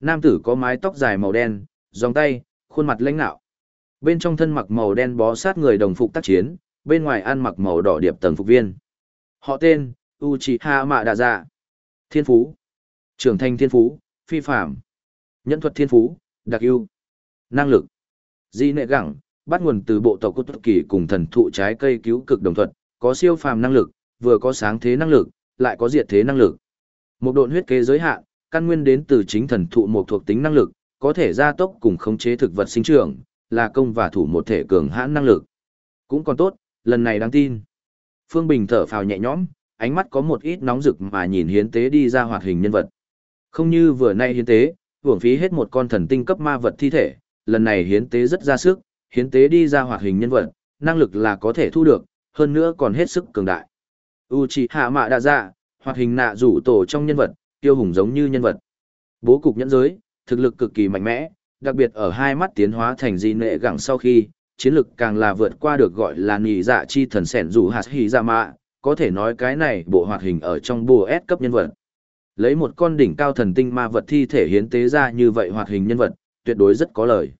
nam tử có mái tóc dài màu đen, dòng tay, khuôn mặt lãnh nạo. Bên trong thân mặc màu đen bó sát người đồng phục tác chiến, bên ngoài ăn mặc màu đỏ điệp tầng phục viên. Họ tên, Uchiha Mạ Đà Dạ. Thiên Phú. Trưởng thành Thiên Phú, phi phạm. nhân thuật Thiên Phú, đặc ưu. Năng lực. Di nệ gẳng, bắt nguồn từ bộ tộc cốt kỳ cùng thần thụ trái cây cứu cực đồng thuật, có siêu phàm năng lực, vừa có sáng thế năng lực, lại có diệt thế năng lực. Một độn huyết kế giới hạn, căn nguyên đến từ chính thần thụ một thuộc tính năng lực, có thể gia tốc cùng khống chế thực vật sinh trưởng, là công và thủ một thể cường hãn năng lực. Cũng còn tốt, lần này đáng tin. Phương Bình thở phào nhẹ nhõm, ánh mắt có một ít nóng rực mà nhìn hiến tế đi ra hoạt hình nhân vật. Không như vừa nay hiến tế, hưởng phí hết một con thần tinh cấp ma vật thi thể, lần này hiến tế rất ra sức, hiến tế đi ra hoạt hình nhân vật, năng lực là có thể thu được, hơn nữa còn hết sức cường đại. Uchiha Mạ Đa Dạ, hoạt hình nạ rủ tổ trong nhân vật, tiêu hùng giống như nhân vật. Bố cục nhẫn giới, thực lực cực kỳ mạnh mẽ, đặc biệt ở hai mắt tiến hóa thành di nệ gẳng sau khi, chiến lực càng là vượt qua được gọi là nhị dạ chi thần sẻn rủ hạt hì dạ mạ, có thể nói cái này bộ hoạt hình ở trong bộ S cấp nhân vật. Lấy một con đỉnh cao thần tinh ma vật thi thể hiến tế ra như vậy hoạt hình nhân vật, tuyệt đối rất có lời.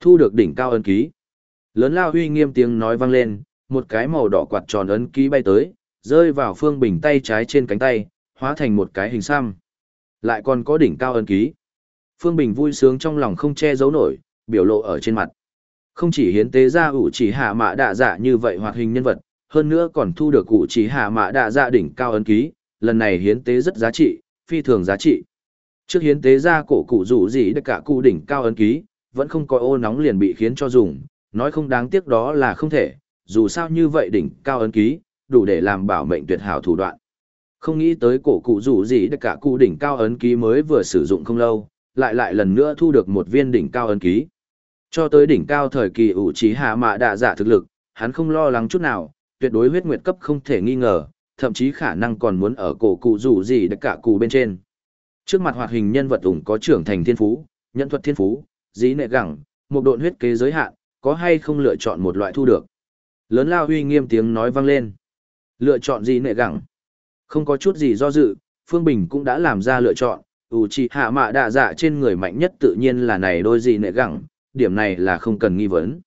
Thu được đỉnh cao ân ký. Lớn lao huy nghiêm tiếng nói vang lên, một cái màu đỏ quạt tròn ấn ký bay tới, rơi vào phương bình tay trái trên cánh tay, hóa thành một cái hình xăm. Lại còn có đỉnh cao ân ký. Phương Bình vui sướng trong lòng không che giấu nổi, biểu lộ ở trên mặt. Không chỉ hiến tế ra ủ chỉ hạ mã đạ dạ như vậy hoạt hình nhân vật, hơn nữa còn thu được ủ chỉ hạ mã đạ dạ đỉnh cao ân ký, lần này hiến tế rất giá trị, phi thường giá trị. Trước hiến tế ra cổ cụ rủ gì tất cả cụ đỉnh cao ân ký, vẫn không có ô nóng liền bị khiến cho dùng, nói không đáng tiếc đó là không thể, dù sao như vậy đỉnh cao ân ký, đủ để làm bảo mệnh tuyệt hảo thủ đoạn. Không nghĩ tới cổ cụ rủ gì được cả cụ đỉnh cao ấn ký mới vừa sử dụng không lâu, lại lại lần nữa thu được một viên đỉnh cao ấn ký. Cho tới đỉnh cao thời kỳ ủ trí hạ mạ đạ giả thực lực, hắn không lo lắng chút nào, tuyệt đối huyết nguyệt cấp không thể nghi ngờ, thậm chí khả năng còn muốn ở cổ cụ rủ gì được cả cụ bên trên. Trước mặt hoạt hình nhân vật ủng có trưởng thành thiên phú, nhận thuật thiên phú, dí nệ gẳng, một độn huyết kế giới hạn, có hay không lựa chọn một loại thu được. Lớn lao huy nghiêm tiếng nói vang lên. Lựa chọn gì nệ gẳng? Không có chút gì do dự, Phương Bình cũng đã làm ra lựa chọn, ủ trì hạ mạ đạ dạ trên người mạnh nhất tự nhiên là này đôi gì nệ gẳng, điểm này là không cần nghi vấn.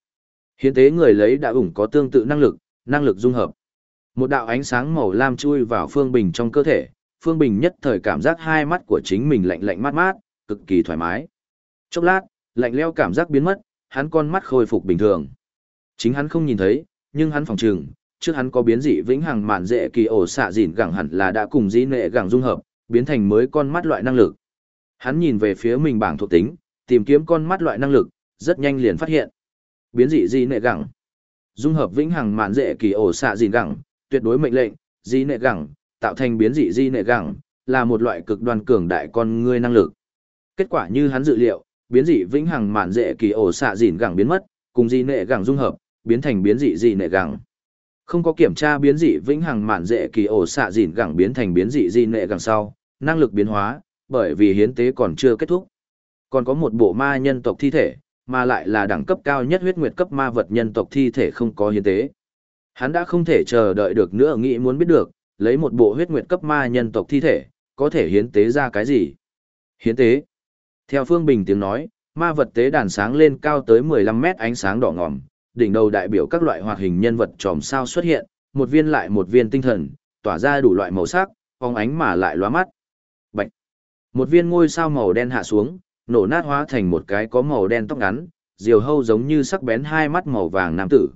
Hiến tế người lấy đã ủng có tương tự năng lực, năng lực dung hợp. Một đạo ánh sáng màu lam chui vào Phương Bình trong cơ thể, Phương Bình nhất thời cảm giác hai mắt của chính mình lạnh lạnh mát mát, cực kỳ thoải mái. Chốc lát, lạnh leo cảm giác biến mất, hắn con mắt khôi phục bình thường. Chính hắn không nhìn thấy, nhưng hắn phòng trừng, trước hắn có biến dị vĩnh hằng mạn dễ kỳ ổ xạ dịn gẳng hẳn là đã cùng dĩ nệ gẳng dung hợp, biến thành mới con mắt loại năng lực. Hắn nhìn về phía mình bảng thuộc tính, tìm kiếm con mắt loại năng lực, rất nhanh liền phát hiện. Biến dị dĩ nệ gẳng. Dung hợp vĩnh hằng mạn dễ kỳ ổ xạ dịn gẳng, tuyệt đối mệnh lệnh, dĩ nệ gẳng, tạo thành biến dị dĩ nệ gẳng, là một loại cực đoan cường đại con người năng lực. Kết quả như hắn dự liệu, biến dị vĩnh hằng mạn dễ kỳ ổ xạ dịn gẳng biến mất, cùng dĩ nệ gẳng dung hợp, biến thành biến dị dĩ nệ gẳng. Không có kiểm tra biến dị vĩnh hằng mạn dễ kỳ ổ xạ dịn gẳng biến thành biến dị di nệ gẳng sau, năng lực biến hóa, bởi vì hiến tế còn chưa kết thúc. Còn có một bộ ma nhân tộc thi thể, mà lại là đẳng cấp cao nhất huyết nguyệt cấp ma vật nhân tộc thi thể không có hiến tế. Hắn đã không thể chờ đợi được nữa nghĩ muốn biết được, lấy một bộ huyết nguyệt cấp ma nhân tộc thi thể, có thể hiến tế ra cái gì? Hiến tế. Theo Phương Bình tiếng nói, ma vật tế đàn sáng lên cao tới 15 mét ánh sáng đỏ ngòm, đỉnh đầu đại biểu các loại hoạt hình nhân vật tròm sao xuất hiện, một viên lại một viên tinh thần, tỏa ra đủ loại màu sắc, phóng ánh mà lại lóa mắt. Bạch. Một viên ngôi sao màu đen hạ xuống, nổ nát hóa thành một cái có màu đen tóc ngắn, diều hâu giống như sắc bén hai mắt màu vàng nam tử.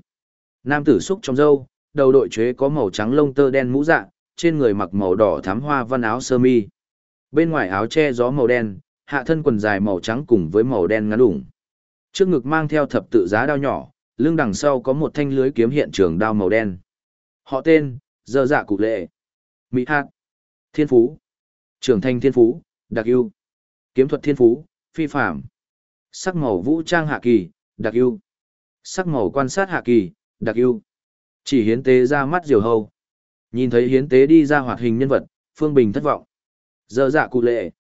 Nam tử xúc trong râu, đầu đội chế có màu trắng lông tơ đen mũ dạ, trên người mặc màu đỏ thắm hoa văn áo sơ mi. Bên ngoài áo che gió màu đen, hạ thân quần dài màu trắng cùng với màu đen ngắn đủng. Trước ngực mang theo thập tự giá đao nhỏ, lưng đằng sau có một thanh lưới kiếm hiện trường đao màu đen. Họ tên, dơ dạ cụ lệ. Mỹ hạt. Thiên phú. Trưởng thanh thiên phú, đặc ưu. Kiếm thuật thiên phú, phi phạm. Sắc màu vũ trang hạ kỳ, đặc ưu. Sắc màu quan sát hạ kỳ, đặc ưu. Chỉ hiến tế ra mắt diều hầu Nhìn thấy hiến tế đi ra hoạt hình nhân vật, Phương Bình thất vọng. Dơ dạ cụ lệ.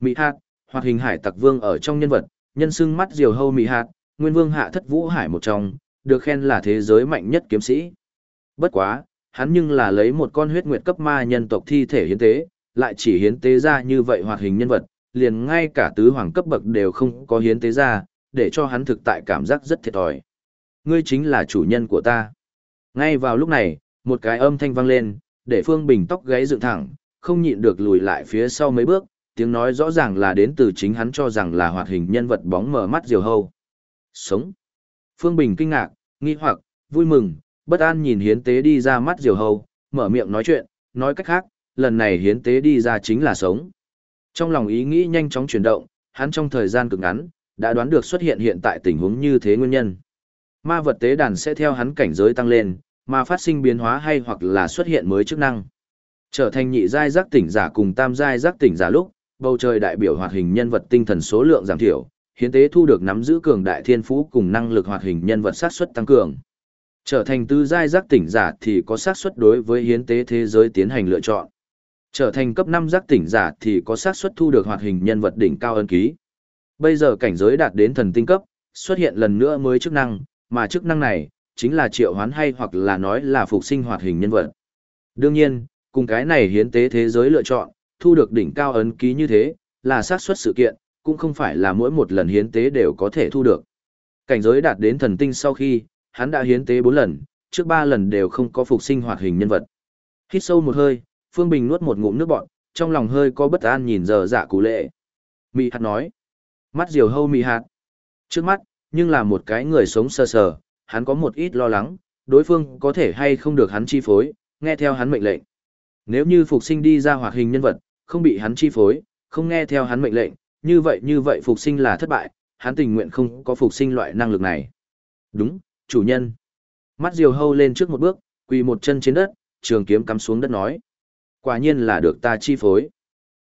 Mỹ hạt, hoạt hình hải tặc vương ở trong nhân vật, nhân xưng mắt diều hâu mỹ hạt, nguyên vương hạ thất vũ hải một trong, được khen là thế giới mạnh nhất kiếm sĩ. Bất quá, hắn nhưng là lấy một con huyết nguyệt cấp ma nhân tộc thi thể hiến tế, lại chỉ hiến tế ra như vậy hoạt hình nhân vật, liền ngay cả tứ hoàng cấp bậc đều không có hiến tế ra, để cho hắn thực tại cảm giác rất thiệt thòi. Ngươi chính là chủ nhân của ta. Ngay vào lúc này, một cái âm thanh vang lên, để Phương Bình tóc gáy dựng thẳng, không nhịn được lùi lại phía sau mấy bước, tiếng nói rõ ràng là đến từ chính hắn cho rằng là hoạt hình nhân vật bóng mờ mắt diều hâu. Sống. Phương Bình kinh ngạc, nghi hoặc, vui mừng, bất an nhìn hiến tế đi ra mắt diều hầu, mở miệng nói chuyện, nói cách khác, lần này hiến tế đi ra chính là sống. Trong lòng ý nghĩ nhanh chóng chuyển động, hắn trong thời gian cực ngắn, đã đoán được xuất hiện hiện tại tình huống như thế nguyên nhân. Ma vật tế đàn sẽ theo hắn cảnh giới tăng lên, mà phát sinh biến hóa hay hoặc là xuất hiện mới chức năng. Trở thành nhị giai giác tỉnh giả cùng tam giai giác tỉnh giả lúc, bầu trời đại biểu hoạt hình nhân vật tinh thần số lượng giảm thiểu, hiến tế thu được nắm giữ cường đại thiên phú cùng năng lực hoạt hình nhân vật sát xuất tăng cường. Trở thành tứ giai giác tỉnh giả thì có xác suất đối với hiến tế thế giới tiến hành lựa chọn. Trở thành cấp 5 giác tỉnh giả thì có xác suất thu được hoạt hình nhân vật đỉnh cao ân ký. Bây giờ cảnh giới đạt đến thần tinh cấp, xuất hiện lần nữa mới chức năng, mà chức năng này chính là triệu hoán hay hoặc là nói là phục sinh hoạt hình nhân vật. Đương nhiên, cùng cái này hiến tế thế giới lựa chọn, thu được đỉnh cao ấn ký như thế, là xác suất sự kiện, cũng không phải là mỗi một lần hiến tế đều có thể thu được. Cảnh giới đạt đến thần tinh sau khi, hắn đã hiến tế 4 lần, trước 3 lần đều không có phục sinh hoạt hình nhân vật. Hít sâu một hơi, Phương Bình nuốt một ngụm nước bọt, trong lòng hơi có bất an nhìn giờ dạ cụ lệ. Mị hạt nói. Mắt diều hâu mị hạt. Trước mắt, nhưng là một cái người sống sơ sờ, hắn có một ít lo lắng, đối phương có thể hay không được hắn chi phối, nghe theo hắn mệnh lệnh. Nếu như phục sinh đi ra hoạt hình nhân vật, không bị hắn chi phối, không nghe theo hắn mệnh lệnh, như vậy như vậy phục sinh là thất bại, hắn tình nguyện không có phục sinh loại năng lực này. Đúng, chủ nhân. Mắt diều hâu lên trước một bước, quỳ một chân trên đất, trường kiếm cắm xuống đất nói. Quả nhiên là được ta chi phối.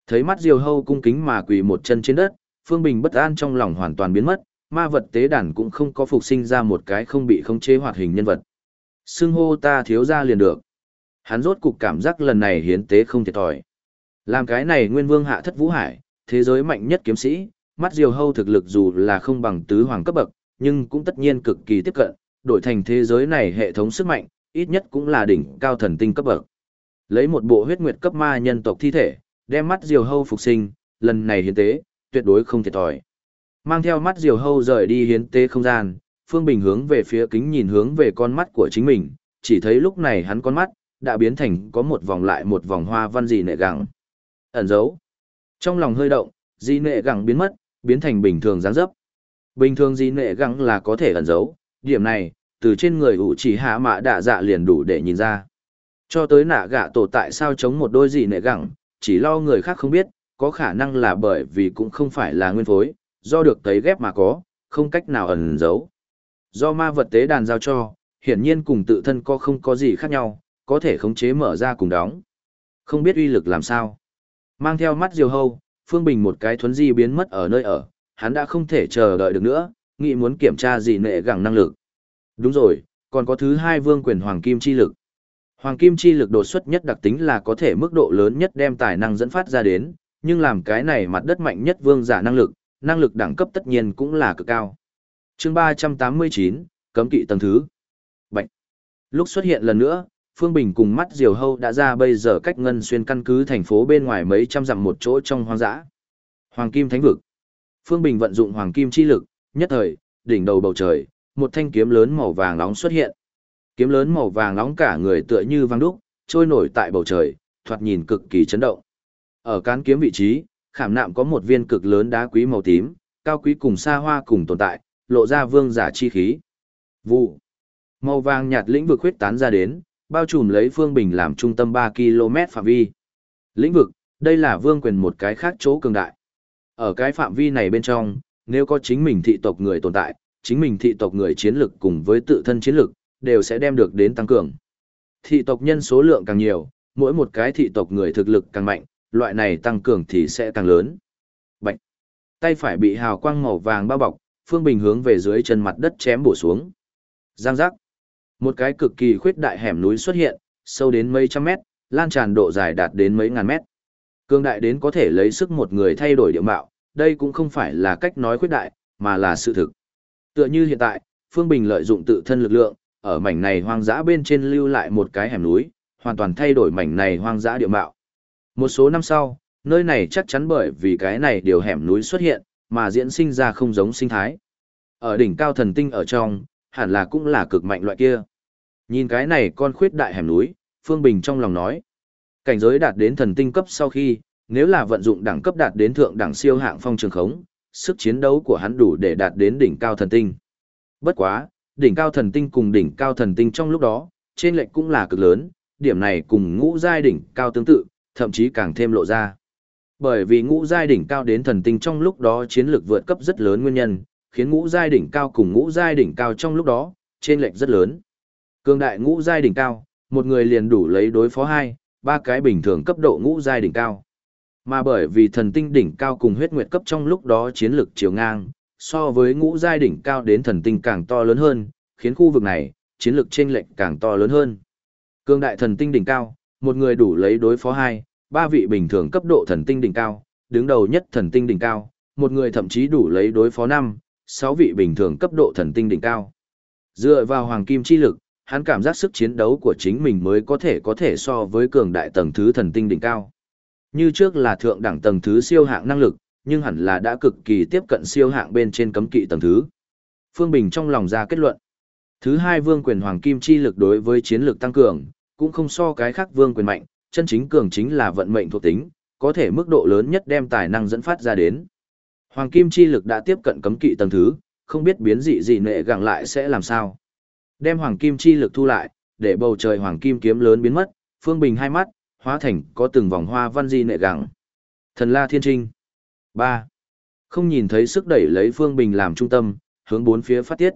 Thấy mắt diều hâu cung kính mà quỳ một chân trên đất, Phương Bình bất an trong lòng hoàn toàn biến mất, ma vật tế đàn cũng không có phục sinh ra một cái không bị khống chế hoạt hình nhân vật. Xưng hô ta thiếu ra liền được. Hắn rốt cục cảm giác lần này hiến tế không thiệt thòi. Làm cái này nguyên vương hạ thất vũ hải, thế giới mạnh nhất kiếm sĩ, mắt diều hâu thực lực dù là không bằng tứ hoàng cấp bậc, nhưng cũng tất nhiên cực kỳ tiếp cận, đổi thành thế giới này hệ thống sức mạnh, ít nhất cũng là đỉnh cao thần tinh cấp bậc. Lấy một bộ huyết nguyệt cấp ma nhân tộc thi thể, đem mắt diều hâu phục sinh, lần này hiến tế, tuyệt đối không thiệt thòi. Mang theo mắt diều hâu rời đi hiến tế không gian, Phương Bình hướng về phía kính nhìn hướng về con mắt của chính mình, chỉ thấy lúc này hắn con mắt, đã biến thành có một vòng lại một vòng hoa văn gì nệ gẳng. Ẩn dấu. Trong lòng hơi động, di nệ gẳng biến mất, biến thành bình thường dáng dấp. Bình thường di nệ gẳng là có thể ẩn giấu, điểm này, từ trên người ủ chỉ hạ mạ đạ dạ liền đủ để nhìn ra. Cho tới nạ gạ tổ tại sao chống một đôi gì nệ gẳng, chỉ lo người khác không biết, có khả năng là bởi vì cũng không phải là nguyên phối, do được tấy ghép mà có, không cách nào ẩn giấu. Do ma vật tế đàn giao cho, hiển nhiên cùng tự thân có không có gì khác nhau, có thể khống chế mở ra cùng đóng. Không biết uy lực làm sao. Mang theo mắt diều hâu, Phương Bình một cái thuấn di biến mất ở nơi ở, hắn đã không thể chờ đợi được nữa, nghĩ muốn kiểm tra gì nệ gẳng năng lực. Đúng rồi, còn có thứ hai vương quyền hoàng kim chi lực. Hoàng kim chi lực đột xuất nhất đặc tính là có thể mức độ lớn nhất đem tài năng dẫn phát ra đến, nhưng làm cái này mặt đất mạnh nhất vương giả năng lực, năng lực đẳng cấp tất nhiên cũng là cực cao. chương 389, cấm kỵ tầng thứ. Bạch. Lúc xuất hiện lần nữa, Phương Bình cùng mắt diều hâu đã ra bây giờ cách ngân xuyên căn cứ thành phố bên ngoài mấy trăm dặm một chỗ trong hoang dã. Hoàng Kim Thánh Vực. Phương Bình vận dụng Hoàng Kim chi lực, nhất thời, đỉnh đầu bầu trời, một thanh kiếm lớn màu vàng nóng xuất hiện. Kiếm lớn màu vàng nóng cả người tựa như vang đúc, trôi nổi tại bầu trời, thoạt nhìn cực kỳ chấn động. Ở cán kiếm vị trí, khảm nạm có một viên cực lớn đá quý màu tím, cao quý cùng xa hoa cùng tồn tại, lộ ra vương giả chi khí. Vụ. Màu vàng nhạt lĩnh vực huyết tán ra đến, bao trùm lấy phương bình làm trung tâm 3 km phạm vi. Lĩnh vực, đây là vương quyền một cái khác chỗ cường đại. Ở cái phạm vi này bên trong, nếu có chính mình thị tộc người tồn tại, chính mình thị tộc người chiến lực cùng với tự thân chiến lực, đều sẽ đem được đến tăng cường. Thị tộc nhân số lượng càng nhiều, mỗi một cái thị tộc người thực lực càng mạnh, loại này tăng cường thì sẽ càng lớn. Bạch. Tay phải bị hào quang màu vàng bao bọc, Phương Bình hướng về dưới chân mặt đất chém bổ xuống. Giang giác. Một cái cực kỳ khuyết đại hẻm núi xuất hiện, sâu đến mấy trăm mét, lan tràn độ dài đạt đến mấy ngàn mét. Cương đại đến có thể lấy sức một người thay đổi địa mạo, đây cũng không phải là cách nói khuyết đại, mà là sự thực. Tựa như hiện tại, Phương Bình lợi dụng tự thân lực lượng, ở mảnh này hoang dã bên trên lưu lại một cái hẻm núi, hoàn toàn thay đổi mảnh này hoang dã địa mạo. Một số năm sau, Nơi này chắc chắn bởi vì cái này điều hẻm núi xuất hiện, mà diễn sinh ra không giống sinh thái. Ở đỉnh cao thần tinh ở trong, hẳn là cũng là cực mạnh loại kia. Nhìn cái này con khuyết đại hẻm núi, Phương Bình trong lòng nói. Cảnh giới đạt đến thần tinh cấp sau khi, nếu là vận dụng đẳng cấp đạt đến thượng đẳng siêu hạng phong trường khống, sức chiến đấu của hắn đủ để đạt đến đỉnh cao thần tinh. Bất quá, đỉnh cao thần tinh cùng đỉnh cao thần tinh trong lúc đó, trên lệch cũng là cực lớn, điểm này cùng ngũ giai đỉnh cao tương tự, thậm chí càng thêm lộ ra. Bởi vì ngũ giai đỉnh cao đến thần tinh trong lúc đó chiến lược vượt cấp rất lớn nguyên nhân, khiến ngũ giai đỉnh cao cùng ngũ giai đỉnh cao trong lúc đó, trên lệch rất lớn. Cường đại ngũ giai đỉnh cao, một người liền đủ lấy đối phó hai, ba cái bình thường cấp độ ngũ giai đỉnh cao. Mà bởi vì thần tinh đỉnh cao cùng huyết nguyệt cấp trong lúc đó chiến lực chiều ngang, so với ngũ giai đỉnh cao đến thần tinh càng to lớn hơn, khiến khu vực này, chiến lực chênh lệch càng to lớn hơn. Cương đại thần tinh đỉnh cao, một người đủ lấy đối phó hai, ba vị bình thường cấp độ thần tinh đỉnh cao, đứng đầu nhất thần tinh đỉnh cao, một người thậm chí đủ lấy đối phó năm, sáu vị bình thường cấp độ thần tinh đỉnh cao. Dựa vào hoàng kim chi lực, hắn cảm giác sức chiến đấu của chính mình mới có thể có thể so với cường đại tầng thứ thần tinh đỉnh cao. Như trước là thượng đẳng tầng thứ siêu hạng năng lực, nhưng hẳn là đã cực kỳ tiếp cận siêu hạng bên trên cấm kỵ tầng thứ. Phương Bình trong lòng ra kết luận. Thứ hai vương quyền hoàng kim chi lực đối với chiến lược tăng cường, cũng không so cái khác vương quyền mạnh, chân chính cường chính là vận mệnh thuộc tính, có thể mức độ lớn nhất đem tài năng dẫn phát ra đến. Hoàng kim chi lực đã tiếp cận cấm kỵ tầng thứ, không biết biến dị gì nệ gặng lại sẽ làm sao. Đem hoàng kim chi lực thu lại, để bầu trời hoàng kim kiếm lớn biến mất, Phương Bình hai mắt, hóa thành có từng vòng hoa văn di nệ gặng. Thần La Thiên Trinh. ba Không nhìn thấy sức đẩy lấy Phương Bình làm trung tâm, hướng bốn phía phát tiết.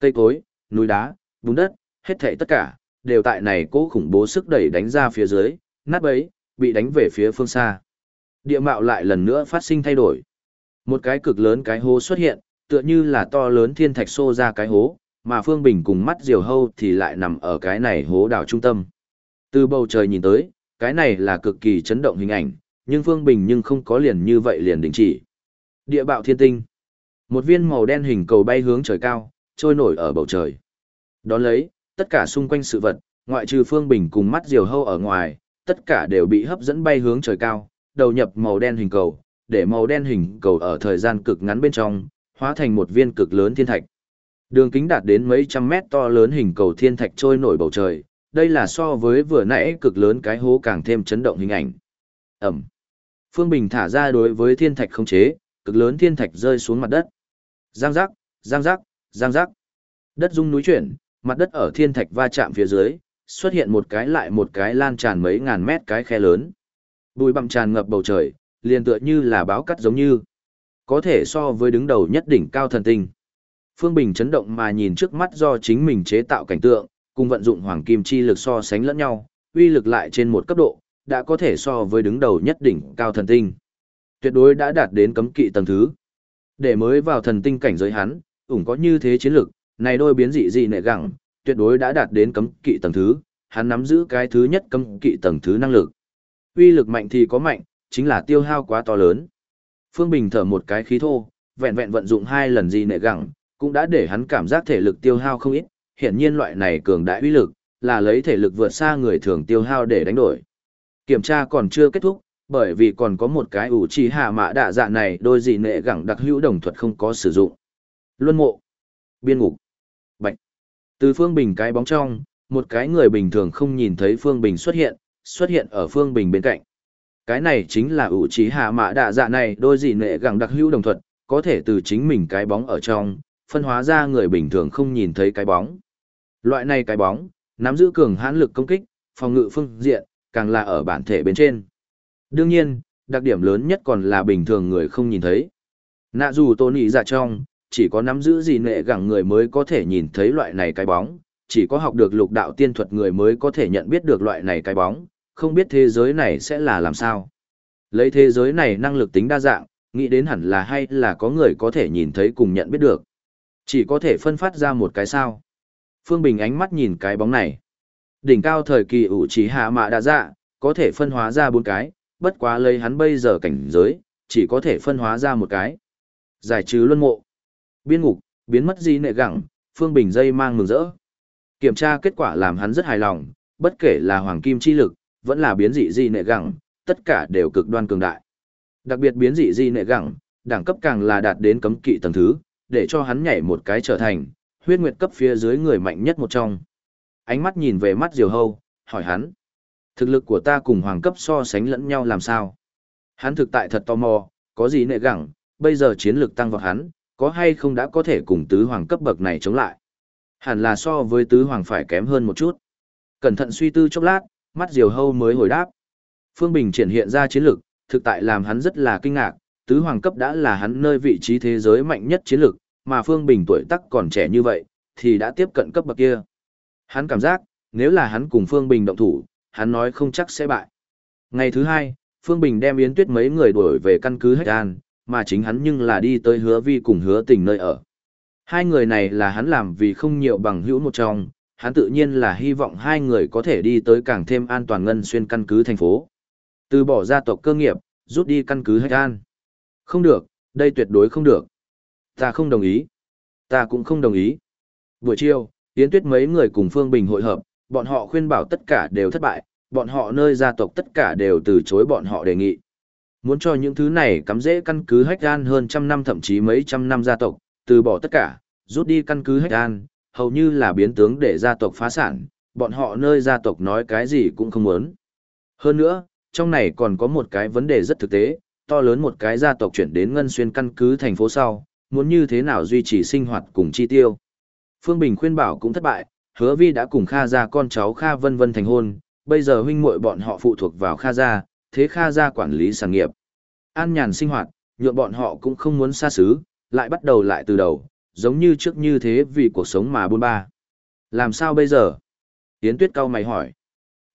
Cây cối, núi đá, bùn đất, hết thảy tất cả, đều tại này cố khủng bố sức đẩy đánh ra phía dưới, nát bấy, bị đánh về phía phương xa. Địa mạo lại lần nữa phát sinh thay đổi. Một cái cực lớn cái hố xuất hiện, tựa như là to lớn thiên thạch xô ra cái hố, mà Phương Bình cùng mắt diều hâu thì lại nằm ở cái này hố đảo trung tâm. Từ bầu trời nhìn tới, cái này là cực kỳ chấn động hình ảnh, nhưng Phương Bình nhưng không có liền như vậy liền đình chỉ. Địa bạo thiên tinh. Một viên màu đen hình cầu bay hướng trời cao, trôi nổi ở bầu trời. Đón lấy, tất cả xung quanh sự vật, ngoại trừ Phương Bình cùng mắt diều hâu ở ngoài, tất cả đều bị hấp dẫn bay hướng trời cao, đầu nhập màu đen hình cầu, để màu đen hình cầu ở thời gian cực ngắn bên trong, hóa thành một viên cực lớn thiên thạch. Đường kính đạt đến mấy trăm mét to lớn hình cầu thiên thạch trôi nổi bầu trời, đây là so với vừa nãy cực lớn cái hố càng thêm chấn động hình ảnh. Ẩm. Phương Bình thả ra đối với thiên thạch không chế, cực lớn thiên thạch rơi xuống mặt đất. Giang giác, giang giác, giang giác. Đất rung núi chuyển, mặt đất ở thiên thạch va chạm phía dưới, xuất hiện một cái lại một cái lan tràn mấy ngàn mét cái khe lớn. Bùi bặm tràn ngập bầu trời, liền tựa như là báo cắt giống như. Có thể so với đứng đầu nhất đỉnh cao thần tinh. Phương Bình chấn động mà nhìn trước mắt do chính mình chế tạo cảnh tượng, cùng vận dụng hoàng kim chi lực so sánh lẫn nhau, uy lực lại trên một cấp độ, đã có thể so với đứng đầu nhất đỉnh cao thần tinh. Tuyệt đối đã đạt đến cấm kỵ tầng thứ. Để mới vào thần tinh cảnh giới hắn, ủng có như thế chiến lực, này đôi biến dị dị nệ gẳng, tuyệt đối đã đạt đến cấm kỵ tầng thứ, hắn nắm giữ cái thứ nhất cấm kỵ tầng thứ năng lực. Uy lực mạnh thì có mạnh, chính là tiêu hao quá to lớn. Phương Bình thở một cái khí thô, vẹn vẹn vận dụng hai lần dị nệ gẳng, cũng đã để hắn cảm giác thể lực tiêu hao không ít, hiển nhiên loại này cường đại uy lực, là lấy thể lực vượt xa người thường tiêu hao để đánh đổi. Kiểm tra còn chưa kết thúc, bởi vì còn có một cái ủ trì hạ mã đạ dạ này đôi gì nệ gẳng đặc hữu đồng thuật không có sử dụng. Luân mộ, biên ngục, bạch. Từ Phương Bình cái bóng trong, một cái người bình thường không nhìn thấy Phương Bình xuất hiện, xuất hiện ở Phương Bình bên cạnh. Cái này chính là ủ trí hạ mã đạ dạ này đôi gì nệ gẳng đặc hữu đồng thuật, có thể từ chính mình cái bóng ở trong, phân hóa ra người bình thường không nhìn thấy cái bóng. Loại này cái bóng, nắm giữ cường hãn lực công kích, phòng ngự phương diện, càng là ở bản thể bên trên. Đương nhiên, đặc điểm lớn nhất còn là bình thường người không nhìn thấy. Nạ dù tôn ý dạ trong, chỉ có nắm giữ gì nệ gẳng người mới có thể nhìn thấy loại này cái bóng, chỉ có học được lục đạo tiên thuật người mới có thể nhận biết được loại này cái bóng, không biết thế giới này sẽ là làm sao. Lấy thế giới này năng lực tính đa dạng, nghĩ đến hẳn là hay là có người có thể nhìn thấy cùng nhận biết được. Chỉ có thể phân phát ra một cái sao. Phương Bình ánh mắt nhìn cái bóng này. Đỉnh cao thời kỳ ủ trí hạ mạ đã dạ, có thể phân hóa ra bốn cái, bất quá lấy hắn bây giờ cảnh giới, chỉ có thể phân hóa ra một cái. Giải trừ luân mộ. Biên ngục, biến mất gì nệ gẳng, Phương Bình dây mang mừng rỡ. Kiểm tra kết quả làm hắn rất hài lòng, bất kể là hoàng kim chi lực, vẫn là biến dị gì nệ gẳng, tất cả đều cực đoan cường đại. Đặc biệt biến dị di nệ gẳng, đẳng cấp càng là đạt đến cấm kỵ tầng thứ, để cho hắn nhảy một cái trở thành huyết nguyệt cấp phía dưới người mạnh nhất một trong. Ánh mắt nhìn về mắt Diều Hâu, hỏi hắn: "Thực lực của ta cùng hoàng cấp so sánh lẫn nhau làm sao?" Hắn thực tại thật tò mò, có gì nệ gẳng, bây giờ chiến lược tăng vào hắn, có hay không đã có thể cùng tứ hoàng cấp bậc này chống lại. Hẳn là so với tứ hoàng phải kém hơn một chút. Cẩn thận suy tư chốc lát, mắt Diều Hâu mới hồi đáp. Phương Bình triển hiện ra chiến lược, thực tại làm hắn rất là kinh ngạc, tứ hoàng cấp đã là hắn nơi vị trí thế giới mạnh nhất chiến lược, mà Phương Bình tuổi tác còn trẻ như vậy, thì đã tiếp cận cấp bậc kia. Hắn cảm giác, nếu là hắn cùng Phương Bình động thủ, hắn nói không chắc sẽ bại. Ngày thứ hai, Phương Bình đem Yến Tuyết mấy người đuổi về căn cứ Hách An, mà chính hắn nhưng là đi tới hứa vi cùng hứa tình nơi ở. Hai người này là hắn làm vì không nhiều bằng hữu một trong, hắn tự nhiên là hy vọng hai người có thể đi tới càng thêm an toàn ngân xuyên căn cứ thành phố. Từ bỏ gia tộc cơ nghiệp, rút đi căn cứ Hách An. Không được, đây tuyệt đối không được. Ta không đồng ý. Ta cũng không đồng ý. Buổi chiều, Yến Tuyết mấy người cùng Phương Bình hội hợp, bọn họ khuyên bảo tất cả đều thất bại, bọn họ nơi gia tộc tất cả đều từ chối bọn họ đề nghị. Muốn cho những thứ này cắm dễ căn cứ hách gan hơn trăm năm thậm chí mấy trăm năm gia tộc, từ bỏ tất cả, rút đi căn cứ hách gan, hầu như là biến tướng để gia tộc phá sản, bọn họ nơi gia tộc nói cái gì cũng không muốn. Hơn nữa, trong này còn có một cái vấn đề rất thực tế, to lớn một cái gia tộc chuyển đến ngân xuyên căn cứ thành phố sau, muốn như thế nào duy trì sinh hoạt cùng chi tiêu. Phương Bình khuyên bảo cũng thất bại, hứa vi đã cùng Kha gia con cháu Kha vân vân thành hôn, bây giờ huynh muội bọn họ phụ thuộc vào Kha gia, thế Kha gia quản lý sản nghiệp. An nhàn sinh hoạt, nhượng bọn họ cũng không muốn xa xứ, lại bắt đầu lại từ đầu, giống như trước như thế vì cuộc sống mà buôn ba. Làm sao bây giờ? Yến Tuyết cao mày hỏi.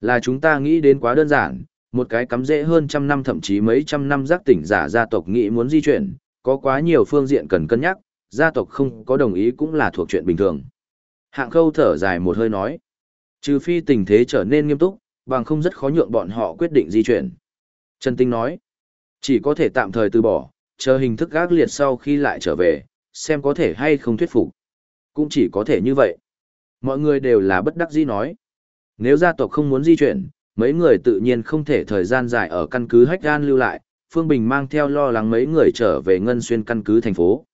Là chúng ta nghĩ đến quá đơn giản, một cái cắm dễ hơn trăm năm thậm chí mấy trăm năm giác tỉnh giả gia tộc nghĩ muốn di chuyển, có quá nhiều phương diện cần cân nhắc, gia tộc không có đồng ý cũng là thuộc chuyện bình thường. Hạng khâu thở dài một hơi nói. Trừ phi tình thế trở nên nghiêm túc, bằng không rất khó nhượng bọn họ quyết định di chuyển. Trần Tinh nói. Chỉ có thể tạm thời từ bỏ, chờ hình thức gác liệt sau khi lại trở về, xem có thể hay không thuyết phục. Cũng chỉ có thể như vậy. Mọi người đều là bất đắc dĩ nói. Nếu gia tộc không muốn di chuyển, mấy người tự nhiên không thể thời gian dài ở căn cứ Hách Gan lưu lại, Phương Bình mang theo lo lắng mấy người trở về Ngân Xuyên căn cứ thành phố.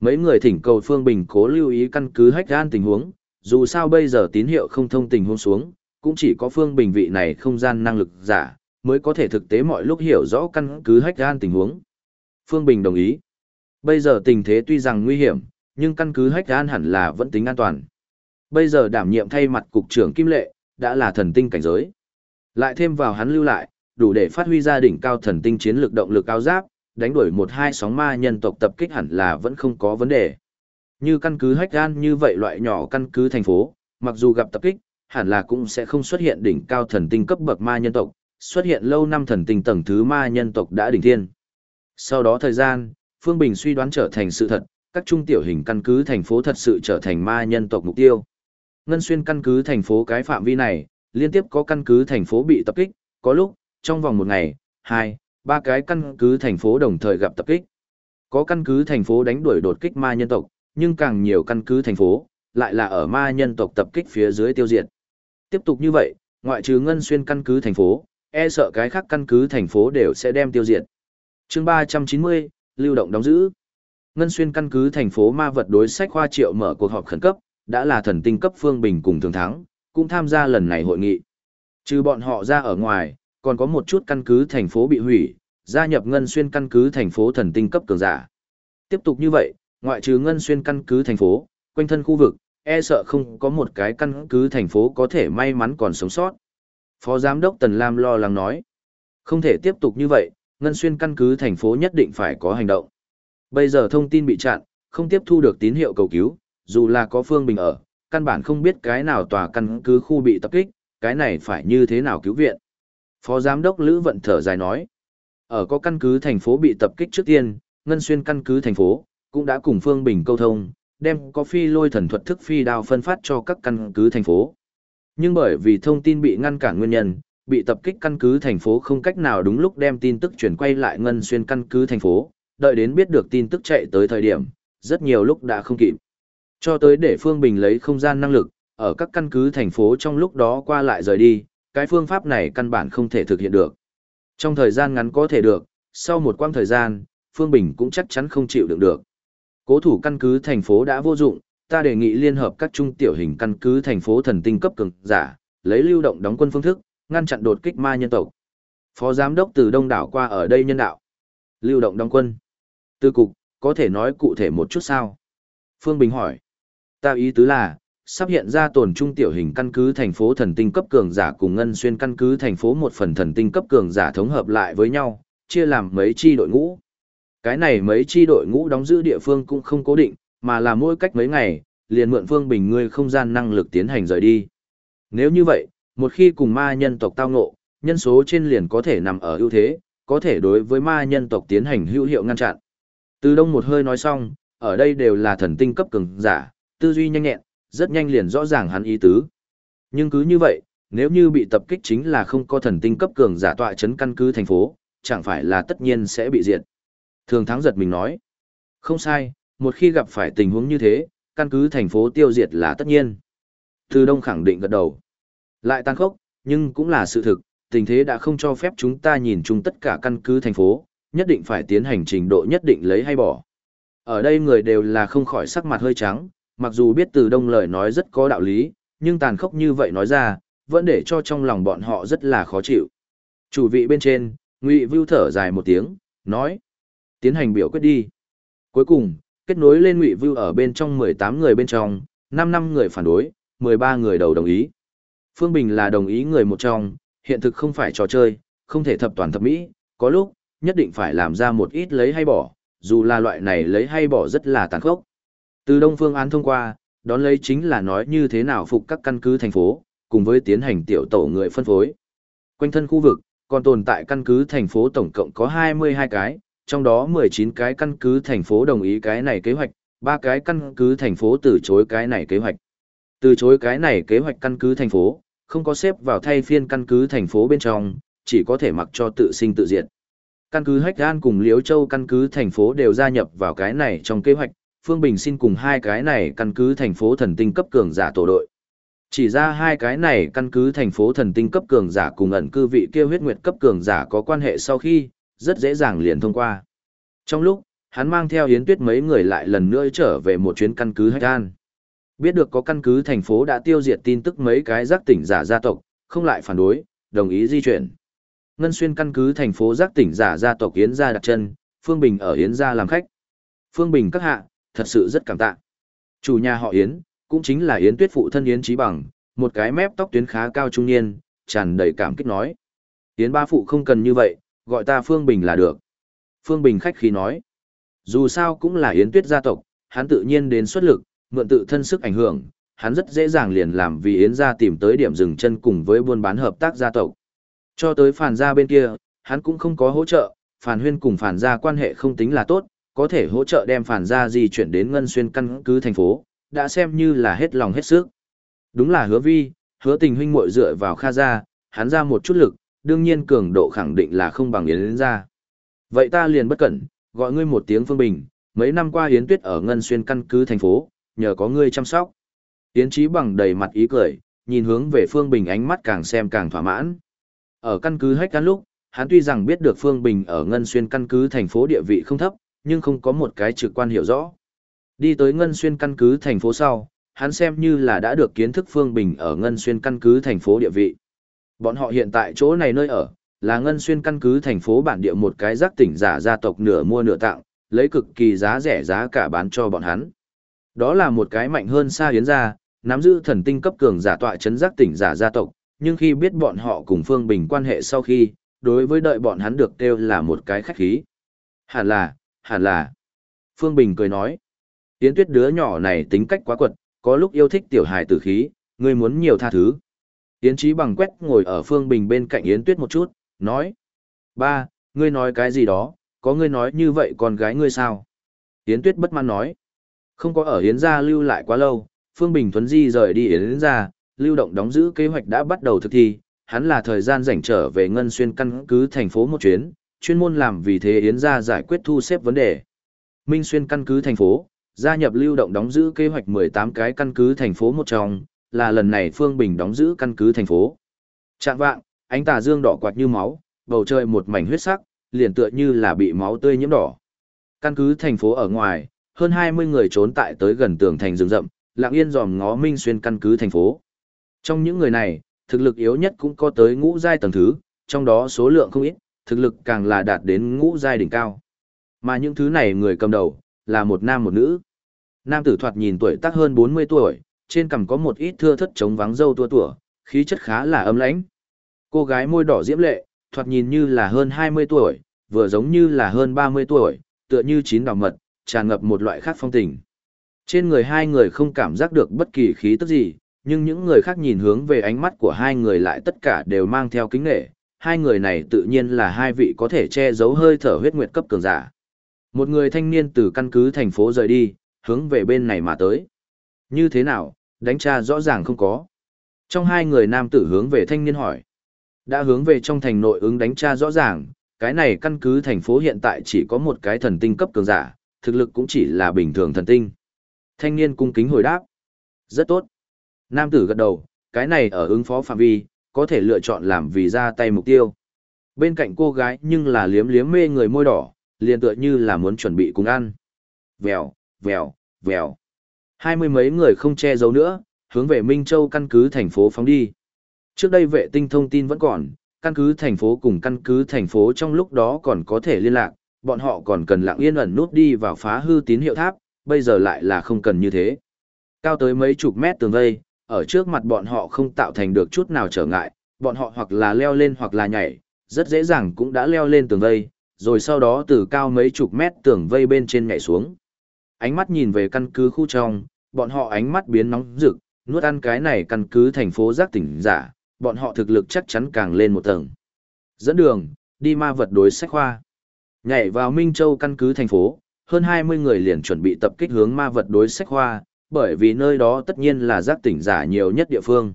Mấy người thỉnh cầu Phương Bình cố lưu ý căn cứ Hách Gan tình huống, dù sao bây giờ tín hiệu không thông tình huống xuống, cũng chỉ có Phương Bình vị này không gian năng lực giả, mới có thể thực tế mọi lúc hiểu rõ căn cứ Hách Gan tình huống. Phương Bình đồng ý. Bây giờ tình thế tuy rằng nguy hiểm, nhưng căn cứ Hách Gan hẳn là vẫn tính an toàn. Bây giờ đảm nhiệm thay mặt cục trưởng Kim Lệ, đã là thần tinh cảnh giới. Lại thêm vào hắn lưu lại, đủ để phát huy ra đỉnh cao thần tinh chiến lực động lực cao giáp, đánh đuổi một hai sóng ma nhân tộc tập kích hẳn là vẫn không có vấn đề. Như căn cứ hách gan như vậy loại nhỏ căn cứ thành phố, mặc dù gặp tập kích, hẳn là cũng sẽ không xuất hiện đỉnh cao thần tinh cấp bậc ma nhân tộc, xuất hiện lâu năm thần tinh tầng thứ ma nhân tộc đã đỉnh thiên. Sau đó thời gian, Phương Bình suy đoán trở thành sự thật, các trung tiểu hình căn cứ thành phố thật sự trở thành ma nhân tộc mục tiêu. Ngân xuyên căn cứ thành phố cái phạm vi này, liên tiếp có căn cứ thành phố bị tập kích, có lúc, trong vòng một ngày, hai, ba cái căn cứ thành phố đồng thời gặp tập kích. Có căn cứ thành phố đánh đuổi đột kích ma nhân tộc, nhưng càng nhiều căn cứ thành phố, lại là ở ma nhân tộc tập kích phía dưới tiêu diệt. Tiếp tục như vậy, ngoại trừ ngân xuyên căn cứ thành phố, e sợ cái khác căn cứ thành phố đều sẽ đem tiêu diệt. chương 390, lưu động đóng giữ. Ngân xuyên căn cứ thành phố ma vật đối sách khoa triệu mở cuộc họp khẩn cấp, đã là thần tinh cấp phương bình cùng thường thắng, cũng tham gia lần này hội nghị. Trừ bọn họ ra ở ngoài, còn có một chút căn cứ thành phố bị hủy, gia nhập ngân xuyên căn cứ thành phố thần tinh cấp cường giả. Tiếp tục như vậy, ngoại trừ ngân xuyên căn cứ thành phố, quanh thân khu vực, e sợ không có một cái căn cứ thành phố có thể may mắn còn sống sót. Phó Giám đốc Tần Lam lo lắng nói, không thể tiếp tục như vậy, ngân xuyên căn cứ thành phố nhất định phải có hành động. Bây giờ thông tin bị chặn, không tiếp thu được tín hiệu cầu cứu, dù là có Phương Bình ở, căn bản không biết cái nào tòa căn cứ khu bị tập kích, cái này phải như thế nào cứu viện. Phó Giám đốc Lữ Vận thở dài nói, ở có căn cứ thành phố bị tập kích trước tiên, Ngân Xuyên căn cứ thành phố, cũng đã cùng Phương Bình câu thông, đem có phi lôi thần thuật thức phi đao phân phát cho các căn cứ thành phố. Nhưng bởi vì thông tin bị ngăn cản nguyên nhân, bị tập kích căn cứ thành phố không cách nào đúng lúc đem tin tức chuyển quay lại Ngân Xuyên căn cứ thành phố, đợi đến biết được tin tức chạy tới thời điểm, rất nhiều lúc đã không kịp. Cho tới để Phương Bình lấy không gian năng lực, ở các căn cứ thành phố trong lúc đó qua lại rời đi, cái phương pháp này căn bản không thể thực hiện được. Trong thời gian ngắn có thể được, sau một quãng thời gian, Phương Bình cũng chắc chắn không chịu đựng được. Cố thủ căn cứ thành phố đã vô dụng, ta đề nghị liên hợp các trung tiểu hình căn cứ thành phố thần tinh cấp cường giả, lấy lưu động đóng quân phương thức, ngăn chặn đột kích ma nhân tộc. Phó giám đốc từ Đông đảo qua ở đây nhân đạo. Lưu động đóng quân. Tư cục, có thể nói cụ thể một chút sao? Phương Bình hỏi. Ta ý tứ là, sắp hiện ra tổn trung tiểu hình căn cứ thành phố thần tinh cấp cường giả cùng ngân xuyên căn cứ thành phố một phần thần tinh cấp cường giả thống hợp lại với nhau, chia làm mấy chi đội ngũ. Cái này mấy chi đội ngũ đóng giữ địa phương cũng không cố định, mà là mỗi cách mấy ngày, liền mượn Phương Bình ngươi không gian năng lực tiến hành rời đi. Nếu như vậy, một khi cùng ma nhân tộc tao ngộ, nhân số trên liền có thể nằm ở ưu thế, có thể đối với ma nhân tộc tiến hành hữu hiệu ngăn chặn. Từ đông một hơi nói xong, ở đây đều là thần tinh cấp cường giả, tư duy nhanh nhẹn, rất nhanh liền rõ ràng hắn ý tứ. Nhưng cứ như vậy, nếu như bị tập kích chính là không có thần tinh cấp cường giả tọa chấn căn cứ thành phố, chẳng phải là tất nhiên sẽ bị diệt. Thường thắng giật mình nói. Không sai, một khi gặp phải tình huống như thế, căn cứ thành phố tiêu diệt là tất nhiên. Từ Đông khẳng định gật đầu. Lại tăng khốc, nhưng cũng là sự thực, tình thế đã không cho phép chúng ta nhìn chung tất cả căn cứ thành phố, nhất định phải tiến hành trình độ nhất định lấy hay bỏ. Ở đây người đều là không khỏi sắc mặt hơi trắng, mặc dù biết từ đông lời nói rất có đạo lý, nhưng tàn khốc như vậy nói ra, vẫn để cho trong lòng bọn họ rất là khó chịu. Chủ vị bên trên, Ngụy Vưu thở dài một tiếng, nói: "Tiến hành biểu quyết đi." Cuối cùng, kết nối lên Ngụy Vưu ở bên trong 18 người bên trong, 5 năm người phản đối, 13 người đầu đồng ý. Phương Bình là đồng ý người một trong, hiện thực không phải trò chơi, không thể thập toàn thập mỹ, có lúc, nhất định phải làm ra một ít lấy hay bỏ, dù là loại này lấy hay bỏ rất là tàn khốc. Từ Đông Phương án thông qua, đón lấy chính là nói như thế nào phục các căn cứ thành phố, cùng với tiến hành tiểu tổ người phân phối. Quanh thân khu vực, còn tồn tại căn cứ thành phố tổng cộng có 22 cái, trong đó 19 cái căn cứ thành phố đồng ý cái này kế hoạch, ba cái căn cứ thành phố từ chối cái này kế hoạch. Từ chối cái này kế hoạch căn cứ thành phố, không có xếp vào thay phiên căn cứ thành phố bên trong, chỉ có thể mặc cho tự sinh tự diệt. Căn cứ Hách An cùng Liễu Châu căn cứ thành phố đều gia nhập vào cái này trong kế hoạch, Phương Bình xin cùng hai cái này căn cứ thành phố thần tinh cấp cường giả tổ đội. Chỉ ra hai cái này căn cứ thành phố thần tinh cấp cường giả cùng ẩn cư vị kia huyết nguyệt cấp cường giả có quan hệ sau khi, rất dễ dàng liền thông qua. Trong lúc, hắn mang theo Yến Tuyết mấy người lại lần nữa trở về một chuyến căn cứ Hách An Biết được có căn cứ thành phố đã tiêu diệt tin tức mấy cái giác tỉnh giả gia tộc, không lại phản đối, đồng ý di chuyển. Ngân xuyên căn cứ thành phố giác tỉnh giả gia tộc Yến gia đặt chân, Phương Bình ở Yến gia làm khách. Phương Bình các hạ, thật sự rất cảm tạ. Chủ nhà họ Yến, cũng chính là Yến Tuyết phụ thân Yến Chí Bằng, một cái mép tóc tuyến khá cao trung niên, tràn đầy cảm kích nói. Yến ba phụ không cần như vậy, gọi ta Phương Bình là được. Phương Bình khách khí nói. Dù sao cũng là Yến Tuyết gia tộc, hắn tự nhiên đến xuất lực, mượn tự thân sức ảnh hưởng, hắn rất dễ dàng liền làm vì Yến gia tìm tới điểm dừng chân cùng với buôn bán hợp tác gia tộc. Cho tới phản gia bên kia, hắn cũng không có hỗ trợ, phản huyên cùng phản gia quan hệ không tính là tốt, có thể hỗ trợ đem phản gia di chuyển đến ngân xuyên căn cứ thành phố, đã xem như là hết lòng hết sức. Đúng là hứa vi, hứa tình huynh muội dựa vào kha gia, hắn ra một chút lực, đương nhiên cường độ khẳng định là không bằng Yến gia. Vậy ta liền bất cẩn, gọi ngươi một tiếng phương bình, mấy năm qua Yến Tuyết ở ngân xuyên căn cứ thành phố, nhờ có ngươi chăm sóc. Yến Chí bằng đầy mặt ý cười, nhìn hướng về Phương Bình ánh mắt càng xem càng thỏa mãn. Ở căn cứ hách căn lúc, hắn tuy rằng biết được Phương Bình ở Ngân Xuyên căn cứ thành phố địa vị không thấp, nhưng không có một cái trực quan hiểu rõ. Đi tới Ngân Xuyên căn cứ thành phố sau, hắn xem như là đã được kiến thức Phương Bình ở Ngân Xuyên căn cứ thành phố địa vị. Bọn họ hiện tại chỗ này nơi ở, là Ngân Xuyên căn cứ thành phố bản địa một cái giác tỉnh giả gia tộc nửa mua nửa tặng, lấy cực kỳ giá rẻ giá cả bán cho bọn hắn. Đó là một cái mạnh hơn xa hiến gia, nắm giữ thần tinh cấp cường giả tọa chấn giác tỉnh giả gia tộc, nhưng khi biết bọn họ cùng Phương Bình quan hệ sau khi, đối với đợi bọn hắn được kêu là một cái khách khí. Hẳn là, hẳn là. Phương Bình cười nói. Yến tuyết đứa nhỏ này tính cách quá quật, có lúc yêu thích tiểu hài tử khí, ngươi muốn nhiều tha thứ. Yến Chí bằng quét ngồi ở Phương Bình bên cạnh Yến tuyết một chút, nói. Ba, ngươi nói cái gì đó, có ngươi nói như vậy con gái ngươi sao? Yến tuyết bất mãn nói. Không có ở Yến gia lưu lại quá lâu, Phương Bình Thuấn Di rời đi Yến gia, lưu động đóng giữ kế hoạch đã bắt đầu thực thi, hắn là thời gian rảnh trở về Ngân Xuyên căn cứ thành phố một chuyến, chuyên môn làm vì thế Yến gia giải quyết thu xếp vấn đề. Minh Xuyên căn cứ thành phố, gia nhập lưu động đóng giữ kế hoạch 18 cái căn cứ thành phố một trong, là lần này Phương Bình đóng giữ căn cứ thành phố. Trạng vạng, ánh tà dương đỏ quạt như máu, bầu trời một mảnh huyết sắc, liền tựa như là bị máu tươi nhiễm đỏ. Căn cứ thành phố ở ngoài, hơn 20 người trốn tại tới gần tường thành rừng rậm, lặng yên dòm ngó Minh Xuyên căn cứ thành phố. Trong những người này, thực lực yếu nhất cũng có tới ngũ giai tầng thứ, trong đó số lượng không ít, thực lực càng là đạt đến ngũ giai đỉnh cao. Mà những thứ này người cầm đầu, là một nam một nữ. Nam tử thoạt nhìn tuổi tác hơn 40 tuổi, trên cằm có một ít thưa thất trống vắng râu tua tủa, khí chất khá là âm lãnh. Cô gái môi đỏ diễm lệ, thoạt nhìn như là hơn 20 tuổi, vừa giống như là hơn 30 tuổi, tựa như chín đào mật, tràn ngập một loại khác phong tình. Trên người hai người không cảm giác được bất kỳ khí tức gì, nhưng những người khác nhìn hướng về ánh mắt của hai người lại tất cả đều mang theo kính nghệ. Hai người này tự nhiên là hai vị có thể che giấu hơi thở huyết nguyệt cấp cường giả. Một người thanh niên từ căn cứ thành phố rời đi, hướng về bên này mà tới. Như thế nào, đánh tra rõ ràng không có. Trong hai người nam tử hướng về thanh niên hỏi. Đã hướng về trong thành nội ứng đánh tra rõ ràng, cái này căn cứ thành phố hiện tại chỉ có một cái thần tinh cấp cường giả, thực lực cũng chỉ là bình thường thần tinh. Thanh niên cung kính hồi đáp. Rất tốt. Nam tử gật đầu, cái này ở ứng phó phạm vi, có thể lựa chọn làm vì ra tay mục tiêu. Bên cạnh cô gái nhưng là liếm liếm mê người môi đỏ, liền tựa như là muốn chuẩn bị cùng ăn. Vèo, vèo, vèo. Hai mươi mấy người không che giấu nữa, hướng về Minh Châu căn cứ thành phố phóng đi. Trước đây vệ tinh thông tin vẫn còn, căn cứ thành phố cùng căn cứ thành phố trong lúc đó còn có thể liên lạc, bọn họ còn cần lặng yên ẩn nút đi vào phá hư tín hiệu tháp, bây giờ lại là không cần như thế. Cao tới mấy chục mét tường vây, ở trước mặt bọn họ không tạo thành được chút nào trở ngại, bọn họ hoặc là leo lên hoặc là nhảy, rất dễ dàng cũng đã leo lên tường vây, rồi sau đó từ cao mấy chục mét tường vây bên trên nhảy xuống. Ánh mắt nhìn về căn cứ khu trong, bọn họ ánh mắt biến nóng rực, nuốt ăn cái này căn cứ thành phố giác tỉnh giả, bọn họ thực lực chắc chắn càng lên một tầng. Dẫn đường, đi ma vật đối sách khoa. Nhảy vào Minh Châu căn cứ thành phố, hơn 20 người liền chuẩn bị tập kích hướng ma vật đối sách khoa, bởi vì nơi đó tất nhiên là giác tỉnh giả nhiều nhất địa phương.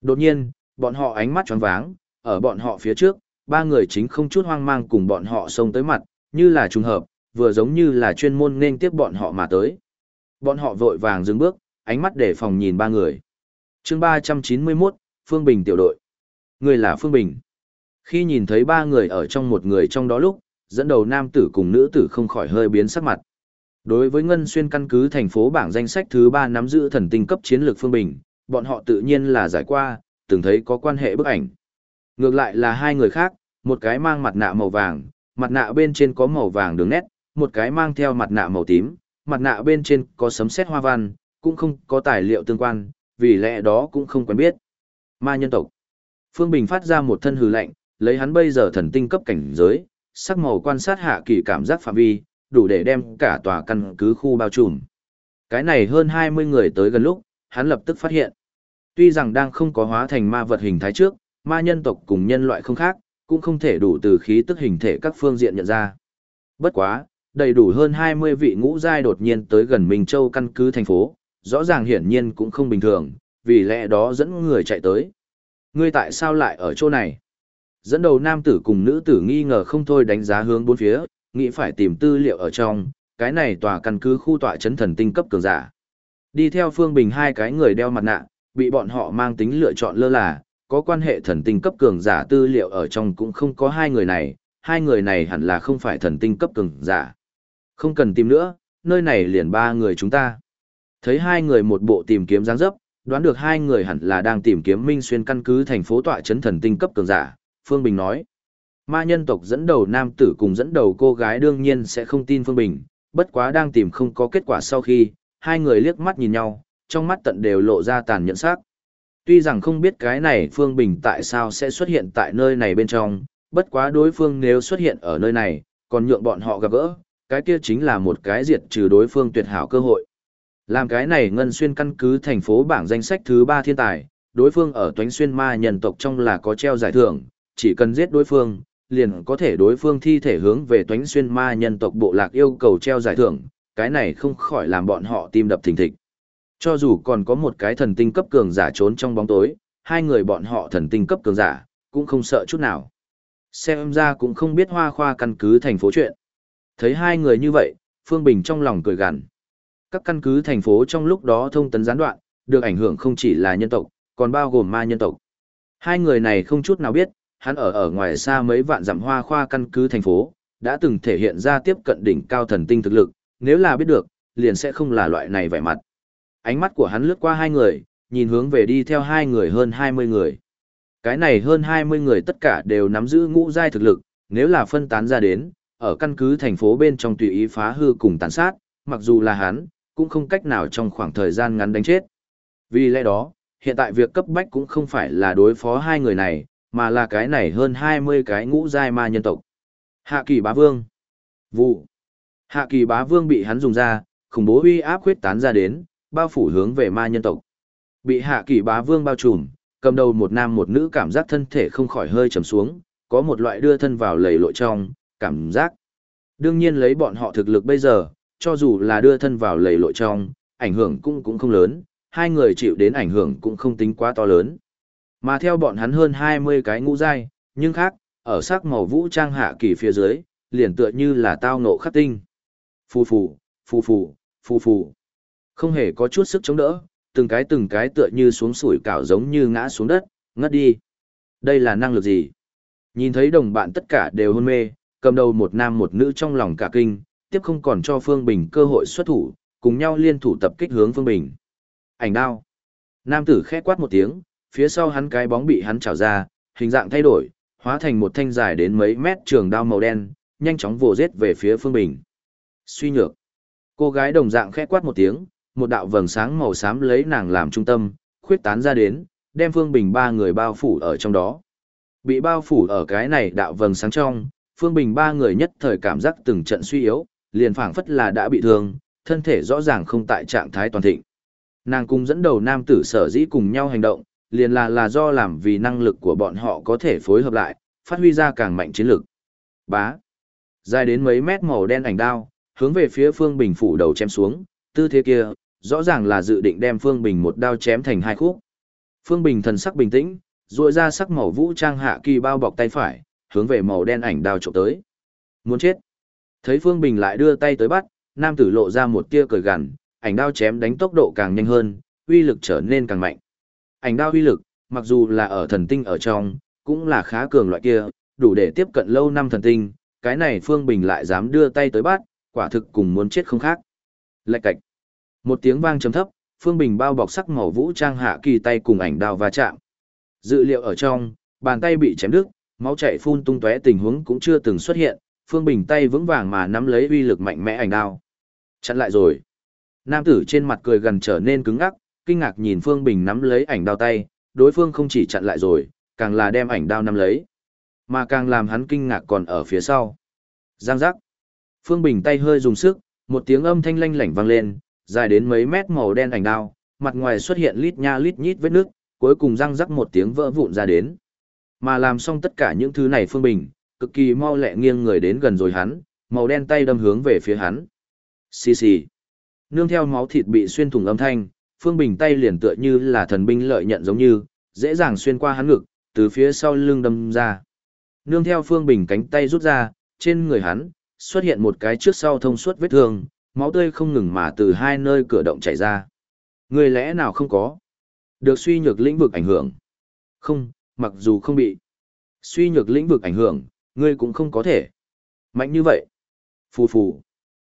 Đột nhiên, bọn họ ánh mắt tròn váng, ở bọn họ phía trước, ba người chính không chút hoang mang cùng bọn họ xông tới mặt, như là trùng hợp, vừa giống như là chuyên môn nên tiếp bọn họ mà tới. Bọn họ vội vàng dừng bước, ánh mắt để phòng nhìn ba người. chương 391, Phương Bình tiểu đội. Người là Phương Bình. Khi nhìn thấy ba người ở trong một người trong đó lúc, dẫn đầu nam tử cùng nữ tử không khỏi hơi biến sắc mặt. Đối với Ngân Xuyên căn cứ thành phố bảng danh sách thứ 3 nắm giữ thần tinh cấp chiến lược Phương Bình, bọn họ tự nhiên là giải qua, từng thấy có quan hệ bức ảnh. Ngược lại là hai người khác, một cái mang mặt nạ màu vàng, mặt nạ bên trên có màu vàng đường nét, một cái mang theo mặt nạ màu tím, mặt nạ bên trên có sấm sét hoa văn, cũng không có tài liệu tương quan, vì lẽ đó cũng không quen biết. Ma nhân tộc. Phương Bình phát ra một thân hừ lạnh, lấy hắn bây giờ thần tinh cấp cảnh giới, sắc màu quan sát hạ kỳ cảm giác phạm vi, đủ để đem cả tòa căn cứ khu bao trùm. Cái này hơn 20 người tới gần lúc, hắn lập tức phát hiện. Tuy rằng đang không có hóa thành ma vật hình thái trước, ma nhân tộc cùng nhân loại không khác, cũng không thể đủ từ khí tức hình thể các phương diện nhận ra. Bất quá, đầy đủ hơn 20 vị ngũ giai đột nhiên tới gần Minh Châu căn cứ thành phố, rõ ràng hiển nhiên cũng không bình thường, vì lẽ đó dẫn người chạy tới. Ngươi tại sao lại ở chỗ này? Dẫn đầu nam tử cùng nữ tử nghi ngờ không thôi đánh giá hướng bốn phía, nghĩ phải tìm tư liệu ở trong, cái này tòa căn cứ khu tọa chấn thần tinh cấp cường giả. Đi theo Phương Bình hai cái người đeo mặt nạ, bị bọn họ mang tính lựa chọn lơ là, có quan hệ thần tinh cấp cường giả tư liệu ở trong cũng không có hai người này, hai người này hẳn là không phải thần tinh cấp cường giả. Không cần tìm nữa, nơi này liền ba người chúng ta. Thấy hai người một bộ tìm kiếm dáng dấp, đoán được hai người hẳn là đang tìm kiếm Minh Xuyên căn cứ thành phố tọa chấn thần tinh cấp cường giả, Phương Bình nói. Ma nhân tộc dẫn đầu nam tử cùng dẫn đầu cô gái đương nhiên sẽ không tin Phương Bình, bất quá đang tìm không có kết quả sau khi, hai người liếc mắt nhìn nhau, trong mắt tận đều lộ ra tàn nhẫn sắc. Tuy rằng không biết cái này Phương Bình tại sao sẽ xuất hiện tại nơi này bên trong, bất quá đối phương nếu xuất hiện ở nơi này, còn nhượng bọn họ gặp gỡ, cái kia chính là một cái diệt trừ đối phương tuyệt hảo cơ hội. Làm cái này ngân xuyên căn cứ thành phố bảng danh sách thứ ba thiên tài, đối phương ở toánh xuyên ma nhân tộc trong là có treo giải thưởng, chỉ cần giết đối phương, liền có thể đối phương thi thể hướng về toánh xuyên ma nhân tộc bộ lạc yêu cầu treo giải thưởng, cái này không khỏi làm bọn họ tim đập thình thịch. Cho dù còn có một cái thần tinh cấp cường giả trốn trong bóng tối, hai người bọn họ thần tinh cấp cường giả, cũng không sợ chút nào. Xem ra cũng không biết hoa khoa căn cứ thành phố chuyện. Thấy hai người như vậy, Phương Bình trong lòng cười gằn. Các căn cứ thành phố trong lúc đó thông tấn gián đoạn, được ảnh hưởng không chỉ là nhân tộc, còn bao gồm ma nhân tộc. Hai người này không chút nào biết, hắn ở ở ngoài xa mấy vạn dặm hoa khoa căn cứ thành phố, đã từng thể hiện ra tiếp cận đỉnh cao thần tinh thực lực, nếu là biết được, liền sẽ không là loại này vẻ mặt. Ánh mắt của hắn lướt qua hai người, nhìn hướng về đi theo hai người hơn 20 người. Cái này hơn 20 người tất cả đều nắm giữ ngũ giai thực lực, nếu là phân tán ra đến, ở căn cứ thành phố bên trong tùy ý phá hư cùng tàn sát, mặc dù là hắn, cũng không cách nào trong khoảng thời gian ngắn đánh chết. Vì lẽ đó, hiện tại việc cấp bách cũng không phải là đối phó hai người này, mà là cái này hơn 20 cái ngũ giai ma nhân tộc. Hạ kỳ bá vương. Vụ. Hạ kỳ bá vương bị hắn dùng ra, khủng bố uy áp khuyết tán ra đến, bao phủ hướng về ma nhân tộc. Bị hạ kỳ bá vương bao trùm, cầm đầu một nam một nữ cảm giác thân thể không khỏi hơi trầm xuống, có một loại đưa thân vào lầy lội trong, cảm giác. Đương nhiên lấy bọn họ thực lực bây giờ, cho dù là đưa thân vào lầy lội trong, ảnh hưởng cũng cũng không lớn, hai người chịu đến ảnh hưởng cũng không tính quá to lớn. Mà theo bọn hắn hơn 20 cái ngũ dai, nhưng khác, ở sắc màu vũ trang hạ kỳ phía dưới, liền tựa như là tao ngộ khắc tinh. Phù phù, phù phù, phù phù. Không hề có chút sức chống đỡ, từng cái từng cái tựa như xuống sủi cảo giống như ngã xuống đất, ngất đi. Đây là năng lực gì? Nhìn thấy đồng bạn tất cả đều hôn mê, cầm đầu một nam một nữ trong lòng cả kinh, tiếp không còn cho Phương Bình cơ hội xuất thủ, cùng nhau liên thủ tập kích hướng Phương Bình. Ảnh đao. Nam tử khẽ quát một tiếng, phía sau hắn cái bóng bị hắn trào ra, hình dạng thay đổi, hóa thành một thanh dài đến mấy mét trường đao màu đen, nhanh chóng vồ giết về phía Phương Bình. Suy nhược. Cô gái đồng dạng khẽ quát một tiếng, một đạo vầng sáng màu xám lấy nàng làm trung tâm, khuyết tán ra đến, đem Phương Bình ba người bao phủ ở trong đó. Bị bao phủ ở cái này đạo vầng sáng trong, Phương Bình ba người nhất thời cảm giác từng trận suy yếu, liền phảng phất là đã bị thương, thân thể rõ ràng không tại trạng thái toàn thịnh. Nàng cùng dẫn đầu nam tử sở dĩ cùng nhau hành động, liền là là do làm vì năng lực của bọn họ có thể phối hợp lại, phát huy ra càng mạnh chiến lực. Bá. Dài đến mấy mét màu đen ảnh đao, hướng về phía Phương Bình phủ đầu chém xuống, tư thế kia, rõ ràng là dự định đem Phương Bình một đao chém thành hai khúc. Phương Bình thần sắc bình tĩnh, ruội ra sắc màu vũ trang hạ kỳ bao bọc tay phải, hướng về màu đen ảnh đao chụp tới. Muốn chết. Thấy Phương Bình lại đưa tay tới bắt, nam tử lộ ra một tia cười gằn, ảnh đao chém đánh tốc độ càng nhanh hơn, uy lực trở nên càng mạnh. Ảnh đao uy lực, mặc dù là ở thần tinh ở trong, cũng là khá cường loại kia, đủ để tiếp cận lâu năm thần tinh, cái này Phương Bình lại dám đưa tay tới bắt, quả thực cùng muốn chết không khác. Lạch cạch. Một tiếng vang trầm thấp, Phương Bình bao bọc sắc màu vũ trang hạ kỳ tay cùng ảnh đao va chạm. Dự liệu ở trong, bàn tay bị chém đứt, máu chảy phun tung tóe tình huống cũng chưa từng xuất hiện, Phương Bình tay vững vàng mà nắm lấy uy lực mạnh mẽ ảnh đao. Chặn lại rồi. Nam tử trên mặt cười gần trở nên cứng ngắc, kinh ngạc nhìn Phương Bình nắm lấy ảnh đao tay, đối phương không chỉ chặn lại rồi, càng là đem ảnh đao nắm lấy. Mà càng làm hắn kinh ngạc còn ở phía sau. Giang giác. Phương Bình tay hơi dùng sức, một tiếng âm thanh lanh lảnh vang lên, dài đến mấy mét màu đen ảnh đao, mặt ngoài xuất hiện lít nha lít nhít vết nước, cuối cùng răng rắc một tiếng vỡ vụn ra đến. Mà làm xong tất cả những thứ này Phương Bình, cực kỳ mau lẹ nghiêng người đến gần rồi hắn, màu đen tay đâm hướng về phía hắn. Xì xì. Nương theo máu thịt bị xuyên thủng âm thanh, Phương Bình tay liền tựa như là thần binh lợi nhận giống như, dễ dàng xuyên qua hắn ngực, từ phía sau lưng đâm ra. Nương theo Phương Bình cánh tay rút ra, trên người hắn, xuất hiện một cái trước sau thông suốt vết thương, máu tươi không ngừng mà từ hai nơi cửa động chảy ra. Người lẽ nào không có? Được suy nhược lĩnh vực ảnh hưởng. Không, mặc dù không bị. Suy nhược lĩnh vực ảnh hưởng, ngươi cũng không có thể. Mạnh như vậy. Phù phù.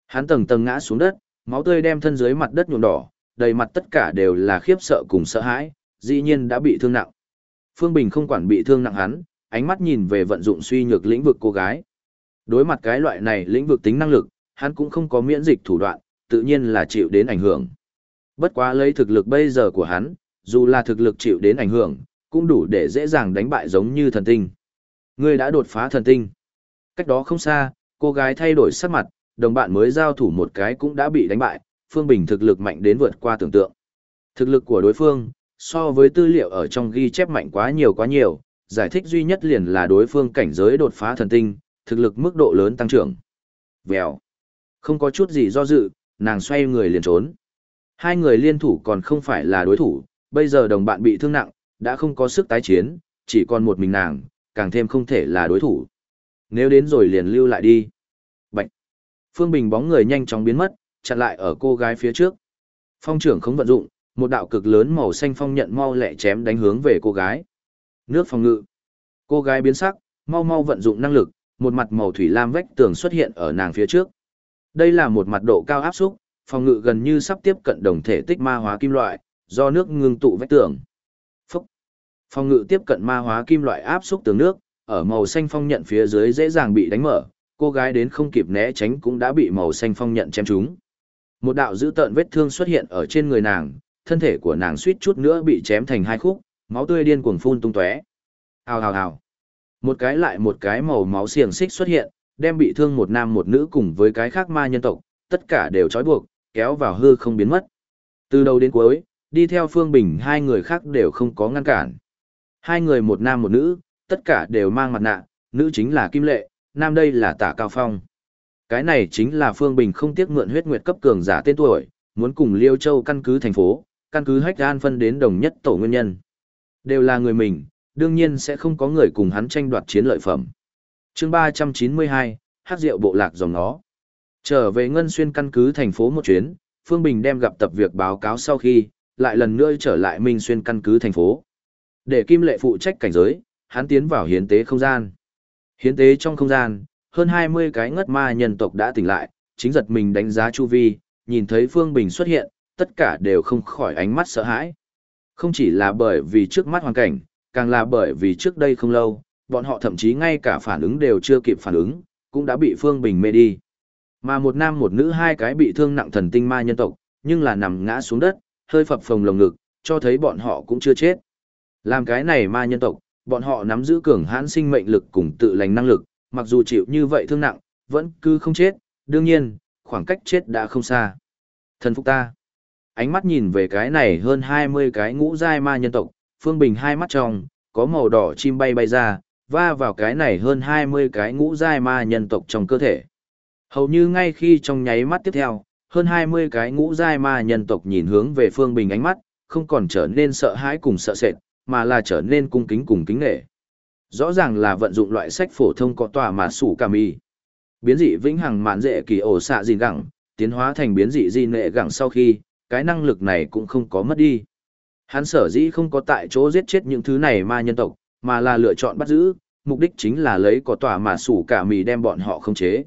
Hắn tầng tầng ngã xuống đất, máu tươi đem thân dưới mặt đất nhuộm đỏ, đầy mặt tất cả đều là khiếp sợ cùng sợ hãi, dĩ nhiên đã bị thương nặng. Phương Bình không quản bị thương nặng hắn, ánh mắt nhìn về vận dụng suy nhược lĩnh vực cô gái. Đối mặt cái loại này lĩnh vực tính năng lực, hắn cũng không có miễn dịch thủ đoạn, tự nhiên là chịu đến ảnh hưởng. Bất quá lấy thực lực bây giờ của hắn, dù là thực lực chịu đến ảnh hưởng, cũng đủ để dễ dàng đánh bại giống như thần tinh. Ngươi đã đột phá thần tinh. Cách đó không xa, cô gái thay đổi sắc mặt, đồng bạn mới giao thủ một cái cũng đã bị đánh bại, Phương Bình thực lực mạnh đến vượt qua tưởng tượng. Thực lực của đối phương, so với tư liệu ở trong ghi chép mạnh quá nhiều quá nhiều, giải thích duy nhất liền là đối phương cảnh giới đột phá thần tinh, thực lực mức độ lớn tăng trưởng. Vèo. Không có chút gì do dự, nàng xoay người liền trốn. Hai người liên thủ còn không phải là đối thủ, bây giờ đồng bạn bị thương nặng, đã không có sức tái chiến, chỉ còn một mình nàng, càng thêm không thể là đối thủ. Nếu đến rồi liền lưu lại đi. Bạch. Phương Bình bóng người nhanh chóng biến mất, chặn lại ở cô gái phía trước. Phong trưởng không vận dụng, một đạo cực lớn màu xanh phong nhận mau lẹ chém đánh hướng về cô gái. Nước phòng ngự. Cô gái biến sắc, mau mau vận dụng năng lực, một mặt màu thủy lam vách tường xuất hiện ở nàng phía trước. Đây là một mặt độ cao áp xúc, phòng ngự gần như sắp tiếp cận đồng thể tích ma hóa kim loại, do nước ngưng tụ vách tường. Phúc. Phòng ngự tiếp cận ma hóa kim loại áp xúc tường nước, ở màu xanh phong nhận phía dưới dễ dàng bị đánh mở, cô gái đến không kịp né tránh cũng đã bị màu xanh phong nhận chém trúng. Một đạo dữ tợn vết thương xuất hiện ở trên người nàng, thân thể của nàng suýt chút nữa bị chém thành hai khúc, máu tươi điên cuồng phun tung tóe. Hào hào hào. Một cái lại một cái màu máu xiềng xích xuất hiện, đem bị thương một nam một nữ cùng với cái khác ma nhân tộc, tất cả đều trói buộc, kéo vào hư không biến mất. Từ đầu đến cuối, đi theo Phương Bình hai người khác đều không có ngăn cản. Hai người một nam một nữ, tất cả đều mang mặt nạ, nữ chính là Kim Lệ, nam đây là Tả Cao Phong. Cái này chính là Phương Bình không tiếc mượn huyết nguyệt cấp cường giả tên tuổi, muốn cùng Liêu Châu căn cứ thành phố, căn cứ hách An phân đến đồng nhất tổ nguyên nhân. Đều là người mình, đương nhiên sẽ không có người cùng hắn tranh đoạt chiến lợi phẩm. chương 392, hát rượu bộ lạc dòng nó. Trở về Ngân Xuyên căn cứ thành phố một chuyến, Phương Bình đem gặp tập việc báo cáo sau khi, lại lần nữa trở lại Minh Xuyên căn cứ thành phố. Để Kim Lệ phụ trách cảnh giới, hắn tiến vào hiến tế không gian. Hiến tế trong không gian, hơn 20 cái ngất ma nhân tộc đã tỉnh lại, chính giật mình đánh giá chu vi, nhìn thấy Phương Bình xuất hiện, tất cả đều không khỏi ánh mắt sợ hãi. Không chỉ là bởi vì trước mắt hoàn cảnh, càng là bởi vì trước đây không lâu, bọn họ thậm chí ngay cả phản ứng đều chưa kịp phản ứng, cũng đã bị Phương Bình mê đi. Mà một nam một nữ hai cái bị thương nặng thần tinh ma nhân tộc, nhưng là nằm ngã xuống đất, hơi phập phồng lồng ngực, cho thấy bọn họ cũng chưa chết. Làm cái này ma nhân tộc, bọn họ nắm giữ cường hãn sinh mệnh lực cùng tự lành năng lực, mặc dù chịu như vậy thương nặng, vẫn cứ không chết, đương nhiên, khoảng cách chết đã không xa. Thần phục ta. Ánh mắt nhìn về cái này hơn 20 cái ngũ giai ma nhân tộc, Phương Bình hai mắt trong, có màu đỏ chim bay bay ra, va vào cái này hơn 20 cái ngũ giai ma nhân tộc trong cơ thể. Hầu như ngay khi trong nháy mắt tiếp theo, hơn 20 cái ngũ giai ma nhân tộc nhìn hướng về Phương Bình ánh mắt, không còn trở nên sợ hãi cùng sợ sệt, mà là trở nên cung kính cùng kính nể Rõ ràng là vận dụng loại sách phổ thông có tòa mà sủ cà mi. Biến dị vĩnh hằng mạn dễ kỳ ổ xạ gìn gẳng, tiến hóa thành biến dị di nệ gẳng sau khi, cái năng lực này cũng không có mất đi. Hắn sở dĩ không có tại chỗ giết chết những thứ này ma nhân tộc, mà là lựa chọn bắt giữ, mục đích chính là lấy có tòa mà sủ cả mì đem bọn họ không chế.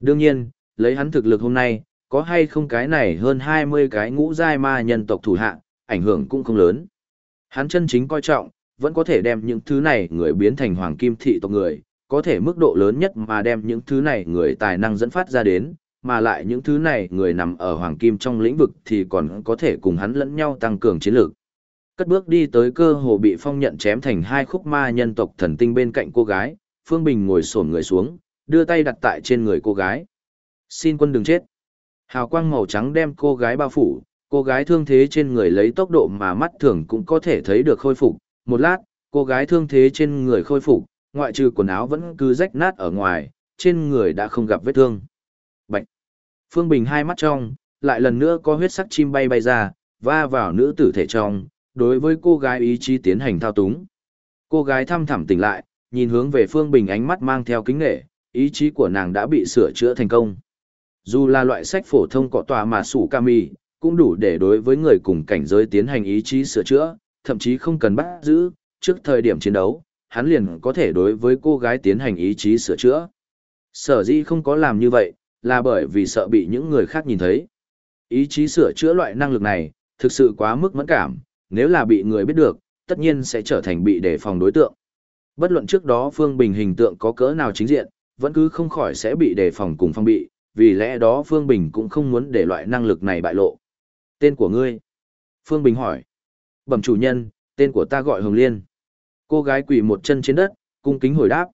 Đương nhiên, lấy hắn thực lực hôm nay, có hay không cái này hơn 20 cái ngũ giai ma nhân tộc thủ hạ, ảnh hưởng cũng không lớn. Hắn chân chính coi trọng, vẫn có thể đem những thứ này người biến thành hoàng kim thị tộc người, có thể mức độ lớn nhất mà đem những thứ này người tài năng dẫn phát ra đến, mà lại những thứ này người nằm ở hoàng kim trong lĩnh vực thì còn có thể cùng hắn lẫn nhau tăng cường chiến lược. Cất bước đi tới cơ hồ bị phong nhận chém thành hai khúc ma nhân tộc thần tinh bên cạnh cô gái, Phương Bình ngồi xổm người xuống, đưa tay đặt tại trên người cô gái. Xin quân đừng chết. Hào quang màu trắng đem cô gái bao phủ, cô gái thương thế trên người lấy tốc độ mà mắt thường cũng có thể thấy được khôi phục. Một lát, cô gái thương thế trên người khôi phục, ngoại trừ quần áo vẫn cứ rách nát ở ngoài, trên người đã không gặp vết thương. Bạch! Phương Bình hai mắt trong, lại lần nữa có huyết sắc chim bay bay ra, va vào nữ tử thể trong, đối với cô gái ý chí tiến hành thao túng. Cô gái thăm thẳm tỉnh lại, nhìn hướng về Phương Bình ánh mắt mang theo kính nghệ, ý chí của nàng đã bị sửa chữa thành công. Dù là loại sách phổ thông cọ tòa mà sủ Cami cũng đủ để đối với người cùng cảnh giới tiến hành ý chí sửa chữa, thậm chí không cần bắt giữ, trước thời điểm chiến đấu, hắn liền có thể đối với cô gái tiến hành ý chí sửa chữa. Sở dĩ không có làm như vậy, là bởi vì sợ bị những người khác nhìn thấy. Ý chí sửa chữa loại năng lực này, thực sự quá mức mẫn cảm, nếu là bị người biết được, tất nhiên sẽ trở thành bị đề phòng đối tượng. Bất luận trước đó Phương Bình hình tượng có cỡ nào chính diện, vẫn cứ không khỏi sẽ bị đề phòng cùng phong bị, vì lẽ đó Phương Bình cũng không muốn để loại năng lực này bại lộ. Tên của ngươi? Phương Bình hỏi. Bẩm chủ nhân, tên của ta gọi Hồng Liên. Cô gái quỳ một chân trên đất, cung kính hồi đáp.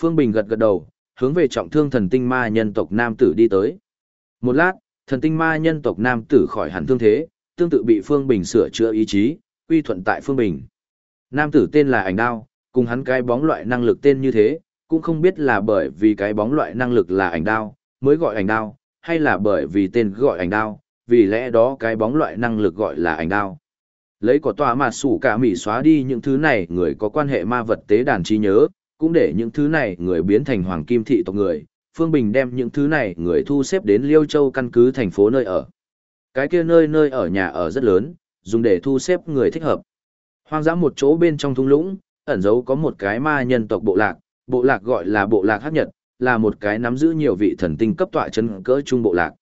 Phương Bình gật gật đầu, hướng về trọng thương thần tinh ma nhân tộc nam tử đi tới. Một lát, thần tinh ma nhân tộc nam tử khỏi hẳn thương thế, tương tự bị Phương Bình sửa chữa ý chí, uy thuận tại Phương Bình. Nam tử tên là ảnh đao, cùng hắn cái bóng loại năng lực tên như thế, cũng không biết là bởi vì cái bóng loại năng lực là ảnh đao, mới gọi ảnh đao, hay là bởi vì tên gọi ảnh đao, vì lẽ đó cái bóng loại năng lực gọi là ảnh đao. Lấy có tòa mà sủ cả mỉ xóa đi những thứ này người có quan hệ ma vật tế đàn trí nhớ, cũng để những thứ này người biến thành hoàng kim thị tộc người, Phương Bình đem những thứ này người thu xếp đến Liêu Châu căn cứ thành phố nơi ở. Cái kia nơi nơi ở nhà ở rất lớn, dùng để thu xếp người thích hợp. Hoang dã một chỗ bên trong thung lũng, ẩn giấu có một cái ma nhân tộc bộ lạc, bộ lạc gọi là bộ lạc hắc nhật, là một cái nắm giữ nhiều vị thần tinh cấp tọa chân cỡ trung bộ lạc.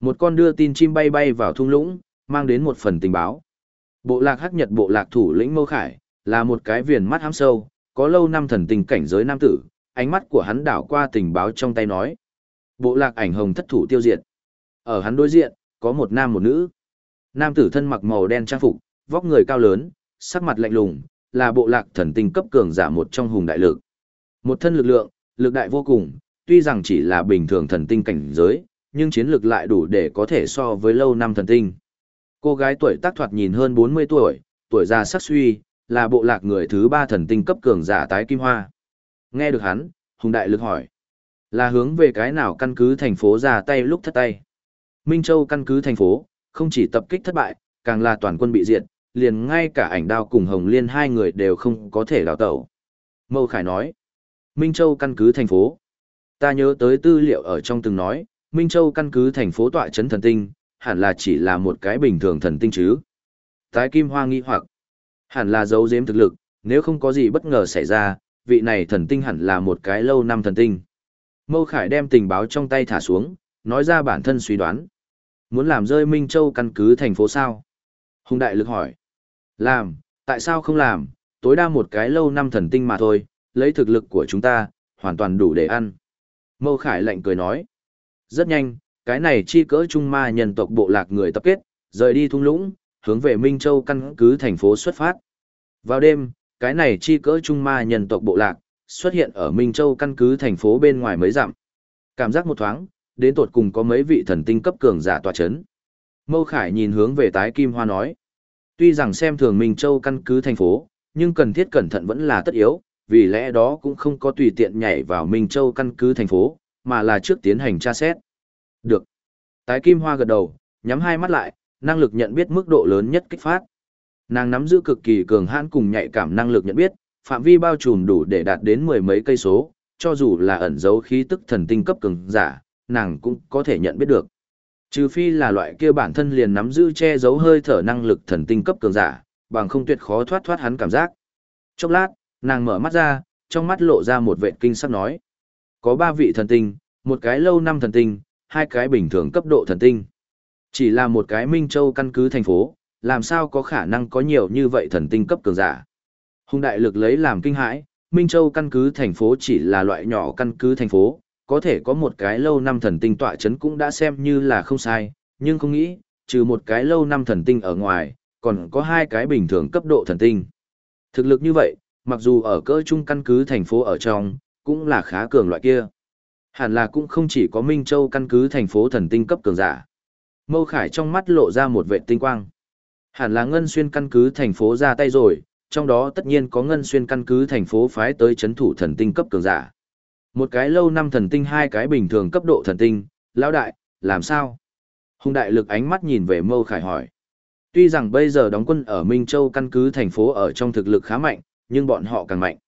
Một con đưa tin chim bay bay vào thung lũng, mang đến một phần tình báo. Bộ lạc hắc nhật bộ lạc thủ lĩnh Mâu Khải, là một cái viền mắt hám sâu, có lâu năm thần tình cảnh giới nam tử, ánh mắt của hắn đảo qua tình báo trong tay nói. Bộ lạc ảnh hồng thất thủ tiêu diệt. Ở hắn đối diện, có một nam một nữ. Nam tử thân mặc màu đen trang phục, vóc người cao lớn, sắc mặt lạnh lùng, là bộ lạc thần tinh cấp cường giả một trong hùng đại lực. Một thân lực lượng, lực đại vô cùng, tuy rằng chỉ là bình thường thần tinh cảnh giới, nhưng chiến lực lại đủ để có thể so với lâu năm thần tinh. Cô gái tuổi tác thoạt nhìn hơn 40 tuổi, tuổi già sắc suy, là bộ lạc người thứ ba thần tinh cấp cường giả tái kim hoa. Nghe được hắn, hùng đại lực hỏi. Là hướng về cái nào căn cứ thành phố ra tay lúc thất tay. Minh Châu căn cứ thành phố, không chỉ tập kích thất bại, càng là toàn quân bị diệt, liền ngay cả ảnh đao cùng Hồng Liên hai người đều không có thể đào tẩu. Mâu Khải nói, Minh Châu căn cứ thành phố. Ta nhớ tới tư liệu ở trong từng nói, Minh Châu căn cứ thành phố tọa chấn thần tinh, hẳn là chỉ là một cái bình thường thần tinh chứ. Tái Kim Hoa nghi hoặc, hẳn là giấu giếm thực lực, nếu không có gì bất ngờ xảy ra, vị này thần tinh hẳn là một cái lâu năm thần tinh. Mâu Khải đem tình báo trong tay thả xuống, nói ra bản thân suy đoán. Muốn làm rơi Minh Châu căn cứ thành phố sao? Hùng Đại Lực hỏi. Làm, tại sao không làm, tối đa một cái lâu năm thần tinh mà thôi, lấy thực lực của chúng ta, hoàn toàn đủ để ăn. Mâu Khải lạnh cười nói. Rất nhanh, cái này chi cỡ trung ma nhân tộc bộ lạc người tập kết, rời đi thung lũng, hướng về Minh Châu căn cứ thành phố xuất phát. Vào đêm, cái này chi cỡ trung ma nhân tộc bộ lạc, xuất hiện ở Minh Châu căn cứ thành phố bên ngoài mới dặm. Cảm giác một thoáng, đến tột cùng có mấy vị thần tinh cấp cường giả tòa chấn. Mâu Khải nhìn hướng về tái kim hoa nói. Tuy rằng xem thường Minh Châu căn cứ thành phố, nhưng cần thiết cẩn thận vẫn là tất yếu, vì lẽ đó cũng không có tùy tiện nhảy vào Minh Châu căn cứ thành phố, mà là trước tiến hành tra xét. Được. Tái Kim Hoa gật đầu, nhắm hai mắt lại, năng lực nhận biết mức độ lớn nhất kích phát. Nàng nắm giữ cực kỳ cường hãn cùng nhạy cảm năng lực nhận biết, phạm vi bao trùm đủ để đạt đến mười mấy cây số, cho dù là ẩn dấu khí tức thần tinh cấp cường giả, nàng cũng có thể nhận biết được. Trừ phi là loại kia bản thân liền nắm giữ che giấu hơi thở năng lực thần tinh cấp cường giả, bằng không tuyệt khó thoát thoát hắn cảm giác. Chốc lát, nàng mở mắt ra, trong mắt lộ ra một vệ kinh sắc nói. Có ba vị thần tinh, một cái lâu năm thần tinh, hai cái bình thường cấp độ thần tinh. Chỉ là một cái Minh Châu căn cứ thành phố, làm sao có khả năng có nhiều như vậy thần tinh cấp cường giả. Hùng đại lực lấy làm kinh hãi, Minh Châu căn cứ thành phố chỉ là loại nhỏ căn cứ thành phố, có thể có một cái lâu năm thần tinh tọa chấn cũng đã xem như là không sai, nhưng không nghĩ, trừ một cái lâu năm thần tinh ở ngoài, còn có hai cái bình thường cấp độ thần tinh. Thực lực như vậy, mặc dù ở cỡ trung căn cứ thành phố ở trong, cũng là khá cường loại kia. Hẳn là cũng không chỉ có Minh Châu căn cứ thành phố thần tinh cấp cường giả. Mâu Khải trong mắt lộ ra một vệ tinh quang. Hẳn là Ngân Xuyên căn cứ thành phố ra tay rồi, trong đó tất nhiên có Ngân Xuyên căn cứ thành phố phái tới chấn thủ thần tinh cấp cường giả. Một cái lâu năm thần tinh hai cái bình thường cấp độ thần tinh, lão đại, làm sao? Hùng đại lực ánh mắt nhìn về Mâu Khải hỏi. Tuy rằng bây giờ đóng quân ở Minh Châu căn cứ thành phố ở trong thực lực khá mạnh, nhưng bọn họ càng mạnh.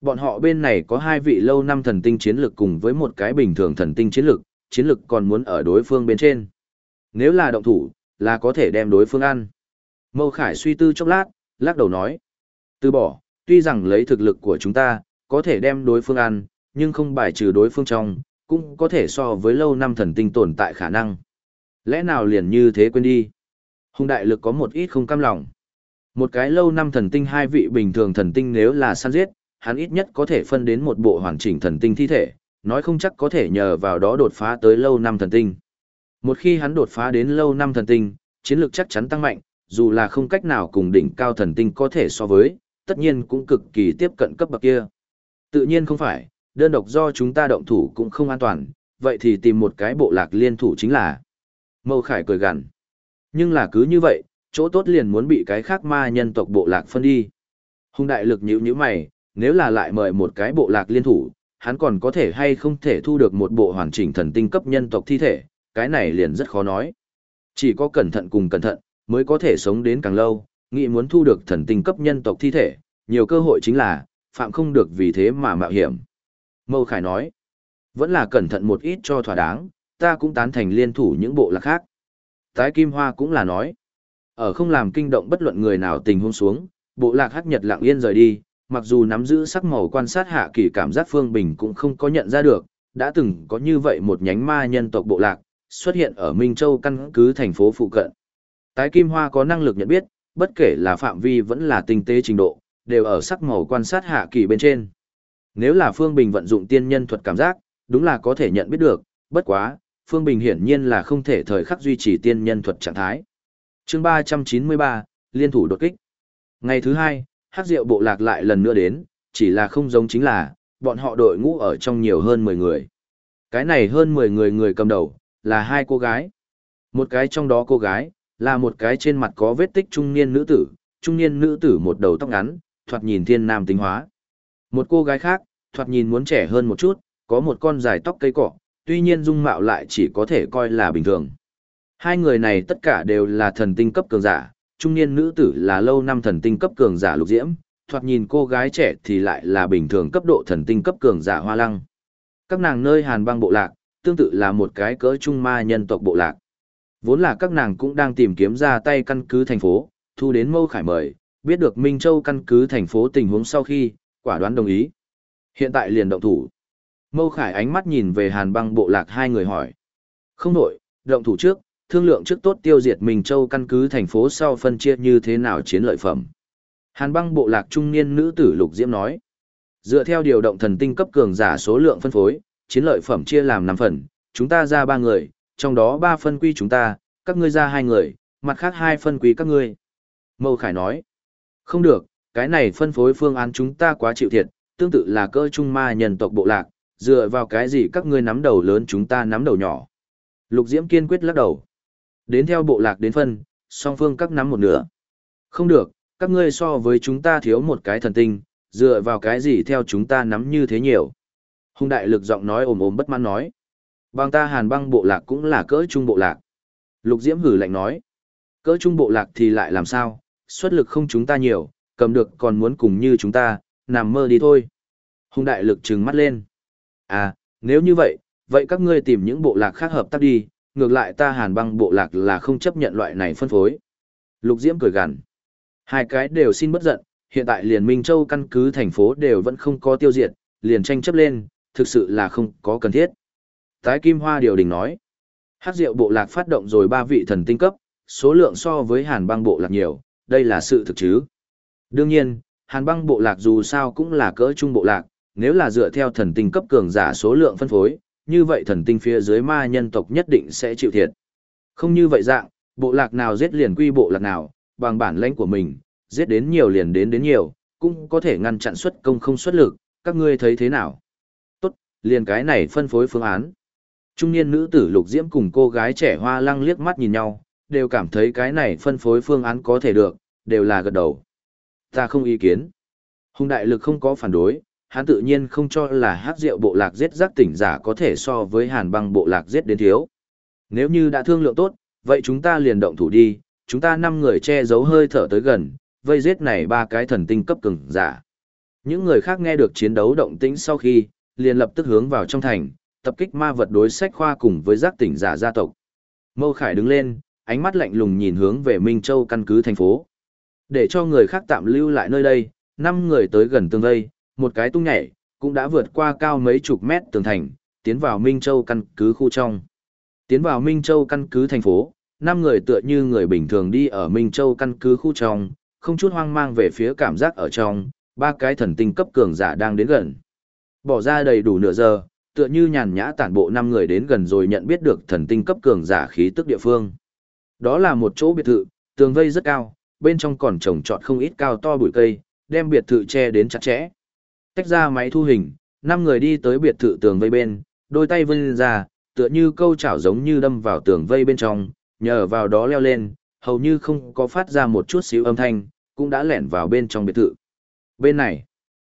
Bọn họ bên này có hai vị lâu năm thần tinh chiến lực cùng với một cái bình thường thần tinh chiến lực, chiến lực còn muốn ở đối phương bên trên. Nếu là động thủ, là có thể đem đối phương ăn. Mâu Khải suy tư chốc lát, lắc đầu nói. Từ bỏ, tuy rằng lấy thực lực của chúng ta, có thể đem đối phương ăn, nhưng không bài trừ đối phương trong, cũng có thể so với lâu năm thần tinh tồn tại khả năng. Lẽ nào liền như thế quên đi? Hùng đại lực có một ít không cam lòng. Một cái lâu năm thần tinh hai vị bình thường thần tinh nếu là săn giết, hắn ít nhất có thể phân đến một bộ hoàn chỉnh thần tinh thi thể, nói không chắc có thể nhờ vào đó đột phá tới lâu năm thần tinh. Một khi hắn đột phá đến lâu năm thần tinh, chiến lược chắc chắn tăng mạnh, dù là không cách nào cùng đỉnh cao thần tinh có thể so với, tất nhiên cũng cực kỳ tiếp cận cấp bậc kia. Tự nhiên không phải, đơn độc do chúng ta động thủ cũng không an toàn, vậy thì tìm một cái bộ lạc liên thủ chính là. Mâu Khải cười gằn. Nhưng là cứ như vậy, chỗ tốt liền muốn bị cái khác ma nhân tộc bộ lạc phân đi. hung đại lực nhíu nhíu mày, nếu là lại mời một cái bộ lạc liên thủ, hắn còn có thể hay không thể thu được một bộ hoàn chỉnh thần tinh cấp nhân tộc thi thể, cái này liền rất khó nói. Chỉ có cẩn thận cùng cẩn thận, mới có thể sống đến càng lâu, nghĩ muốn thu được thần tinh cấp nhân tộc thi thể, nhiều cơ hội chính là, phạm không được vì thế mà mạo hiểm. Mâu Khải nói, vẫn là cẩn thận một ít cho thỏa đáng, ta cũng tán thành liên thủ những bộ lạc khác. Tái Kim Hoa cũng là nói, ở không làm kinh động bất luận người nào tình huống xuống, bộ lạc hắc nhật lặng yên rời đi, mặc dù nắm giữ sắc màu quan sát hạ kỳ cảm giác Phương Bình cũng không có nhận ra được, đã từng có như vậy một nhánh ma nhân tộc bộ lạc, xuất hiện ở Minh Châu căn cứ thành phố phụ cận. Tái Kim Hoa có năng lực nhận biết, bất kể là phạm vi vẫn là tinh tế trình độ, đều ở sắc màu quan sát hạ kỳ bên trên. Nếu là Phương Bình vận dụng tiên nhân thuật cảm giác, đúng là có thể nhận biết được, bất quá, Phương Bình hiển nhiên là không thể thời khắc duy trì tiên nhân thuật trạng thái. chương 393, Liên thủ đột kích. Ngày thứ hai, Hắc Diệu bộ lạc lại lần nữa đến, chỉ là không giống chính là, bọn họ đội ngũ ở trong nhiều hơn 10 người. Cái này hơn 10 người người cầm đầu, là hai cô gái. Một cái trong đó cô gái, là một cái trên mặt có vết tích trung niên nữ tử, trung niên nữ tử một đầu tóc ngắn, thoạt nhìn thiên nam tính hóa. Một cô gái khác, thoạt nhìn muốn trẻ hơn một chút, có một con dài tóc cây cỏ, tuy nhiên dung mạo lại chỉ có thể coi là bình thường. Hai người này tất cả đều là thần tinh cấp cường giả, trung niên nữ tử là lâu năm thần tinh cấp cường giả lục diễm, thoạt nhìn cô gái trẻ thì lại là bình thường cấp độ thần tinh cấp cường giả hoa lăng. Các nàng nơi hàn băng bộ lạc, tương tự là một cái cỡ trung ma nhân tộc bộ lạc. Vốn là các nàng cũng đang tìm kiếm ra tay căn cứ thành phố, thu đến mâu khải mời, biết được Minh Châu căn cứ thành phố tình huống sau khi, quả đoán đồng ý. Hiện tại liền động thủ. Mâu khải ánh mắt nhìn về hàn băng bộ lạc hai người hỏi. Không nổi động thủ trước, thương lượng trước tốt tiêu diệt Minh Châu căn cứ thành phố sau phân chia như thế nào chiến lợi phẩm. Hàn băng bộ lạc trung niên nữ tử Lục Diễm nói. Dựa theo điều động thần tinh cấp cường giả số lượng phân phối, chiến lợi phẩm chia làm 5 phần, chúng ta ra 3 người, trong đó 3 phân quy chúng ta, các ngươi ra 2 người, mặt khác 2 phân quy các ngươi. Mâu Khải nói. Không được, cái này phân phối phương án chúng ta quá chịu thiệt, tương tự là cơ trung ma nhân tộc bộ lạc, dựa vào cái gì các ngươi nắm đầu lớn chúng ta nắm đầu nhỏ. Lục Diễm kiên quyết lắc đầu. Đến theo bộ lạc đến phân, song phương các nắm một nửa. Không được, các ngươi so với chúng ta thiếu một cái thần tinh, dựa vào cái gì theo chúng ta nắm như thế nhiều. Hùng đại lực giọng nói ồm ồm bất mãn nói. Bằng ta hàn băng bộ lạc cũng là cỡ trung bộ lạc. Lục Diễm hử lạnh nói. Cỡ trung bộ lạc thì lại làm sao, xuất lực không chúng ta nhiều, cầm được còn muốn cùng như chúng ta, nằm mơ đi thôi. Hùng đại lực trừng mắt lên. À, nếu như vậy, vậy các ngươi tìm những bộ lạc khác hợp tác đi, ngược lại ta hàn băng bộ lạc là không chấp nhận loại này phân phối. Lục Diễm cười gằn. Hai cái đều xin bất giận, hiện tại liền Minh Châu căn cứ thành phố đều vẫn không có tiêu diệt, liền tranh chấp lên, thực sự là không có cần thiết. Tái Kim Hoa điều đình nói. Hát rượu bộ lạc phát động rồi ba vị thần tinh cấp, số lượng so với hàn băng bộ lạc nhiều, đây là sự thực chứ. Đương nhiên, hàn băng bộ lạc dù sao cũng là cỡ trung bộ lạc, nếu là dựa theo thần tinh cấp cường giả số lượng phân phối, như vậy thần tinh phía dưới ma nhân tộc nhất định sẽ chịu thiệt. Không như vậy dạng, bộ lạc nào giết liền quy bộ lạc nào, bằng bản lãnh của mình, giết đến nhiều liền đến đến nhiều, cũng có thể ngăn chặn xuất công không xuất lực, các ngươi thấy thế nào? Tốt, liền cái này phân phối phương án. Trung niên nữ tử lục diễm cùng cô gái trẻ hoa lăng liếc mắt nhìn nhau, đều cảm thấy cái này phân phối phương án có thể được, đều là gật đầu. Ta không ý kiến. Hùng đại lực không có phản đối, hắn tự nhiên không cho là hát rượu bộ lạc giết giác tỉnh giả có thể so với hàn băng bộ lạc giết đến thiếu. Nếu như đã thương lượng tốt, vậy chúng ta liền động thủ đi, chúng ta năm người che giấu hơi thở tới gần, vây giết này ba cái thần tinh cấp cường giả. Những người khác nghe được chiến đấu động tĩnh sau khi, liền lập tức hướng vào trong thành, tập kích ma vật đối sách khoa cùng với giác tỉnh giả gia tộc. Mâu Khải đứng lên, ánh mắt lạnh lùng nhìn hướng về Minh Châu căn cứ thành phố. Để cho người khác tạm lưu lại nơi đây, năm người tới gần tường vây, một cái tung nhảy, cũng đã vượt qua cao mấy chục mét tường thành, tiến vào Minh Châu căn cứ khu trong. Tiến vào Minh Châu căn cứ thành phố, năm người tựa như người bình thường đi ở Minh Châu căn cứ khu trong, không chút hoang mang về phía cảm giác ở trong, ba cái thần tinh cấp cường giả đang đến gần. Bỏ ra đầy đủ nửa giờ, tựa như nhàn nhã tản bộ năm người đến gần rồi nhận biết được thần tinh cấp cường giả khí tức địa phương. Đó là một chỗ biệt thự, tường vây rất cao, bên trong còn trồng trọt không ít cao to bụi cây, đem biệt thự che đến chặt chẽ. Tách ra máy thu hình, năm người đi tới biệt thự tường vây bên, đôi tay vươn ra, tựa như câu chảo giống như đâm vào tường vây bên trong, nhờ vào đó leo lên, hầu như không có phát ra một chút xíu âm thanh, cũng đã lẻn vào bên trong biệt thự. Bên này,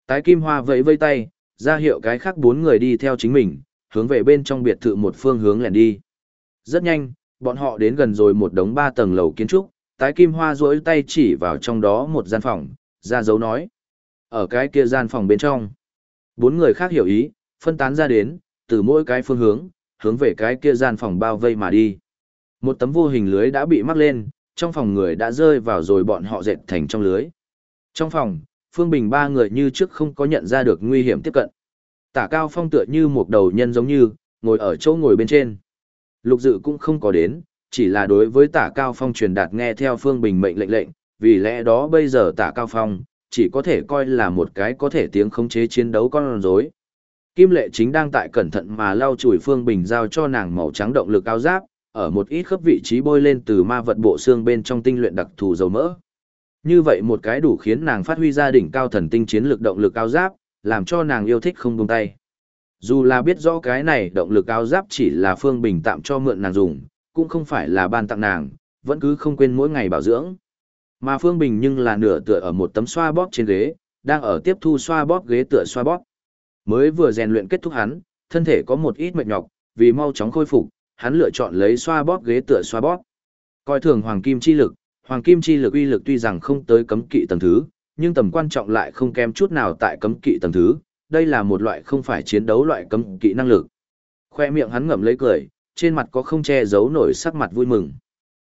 tái kim hoa vẫy vây tay, ra hiệu cái khác bốn người đi theo chính mình, hướng về bên trong biệt thự một phương hướng lẻn đi. Rất nhanh, bọn họ đến gần rồi một đống ba tầng lầu kiến trúc, tái kim hoa duỗi tay chỉ vào trong đó một gian phòng, ra dấu nói. Ở cái kia gian phòng bên trong, bốn người khác hiểu ý, phân tán ra đến, từ mỗi cái phương hướng, hướng về cái kia gian phòng bao vây mà đi. Một tấm vô hình lưới đã bị mắc lên, trong phòng người đã rơi vào rồi bọn họ dệt thành trong lưới. Trong phòng, Phương Bình ba người như trước không có nhận ra được nguy hiểm tiếp cận. Tả Cao Phong tựa như một đầu nhân giống như, ngồi ở chỗ ngồi bên trên. Lục dự cũng không có đến, chỉ là đối với tả Cao Phong truyền đạt nghe theo Phương Bình mệnh lệnh lệnh, vì lẽ đó bây giờ tả Cao Phong, chỉ có thể coi là một cái có thể tiếng khống chế chiến đấu con rối. Kim lệ chính đang tại cẩn thận mà lau chùi Phương Bình giao cho nàng màu trắng động lực áo giáp, ở một ít khớp vị trí bôi lên từ ma vật bộ xương bên trong tinh luyện đặc thù dầu mỡ. Như vậy một cái đủ khiến nàng phát huy ra đỉnh cao thần tinh chiến lực động lực áo giáp, làm cho nàng yêu thích không buông tay. Dù là biết rõ cái này động lực áo giáp chỉ là Phương Bình tạm cho mượn nàng dùng, cũng không phải là ban tặng nàng, vẫn cứ không quên mỗi ngày bảo dưỡng. Mà Phương Bình nhưng là nửa tựa ở một tấm xoa bóp trên ghế, đang ở tiếp thu xoa bóp ghế tựa xoa bóp. Mới vừa rèn luyện kết thúc hắn, thân thể có một ít mệt nhọc, vì mau chóng khôi phục, hắn lựa chọn lấy xoa bóp ghế tựa xoa bóp. Coi thường hoàng kim chi lực, hoàng kim chi lực uy lực tuy rằng không tới cấm kỵ tầng thứ, nhưng tầm quan trọng lại không kém chút nào tại cấm kỵ tầng thứ, đây là một loại không phải chiến đấu loại cấm kỵ năng lực. Khoe miệng hắn ngậm lấy cười, trên mặt có không che giấu nổi sắc mặt vui mừng.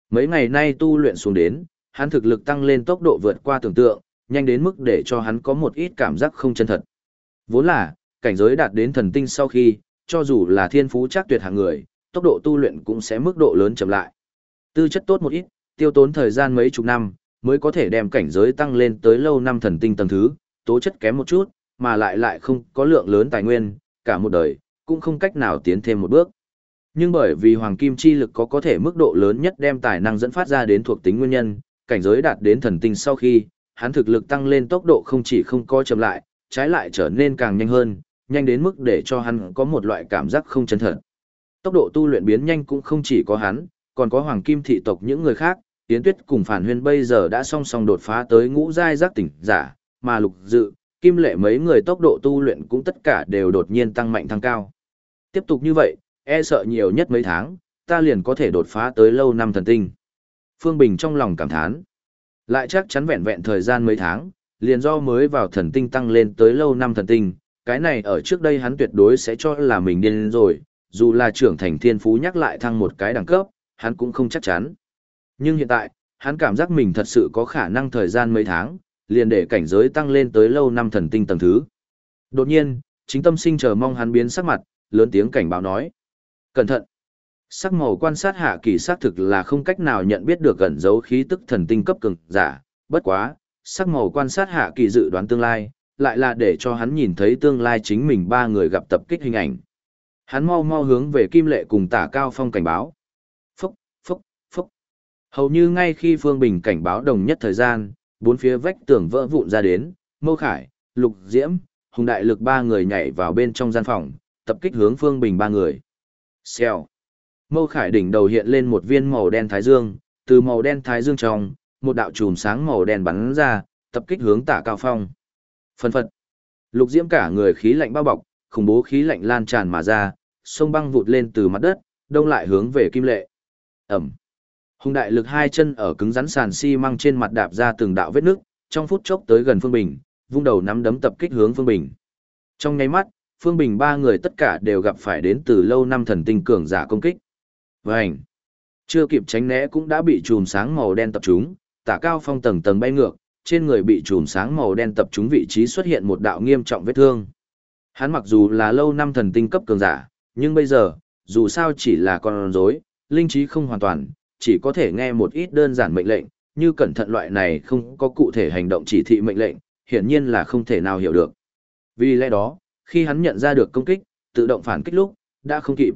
Mấy ngày nay tu luyện xuống đến, hắn thực lực tăng lên tốc độ vượt qua tưởng tượng, nhanh đến mức để cho hắn có một ít cảm giác không chân thật. Vốn là, cảnh giới đạt đến thần tinh sau khi, cho dù là thiên phú chắc tuyệt hạng người, tốc độ tu luyện cũng sẽ mức độ lớn chậm lại. Tư chất tốt một ít, tiêu tốn thời gian mấy chục năm, mới có thể đem cảnh giới tăng lên tới lâu năm thần tinh tầng thứ, tố chất kém một chút, mà lại lại không có lượng lớn tài nguyên, cả một đời, cũng không cách nào tiến thêm một bước. Nhưng bởi vì hoàng kim chi lực có có thể mức độ lớn nhất đem tài năng dẫn phát ra đến thuộc tính nguyên nhân, cảnh giới đạt đến thần tinh sau khi, hắn thực lực tăng lên tốc độ không chỉ không có chậm lại, trái lại trở nên càng nhanh hơn, nhanh đến mức để cho hắn có một loại cảm giác không chân thật. Tốc độ tu luyện biến nhanh cũng không chỉ có hắn, còn có hoàng kim thị tộc những người khác, Yến Tuyết cùng Phản Huyên bây giờ đã song song đột phá tới ngũ giai giác tỉnh giả, mà Lục Dự, Kim Lệ mấy người tốc độ tu luyện cũng tất cả đều đột nhiên tăng mạnh thăng cao. Tiếp tục như vậy, e sợ nhiều nhất mấy tháng, ta liền có thể đột phá tới lâu năm thần tinh. Phương Bình trong lòng cảm thán. Lại chắc chắn vẹn vẹn thời gian mấy tháng, liền do mới vào thần tinh tăng lên tới lâu năm thần tinh, cái này ở trước đây hắn tuyệt đối sẽ cho là mình điên rồi, dù là trưởng thành thiên phú nhắc lại thăng một cái đẳng cấp, hắn cũng không chắc chắn. Nhưng hiện tại, hắn cảm giác mình thật sự có khả năng thời gian mấy tháng, liền để cảnh giới tăng lên tới lâu năm thần tinh tầng thứ. Đột nhiên, chính tâm sinh chờ mong hắn biến sắc mặt, lớn tiếng cảnh báo nói. Cẩn thận! Sắc màu quan sát hạ kỳ xác thực là không cách nào nhận biết được gần dấu khí tức thần tinh cấp cường giả, bất quá, sắc màu quan sát hạ kỳ dự đoán tương lai, lại là để cho hắn nhìn thấy tương lai chính mình ba người gặp tập kích hình ảnh. Hắn mau mau hướng về Kim Lệ cùng Tả Cao Phong cảnh báo. Phúc, phúc, phúc. Hầu như ngay khi Phương Bình cảnh báo đồng nhất thời gian, bốn phía vách tường vỡ vụn ra đến, Mâu Khải, Lục Diễm, Hùng Đại Lực ba người nhảy vào bên trong gian phòng, tập kích hướng Phương Bình ba người. Xèo. Mâu Khải đỉnh đầu hiện lên một viên màu đen thái dương, từ màu đen thái dương trong, một đạo chùm sáng màu đen bắn ra, tập kích hướng Tả Cao Phong. Phân phật. Lục Diễm cả người khí lạnh bao bọc, khủng bố khí lạnh lan tràn mà ra, sông băng vụt lên từ mặt đất, đông lại hướng về Kim Lệ. Ẩm. Hùng đại lực hai chân ở cứng rắn sàn xi măng trên mặt đạp ra từng đạo vết nước, trong phút chốc tới gần Phương Bình, vung đầu nắm đấm tập kích hướng Phương Bình. Trong nháy mắt, Phương Bình ba người tất cả đều gặp phải đến từ lâu năm thần tinh cường giả công kích. Vành. Chưa kịp tránh né cũng đã bị chùm sáng màu đen tập trúng, tả cao phong tầng tầng bay ngược, trên người bị chùm sáng màu đen tập trúng vị trí xuất hiện một đạo nghiêm trọng vết thương. Hắn mặc dù là lâu năm thần tinh cấp cường giả, nhưng bây giờ, dù sao chỉ là con rối, linh trí không hoàn toàn, chỉ có thể nghe một ít đơn giản mệnh lệnh, như cẩn thận loại này không có cụ thể hành động chỉ thị mệnh lệnh, hiển nhiên là không thể nào hiểu được. Vì lẽ đó, khi hắn nhận ra được công kích, tự động phản kích lúc, đã không kịp.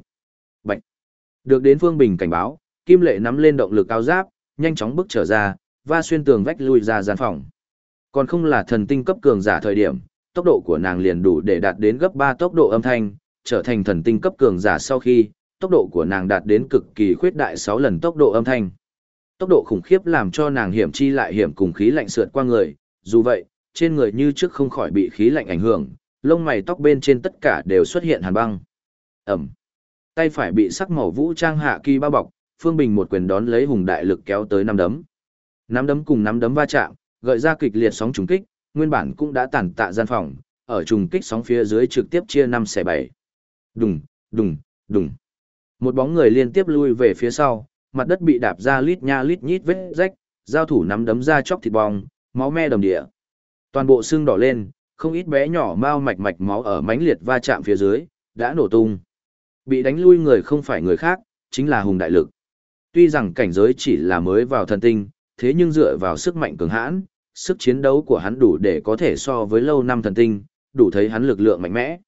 Được đến Phương Bình cảnh báo, Kim Lệ nắm lên động lực áo giáp, nhanh chóng bước trở ra, và xuyên tường vách lui ra gian phòng. Còn không là thần tinh cấp cường giả thời điểm, tốc độ của nàng liền đủ để đạt đến gấp 3 tốc độ âm thanh, trở thành thần tinh cấp cường giả sau khi, tốc độ của nàng đạt đến cực kỳ khuyết đại 6 lần tốc độ âm thanh. Tốc độ khủng khiếp làm cho nàng hiểm chi lại hiểm cùng khí lạnh sượt qua người, dù vậy, trên người như trước không khỏi bị khí lạnh ảnh hưởng, lông mày tóc bên trên tất cả đều xuất hiện hàn băng. Ẩm. Tay phải bị sắc màu vũ trang hạ kỳ bao bọc, Phương Bình một quyền đón lấy hùng đại lực kéo tới năm đấm. Năm đấm cùng năm đấm va chạm, gợi ra kịch liệt sóng trùng kích, nguyên bản cũng đã tản tạ gian phòng, ở trùng kích sóng phía dưới trực tiếp chia năm xẻ bảy. Đùng, đùng, đùng. Một bóng người liên tiếp lui về phía sau, mặt đất bị đạp ra lít nha lít nhít vết rách, giao thủ nắm đấm ra chóc thịt bong, máu me đồng địa. Toàn bộ xương đỏ lên, không ít bé nhỏ mau mạch mạch máu ở mãnh liệt va chạm phía dưới, đã nổ tung. Bị đánh lui người không phải người khác, chính là hùng đại lực. Tuy rằng cảnh giới chỉ là mới vào thần tinh, thế nhưng dựa vào sức mạnh cường hãn, sức chiến đấu của hắn đủ để có thể so với lâu năm thần tinh, đủ thấy hắn lực lượng mạnh mẽ.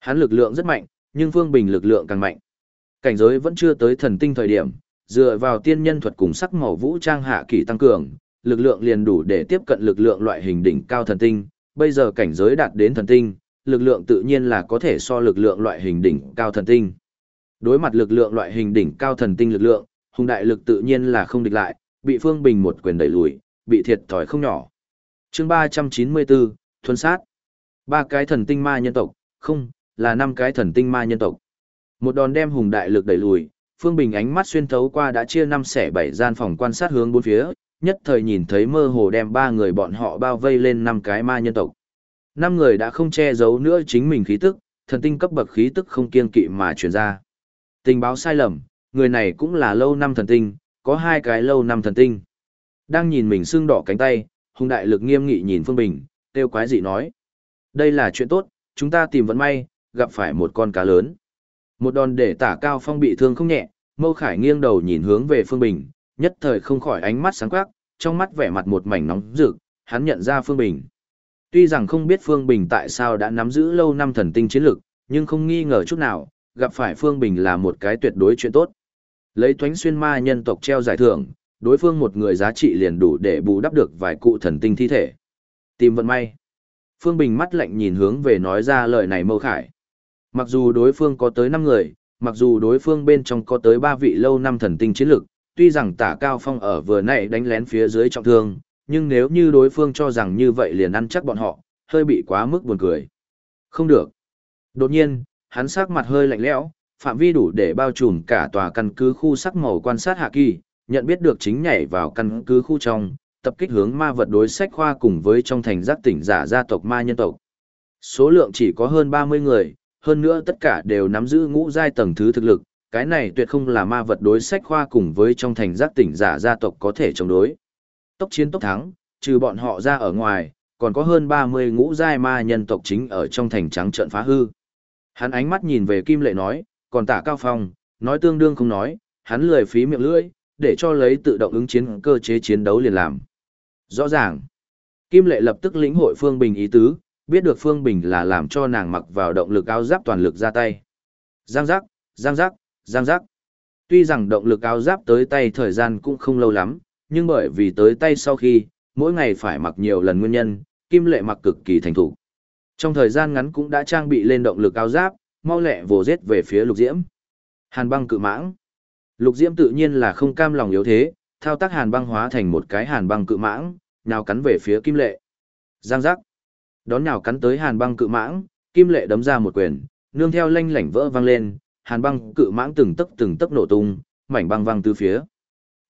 Hắn lực lượng rất mạnh, nhưng Phương Bình lực lượng càng mạnh. Cảnh giới vẫn chưa tới thần tinh thời điểm, dựa vào tiên nhân thuật cùng sắc màu vũ trang hạ kỳ tăng cường, lực lượng liền đủ để tiếp cận lực lượng loại hình đỉnh cao thần tinh, bây giờ cảnh giới đạt đến thần tinh, lực lượng tự nhiên là có thể so lực lượng loại hình đỉnh cao thần tinh. Đối mặt lực lượng loại hình đỉnh cao thần tinh lực lượng, hùng đại lực tự nhiên là không địch lại, bị Phương Bình một quyền đẩy lùi, bị thiệt thòi không nhỏ. Chương 394, Thuần sát. Ba cái thần tinh ma nhân tộc, không, là năm cái thần tinh ma nhân tộc. Một đòn đem hùng đại lực đẩy lùi, Phương Bình ánh mắt xuyên thấu qua đã chia năm xẻ bảy gian phòng quan sát hướng bốn phía, nhất thời nhìn thấy mơ hồ đem ba người bọn họ bao vây lên năm cái ma nhân tộc. Năm người đã không che giấu nữa chính mình khí tức, thần tinh cấp bậc khí tức không kiên kỵ mà truyền ra. Tình báo sai lầm, người này cũng là lâu năm thần tinh, có hai cái lâu năm thần tinh. Đang nhìn mình xương đỏ cánh tay, hùng đại lực nghiêm nghị nhìn Phương Bình, tiêu quái dị nói. Đây là chuyện tốt, chúng ta tìm vận may, gặp phải một con cá lớn. Một đòn để tả cao phong bị thương không nhẹ, mâu khải nghiêng đầu nhìn hướng về Phương Bình, nhất thời không khỏi ánh mắt sáng quắc, trong mắt vẻ mặt một mảnh nóng rực, hắn nhận ra Phương Bình. Tuy rằng không biết Phương Bình tại sao đã nắm giữ lâu năm thần tinh chiến lực, nhưng không nghi ngờ chút nào, gặp phải Phương Bình là một cái tuyệt đối chuyện tốt. Lấy thoánh xuyên ma nhân tộc treo giải thưởng, đối phương một người giá trị liền đủ để bù đắp được vài cụ thần tinh thi thể. Tìm vận may. Phương Bình mắt lạnh nhìn hướng về nói ra lời này mâu khải. Mặc dù đối phương có tới 5 người, mặc dù đối phương bên trong có tới 3 vị lâu năm thần tinh chiến lực, tuy rằng tả cao phong ở vừa nãy đánh lén phía dưới trọng thương, nhưng nếu như đối phương cho rằng như vậy liền ăn chắc bọn họ, hơi bị quá mức buồn cười. Không được. Đột nhiên, hắn sắc mặt hơi lạnh lẽo, phạm vi đủ để bao trùm cả tòa căn cứ khu sắc màu quan sát hạ kỳ, nhận biết được chính nhảy vào căn cứ khu trong, tập kích hướng ma vật đối sách khoa cùng với trong thành giác tỉnh giả gia tộc ma nhân tộc. Số lượng chỉ có hơn 30 người, hơn nữa tất cả đều nắm giữ ngũ giai tầng thứ thực lực, cái này tuyệt không là ma vật đối sách khoa cùng với trong thành giác tỉnh giả gia tộc có thể chống đối. Tốc chiến tốc thắng, trừ bọn họ ra ở ngoài, còn có hơn 30 ngũ giai ma nhân tộc chính ở trong thành trắng trận phá hư. Hắn ánh mắt nhìn về Kim Lệ nói, còn tả Cao Phong, nói tương đương không nói, hắn lười phí miệng lưỡi, để cho lấy tự động ứng chiến cơ chế chiến đấu liền làm. Rõ ràng, Kim Lệ lập tức lĩnh hội Phương Bình ý tứ, biết được Phương Bình là làm cho nàng mặc vào động lực áo giáp toàn lực ra tay. Giang giác, giang giác, giang giác. Tuy rằng động lực áo giáp tới tay thời gian cũng không lâu lắm, nhưng bởi vì tới tay sau khi, mỗi ngày phải mặc nhiều lần nguyên nhân, Kim Lệ mặc cực kỳ thành thủ. Trong thời gian ngắn cũng đã trang bị lên động lực áo giáp, mau lẹ vồ giết về phía Lục Diễm. Hàn băng cự mãng. Lục Diễm tự nhiên là không cam lòng yếu thế, thao tác hàn băng hóa thành một cái hàn băng cự mãng, nào cắn về phía Kim Lệ. Giang giác. Đón nào cắn tới hàn băng cự mãng, Kim Lệ đấm ra một quyền, nương theo lanh lảnh vỡ vang lên, hàn băng cự mãng từng tấc từng tấc nổ tung, mảnh băng văng từ phía.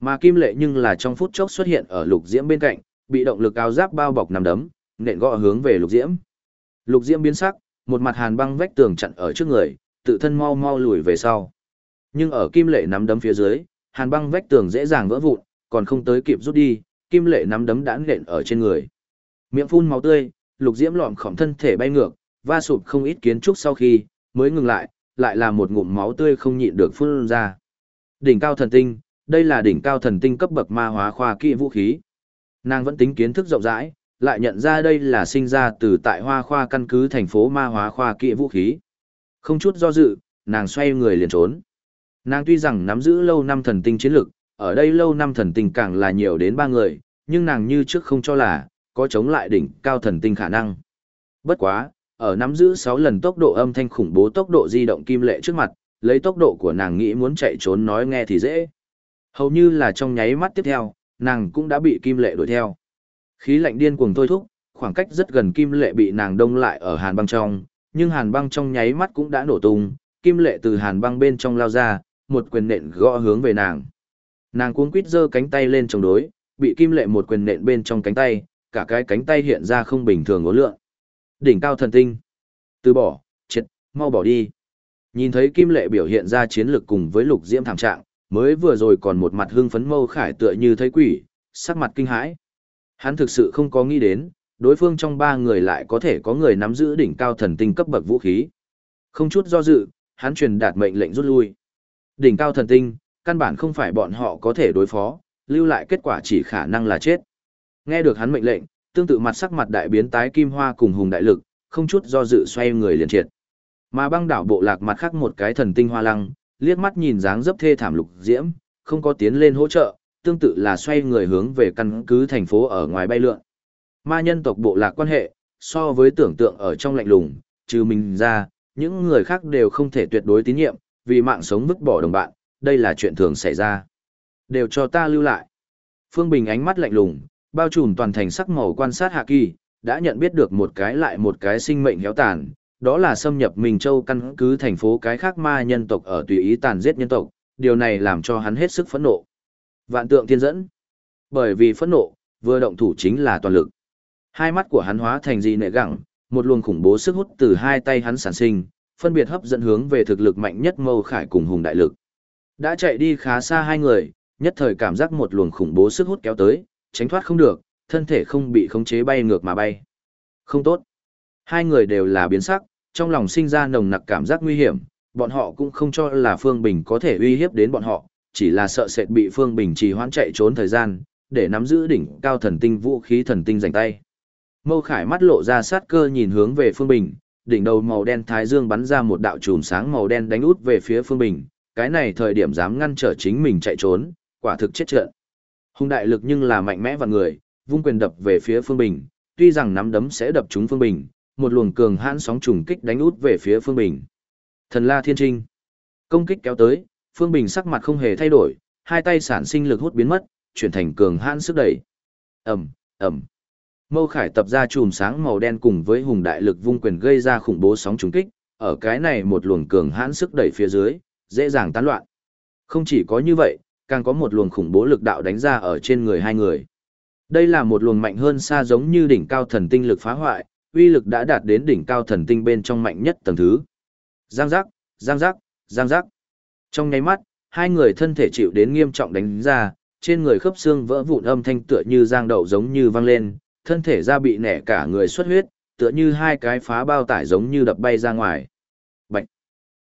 Mà Kim Lệ nhưng là trong phút chốc xuất hiện ở Lục Diễm bên cạnh, bị động lực áo giáp bao bọc nằm đấm, nện gõ hướng về Lục Diễm. Lục Diễm biến sắc, một mặt hàn băng vách tường chặn ở trước người, tự thân mau mau lùi về sau. Nhưng ở Kim Lệ nắm đấm phía dưới, hàn băng vách tường dễ dàng vỡ vụn, còn không tới kịp rút đi, Kim Lệ nắm đấm đã nện ở trên người. Miệng phun máu tươi, Lục Diễm lọm khổng thân thể bay ngược, va sụp không ít kiến trúc sau khi mới ngừng lại, lại là một ngụm máu tươi không nhịn được phun ra. Đỉnh cao thần tinh, đây là đỉnh cao thần tinh cấp bậc ma hóa khoa kỹ vũ khí. Nàng vẫn tính kiến thức rộng rãi, lại nhận ra đây là sinh ra từ tại hoa khoa căn cứ thành phố ma hóa khoa kỹ vũ khí. Không chút do dự, nàng xoay người liền trốn. Nàng tuy rằng nắm giữ lâu năm thần tinh chiến lực, ở đây lâu năm thần tinh càng là nhiều đến ba người, nhưng nàng như trước không cho là, có chống lại đỉnh cao thần tinh khả năng. Bất quá, ở nắm giữ 6 lần tốc độ âm thanh khủng bố tốc độ di động kim lệ trước mặt, lấy tốc độ của nàng nghĩ muốn chạy trốn nói nghe thì dễ. Hầu như là trong nháy mắt tiếp theo, nàng cũng đã bị kim lệ đuổi theo. Khí lạnh điên cuồng thôi thúc, khoảng cách rất gần kim lệ bị nàng đông lại ở hàn băng trong, nhưng hàn băng trong nháy mắt cũng đã nổ tung, kim lệ từ hàn băng bên trong lao ra, một quyền nện gõ hướng về nàng. Nàng cuống quít giơ cánh tay lên chống đối, bị kim lệ một quyền nện bên trong cánh tay, cả cái cánh tay hiện ra không bình thường ngố lượng. Đỉnh cao thần tinh. Từ bỏ, triệt, mau bỏ đi. Nhìn thấy kim lệ biểu hiện ra chiến lược cùng với lục diễm thảm trạng, mới vừa rồi còn một mặt hưng phấn mâu khải tựa như thấy quỷ, sắc mặt kinh hãi. Hắn thực sự không có nghĩ đến, đối phương trong ba người lại có thể có người nắm giữ đỉnh cao thần tinh cấp bậc vũ khí. Không chút do dự, hắn truyền đạt mệnh lệnh rút lui. Đỉnh cao thần tinh, căn bản không phải bọn họ có thể đối phó, lưu lại kết quả chỉ khả năng là chết. Nghe được hắn mệnh lệnh, tương tự mặt sắc mặt đại biến tái kim hoa cùng hùng đại lực, không chút do dự xoay người liền triệt. Mà băng đảo bộ lạc mặt khác một cái thần tinh hoa lăng, liếc mắt nhìn dáng dấp thê thảm lục diễm, không có tiến lên hỗ trợ, tương tự là xoay người hướng về căn cứ thành phố ở ngoài bay lượn. Ma nhân tộc bộ lạc quan hệ, so với tưởng tượng ở trong lạnh lùng, trừ mình ra, những người khác đều không thể tuyệt đối tín nhiệm, vì mạng sống vứt bỏ đồng bạn, đây là chuyện thường xảy ra. Đều cho ta lưu lại. Phương Bình ánh mắt lạnh lùng, bao trùm toàn thành sắc màu quan sát Hạ Kỳ, đã nhận biết được một cái lại một cái sinh mệnh héo tàn, đó là xâm nhập Minh Châu căn cứ thành phố cái khác ma nhân tộc ở tùy ý tàn giết nhân tộc, điều này làm cho hắn hết sức phẫn nộ. Vạn tượng thiên dẫn. Bởi vì phẫn nộ, vừa động thủ chính là toàn lực. Hai mắt của hắn hóa thành gì nệ gẳng, một luồng khủng bố sức hút từ hai tay hắn sản sinh, phân biệt hấp dẫn hướng về thực lực mạnh nhất Mâu Khải cùng Hùng Đại Lực. Đã chạy đi khá xa hai người, nhất thời cảm giác một luồng khủng bố sức hút kéo tới, tránh thoát không được, thân thể không bị khống chế bay ngược mà bay. Không tốt. Hai người đều là biến sắc, trong lòng sinh ra nồng nặc cảm giác nguy hiểm, bọn họ cũng không cho là Phương Bình có thể uy hiếp đến bọn họ, chỉ là sợ sệt bị Phương Bình trì hoãn chạy trốn thời gian, để nắm giữ đỉnh cao thần tinh vũ khí thần tinh giành tay. Mâu Khải mắt lộ ra sát cơ nhìn hướng về Phương Bình, đỉnh đầu màu đen thái dương bắn ra một đạo chùm sáng màu đen đánh út về phía Phương Bình, cái này thời điểm dám ngăn trở chính mình chạy trốn, quả thực chết trận. hung đại lực nhưng là mạnh mẽ và người, vung quyền đập về phía Phương Bình, tuy rằng nắm đấm sẽ đập trúng Phương Bình, một luồng cường hãn sóng trùng kích đánh út về phía Phương Bình. Thần La Thiên Trinh. Công kích kéo tới, Phương Bình sắc mặt không hề thay đổi, hai tay sản sinh lực hút biến mất, chuyển thành cường hãn sức đẩy. Ầm, ầm. Mâu Khải tập ra chùm sáng màu đen cùng với hùng đại lực vung quyền gây ra khủng bố sóng trùng kích, ở cái này một luồng cường hãn sức đẩy phía dưới, dễ dàng tán loạn. Không chỉ có như vậy, càng có một luồng khủng bố lực đạo đánh ra ở trên người hai người. Đây là một luồng mạnh hơn xa giống như đỉnh cao thần tinh lực phá hoại, uy lực đã đạt đến đỉnh cao thần tinh bên trong mạnh nhất tầng thứ. Giang giác, giang giác, giang giác. Trong nháy mắt, hai người thân thể chịu đến nghiêm trọng đánh ra, trên người khớp xương vỡ vụn âm thanh tựa như giang đậu giống như vang lên, thân thể ra bị nẻ cả người xuất huyết, tựa như hai cái phá bao tải giống như đập bay ra ngoài. Bạch!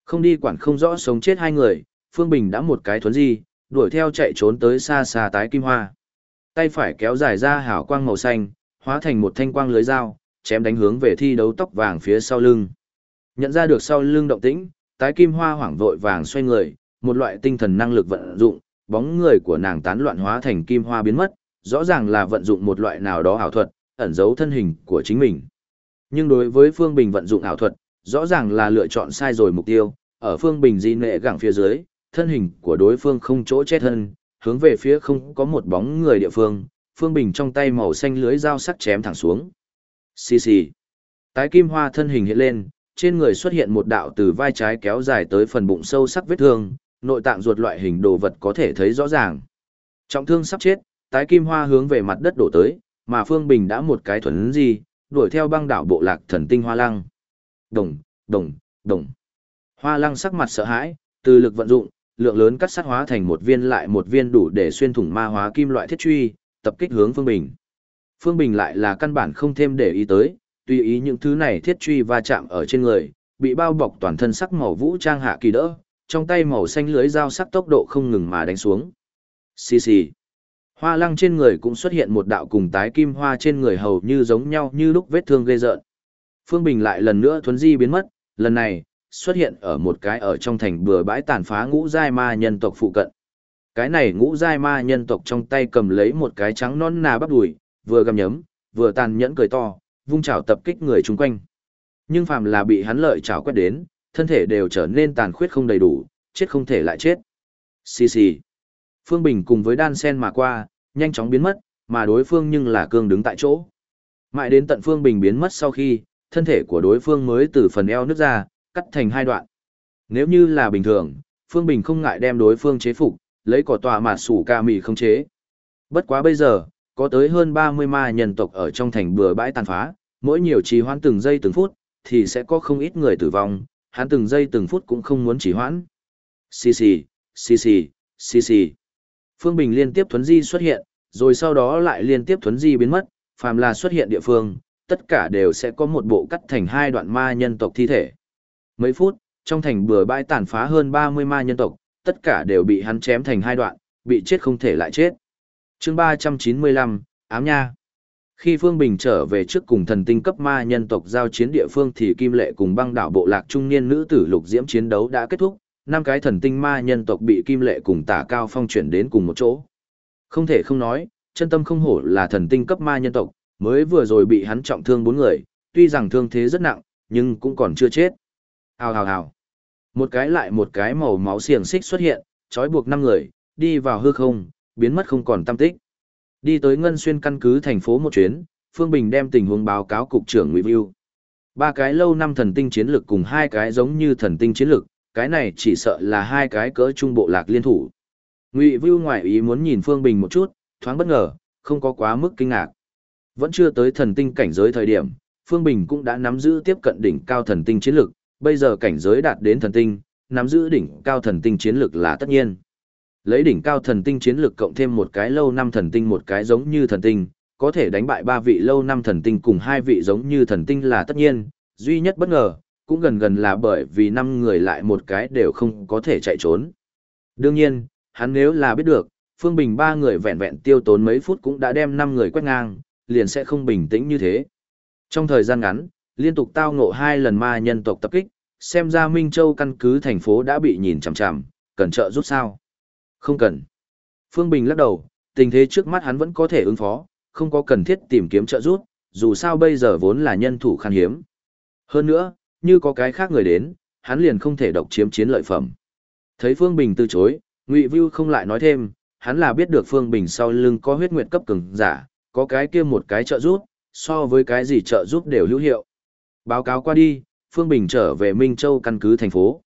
Không đi quản không rõ sống chết hai người, Phương Bình đã một cái thuấn di, đuổi theo chạy trốn tới xa xa tái kim hoa. Tay phải kéo dài ra hào quang màu xanh, hóa thành một thanh quang lưới dao, chém đánh hướng về thi đấu tóc vàng phía sau lưng. Nhận ra được sau lưng động tĩnh, tái kim hoa hoảng vội vàng xoay người, một loại tinh thần năng lực vận dụng, bóng người của nàng tán loạn hóa thành kim hoa biến mất, rõ ràng là vận dụng một loại nào đó ảo thuật, ẩn giấu thân hình của chính mình. Nhưng đối với Phương Bình vận dụng ảo thuật, rõ ràng là lựa chọn sai rồi mục tiêu, ở Phương Bình di nệ gẳng phía dưới, thân hình của đối phương không chỗ chết thân, hướng về phía không có một bóng người địa phương, Phương Bình trong tay màu xanh lưới dao sắc chém thẳng xuống. Xì xì. Tái kim hoa thân hình hiện lên, trên người xuất hiện một đạo từ vai trái kéo dài tới phần bụng sâu sắc vết thương, nội tạng ruột loại hình đồ vật có thể thấy rõ ràng. Trọng thương sắp chết, tái kim hoa hướng về mặt đất đổ tới, mà Phương Bình đã một cái thuần gì, đuổi theo băng đảo bộ lạc thần tinh hoa lăng. Đồng, đồng, đồng. Hoa lăng sắc mặt sợ hãi, từ lực vận dụng, lượng lớn cắt sát hóa thành một viên lại một viên đủ để xuyên thủng ma hóa kim loại thiết truy, tập kích hướng Phương Bình. Phương Bình lại là căn bản không thêm để ý tới, tùy ý những thứ này thiết truy va chạm ở trên người, bị bao bọc toàn thân sắc màu vũ trang hạ kỳ đỡ, trong tay màu xanh lưới dao sắc tốc độ không ngừng mà đánh xuống. Xì xì. Hoa lăng trên người cũng xuất hiện một đạo cùng tái kim hoa trên người hầu như giống nhau như lúc vết thương gây rợn. Phương Bình lại lần nữa thuấn di biến mất, lần này, xuất hiện ở một cái ở trong thành bừa bãi tàn phá ngũ giai ma nhân tộc phụ cận. Cái này ngũ giai ma nhân tộc trong tay cầm lấy một cái trắng non nà bắp đùi, vừa gầm nhấm, vừa tàn nhẫn cười to, vung chảo tập kích người chung quanh. Nhưng phàm là bị hắn lợi chảo quét đến, thân thể đều trở nên tàn khuyết không đầy đủ, chết không thể lại chết. Xì xì. Phương Bình cùng với đan sen mà qua, nhanh chóng biến mất, mà đối phương nhưng là cương đứng tại chỗ. Mãi đến tận Phương Bình biến mất sau khi, thân thể của đối phương mới từ phần eo nứt ra, cắt thành hai đoạn. Nếu như là bình thường, Phương Bình không ngại đem đối phương chế phục, lấy cỏ tòa mà sủ ca mì không chế. Bất quá bây giờ, có tới hơn 30 ma nhân tộc ở trong thành bừa bãi tàn phá, mỗi nhiều trì hoãn từng giây từng phút, thì sẽ có không ít người tử vong, hắn từng giây từng phút cũng không muốn trì hoãn. Xì xì, xì xì, xì xì. Phương Bình liên tiếp thuấn di xuất hiện, rồi sau đó lại liên tiếp thuấn di biến mất, phàm là xuất hiện địa phương, tất cả đều sẽ có một bộ cắt thành hai đoạn ma nhân tộc thi thể. Mấy phút, trong thành bừa bãi tàn phá hơn 30 ma nhân tộc, tất cả đều bị hắn chém thành hai đoạn, bị chết không thể lại chết chương 395, Ám Nha Khi Phương Bình trở về trước cùng thần tinh cấp ma nhân tộc giao chiến địa phương thì Kim Lệ cùng băng đảo bộ lạc trung niên nữ tử lục diễm chiến đấu đã kết thúc, năm cái thần tinh ma nhân tộc bị Kim Lệ cùng tả cao phong chuyển đến cùng một chỗ. Không thể không nói, chân tâm không hổ là thần tinh cấp ma nhân tộc, mới vừa rồi bị hắn trọng thương bốn người, tuy rằng thương thế rất nặng, nhưng cũng còn chưa chết. Hào hào hào. Một cái lại một cái màu máu xiềng xích xuất hiện, trói buộc năm người, đi vào hư không, biến mất không còn tâm tích. Đi tới Ngân Xuyên căn cứ thành phố một chuyến, Phương Bình đem tình huống báo cáo cục trưởng Ngụy vưu Ba cái lâu năm thần tinh chiến lực cùng hai cái giống như thần tinh chiến lực, cái này chỉ sợ là hai cái cỡ trung bộ lạc liên thủ. Ngụy vưu ngoại ý muốn nhìn Phương Bình một chút, thoáng bất ngờ, không có quá mức kinh ngạc. Vẫn chưa tới thần tinh cảnh giới thời điểm, Phương Bình cũng đã nắm giữ tiếp cận đỉnh cao thần tinh chiến lực, bây giờ cảnh giới đạt đến thần tinh, nắm giữ đỉnh cao thần tinh chiến lực là tất nhiên. Lấy đỉnh cao thần tinh chiến lực cộng thêm một cái lâu năm thần tinh một cái giống như thần tinh, có thể đánh bại ba vị lâu năm thần tinh cùng hai vị giống như thần tinh là tất nhiên, duy nhất bất ngờ, cũng gần gần là bởi vì năm người lại một cái đều không có thể chạy trốn. Đương nhiên, hắn nếu là biết được, Phương Bình ba người vẹn vẹn tiêu tốn mấy phút cũng đã đem năm người quét ngang, liền sẽ không bình tĩnh như thế. Trong thời gian ngắn, liên tục tao ngộ hai lần ma nhân tộc tập kích, xem ra Minh Châu căn cứ thành phố đã bị nhìn chằm chằm, cần trợ giúp sao? Không cần. Phương Bình lắc đầu, tình thế trước mắt hắn vẫn có thể ứng phó, không có cần thiết tìm kiếm trợ giúp, dù sao bây giờ vốn là nhân thủ khan hiếm. Hơn nữa, như có cái khác người đến, hắn liền không thể độc chiếm chiến lợi phẩm. Thấy Phương Bình từ chối, Ngụy Vưu không lại nói thêm, hắn là biết được Phương Bình sau lưng có huyết nguyệt cấp cường giả, có cái kia một cái trợ giúp, so với cái gì trợ giúp đều hữu hiệu. Báo cáo qua đi, Phương Bình trở về Minh Châu căn cứ thành phố.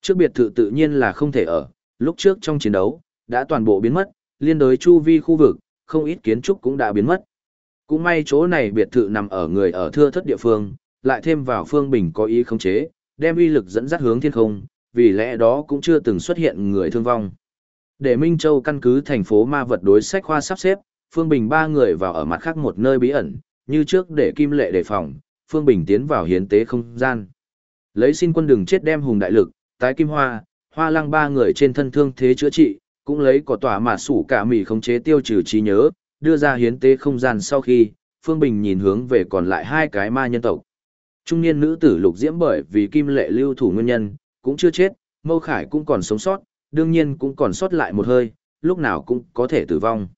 Trước biệt thự tự nhiên là không thể ở, lúc trước trong chiến đấu, đã toàn bộ biến mất, liên đối chu vi khu vực, không ít kiến trúc cũng đã biến mất. Cũng may chỗ này biệt thự nằm ở người ở thưa thất địa phương, lại thêm vào Phương Bình có ý khống chế, đem uy lực dẫn dắt hướng thiên không, vì lẽ đó cũng chưa từng xuất hiện người thương vong. Để Minh Châu căn cứ thành phố ma vật đối sách khoa sắp xếp, Phương Bình ba người vào ở mặt khác một nơi bí ẩn, như trước để Kim Lệ đề phòng, Phương Bình tiến vào hiến tế không gian. Lấy xin quân đừng chết đem hùng đại lực, tái kim hoa, hoa lăng ba người trên thân thương thế chữa trị, cũng lấy có tỏa mà sủ cả mì khống chế tiêu trừ trí nhớ, đưa ra hiến tế không gian sau khi, Phương Bình nhìn hướng về còn lại hai cái ma nhân tộc. Trung niên nữ tử lục diễm bởi vì kim lệ lưu thủ nguyên nhân, cũng chưa chết, mâu khải cũng còn sống sót, đương nhiên cũng còn sót lại một hơi, lúc nào cũng có thể tử vong.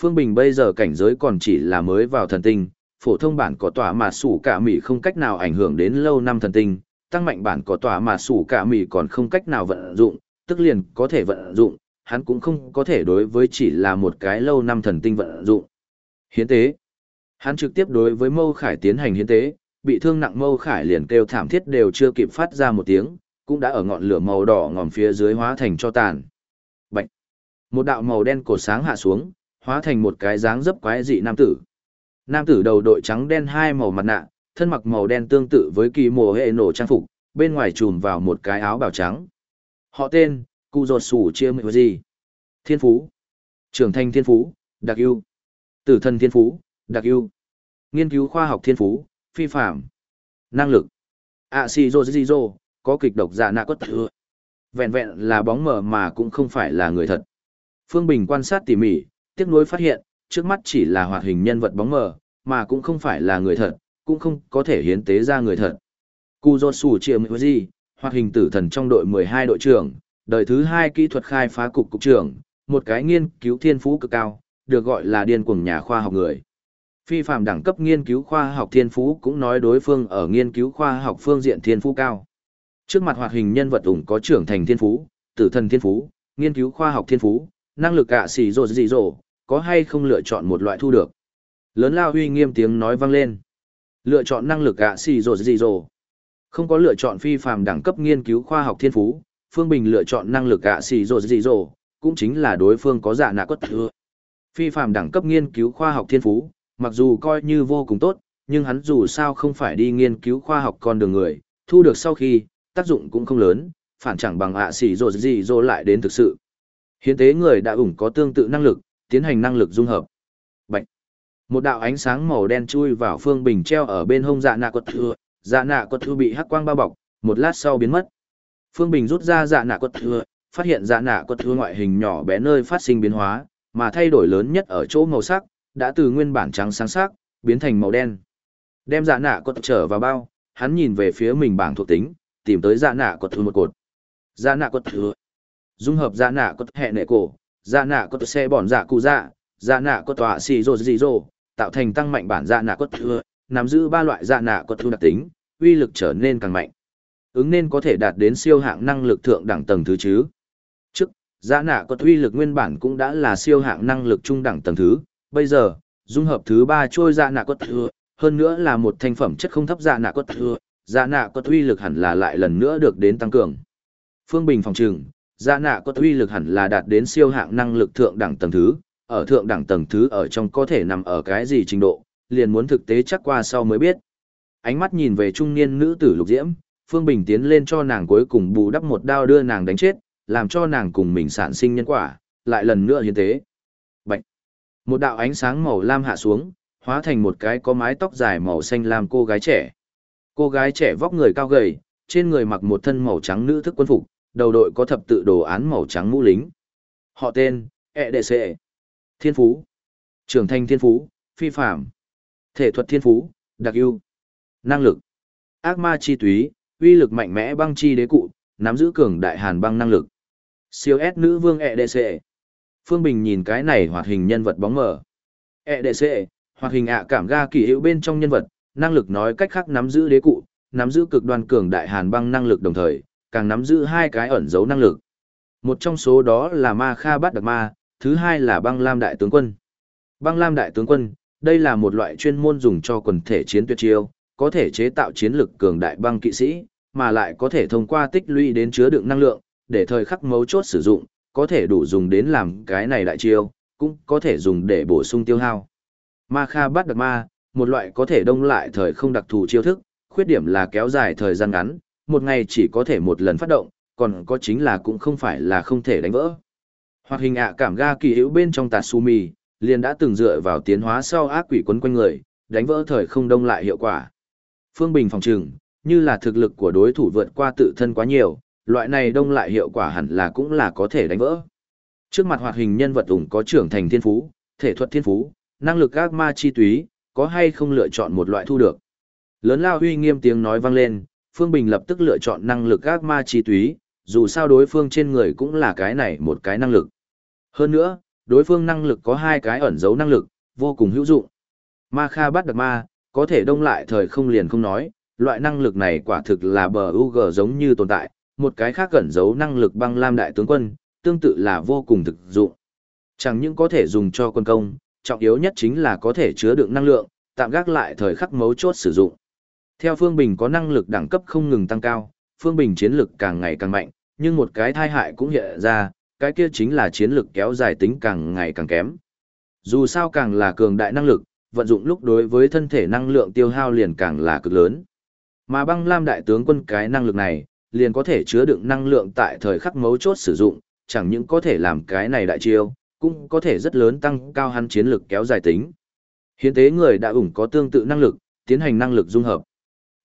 Phương Bình bây giờ cảnh giới còn chỉ là mới vào thần tinh, phổ thông bản có tỏa mà sủ cả mì không cách nào ảnh hưởng đến lâu năm thần tinh, tăng mạnh bản có tòa mà sủ cả mì còn không cách nào vận dụng, tức liền có thể vận dụng, hắn cũng không có thể đối với chỉ là một cái lâu năm thần tinh vận dụng. Hiến tế. Hắn trực tiếp đối với Mâu Khải tiến hành hiến tế, bị thương nặng Mâu Khải liền kêu thảm thiết đều chưa kịp phát ra một tiếng, cũng đã ở ngọn lửa màu đỏ ngòm phía dưới hóa thành cho tàn. Bạch. Một đạo màu đen cổ sáng hạ xuống, hóa thành một cái dáng dấp quái dị nam tử. Nam tử đầu đội trắng đen hai màu mặt nạ, thân mặc màu đen tương tự với kỳ mùa hệ nổ trang phục, bên ngoài trùm vào một cái áo bào trắng. Họ tên, Cụ Giọt Sủ Chia Mười Gì. Thiên Phú. Trưởng thành Thiên Phú, Đặc ưu Tử thần Thiên Phú, Đặc ưu Nghiên cứu khoa học Thiên Phú, Phi phạm. Năng lực. À si rô dô rô, có kịch độc giả nạ cốt thừa. Vẹn vẹn là bóng mờ mà cũng không phải là người thật. Phương Bình quan sát tỉ mỉ, tiếc nuối phát hiện, trước mắt chỉ là hoạt hình nhân vật bóng mờ, mà cũng không phải là người thật, cũng không có thể hiến tế ra người thật. Cù Dô Sủ Triệu Mị Di, hoạt hình tử thần trong đội 12 đội trưởng, đời thứ 2 kỹ thuật khai phá cục cục trưởng, một cái nghiên cứu thiên phú cực cao, được gọi là điên cuồng nhà khoa học người. Phi phạm đẳng cấp nghiên cứu khoa học thiên phú cũng nói đối phương ở nghiên cứu khoa học phương diện thiên phú cao. Trước mặt hoạt hình nhân vật ủng có trưởng thành thiên phú, tử thần thiên phú, nghiên cứu khoa học thiên phú, năng lực cả xì rồ dị rồ, có hay không lựa chọn một loại thu được. Lớn lao huy nghiêm tiếng nói vang lên. Lựa chọn năng lực ạ xì rồ gì rồ. Không có lựa chọn phi phàm đẳng cấp nghiên cứu khoa học thiên phú, Phương Bình lựa chọn năng lực ạ xì rồ gì rồ, cũng chính là đối phương có dạ nạ cốt thừa. Phi phàm đẳng cấp nghiên cứu khoa học thiên phú, mặc dù coi như vô cùng tốt, nhưng hắn dù sao không phải đi nghiên cứu khoa học con đường người, thu được sau khi, tác dụng cũng không lớn, phản chẳng bằng ạ xỉ rồ gì rồ lại đến thực sự. Hiến tế người đã ủng có tương tự năng lực, tiến hành năng lực dung hợp. Một đạo ánh sáng màu đen chui vào Phương Bình treo ở bên hông dạ nạ quật thừa, dạ nạ quật thừa bị hắc quang bao bọc, một lát sau biến mất. Phương Bình rút ra dạ nạ quật thừa, phát hiện dạ nạ quật thừa ngoại hình nhỏ bé nơi phát sinh biến hóa, mà thay đổi lớn nhất ở chỗ màu sắc, đã từ nguyên bản trắng sáng sắc, biến thành màu đen. Đem dạ nạ quật trở vào bao, hắn nhìn về phía mình bảng thuộc tính, tìm tới dạ nạ quật thừa một cột. Dạ nạ quật thừa. Dung hợp dạ nạ quật hệ nệ cổ, dạ nạ quật xe bòn dạ cụ dạ, dạ nạ quật tọa xì rồ dị rồ, tạo thành tăng mạnh bản dạ nạ quất thừa, nắm giữ ba loại dạ nạ quất thừa đặc tính, uy lực trở nên càng mạnh. Ứng nên có thể đạt đến siêu hạng năng lực thượng đẳng tầng thứ chứ. Trước, dạ nạ quất uy lực nguyên bản cũng đã là siêu hạng năng lực trung đẳng tầng thứ, bây giờ, dung hợp thứ ba trôi dạ nạ quất thừa, hơn nữa là một thành phẩm chất không thấp dạ nạ quất thừa, dạ nạ quất uy lực hẳn là lại lần nữa được đến tăng cường. Phương Bình phòng trừng, dạ nạ quất uy lực hẳn là đạt đến siêu hạng năng lực thượng đẳng tầng thứ, ở thượng đẳng tầng thứ ở trong có thể nằm ở cái gì trình độ, liền muốn thực tế chắc qua sau mới biết. Ánh mắt nhìn về trung niên nữ tử lục diễm, Phương Bình tiến lên cho nàng cuối cùng bù đắp một đao đưa nàng đánh chết, làm cho nàng cùng mình sản sinh nhân quả, lại lần nữa hiến tế. Bạch! Một đạo ánh sáng màu lam hạ xuống, hóa thành một cái có mái tóc dài màu xanh lam cô gái trẻ. Cô gái trẻ vóc người cao gầy, trên người mặc một thân màu trắng nữ thức quân phục, đầu đội có thập tự đồ án màu trắng mũ lính. Họ tên, EDC. Thiên Phú. Trưởng thành Thiên Phú, phi phạm. Thể thuật Thiên Phú, đặc ưu. Năng lực. Ác ma chi túy, uy lực mạnh mẽ băng chi đế cụ, nắm giữ cường đại hàn băng năng lực. Siêu S nữ vương EDC. Phương Bình nhìn cái này hoạt hình nhân vật bóng mờ. EDC, hoạt hình ạ cảm ga kỳ hữu bên trong nhân vật, năng lực nói cách khác nắm giữ đế cụ, nắm giữ cực đoan cường đại hàn băng năng lực đồng thời, càng nắm giữ hai cái ẩn dấu năng lực. Một trong số đó là Ma Kha Bát Đặc Ma, thứ hai là Băng Lam Đại Tướng Quân. Băng Lam Đại Tướng Quân, đây là một loại chuyên môn dùng cho quần thể chiến tuyệt chiêu, có thể chế tạo chiến lực cường đại băng kỵ sĩ, mà lại có thể thông qua tích lũy đến chứa đựng năng lượng, để thời khắc mấu chốt sử dụng, có thể đủ dùng đến làm cái này đại chiêu, cũng có thể dùng để bổ sung tiêu hao. Ma Kha bắt Đặc Ma, một loại có thể đông lại thời không đặc thù chiêu thức, khuyết điểm là kéo dài thời gian ngắn, một ngày chỉ có thể một lần phát động, còn có chính là cũng không phải là không thể đánh vỡ. Hoặc hình ạ cảm ga kỳ hữu bên trong Tatsumi, liền đã từng dựa vào tiến hóa sau ác quỷ quấn quanh người, đánh vỡ thời không đông lại hiệu quả. Phương Bình phòng trừng, như là thực lực của đối thủ vượt qua tự thân quá nhiều, loại này đông lại hiệu quả hẳn là cũng là có thể đánh vỡ. Trước mặt hoạt hình nhân vật ủng có trưởng thành thiên phú, thể thuật thiên phú, năng lực ác ma chi túy, có hay không lựa chọn một loại thu được. Lớn lao huy nghiêm tiếng nói vang lên, Phương Bình lập tức lựa chọn năng lực ác ma chi túy, dù sao đối phương trên người cũng là cái này một cái năng lực. Hơn nữa, đối phương năng lực có hai cái ẩn dấu năng lực, vô cùng hữu dụng. Ma Kha bắt được ma, có thể đông lại thời không liền không nói, loại năng lực này quả thực là bờ UG giống như tồn tại, một cái khác ẩn dấu năng lực băng lam đại tướng quân, tương tự là vô cùng thực dụng. Chẳng những có thể dùng cho quân công, trọng yếu nhất chính là có thể chứa đựng năng lượng, tạm gác lại thời khắc mấu chốt sử dụng. Theo Phương Bình có năng lực đẳng cấp không ngừng tăng cao, Phương Bình chiến lực càng ngày càng mạnh, nhưng một cái thai hại cũng hiện ra, cái kia chính là chiến lực kéo dài tính càng ngày càng kém. Dù sao càng là cường đại năng lực, vận dụng lúc đối với thân thể năng lượng tiêu hao liền càng là cực lớn. Mà băng lam đại tướng quân cái năng lực này, liền có thể chứa đựng năng lượng tại thời khắc mấu chốt sử dụng, chẳng những có thể làm cái này đại chiêu, cũng có thể rất lớn tăng cao hắn chiến lực kéo dài tính. Hiến tế người đã ủng có tương tự năng lực, tiến hành năng lực dung hợp.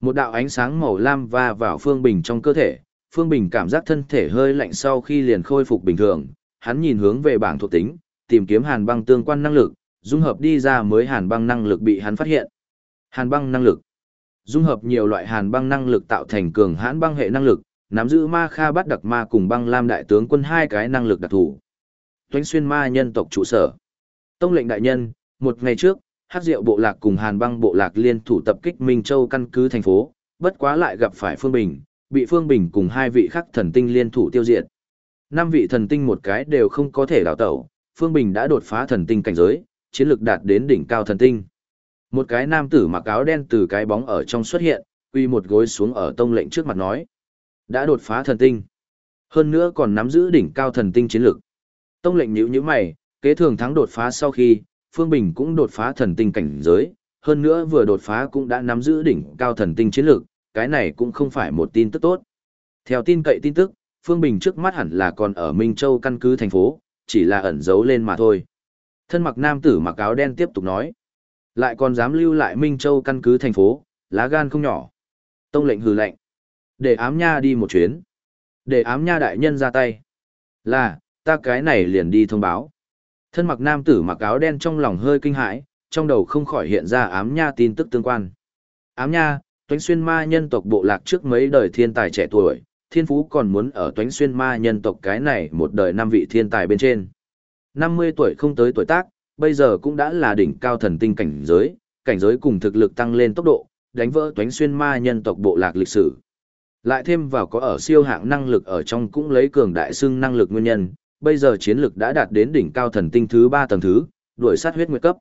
Một đạo ánh sáng màu lam va vào Phương Bình trong cơ thể, Phương Bình cảm giác thân thể hơi lạnh sau khi liền khôi phục bình thường, hắn nhìn hướng về bảng thuộc tính, tìm kiếm hàn băng tương quan năng lực, dung hợp đi ra mới hàn băng năng lực bị hắn phát hiện. Hàn băng năng lực. Dung hợp nhiều loại hàn băng năng lực tạo thành cường hãn băng hệ năng lực, nắm giữ ma kha bắt đặc ma cùng băng lam đại tướng quân hai cái năng lực đặc thù. Toánh xuyên ma nhân tộc trụ sở. Tông lệnh đại nhân, một ngày trước, hát diệu bộ lạc cùng hàn băng bộ lạc liên thủ tập kích Minh Châu căn cứ thành phố, bất quá lại gặp phải Phương Bình, bị Phương Bình cùng hai vị khắc thần tinh liên thủ tiêu diệt. Năm vị thần tinh một cái đều không có thể đào tẩu, Phương Bình đã đột phá thần tinh cảnh giới, chiến lực đạt đến đỉnh cao thần tinh. Một cái nam tử mặc áo đen từ cái bóng ở trong xuất hiện, quy một gối xuống ở tông lệnh trước mặt nói. Đã đột phá thần tinh. Hơn nữa còn nắm giữ đỉnh cao thần tinh chiến lực. Tông lệnh nhíu nhíu mày, kế thường thắng đột phá sau khi, Phương Bình cũng đột phá thần tinh cảnh giới, hơn nữa vừa đột phá cũng đã nắm giữ đỉnh cao thần tinh chiến lược, cái này cũng không phải một tin tức tốt. Theo tin cậy tin tức, Phương Bình trước mắt hẳn là còn ở Minh Châu căn cứ thành phố, chỉ là ẩn giấu lên mà thôi. Thân mặc nam tử mặc áo đen tiếp tục nói. Lại còn dám lưu lại Minh Châu căn cứ thành phố, lá gan không nhỏ. Tông lệnh hừ lệnh. Để ám nha đi một chuyến. Để ám nha đại nhân ra tay. Là, ta cái này liền đi thông báo. Thân mặc nam tử mặc áo đen trong lòng hơi kinh hãi, trong đầu không khỏi hiện ra ám nha tin tức tương quan. Ám nha, toánh xuyên ma nhân tộc bộ lạc trước mấy đời thiên tài trẻ tuổi, thiên phú còn muốn ở toánh xuyên ma nhân tộc cái này một đời năm vị thiên tài bên trên. 50 tuổi không tới tuổi tác, bây giờ cũng đã là đỉnh cao thần tinh cảnh giới, cảnh giới cùng thực lực tăng lên tốc độ, đánh vỡ toánh xuyên ma nhân tộc bộ lạc lịch sử. Lại thêm vào có ở siêu hạng năng lực ở trong cũng lấy cường đại xưng năng lực nguyên nhân, bây giờ chiến lực đã đạt đến đỉnh cao thần tinh thứ 3 tầng thứ, đuổi sát huyết nguyệt cấp.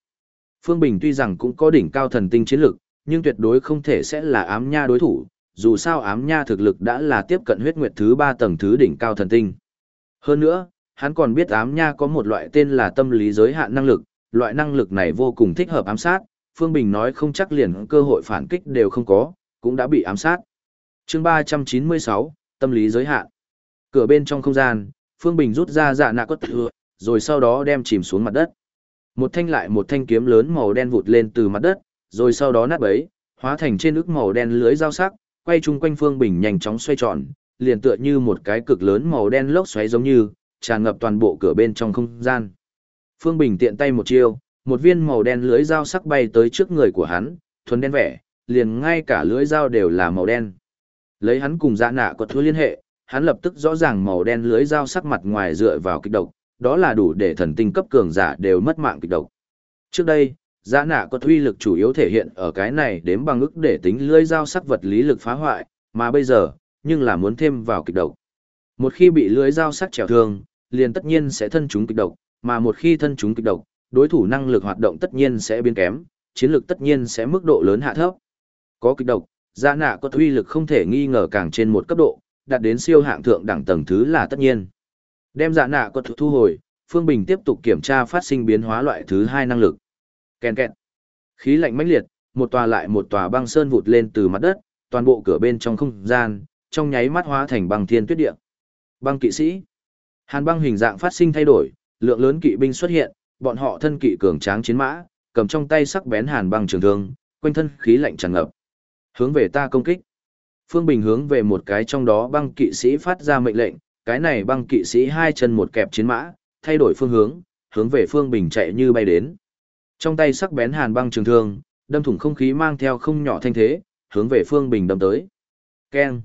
Phương Bình tuy rằng cũng có đỉnh cao thần tinh chiến lực, nhưng tuyệt đối không thể sẽ là ám nha đối thủ, dù sao ám nha thực lực đã là tiếp cận huyết nguyệt thứ 3 tầng thứ đỉnh cao thần tinh. Hơn nữa, hắn còn biết ám nha có một loại tên là tâm lý giới hạn năng lực, loại năng lực này vô cùng thích hợp ám sát, Phương Bình nói không chắc liền cơ hội phản kích đều không có, cũng đã bị ám sát. chương 396, tâm lý giới hạn. Cửa bên trong không gian, Phương Bình rút ra dạ nạ cốt thừa, rồi sau đó đem chìm xuống mặt đất. Một thanh lại một thanh kiếm lớn màu đen vụt lên từ mặt đất, rồi sau đó nát bấy, hóa thành trên ức màu đen lưới dao sắc, quay chung quanh Phương Bình nhanh chóng xoay tròn, liền tựa như một cái cực lớn màu đen lốc xoáy giống như, tràn ngập toàn bộ cửa bên trong không gian. Phương Bình tiện tay một chiêu, một viên màu đen lưới dao sắc bay tới trước người của hắn, thuần đen vẻ, liền ngay cả lưới dao đều là màu đen. Lấy hắn cùng dạ nạ quật thua liên hệ, hắn lập tức rõ ràng màu đen lưới dao sắc mặt ngoài dựa vào kịch độc, đó là đủ để thần tinh cấp cường giả đều mất mạng kịch độc. Trước đây, giã nạ có thuy lực chủ yếu thể hiện ở cái này đếm bằng ức để tính lưới dao sắc vật lý lực phá hoại, mà bây giờ, nhưng là muốn thêm vào kịch độc. Một khi bị lưới dao sắc trèo thương, liền tất nhiên sẽ thân chúng kịch độc, mà một khi thân chúng kịch độc, đối thủ năng lực hoạt động tất nhiên sẽ biến kém, chiến lược tất nhiên sẽ mức độ lớn hạ thấp. Có kịch độc, giã nạ có uy lực không thể nghi ngờ càng trên một cấp độ, đạt đến siêu hạng thượng đẳng tầng thứ là tất nhiên. Đem dạ nạ quật thu hồi, Phương Bình tiếp tục kiểm tra phát sinh biến hóa loại thứ hai năng lực. Kèn kẹt. Khí lạnh mãnh liệt, một tòa lại một tòa băng sơn vụt lên từ mặt đất, toàn bộ cửa bên trong không gian, trong nháy mắt hóa thành băng thiên tuyết địa. Băng kỵ sĩ. Hàn băng hình dạng phát sinh thay đổi, lượng lớn kỵ binh xuất hiện, bọn họ thân kỵ cường tráng chiến mã, cầm trong tay sắc bén hàn băng trường thương, quanh thân khí lạnh tràn ngập. Hướng về ta công kích. Phương Bình hướng về một cái trong đó băng kỵ sĩ phát ra mệnh lệnh, cái này băng kỵ sĩ hai chân một kẹp chiến mã, thay đổi phương hướng, hướng về Phương Bình chạy như bay đến. Trong tay sắc bén hàn băng trường thương, đâm thủng không khí mang theo không nhỏ thanh thế, hướng về Phương Bình đâm tới. Keng.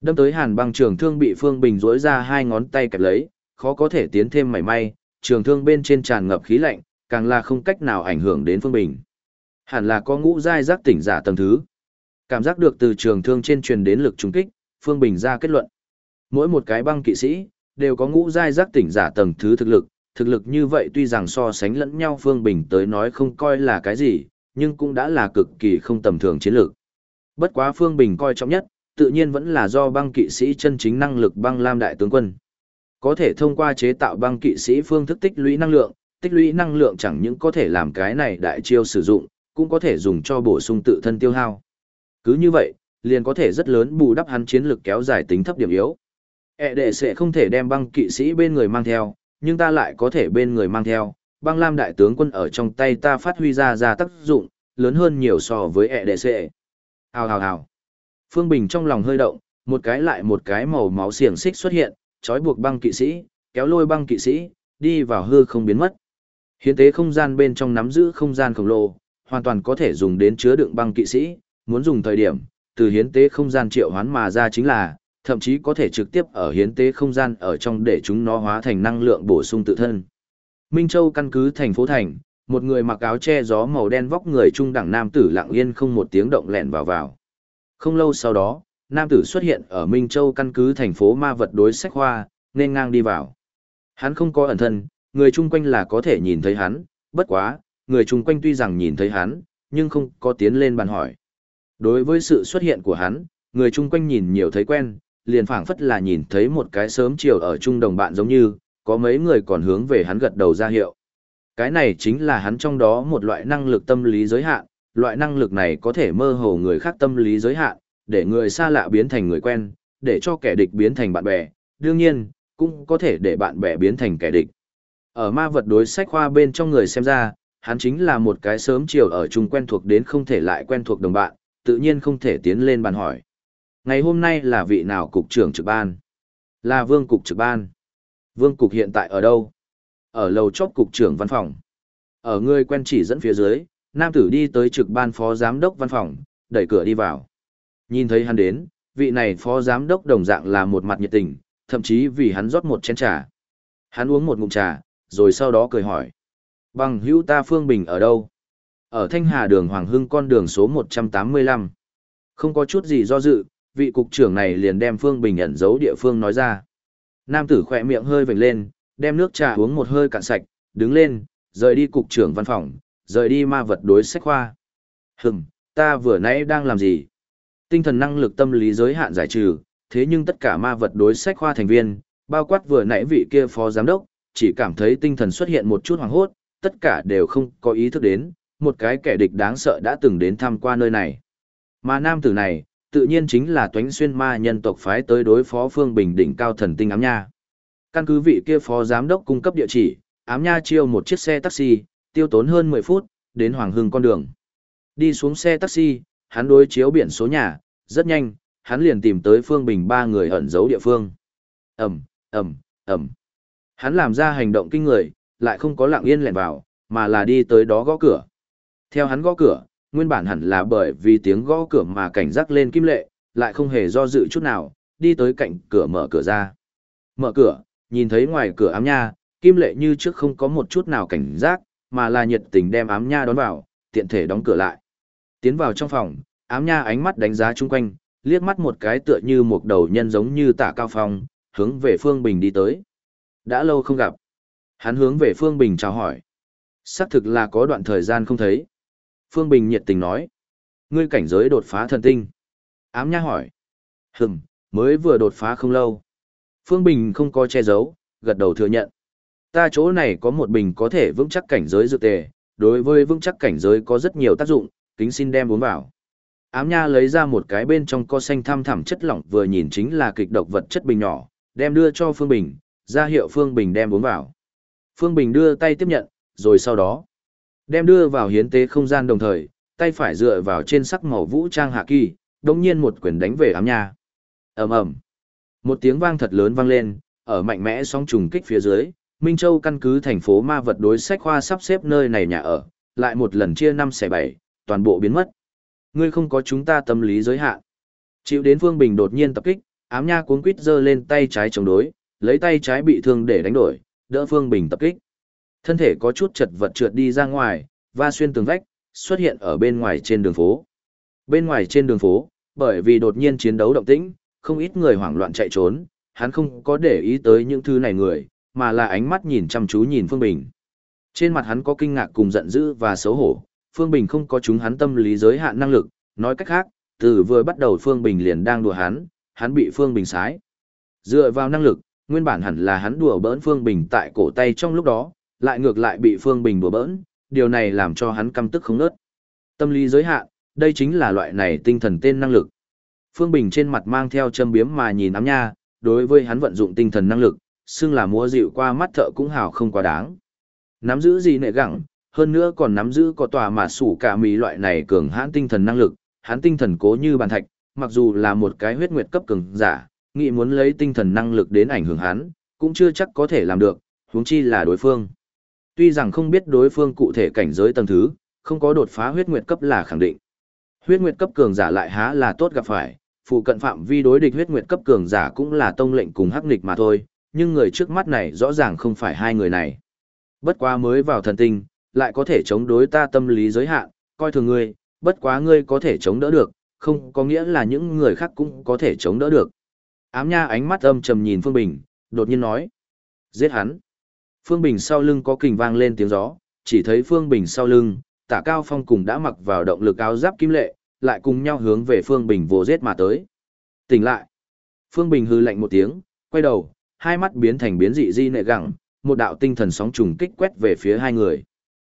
Đâm tới hàn băng trường thương bị Phương Bình rỗi ra hai ngón tay kẹp lấy, khó có thể tiến thêm mảy may, trường thương bên trên tràn ngập khí lạnh, càng là không cách nào ảnh hưởng đến Phương Bình. Hẳn là có ngũ giai giác tỉnh giả tầng thứ. Cảm giác được từ trường thương trên truyền đến lực trùng kích, Phương Bình ra kết luận. Mỗi một cái băng kỵ sĩ, đều có ngũ giai giác tỉnh giả tầng thứ thực lực, thực lực như vậy tuy rằng so sánh lẫn nhau Phương Bình tới nói không coi là cái gì, nhưng cũng đã là cực kỳ không tầm thường chiến lược. Bất quá Phương Bình coi trọng nhất, tự nhiên vẫn là do băng kỵ sĩ chân chính năng lực băng lam đại tướng quân. Có thể thông qua chế tạo băng kỵ sĩ phương thức tích lũy năng lượng, tích lũy năng lượng chẳng những có thể làm cái này đại chiêu sử dụng, cũng có thể dùng cho bổ sung tự thân tiêu hao. Cứ như vậy, liền có thể rất lớn bù đắp hắn chiến lực kéo dài tính thấp điểm yếu. E đệ sẽ không thể đem băng kỵ sĩ bên người mang theo, nhưng ta lại có thể bên người mang theo. Băng Lam đại tướng quân ở trong tay ta phát huy ra ra tác dụng, lớn hơn nhiều so với E đệ sẽ. Hào hào hào. Phương Bình trong lòng hơi động, một cái lại một cái màu máu xiềng xích xuất hiện, trói buộc băng kỵ sĩ, kéo lôi băng kỵ sĩ, đi vào hư không biến mất. Hiến tế không gian bên trong nắm giữ không gian khổng lồ, hoàn toàn có thể dùng đến chứa đựng băng kỵ sĩ, muốn dùng thời điểm, từ hiến tế không gian triệu hoán mà ra chính là, thậm chí có thể trực tiếp ở hiến tế không gian ở trong để chúng nó hóa thành năng lượng bổ sung tự thân. Minh Châu căn cứ thành phố thành, một người mặc áo che gió màu đen vóc người trung đẳng nam tử lặng yên không một tiếng động lẹn vào vào. Không lâu sau đó, nam tử xuất hiện ở Minh Châu căn cứ thành phố ma vật đối sách hoa, nên ngang đi vào. Hắn không có ẩn thân, người chung quanh là có thể nhìn thấy hắn, bất quá, người chung quanh tuy rằng nhìn thấy hắn, nhưng không có tiến lên bàn hỏi. Đối với sự xuất hiện của hắn, người chung quanh nhìn nhiều thấy quen, liền phảng phất là nhìn thấy một cái sớm chiều ở chung đồng bạn giống như, có mấy người còn hướng về hắn gật đầu ra hiệu. Cái này chính là hắn trong đó một loại năng lực tâm lý giới hạn, loại năng lực này có thể mơ hồ người khác tâm lý giới hạn, để người xa lạ biến thành người quen, để cho kẻ địch biến thành bạn bè, đương nhiên, cũng có thể để bạn bè biến thành kẻ địch. Ở ma vật đối sách khoa bên trong người xem ra, hắn chính là một cái sớm chiều ở chung quen thuộc đến không thể lại quen thuộc đồng bạn, tự nhiên không thể tiến lên bàn hỏi. Ngày hôm nay là vị nào cục trưởng trực ban? Là vương cục trực ban. Vương cục hiện tại ở đâu? Ở lầu chóp cục trưởng văn phòng. Ở người quen chỉ dẫn phía dưới, nam tử đi tới trực ban phó giám đốc văn phòng, đẩy cửa đi vào. Nhìn thấy hắn đến, vị này phó giám đốc đồng dạng là một mặt nhiệt tình, thậm chí vì hắn rót một chén trà. Hắn uống một ngụm trà, rồi sau đó cười hỏi. Bằng hữu ta Phương Bình ở đâu? Ở Thanh Hà đường Hoàng Hưng con đường số 185. Không có chút gì do dự, vị cục trưởng này liền đem Phương Bình ẩn giấu địa phương nói ra. Nam tử khỏe miệng hơi vểnh lên, đem nước trà uống một hơi cạn sạch, đứng lên, rời đi cục trưởng văn phòng, rời đi ma vật đối sách khoa. Hừm, ta vừa nãy đang làm gì? Tinh thần năng lực tâm lý giới hạn giải trừ, thế nhưng tất cả ma vật đối sách khoa thành viên, bao quát vừa nãy vị kia phó giám đốc, chỉ cảm thấy tinh thần xuất hiện một chút hoảng hốt, tất cả đều không có ý thức đến, một cái kẻ địch đáng sợ đã từng đến thăm qua nơi này. Mà nam tử này, tự nhiên chính là toánh xuyên ma nhân tộc phái tới đối phó phương bình đỉnh cao thần tinh ám nha. Căn cứ vị kia phó giám đốc cung cấp địa chỉ, ám nha chiêu một chiếc xe taxi, tiêu tốn hơn 10 phút, đến Hoàng Hưng con đường. Đi xuống xe taxi, hắn đối chiếu biển số nhà, rất nhanh, hắn liền tìm tới Phương Bình ba người ẩn giấu địa phương. Ẩm, Ẩm, Ẩm. Hắn làm ra hành động kinh người, lại không có lặng yên lẻn vào, mà là đi tới đó gõ cửa. Theo hắn gõ cửa, nguyên bản hẳn là bởi vì tiếng gõ cửa mà cảnh giác lên kim lệ, lại không hề do dự chút nào, đi tới cạnh cửa mở cửa ra. Mở cửa, nhìn thấy ngoài cửa ám nha, kim lệ như trước không có một chút nào cảnh giác, mà là nhiệt tình đem ám nha đón vào, tiện thể đóng cửa lại. Tiến vào trong phòng, ám nha ánh mắt đánh giá chung quanh, liếc mắt một cái tựa như một đầu nhân giống như tạ cao phong, hướng về Phương Bình đi tới. Đã lâu không gặp. Hắn hướng về Phương Bình chào hỏi. Xác thực là có đoạn thời gian không thấy. Phương Bình nhiệt tình nói. Ngươi cảnh giới đột phá thần tinh. Ám nha hỏi. Hừm, mới vừa đột phá không lâu. Phương Bình không có che giấu, gật đầu thừa nhận. Ta chỗ này có một bình có thể vững chắc cảnh giới dược tề, đối với vững chắc cảnh giới có rất nhiều tác dụng, kính xin đem uống vào. Ám nha lấy ra một cái bên trong co xanh thăm thẳm chất lỏng vừa nhìn chính là kịch độc vật chất bình nhỏ, đem đưa cho Phương Bình, ra hiệu Phương Bình đem uống vào. Phương Bình đưa tay tiếp nhận, rồi sau đó đem đưa vào hiến tế không gian đồng thời, tay phải dựa vào trên sắc màu vũ trang hạ kỳ, đồng nhiên một quyền đánh về ám nha. ầm ầm Một tiếng vang thật lớn vang lên, ở mạnh mẽ sóng trùng kích phía dưới, Minh Châu căn cứ thành phố ma vật đối sách khoa sắp xếp nơi này nhà ở, lại một lần chia năm xẻ bảy, toàn bộ biến mất. Ngươi không có chúng ta tâm lý giới hạn. Chịu đến Phương Bình đột nhiên tập kích, ám nha cuốn quýt giơ lên tay trái chống đối, lấy tay trái bị thương để đánh đổi, đỡ Phương Bình tập kích. Thân thể có chút chật vật trượt đi ra ngoài, và xuyên tường vách, xuất hiện ở bên ngoài trên đường phố. Bên ngoài trên đường phố, bởi vì đột nhiên chiến đấu động tĩnh, không ít người hoảng loạn chạy trốn, hắn không có để ý tới những thứ này người, mà là ánh mắt nhìn chăm chú nhìn Phương Bình. Trên mặt hắn có kinh ngạc cùng giận dữ và xấu hổ, Phương Bình không có chúng hắn tâm lý giới hạn năng lực, nói cách khác, từ vừa bắt đầu Phương Bình liền đang đùa hắn, hắn bị Phương Bình sái. Dựa vào năng lực, nguyên bản hẳn là hắn đùa bỡn Phương Bình tại cổ tay trong lúc đó, lại ngược lại bị Phương Bình đùa bỡn, điều này làm cho hắn căm tức không nớt. Tâm lý giới hạn, đây chính là loại này tinh thần tên năng lực. Phương Bình trên mặt mang theo châm biếm mà nhìn ám nha, đối với hắn vận dụng tinh thần năng lực, xưng là múa dịu qua mắt thợ cũng hào không quá đáng. Nắm giữ gì nệ gặng, hơn nữa còn nắm giữ có tòa mà sủ cả mì loại này cường hãn tinh thần năng lực, hắn tinh thần cố như bàn thạch, mặc dù là một cái huyết nguyệt cấp cường giả, nghĩ muốn lấy tinh thần năng lực đến ảnh hưởng hắn, cũng chưa chắc có thể làm được, huống chi là đối phương. Tuy rằng không biết đối phương cụ thể cảnh giới tầng thứ, không có đột phá huyết nguyệt cấp là khẳng định. Huyết nguyệt cấp cường giả lại há là tốt gặp phải, phụ cận phạm vi đối địch huyết nguyệt cấp cường giả cũng là tông lệnh cùng hắc nghịch mà thôi, nhưng người trước mắt này rõ ràng không phải hai người này. Bất quá mới vào thần tinh, lại có thể chống đối ta tâm lý giới hạn, coi thường ngươi, bất quá ngươi có thể chống đỡ được, không có nghĩa là những người khác cũng có thể chống đỡ được. Ám nha ánh mắt âm trầm nhìn Phương Bình, đột nhiên nói. Giết hắn. Phương Bình sau lưng có kình vang lên tiếng gió, chỉ thấy Phương Bình sau lưng, tả cao phong cùng đã mặc vào động lực áo giáp kim lệ, lại cùng nhau hướng về Phương Bình vô giết mà tới. Tỉnh lại. Phương Bình hư lạnh một tiếng, quay đầu, hai mắt biến thành biến dị di nệ gẳng, một đạo tinh thần sóng trùng kích quét về phía hai người.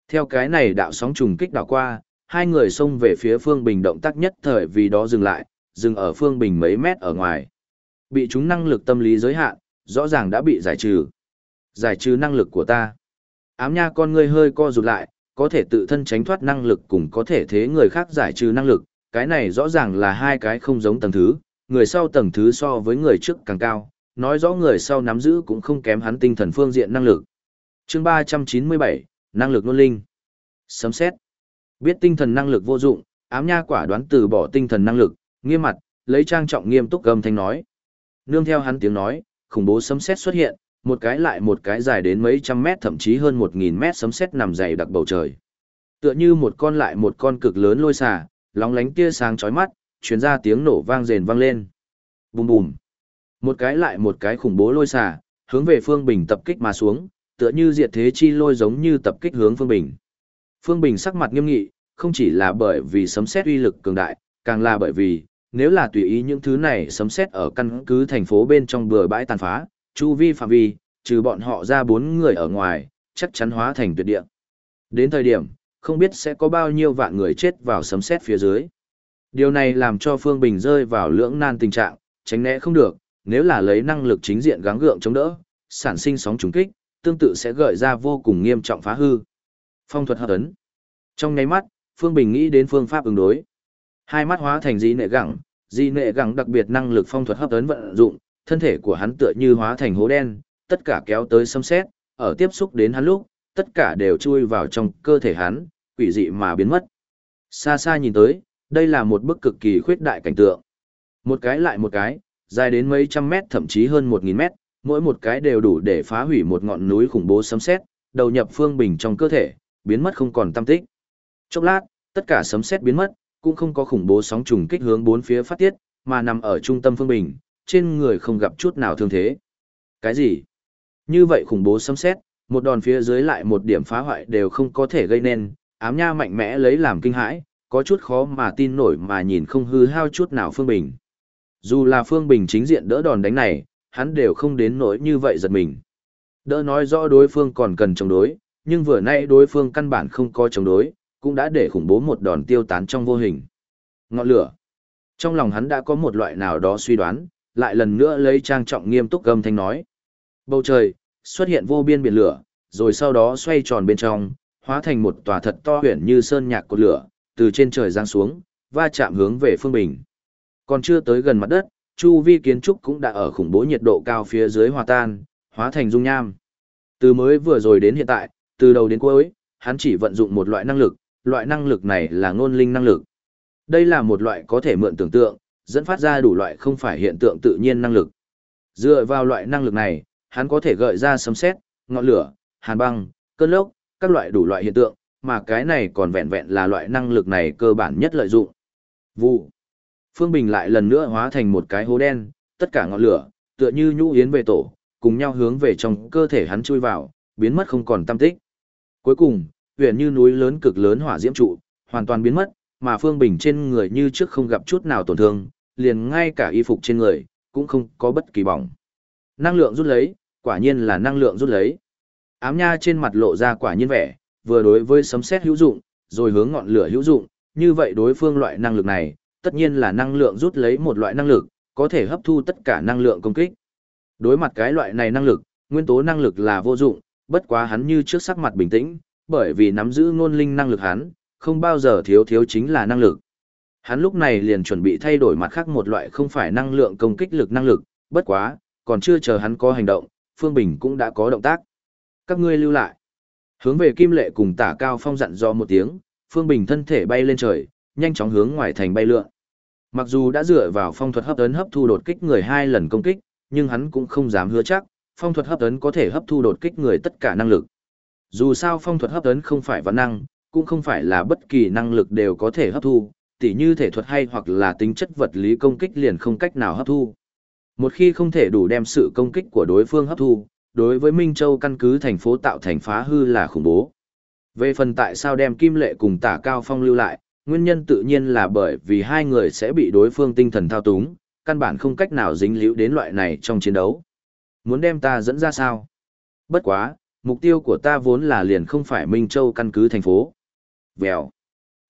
Theo cái này đạo sóng trùng kích đảo qua, hai người xông về phía Phương Bình động tác nhất thời vì đó dừng lại, dừng ở Phương Bình mấy mét ở ngoài. Bị chúng năng lực tâm lý giới hạn, rõ ràng đã bị giải trừ. Giải trừ năng lực của ta. Ám nha con ngươi hơi co rụt lại, có thể tự thân tránh thoát năng lực cùng có thể thế người khác giải trừ năng lực, cái này rõ ràng là hai cái không giống tầng thứ, người sau tầng thứ so với người trước càng cao, nói rõ người sau nắm giữ cũng không kém hắn tinh thần phương diện năng lực. Chương 397, năng lực nôn linh. Sấm xét. Biết tinh thần năng lực vô dụng, ám nha quả đoán từ bỏ tinh thần năng lực, nghiêm mặt, lấy trang trọng nghiêm túc gầm thanh nói. Nương theo hắn tiếng nói, khủng bố sấm xét xuất hiện, một cái lại một cái dài đến mấy trăm mét thậm chí hơn một nghìn mét sấm sét nằm dày đặc bầu trời. Tựa như một con lại một con cực lớn lôi xả, lóng lánh tia sáng chói mắt, truyền ra tiếng nổ vang rền vang lên. Bùm bùm. Một cái lại một cái khủng bố lôi xả, hướng về Phương Bình tập kích mà xuống, tựa như diệt thế chi lôi giống như tập kích hướng Phương Bình. Phương Bình sắc mặt nghiêm nghị, không chỉ là bởi vì sấm sét uy lực cường đại, càng là bởi vì, nếu là tùy ý những thứ này sấm sét ở căn cứ thành phố bên trong bừa bãi tàn phá, chu vi phạm vi, trừ bọn họ ra bốn người ở ngoài, chắc chắn hóa thành tuyệt địa. Đến thời điểm, không biết sẽ có bao nhiêu vạn người chết vào sấm sét phía dưới. Điều này làm cho Phương Bình rơi vào lưỡng nan tình trạng, tránh né không được, nếu là lấy năng lực chính diện gắng gượng chống đỡ, sản sinh sóng trùng kích, tương tự sẽ gợi ra vô cùng nghiêm trọng phá hư. Phong thuật hợp ấn. Trong nháy mắt, Phương Bình nghĩ đến phương pháp ứng đối. Hai mắt hóa thành di nệ gẳng, di nệ gẳng đặc biệt năng lực phong thuật hấp ấn vận dụng, thân thể của hắn tựa như hóa thành hố đen, tất cả kéo tới xâm xét, ở tiếp xúc đến hắn lúc, tất cả đều chui vào trong cơ thể hắn, quỷ dị mà biến mất. Xa xa nhìn tới, đây là một bức cực kỳ khuyết đại cảnh tượng. Một cái lại một cái, dài đến mấy trăm mét thậm chí hơn một nghìn mét, mỗi một cái đều đủ để phá hủy một ngọn núi khủng bố sấm sét, đầu nhập phương bình trong cơ thể, biến mất không còn tâm tích. Chốc lát, tất cả sấm sét biến mất, cũng không có khủng bố sóng trùng kích hướng bốn phía phát tiết, mà nằm ở trung tâm phương bình, trên người không gặp chút nào thương thế. Cái gì? Như vậy khủng bố sấm xét, một đòn phía dưới lại một điểm phá hoại đều không có thể gây nên, ám nha mạnh mẽ lấy làm kinh hãi, có chút khó mà tin nổi mà nhìn không hư hao chút nào Phương Bình. Dù là Phương Bình chính diện đỡ đòn đánh này, hắn đều không đến nỗi như vậy giật mình. Đỡ nói rõ đối phương còn cần chống đối, nhưng vừa nay đối phương căn bản không có chống đối, cũng đã để khủng bố một đòn tiêu tán trong vô hình. Ngọn lửa. Trong lòng hắn đã có một loại nào đó suy đoán, lại lần nữa lấy trang trọng nghiêm túc gầm thanh nói. Bầu trời, xuất hiện vô biên biển lửa, rồi sau đó xoay tròn bên trong, hóa thành một tòa thật to huyện như sơn nhạc cột lửa, từ trên trời giáng xuống, va chạm hướng về phương bình. Còn chưa tới gần mặt đất, chu vi kiến trúc cũng đã ở khủng bố nhiệt độ cao phía dưới hòa tan, hóa thành dung nham. Từ mới vừa rồi đến hiện tại, từ đầu đến cuối, hắn chỉ vận dụng một loại năng lực, loại năng lực này là ngôn linh năng lực. Đây là một loại có thể mượn tưởng tượng, dẫn phát ra đủ loại không phải hiện tượng tự nhiên năng lực. Dựa vào loại năng lực này, hắn có thể gợi ra sấm sét, ngọn lửa, hàn băng, cơn lốc, các loại đủ loại hiện tượng, mà cái này còn vẹn vẹn là loại năng lực này cơ bản nhất lợi dụng. Vụ. Phương Bình lại lần nữa hóa thành một cái hố đen, tất cả ngọn lửa, tựa như nhũ yến về tổ, cùng nhau hướng về trong cơ thể hắn chui vào, biến mất không còn tâm tích. Cuối cùng, huyền như núi lớn cực lớn hỏa diễm trụ, hoàn toàn biến mất, mà Phương Bình trên người như trước không gặp chút nào tổn thương, liền ngay cả y phục trên người, cũng không có bất kỳ bỏng. Năng lượng rút lấy, quả nhiên là năng lượng rút lấy. Ám nha trên mặt lộ ra quả nhiên vẻ, vừa đối với sấm sét hữu dụng, rồi hướng ngọn lửa hữu dụng, như vậy đối phương loại năng lực này, tất nhiên là năng lượng rút lấy một loại năng lực, có thể hấp thu tất cả năng lượng công kích. Đối mặt cái loại này năng lực, nguyên tố năng lực là vô dụng, bất quá hắn như trước sắc mặt bình tĩnh, bởi vì nắm giữ ngôn linh năng lực hắn, không bao giờ thiếu thiếu chính là năng lực. Hắn lúc này liền chuẩn bị thay đổi mặt khác một loại không phải năng lượng công kích lực năng lực, bất quá, còn chưa chờ hắn có hành động, Phương Bình cũng đã có động tác. Các ngươi lưu lại. Hướng về Kim Lệ cùng Tả Cao Phong dặn dò một tiếng, Phương Bình thân thể bay lên trời, nhanh chóng hướng ngoài thành bay lượn. Mặc dù đã dựa vào phong thuật hấp ấn hấp thu đột kích người hai lần công kích, nhưng hắn cũng không dám hứa chắc, phong thuật hấp ấn có thể hấp thu đột kích người tất cả năng lực. Dù sao phong thuật hấp ấn không phải văn năng, cũng không phải là bất kỳ năng lực đều có thể hấp thu, tỉ như thể thuật hay hoặc là tính chất vật lý công kích liền không cách nào hấp thu. Một khi không thể đủ đem sự công kích của đối phương hấp thu, đối với Minh Châu căn cứ thành phố tạo thành phá hư là khủng bố. Về phần tại sao đem Kim Lệ cùng Tả Cao Phong lưu lại, nguyên nhân tự nhiên là bởi vì hai người sẽ bị đối phương tinh thần thao túng, căn bản không cách nào dính líu đến loại này trong chiến đấu. Muốn đem ta dẫn ra sao? Bất quá, mục tiêu của ta vốn là liền không phải Minh Châu căn cứ thành phố. Vèo.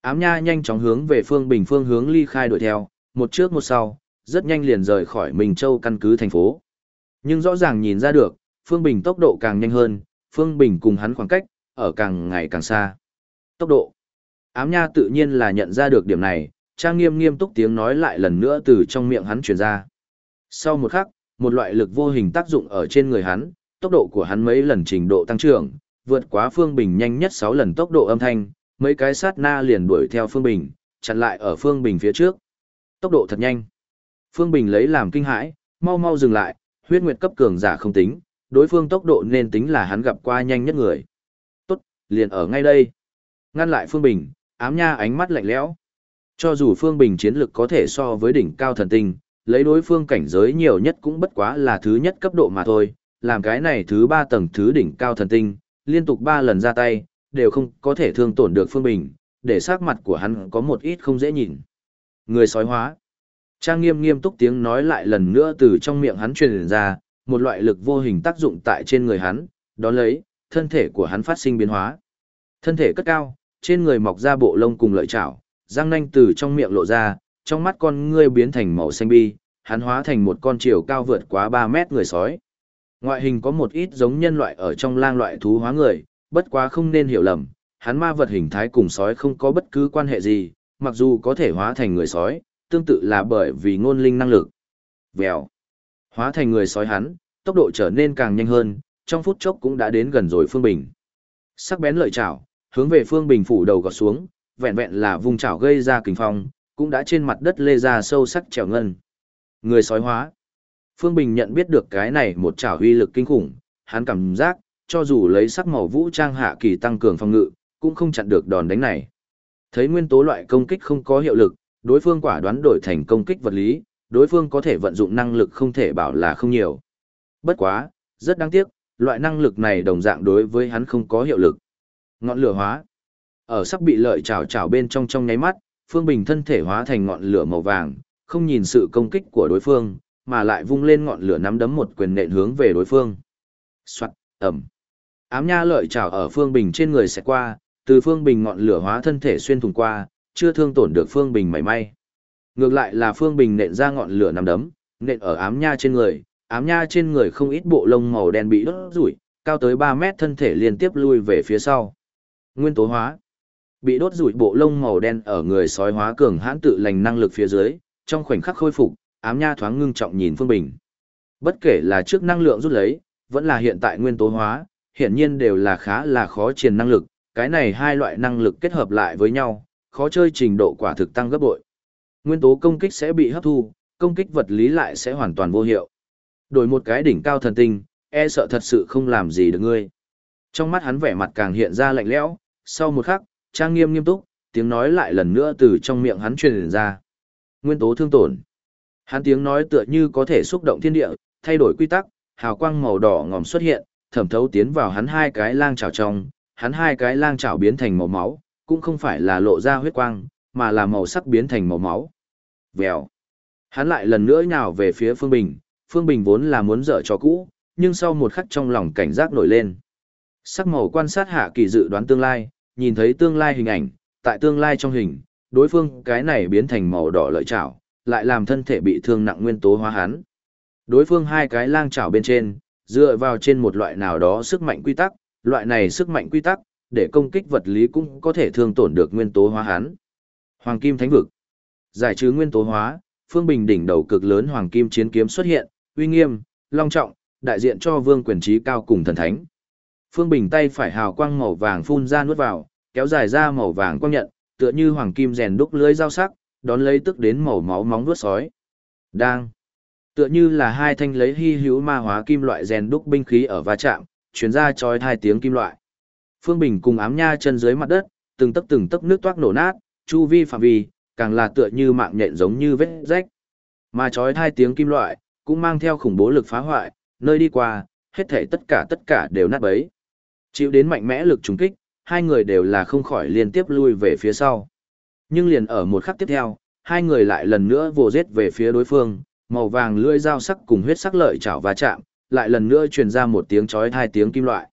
Ám nha nhanh chóng hướng về phương bình phương hướng ly khai đuổi theo, một trước một sau, rất nhanh liền rời khỏi Minh Châu căn cứ thành phố. Nhưng rõ ràng nhìn ra được, Phương Bình tốc độ càng nhanh hơn, Phương Bình cùng hắn khoảng cách, ở càng ngày càng xa. tốc độ. Ám nha tự nhiên là nhận ra được điểm này, trang nghiêm nghiêm túc tiếng nói lại lần nữa từ trong miệng hắn truyền ra. Sau một khắc, một loại lực vô hình tác dụng ở trên người hắn, tốc độ của hắn mấy lần trình độ tăng trưởng, vượt quá Phương Bình nhanh nhất 6 lần tốc độ âm thanh, mấy cái sát na liền đuổi theo Phương Bình, chặn lại ở Phương Bình phía trước. Tốc độ thật nhanh. Phương Bình lấy làm kinh hãi, mau mau dừng lại, huyết nguyệt cấp cường giả không tính, đối phương tốc độ nên tính là hắn gặp qua nhanh nhất người. Tốt, liền ở ngay đây. Ngăn lại Phương Bình, ám nha ánh mắt lạnh lẽo. Cho dù Phương Bình chiến lực có thể so với đỉnh cao thần tinh, lấy đối phương cảnh giới nhiều nhất cũng bất quá là thứ nhất cấp độ mà thôi, làm cái này thứ ba tầng thứ đỉnh cao thần tinh, liên tục ba lần ra tay, đều không có thể thương tổn được Phương Bình, để sắc mặt của hắn có một ít không dễ nhìn. Người sói hóa. Trang nghiêm nghiêm túc tiếng nói lại lần nữa từ trong miệng hắn truyền ra, một loại lực vô hình tác dụng tại trên người hắn, đó lấy, thân thể của hắn phát sinh biến hóa. Thân thể cất cao, trên người mọc ra bộ lông cùng lợi chảo, răng nanh từ trong miệng lộ ra, trong mắt con ngươi biến thành màu xanh bi, hắn hóa thành một con chiều cao vượt quá 3 mét người sói. Ngoại hình có một ít giống nhân loại ở trong lang loại thú hóa người, bất quá không nên hiểu lầm, hắn ma vật hình thái cùng sói không có bất cứ quan hệ gì, mặc dù có thể hóa thành người sói, tương tự là bởi vì ngôn linh năng lực. Vèo. Hóa thành người sói hắn, tốc độ trở nên càng nhanh hơn, trong phút chốc cũng đã đến gần rồi Phương Bình. Sắc bén lợi chảo, hướng về Phương Bình phủ đầu gọt xuống, vẹn vẹn là vùng chảo gây ra kình phong, cũng đã trên mặt đất lê ra sâu sắc trèo ngân. Người sói hóa. Phương Bình nhận biết được cái này một chảo uy lực kinh khủng, hắn cảm giác, cho dù lấy sắc màu vũ trang hạ kỳ tăng cường phòng ngự, cũng không chặn được đòn đánh này. Thấy nguyên tố loại công kích không có hiệu lực, đối phương quả đoán đổi thành công kích vật lý, đối phương có thể vận dụng năng lực không thể bảo là không nhiều. Bất quá, rất đáng tiếc, loại năng lực này đồng dạng đối với hắn không có hiệu lực. Ngọn lửa hóa. Ở sắp bị lợi trào trào bên trong trong nháy mắt, Phương Bình thân thể hóa thành ngọn lửa màu vàng, không nhìn sự công kích của đối phương, mà lại vung lên ngọn lửa nắm đấm một quyền nện hướng về đối phương. Soạt, ầm Ám nha lợi trào ở Phương Bình trên người sẽ qua, từ Phương Bình ngọn lửa hóa thân thể xuyên thủng qua, chưa thương tổn được Phương Bình mảy may. Ngược lại là Phương Bình nện ra ngọn lửa nằm đấm, nện ở ám nha trên người, ám nha trên người không ít bộ lông màu đen bị đốt rủi, cao tới 3 mét thân thể liên tiếp lui về phía sau. Nguyên tố hóa. Bị đốt rủi bộ lông màu đen ở người sói hóa cường hãn tự lành năng lực phía dưới, trong khoảnh khắc khôi phục, ám nha thoáng ngưng trọng nhìn Phương Bình. Bất kể là trước năng lượng rút lấy, vẫn là hiện tại nguyên tố hóa, hiện nhiên đều là khá là khó triển năng lực, cái này hai loại năng lực kết hợp lại với nhau, khó chơi trình độ quả thực tăng gấp bội. Nguyên tố công kích sẽ bị hấp thu, công kích vật lý lại sẽ hoàn toàn vô hiệu. Đổi một cái đỉnh cao thần tinh, e sợ thật sự không làm gì được ngươi. Trong mắt hắn vẻ mặt càng hiện ra lạnh lẽo, sau một khắc, trang nghiêm nghiêm túc, tiếng nói lại lần nữa từ trong miệng hắn truyền ra. Nguyên tố thương tổn. Hắn tiếng nói tựa như có thể xúc động thiên địa, thay đổi quy tắc, hào quang màu đỏ ngòm xuất hiện, thẩm thấu tiến vào hắn hai cái lang chảo trong, hắn hai cái lang chảo biến thành màu máu, cũng không phải là lộ ra huyết quang, mà là màu sắc biến thành màu máu. Vèo. Hắn lại lần nữa nhào về phía Phương Bình, Phương Bình vốn là muốn dở cho cũ, nhưng sau một khắc trong lòng cảnh giác nổi lên. Sắc màu quan sát hạ kỳ dự đoán tương lai, nhìn thấy tương lai hình ảnh, tại tương lai trong hình, đối phương cái này biến thành màu đỏ lợi chảo, lại làm thân thể bị thương nặng nguyên tố hóa hắn. Đối phương hai cái lang chảo bên trên, dựa vào trên một loại nào đó sức mạnh quy tắc, loại này sức mạnh quy tắc, để công kích vật lý cũng có thể thương tổn được nguyên tố hóa hắn. Hoàng kim thánh vực. Giải trừ nguyên tố hóa, phương bình đỉnh đầu cực lớn hoàng kim chiến kiếm xuất hiện, uy nghiêm, long trọng, đại diện cho vương quyền trí cao cùng thần thánh. Phương bình tay phải hào quang màu vàng phun ra nuốt vào, kéo dài ra màu vàng quang nhận, tựa như hoàng kim rèn đúc lưới dao sắc, đón lấy tức đến màu máu móng vuốt sói. Đang. Tựa như là hai thanh lấy hy hữu ma hóa kim loại rèn đúc binh khí ở va chạm, chuyển ra chói hai tiếng kim loại. Phương Bình cùng ám nha chân dưới mặt đất, từng tấc từng tấc nước toát nổ nát, chu vi phạm vi, càng là tựa như mạng nhện giống như vết rách. Mà chói hai tiếng kim loại, cũng mang theo khủng bố lực phá hoại, nơi đi qua, hết thể tất cả tất cả đều nát bấy. Chịu đến mạnh mẽ lực trùng kích, hai người đều là không khỏi liên tiếp lui về phía sau. Nhưng liền ở một khắc tiếp theo, hai người lại lần nữa vồ giết về phía đối phương, màu vàng lưỡi dao sắc cùng huyết sắc lợi chảo va chạm, lại lần nữa truyền ra một tiếng chói hai tiếng kim loại.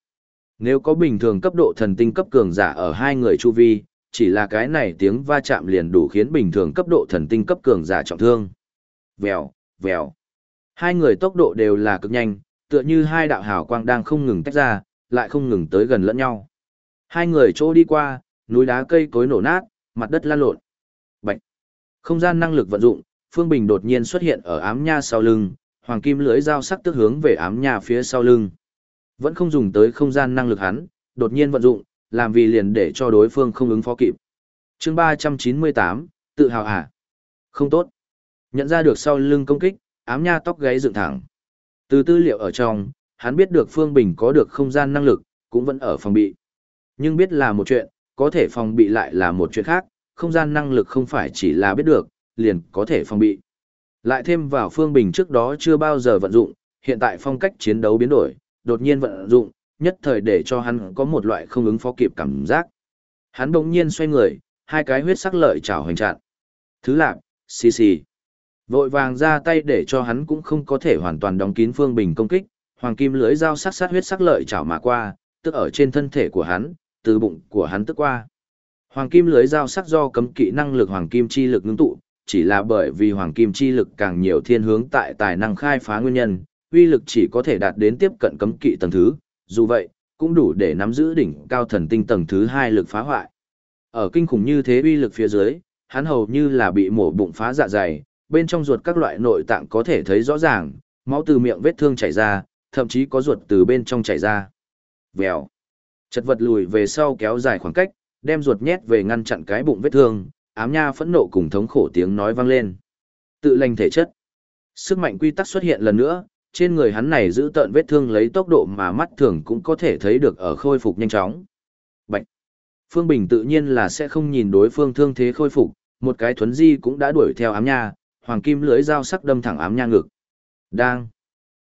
Nếu có bình thường cấp độ thần tinh cấp cường giả ở hai người chu vi, chỉ là cái này tiếng va chạm liền đủ khiến bình thường cấp độ thần tinh cấp cường giả trọng thương. Vèo, vèo. Hai người tốc độ đều là cực nhanh, tựa như hai đạo hào quang đang không ngừng tách ra, lại không ngừng tới gần lẫn nhau. Hai người chỗ đi qua, núi đá cây cối nổ nát, mặt đất lan lộn. Bạch. Không gian năng lực vận dụng, Phương Bình đột nhiên xuất hiện ở ám nha sau lưng, hoàng kim lưới dao sắc tức hướng về ám nha phía sau lưng. Vẫn không dùng tới không gian năng lực hắn, đột nhiên vận dụng, làm vì liền để cho đối phương không ứng phó kịp. chương 398, tự hào hả? Không tốt. Nhận ra được sau lưng công kích, ám nha tóc gáy dựng thẳng. Từ tư liệu ở trong, hắn biết được Phương Bình có được không gian năng lực, cũng vẫn ở phòng bị. Nhưng biết là một chuyện, có thể phòng bị lại là một chuyện khác, không gian năng lực không phải chỉ là biết được, liền có thể phòng bị. Lại thêm vào Phương Bình trước đó chưa bao giờ vận dụng, hiện tại phong cách chiến đấu biến đổi, đột nhiên vận dụng, nhất thời để cho hắn có một loại không ứng phó kịp cảm giác. Hắn bỗng nhiên xoay người, hai cái huyết sắc lợi chảo hoành chặn. Thứ lạc, xì xì. Vội vàng ra tay để cho hắn cũng không có thể hoàn toàn đóng kín Phương Bình công kích, hoàng kim lưới dao sắc sát huyết sắc lợi chảo mà qua, tức ở trên thân thể của hắn, từ bụng của hắn tức qua. Hoàng kim lưới dao sắc do cấm kỵ năng lực hoàng kim chi lực ngưng tụ, chỉ là bởi vì hoàng kim chi lực càng nhiều thiên hướng tại tài năng khai phá nguyên nhân, uy lực chỉ có thể đạt đến tiếp cận cấm kỵ tầng thứ, dù vậy, cũng đủ để nắm giữ đỉnh cao thần tinh tầng thứ hai lực phá hoại. Ở kinh khủng như thế uy lực phía dưới, hắn hầu như là bị mổ bụng phá dạ dày, bên trong ruột các loại nội tạng có thể thấy rõ ràng, máu từ miệng vết thương chảy ra, thậm chí có ruột từ bên trong chảy ra. Vèo. Chật vật lùi về sau kéo dài khoảng cách, đem ruột nhét về ngăn chặn cái bụng vết thương, ám nha phẫn nộ cùng thống khổ tiếng nói vang lên. Tự lành thể chất. Sức mạnh quy tắc xuất hiện lần nữa, trên người hắn này giữ tợn vết thương lấy tốc độ mà mắt thường cũng có thể thấy được ở khôi phục nhanh chóng. Bạch. Phương Bình tự nhiên là sẽ không nhìn đối phương thương thế khôi phục, một cái thuấn di cũng đã đuổi theo ám nha, hoàng kim lưới dao sắc đâm thẳng ám nha ngực. Đang.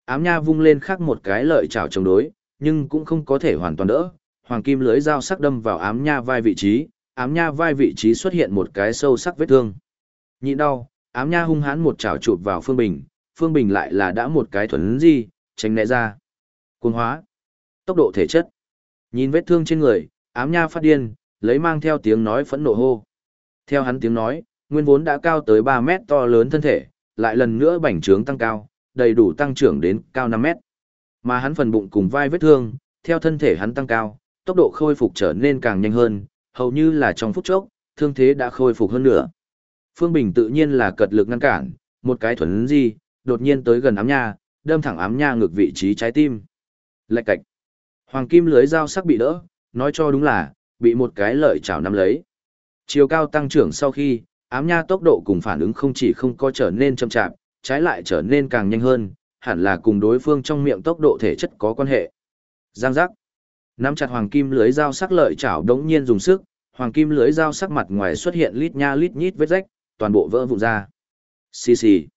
Ám nha vung lên khác một cái lợi chảo chống đối, nhưng cũng không có thể hoàn toàn đỡ. Hoàng kim lưới dao sắc đâm vào ám nha vai vị trí, ám nha vai vị trí xuất hiện một cái sâu sắc vết thương. Nhịn đau, ám nha hung hãn một chảo chụp vào Phương Bình, Phương Bình lại là đã một cái thuần gì, tránh né ra. Cuồng hóa. Tốc độ thể chất. Nhìn vết thương trên người, ám nha phát điên, lấy mang theo tiếng nói phẫn nộ hô. Theo hắn tiếng nói, nguyên vốn đã cao tới 3 mét to lớn thân thể, lại lần nữa bành trướng tăng cao, đầy đủ tăng trưởng đến cao 5 mét. Mà hắn phần bụng cùng vai vết thương, theo thân thể hắn tăng cao, tốc độ khôi phục trở nên càng nhanh hơn, hầu như là trong phút chốc, thương thế đã khôi phục hơn nữa. Phương Bình tự nhiên là cật lực ngăn cản, một cái thuần gì, đột nhiên tới gần ám nha, đâm thẳng ám nha ngược vị trí trái tim. Lạch cạch. Hoàng kim lưới dao sắc bị đỡ, nói cho đúng là, bị một cái lợi chảo nắm lấy. Chiều cao tăng trưởng sau khi, ám nha tốc độ cùng phản ứng không chỉ không có trở nên chậm chạp, trái lại trở nên càng nhanh hơn, hẳn là cùng đối phương trong miệng tốc độ thể chất có quan hệ. Giang giác. Nắm chặt hoàng kim lưới dao sắc lợi chảo đống nhiên dùng sức, hoàng kim lưới dao sắc mặt ngoài xuất hiện lít nha lít nhít vết rách, toàn bộ vỡ vụn ra. Xì xì.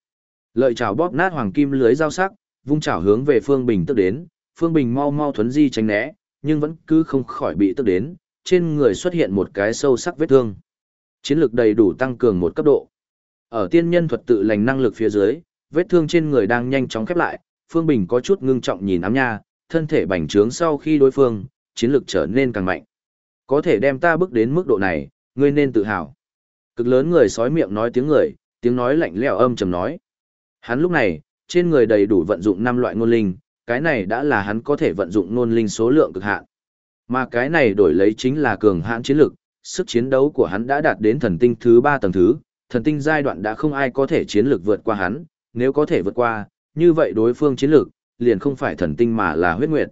Lợi chảo bóp nát hoàng kim lưới dao sắc, vung chảo hướng về Phương Bình tức đến, Phương Bình mau mau thuấn di tránh né, nhưng vẫn cứ không khỏi bị tức đến, trên người xuất hiện một cái sâu sắc vết thương. Chiến lực đầy đủ tăng cường một cấp độ. Ở tiên nhân thuật tự lành năng lực phía dưới, vết thương trên người đang nhanh chóng khép lại, Phương Bình có chút ngưng trọng nhìn ám nha, thân thể bành trướng sau khi đối phương, chiến lực trở nên càng mạnh. Có thể đem ta bước đến mức độ này, ngươi nên tự hào. Cực lớn người sói miệng nói tiếng người, tiếng nói lạnh lẽo âm trầm nói. Hắn lúc này, trên người đầy đủ vận dụng năm loại ngôn linh, cái này đã là hắn có thể vận dụng ngôn linh số lượng cực hạn. Mà cái này đổi lấy chính là cường hãn chiến lực, sức chiến đấu của hắn đã đạt đến thần tinh thứ 3 tầng thứ, thần tinh giai đoạn đã không ai có thể chiến lược vượt qua hắn, nếu có thể vượt qua, như vậy đối phương chiến lược, liền không phải thần tinh mà là huyết nguyệt.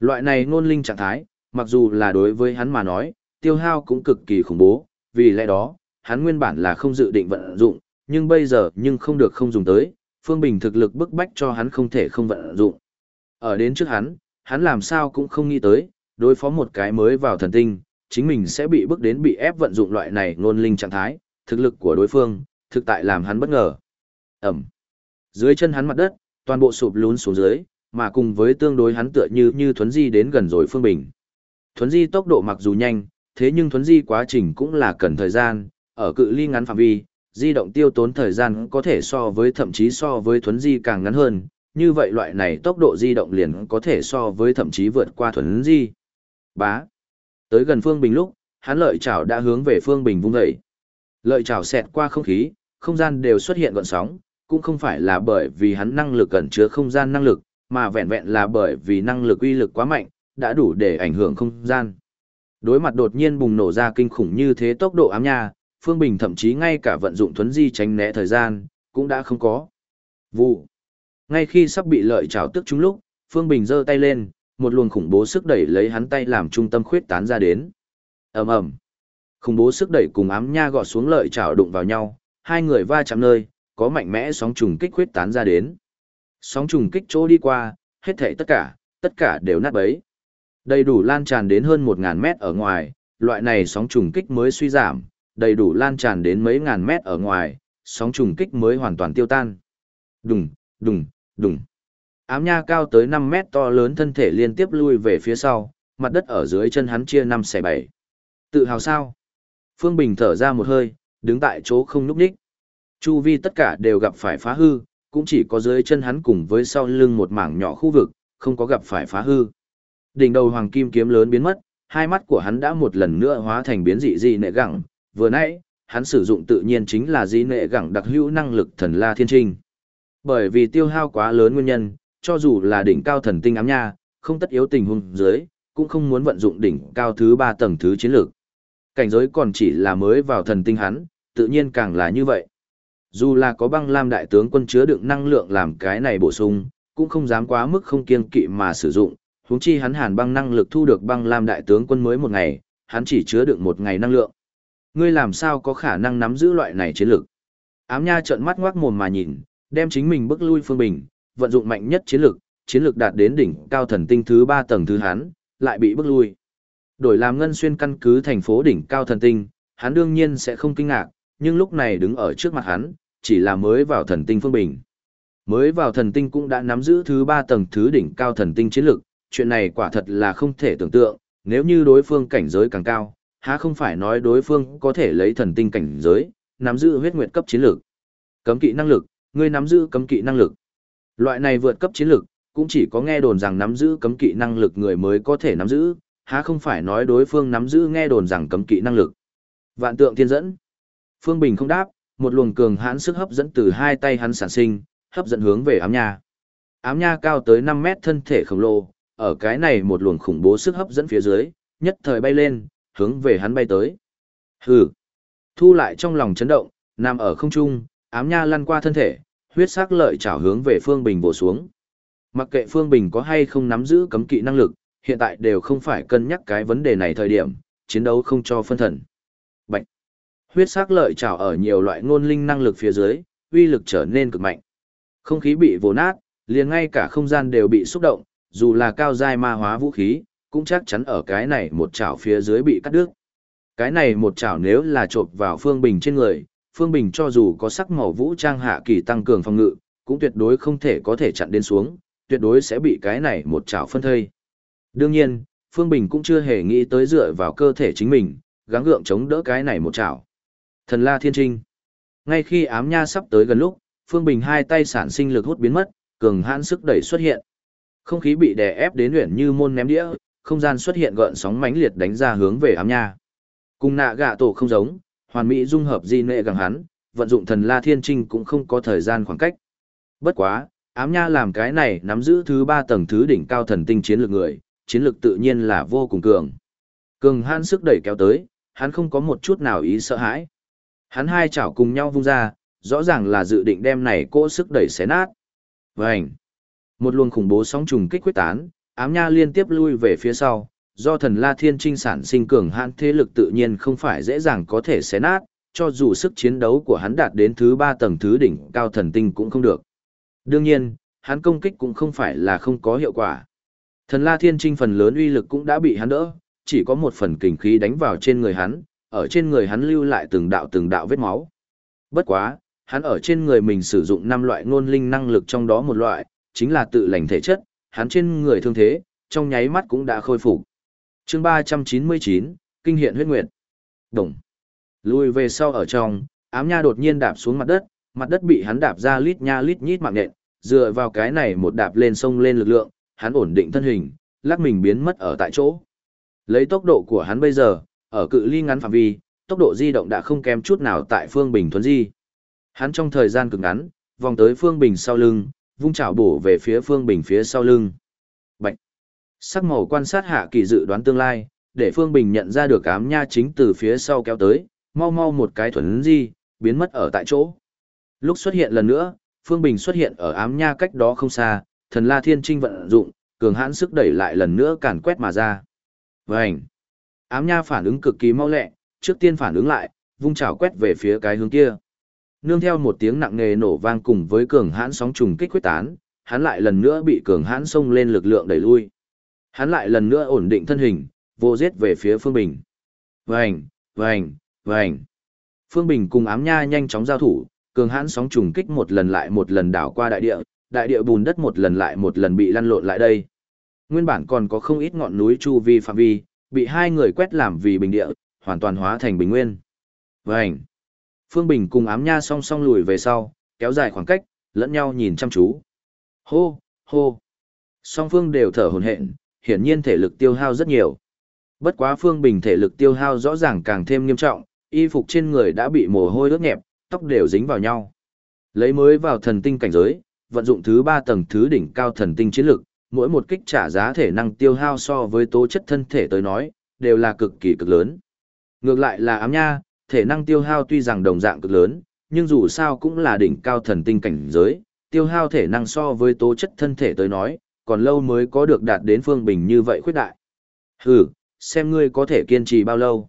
Loại này ngôn linh trạng thái, mặc dù là đối với hắn mà nói, tiêu hao cũng cực kỳ khủng bố, vì lẽ đó, hắn nguyên bản là không dự định vận dụng, nhưng bây giờ nhưng không được không dùng tới, Phương Bình thực lực bức bách cho hắn không thể không vận dụng. Ở đến trước hắn, hắn làm sao cũng không nghĩ tới, đối phó một cái mới vào thần tinh, chính mình sẽ bị bức đến bị ép vận dụng loại này ngôn linh trạng thái, thực lực của đối phương, thực tại làm hắn bất ngờ. Ẩm. Dưới chân hắn mặt đất, toàn bộ sụp lún xuống dưới, mà cùng với tương đối hắn tựa như như thuấn di đến gần rồi Phương Bình. Thuấn di tốc độ mặc dù nhanh, thế nhưng thuấn di quá trình cũng là cần thời gian, ở cự ly ngắn phạm vi, di động tiêu tốn thời gian có thể so với thậm chí so với thuấn di càng ngắn hơn, như vậy loại này tốc độ di động liền có thể so với thậm chí vượt qua thuấn di. Bá. Tới gần Phương Bình lúc, hắn lợi chảo đã hướng về Phương Bình vung dậy. Lợi chảo xẹt qua không khí, không gian đều xuất hiện gọn sóng, cũng không phải là bởi vì hắn năng lực ẩn chứa không gian năng lực, mà vẹn vẹn là bởi vì năng lực uy lực quá mạnh, đã đủ để ảnh hưởng không gian. Đối mặt đột nhiên bùng nổ ra kinh khủng như thế tốc độ ám nha, Phương Bình thậm chí ngay cả vận dụng thuấn di tránh né thời gian, cũng đã không có. Vụ. Ngay khi sắp bị lợi trảo tức chúng lúc, Phương Bình giơ tay lên, một luồng khủng bố sức đẩy lấy hắn tay làm trung tâm khuyết tán ra đến. ầm ầm, khủng bố sức đẩy cùng ám nha gọt xuống lợi chảo đụng vào nhau, hai người va chạm nơi, có mạnh mẽ sóng trùng kích khuyết tán ra đến. Sóng trùng kích chỗ đi qua, hết thảy tất cả, tất cả đều nát bấy. Đầy đủ lan tràn đến hơn 1000 mét ở ngoài, loại này sóng trùng kích mới suy giảm, đầy đủ lan tràn đến mấy ngàn mét ở ngoài, sóng trùng kích mới hoàn toàn tiêu tan. Đùng, đùng, đùng. Ám nha cao tới 5 mét to lớn thân thể liên tiếp lui về phía sau, mặt đất ở dưới chân hắn chia 5 xẻ 7. Tự hào sao? Phương Bình thở ra một hơi, đứng tại chỗ không núp đích. Chu vi tất cả đều gặp phải phá hư, cũng chỉ có dưới chân hắn cùng với sau lưng một mảng nhỏ khu vực, không có gặp phải phá hư. Đỉnh đầu hoàng kim kiếm lớn biến mất, hai mắt của hắn đã một lần nữa hóa thành biến dị dị nệ gẳng, vừa nãy, hắn sử dụng tự nhiên chính là dị nệ gẳng đặc hữu năng lực thần la thiên trinh. Bởi vì tiêu hao quá lớn nguyên nhân, cho dù là đỉnh cao thần tinh ám nha, không tất yếu tình huống dưới, cũng không muốn vận dụng đỉnh cao thứ ba tầng thứ chiến lược. Cảnh giới còn chỉ là mới vào thần tinh hắn, tự nhiên càng là như vậy. Dù là có băng lam đại tướng quân chứa đựng năng lượng làm cái này bổ sung, cũng không dám quá mức không kiêng kỵ mà sử dụng, huống chi hắn hàn băng năng lực thu được băng lam đại tướng quân mới một ngày, hắn chỉ chứa đựng một ngày năng lượng. Ngươi làm sao có khả năng nắm giữ loại này chiến lược? Ám Nha trợn mắt ngoác mồm mà nhìn, đem chính mình bức lui Phương Bình, vận dụng mạnh nhất chiến lược, chiến lược đạt đến đỉnh cao thần tinh thứ 3 tầng thứ hắn, lại bị bức lui. Đổi làm ngân xuyên căn cứ thành phố đỉnh cao thần tinh, hắn đương nhiên sẽ không kinh ngạc, nhưng lúc này đứng ở trước mặt hắn, chỉ là mới vào thần tinh phương bình. Mới vào thần tinh cũng đã nắm giữ thứ ba tầng thứ đỉnh cao thần tinh chiến lược, chuyện này quả thật là không thể tưởng tượng, nếu như đối phương cảnh giới càng cao, há không phải nói đối phương có thể lấy thần tinh cảnh giới, nắm giữ huyết nguyệt cấp chiến lược. Cấm kỵ năng lực, ngươi nắm giữ cấm kỵ năng lực. Loại này vượt cấp chiến lược, cũng chỉ có nghe đồn rằng nắm giữ cấm kỵ năng lực người mới có thể nắm giữ, há không phải nói đối phương nắm giữ nghe đồn rằng cấm kỵ năng lực. Vạn tượng thiên dẫn. Phương Bình không đáp, một luồng cường hãn sức hấp dẫn từ hai tay hắn sản sinh, hấp dẫn hướng về ám nha. Ám nha cao tới 5 mét thân thể khổng lồ, ở cái này một luồng khủng bố sức hấp dẫn phía dưới, nhất thời bay lên, hướng về hắn bay tới. Hừ. Thu lại trong lòng chấn động, nằm ở không trung, ám nha lăn qua thân thể, huyết sắc lợi chảo hướng về Phương Bình bổ xuống. Mặc kệ Phương Bình có hay không nắm giữ cấm kỵ năng lực, hiện tại đều không phải cân nhắc cái vấn đề này thời điểm, chiến đấu không cho phân thần. Huyết sắc lợi trào ở nhiều loại ngôn linh năng lực phía dưới, uy lực trở nên cực mạnh. Không khí bị vồ nát, liền ngay cả không gian đều bị xúc động, dù là cao giai ma hóa vũ khí, cũng chắc chắn ở cái này một chảo phía dưới bị cắt đứt. Cái này một chảo nếu là chộp vào Phương Bình trên người, Phương Bình cho dù có sắc màu vũ trang hạ kỳ tăng cường phòng ngự, cũng tuyệt đối không thể có thể chặn đến xuống, tuyệt đối sẽ bị cái này một chảo phân thây. Đương nhiên, Phương Bình cũng chưa hề nghĩ tới dựa vào cơ thể chính mình, gắng gượng chống đỡ cái này một chảo. Thần La Thiên Trinh. Ngay khi ám nha sắp tới gần lúc, Phương Bình hai tay sản sinh lực hút biến mất, cường hãn sức đẩy xuất hiện. Không khí bị đè ép đến luyện như môn ném đĩa, không gian xuất hiện gợn sóng mãnh liệt đánh ra hướng về ám nha. Cùng nạ gạ tổ không giống, hoàn mỹ dung hợp di nệ gẳng hắn, vận dụng thần La Thiên Trinh cũng không có thời gian khoảng cách. Bất quá, ám nha làm cái này nắm giữ thứ ba tầng thứ đỉnh cao thần tinh chiến lược người, chiến lược tự nhiên là vô cùng cường. Cường hãn sức đẩy kéo tới, hắn không có một chút nào ý sợ hãi. Hắn hai chảo cùng nhau vung ra, rõ ràng là dự định đem này cỗ sức đẩy xé nát. Vành! Một luồng khủng bố sóng trùng kích quyết tán, ám nha liên tiếp lui về phía sau, do thần La Thiên Trinh sản sinh cường hãn thế lực tự nhiên không phải dễ dàng có thể xé nát, cho dù sức chiến đấu của hắn đạt đến thứ ba tầng thứ đỉnh cao thần tinh cũng không được. Đương nhiên, hắn công kích cũng không phải là không có hiệu quả. Thần La Thiên Trinh phần lớn uy lực cũng đã bị hắn đỡ, chỉ có một phần kình khí đánh vào trên người hắn, ở trên người hắn lưu lại từng đạo từng đạo vết máu. Bất quá, hắn ở trên người mình sử dụng năm loại ngôn linh năng lực trong đó một loại, chính là tự lành thể chất, hắn trên người thương thế, trong nháy mắt cũng đã khôi phục. Chương 399, Kinh hiện huyết nguyệt. Đồng. Lùi về sau ở trong, ám nha đột nhiên đạp xuống mặt đất, mặt đất bị hắn đạp ra lít nha lít nhít mạng nện, dựa vào cái này một đạp lên sông lên lực lượng, hắn ổn định thân hình, lắc mình biến mất ở tại chỗ. Lấy tốc độ của hắn bây giờ, ở cự ly ngắn phạm vi, tốc độ di động đã không kém chút nào tại Phương Bình thuấn di. Hắn trong thời gian cực ngắn, vòng tới Phương Bình sau lưng, vung chảo bổ về phía Phương Bình phía sau lưng. Bạch. Sắc màu quan sát hạ kỳ dự đoán tương lai, để Phương Bình nhận ra được ám nha chính từ phía sau kéo tới, mau mau một cái thuấn di, biến mất ở tại chỗ. Lúc xuất hiện lần nữa, Phương Bình xuất hiện ở ám nha cách đó không xa, thần la thiên trinh vận dụng, cường hãn sức đẩy lại lần nữa càn quét mà ra. Vành! Ám nha phản ứng cực kỳ mau lẹ, trước tiên phản ứng lại, vung chảo quét về phía cái hướng kia. Nương theo một tiếng nặng nề nổ vang cùng với cường hãn sóng trùng kích quyết tán, hắn lại lần nữa bị cường hãn xông lên lực lượng đẩy lui. Hắn lại lần nữa ổn định thân hình, vô giết về phía Phương Bình. Vành, vành, vành. Phương Bình cùng ám nha nhanh chóng giao thủ, cường hãn sóng trùng kích một lần lại một lần đảo qua đại địa, đại địa bùn đất một lần lại một lần bị lăn lộn lại đây. Nguyên bản còn có không ít ngọn núi chu vi phạm vi, bị hai người quét làm vì bình địa, hoàn toàn hóa thành bình nguyên. Vành. Phương Bình cùng ám nha song song lùi về sau, kéo dài khoảng cách, lẫn nhau nhìn chăm chú. Hô, hô. Song phương đều thở hổn hển, hiển nhiên thể lực tiêu hao rất nhiều. Bất quá Phương Bình thể lực tiêu hao rõ ràng càng thêm nghiêm trọng, y phục trên người đã bị mồ hôi ướt nhẹp, tóc đều dính vào nhau. Lấy mới vào thần tinh cảnh giới, vận dụng thứ ba tầng thứ đỉnh cao thần tinh chiến lực, mỗi một kích trả giá thể năng tiêu hao so với tố chất thân thể tới nói, đều là cực kỳ cực lớn. Ngược lại là ám nha, thể năng tiêu hao tuy rằng đồng dạng cực lớn, nhưng dù sao cũng là đỉnh cao thần tinh cảnh giới, tiêu hao thể năng so với tố chất thân thể tới nói, còn lâu mới có được đạt đến Phương Bình như vậy khuyết đại. Hừ, xem ngươi có thể kiên trì bao lâu.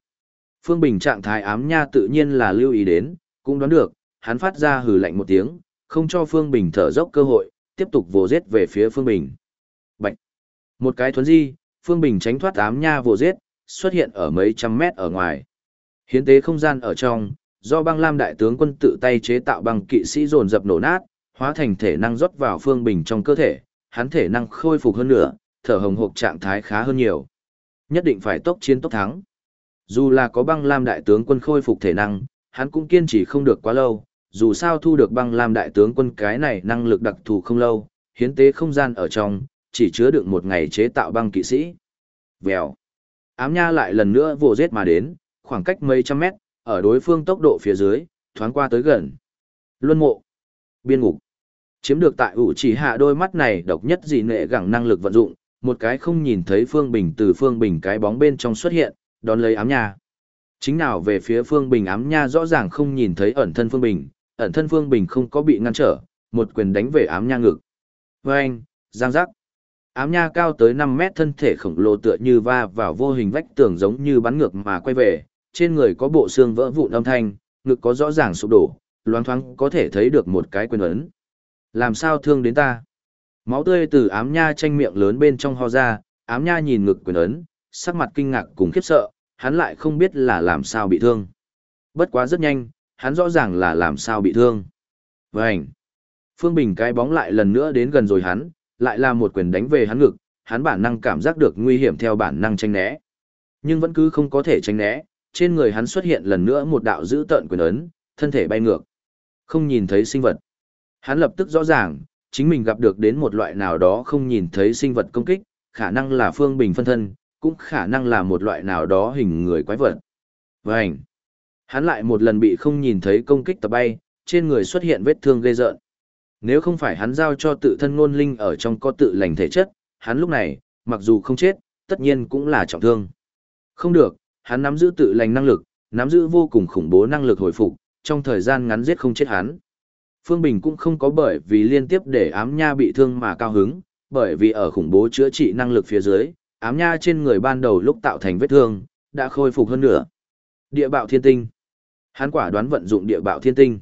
Phương Bình trạng thái ám nha tự nhiên là lưu ý đến, cũng đoán được, hắn phát ra hừ lạnh một tiếng, không cho Phương Bình thở dốc cơ hội, tiếp tục vồ giết về phía Phương Bình. Một cái thuấn di, Phương Bình tránh thoát ám nha vồ giết, xuất hiện ở mấy trăm mét ở ngoài. Hiến tế không gian ở trong, do băng lam đại tướng quân tự tay chế tạo bằng kỵ sĩ dồn dập nổ nát, hóa thành thể năng rót vào Phương Bình trong cơ thể, hắn thể năng khôi phục hơn nữa, thở hồng hộc trạng thái khá hơn nhiều. Nhất định phải tốc chiến tốc thắng. Dù là có băng lam đại tướng quân khôi phục thể năng, hắn cũng kiên trì không được quá lâu, dù sao thu được băng lam đại tướng quân cái này năng lực đặc thù không lâu, hiến tế không gian ở trong, chỉ chứa được một ngày chế tạo băng kỵ sĩ. Vèo. Ám nha lại lần nữa vồ giết mà đến, khoảng cách mấy trăm mét, ở đối phương tốc độ phía dưới, thoáng qua tới gần. Luân mộ. Biên ngục. Chiếm được tại ủ chỉ hạ đôi mắt này độc nhất gì nệ gẳng năng lực vận dụng, một cái không nhìn thấy Phương Bình từ Phương Bình cái bóng bên trong xuất hiện, đón lấy ám nha. Chính nào về phía Phương Bình ám nha rõ ràng không nhìn thấy ẩn thân Phương Bình, ẩn thân Phương Bình không có bị ngăn trở, một quyền đánh về ám nha ngực. Vâng, giang giác. Ám nha cao tới 5 mét thân thể khổng lồ tựa như va vào vô hình vách tường giống như bắn ngược mà quay về, trên người có bộ xương vỡ vụn âm thanh, ngực có rõ ràng sụp đổ, loáng thoáng có thể thấy được một cái quyền ấn. Làm sao thương đến ta? Máu tươi từ ám nha tranh miệng lớn bên trong ho ra, ám nha nhìn ngực quyền ấn, sắc mặt kinh ngạc cùng khiếp sợ, hắn lại không biết là làm sao bị thương. Bất quá rất nhanh, hắn rõ ràng là làm sao bị thương. Vânh! Phương Bình cái bóng lại lần nữa đến gần rồi hắn, lại là một quyền đánh về hắn ngực, hắn bản năng cảm giác được nguy hiểm theo bản năng tránh né. Nhưng vẫn cứ không có thể tránh né, trên người hắn xuất hiện lần nữa một đạo dữ tợn quyền ấn, thân thể bay ngược. Không nhìn thấy sinh vật. Hắn lập tức rõ ràng, chính mình gặp được đến một loại nào đó không nhìn thấy sinh vật công kích, khả năng là phương bình phân thân, cũng khả năng là một loại nào đó hình người quái vật. Vânh! Hắn lại một lần bị không nhìn thấy công kích tập bay, trên người xuất hiện vết thương ghê rợn. Nếu không phải hắn giao cho tự thân ngôn linh ở trong có tự lành thể chất, hắn lúc này, mặc dù không chết, tất nhiên cũng là trọng thương. Không được, hắn nắm giữ tự lành năng lực, nắm giữ vô cùng khủng bố năng lực hồi phục, trong thời gian ngắn giết không chết hắn. Phương Bình cũng không có bởi vì liên tiếp để ám nha bị thương mà cao hứng, bởi vì ở khủng bố chữa trị năng lực phía dưới, ám nha trên người ban đầu lúc tạo thành vết thương, đã khôi phục hơn nữa. Địa bạo thiên tinh. Hắn quả đoán vận dụng địa bạo thiên tinh.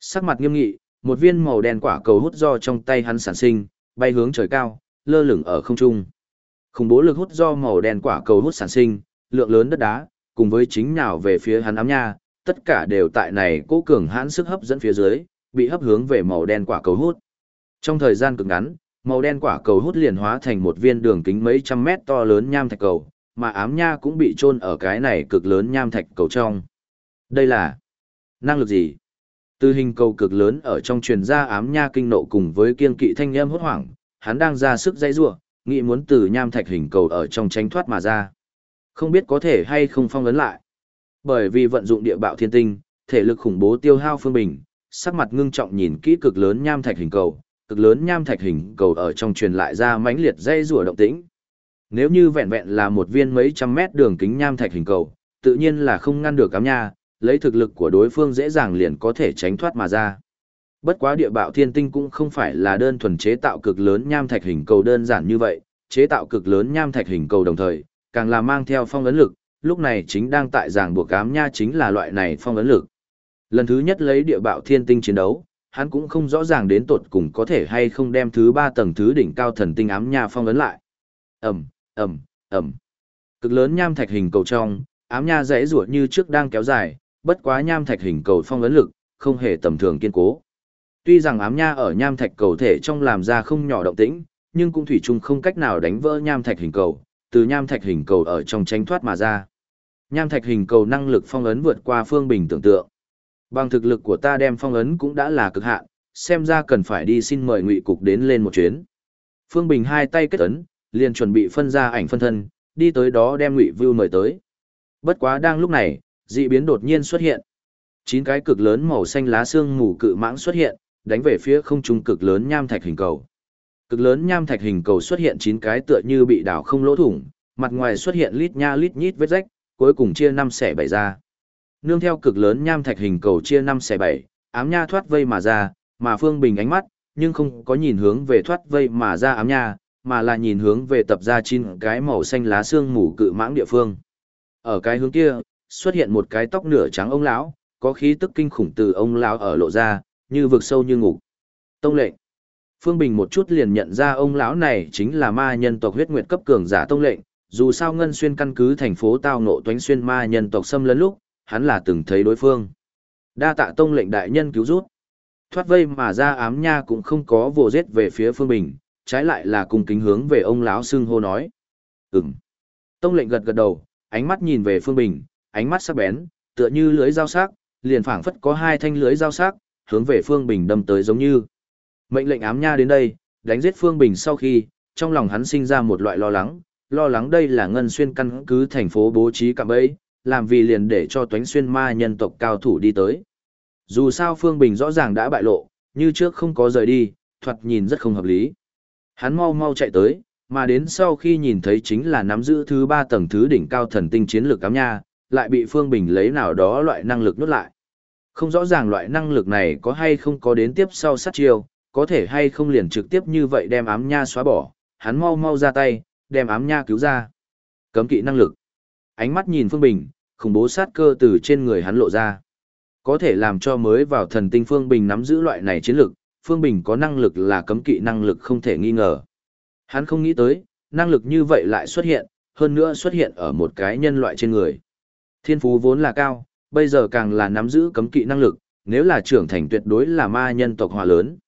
Sắc mặt nghiêm nghị, một viên màu đen quả cầu hút do trong tay hắn sản sinh, bay hướng trời cao, lơ lửng ở không trung. Khủng bố lực hút do màu đen quả cầu hút sản sinh, lượng lớn đất đá, cùng với chính nào về phía hắn ám nha, tất cả đều tại này cố cường hãn sức hấp dẫn phía dưới, bị hấp hướng về màu đen quả cầu hút. Trong thời gian cực ngắn, màu đen quả cầu hút liền hóa thành một viên đường kính mấy trăm mét to lớn nham thạch cầu, mà ám nha cũng bị chôn ở cái này cực lớn nham thạch cầu trong. Đây là năng lực gì? Từ hình cầu cực lớn ở trong truyền ra ám nha kinh nộ cùng với kiên kỵ thanh âm hốt hoảng, hắn đang ra sức dây rủa, nghĩ muốn từ nham thạch hình cầu ở trong tránh thoát mà ra. Không biết có thể hay không phong ấn lại. Bởi vì vận dụng địa bạo thiên tinh, thể lực khủng bố tiêu hao phương bình, sắc mặt ngưng trọng nhìn kỹ cực lớn nham thạch hình cầu, cực lớn nham thạch hình cầu ở trong truyền lại ra mãnh liệt dây rủa động tĩnh. Nếu như vẹn vẹn là một viên mấy trăm mét đường kính nham thạch hình cầu, tự nhiên là không ngăn được ám nha, lấy thực lực của đối phương dễ dàng liền có thể tránh thoát mà ra. Bất quá địa bạo thiên tinh cũng không phải là đơn thuần chế tạo cực lớn nham thạch hình cầu đơn giản như vậy, chế tạo cực lớn nham thạch hình cầu đồng thời, càng là mang theo phong ấn lực, lúc này chính đang tại giảng buộc ám nha chính là loại này phong ấn lực. Lần thứ nhất lấy địa bạo thiên tinh chiến đấu, hắn cũng không rõ ràng đến tột cùng có thể hay không đem thứ ba tầng thứ đỉnh cao thần tinh ám nha phong ấn lại. Ầm, ầm, ầm. Cực lớn nham thạch hình cầu trong, ám nha rẽ ruột như trước đang kéo dài, bất quá nham thạch hình cầu phong ấn lực, không hề tầm thường kiên cố. Tuy rằng ám nha ở nham thạch cầu thể trong làm ra không nhỏ động tĩnh, nhưng cũng thủy chung không cách nào đánh vỡ nham thạch hình cầu, từ nham thạch hình cầu ở trong tránh thoát mà ra. Nham thạch hình cầu năng lực phong ấn vượt qua phương bình tưởng tượng. Bằng thực lực của ta đem phong ấn cũng đã là cực hạn, xem ra cần phải đi xin mời ngụy cục đến lên một chuyến. Phương Bình hai tay kết ấn, liền chuẩn bị phân ra ảnh phân thân, đi tới đó đem ngụy vưu mời tới. Bất quá đang lúc này, dị biến đột nhiên xuất hiện. Chín cái cực lớn màu xanh lá xương mù cự mãng xuất hiện, đánh về phía không trung cực lớn nham thạch hình cầu. Cực lớn nham thạch hình cầu xuất hiện chín cái tựa như bị đào không lỗ thủng, mặt ngoài xuất hiện lít nha lít nhít vết rách, cuối cùng chia năm xẻ bảy ra. Nương theo cực lớn nham thạch hình cầu chia năm xẻ bảy, ám nha thoát vây mà ra, mà Phương Bình ánh mắt, nhưng không có nhìn hướng về thoát vây mà ra ám nha, mà là nhìn hướng về tập ra chín cái màu xanh lá xương mù cự mãng địa phương. Ở cái hướng kia, xuất hiện một cái tóc nửa trắng ông lão, có khí tức kinh khủng từ ông lão ở lộ ra, như vực sâu như ngục. Tông lệnh. Phương Bình một chút liền nhận ra ông lão này chính là ma nhân tộc huyết nguyệt cấp cường giả tông lệnh, dù sao ngân xuyên căn cứ thành phố tao nộ toánh xuyên ma nhân tộc xâm lấn lúc, hắn là từng thấy đối phương. Đa tạ tông lệnh đại nhân cứu rút. Thoát vây mà ra ám nha cũng không có vồ giết về phía Phương Bình, trái lại là cùng kính hướng về ông lão xưng hô nói. Ừm. Tông lệnh gật gật đầu, ánh mắt nhìn về Phương Bình, ánh mắt sắc bén, tựa như lưới dao sắc, liền phảng phất có hai thanh lưới dao sắc, hướng về Phương Bình đâm tới giống như. Mệnh lệnh ám nha đến đây, đánh giết Phương Bình sau khi, trong lòng hắn sinh ra một loại lo lắng, lo lắng đây là ngân xuyên căn cứ thành phố bố trí cạm bẫy, làm vì liền để cho toánh xuyên ma nhân tộc cao thủ đi tới. Dù sao Phương Bình rõ ràng đã bại lộ, như trước không có rời đi, thoạt nhìn rất không hợp lý. Hắn mau mau chạy tới, mà đến sau khi nhìn thấy chính là nắm giữ thứ ba tầng thứ đỉnh cao thần tinh chiến lược cám nha, lại bị Phương Bình lấy nào đó loại năng lực nuốt lại. Không rõ ràng loại năng lực này có hay không có đến tiếp sau sát chiêu, có thể hay không liền trực tiếp như vậy đem ám nha xóa bỏ, hắn mau mau ra tay, đem ám nha cứu ra. Cấm kỵ năng lực. Ánh mắt nhìn Phương Bình, khủng bố sát cơ từ trên người hắn lộ ra. Có thể làm cho mới vào thần tinh Phương Bình nắm giữ loại này chiến lực, Phương Bình có năng lực là cấm kỵ năng lực không thể nghi ngờ. Hắn không nghĩ tới, năng lực như vậy lại xuất hiện, hơn nữa xuất hiện ở một cái nhân loại trên người. Thiên phú vốn là cao, bây giờ càng là nắm giữ cấm kỵ năng lực, nếu là trưởng thành tuyệt đối là ma nhân tộc hòa lớn.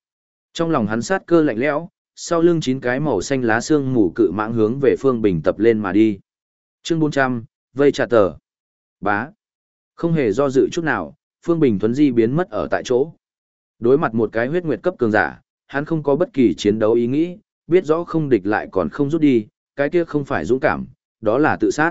Trong lòng hắn sát cơ lạnh lẽo, sau lưng chín cái màu xanh lá xương mù cự mãng hướng về Phương Bình tập lên mà đi. Chương 400, vây trả tờ. Bá. Không hề do dự chút nào, Phương Bình Thuấn Di biến mất ở tại chỗ. Đối mặt một cái huyết nguyệt cấp cường giả, hắn không có bất kỳ chiến đấu ý nghĩ, biết rõ không địch lại còn không rút đi, cái kia không phải dũng cảm, đó là tự sát.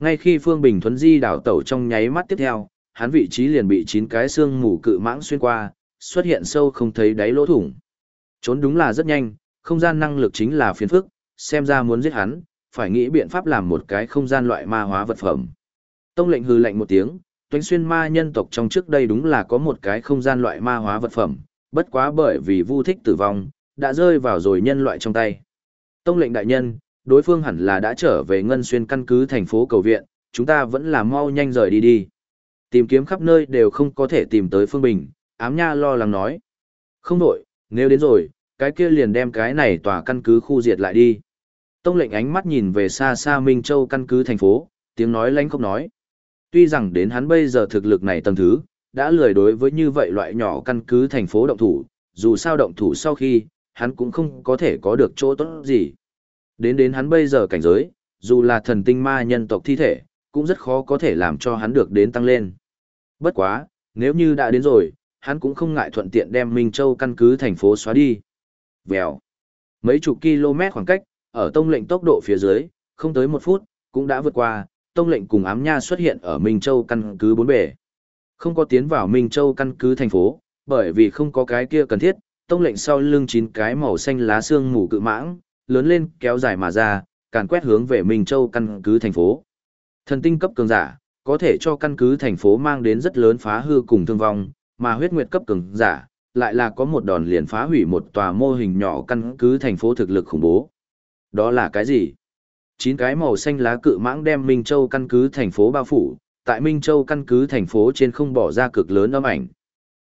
Ngay khi Phương Bình Thuấn Di đảo tẩu trong nháy mắt tiếp theo, hắn vị trí liền bị chín cái xương mù cự mãng xuyên qua, xuất hiện sâu không thấy đáy lỗ thủng. Trốn đúng là rất nhanh, không gian năng lực chính là phiền phức, xem ra muốn giết hắn, phải nghĩ biện pháp làm một cái không gian loại ma hóa vật phẩm. Tông lệnh hừ lạnh một tiếng, toánh xuyên ma nhân tộc trong trước đây đúng là có một cái không gian loại ma hóa vật phẩm, bất quá bởi vì vu thích tử vong, đã rơi vào rồi nhân loại trong tay. Tông lệnh đại nhân, đối phương hẳn là đã trở về ngân xuyên căn cứ thành phố cầu viện, chúng ta vẫn là mau nhanh rời đi đi. Tìm kiếm khắp nơi đều không có thể tìm tới Phương Bình, ám nha lo lắng nói. Không đổi, nếu đến rồi, cái kia liền đem cái này tòa căn cứ khu diệt lại đi. Tông lệnh ánh mắt nhìn về xa xa Minh Châu căn cứ thành phố, tiếng nói lánh không nói. Tuy rằng đến hắn bây giờ thực lực này tầng thứ, đã lười đối với như vậy loại nhỏ căn cứ thành phố động thủ, dù sao động thủ sau khi, hắn cũng không có thể có được chỗ tốt gì. Đến đến hắn bây giờ cảnh giới, dù là thần tinh ma nhân tộc thi thể, cũng rất khó có thể làm cho hắn được đến tăng lên. Bất quá, nếu như đã đến rồi, hắn cũng không ngại thuận tiện đem Minh Châu căn cứ thành phố xóa đi. Vèo. Mấy chục km khoảng cách, ở tông lệnh tốc độ phía dưới, không tới một phút, cũng đã vượt qua, tông lệnh cùng ám nha xuất hiện ở Minh Châu căn cứ bốn bể. Không có tiến vào Minh Châu căn cứ thành phố, bởi vì không có cái kia cần thiết, tông lệnh sau lưng chín cái màu xanh lá xương mù cự mãng, lớn lên kéo dài mà ra, càn quét hướng về Minh Châu căn cứ thành phố. Thần tinh cấp cường giả, có thể cho căn cứ thành phố mang đến rất lớn phá hư cùng thương vong, mà huyết nguyệt cấp cường giả, lại là có một đòn liền phá hủy một tòa mô hình nhỏ căn cứ thành phố thực lực khủng bố. Đó là cái gì? Chín cái màu xanh lá cự mãng đem Minh Châu căn cứ thành phố bao phủ, tại Minh Châu căn cứ thành phố trên không bỏ ra cực lớn âm ảnh.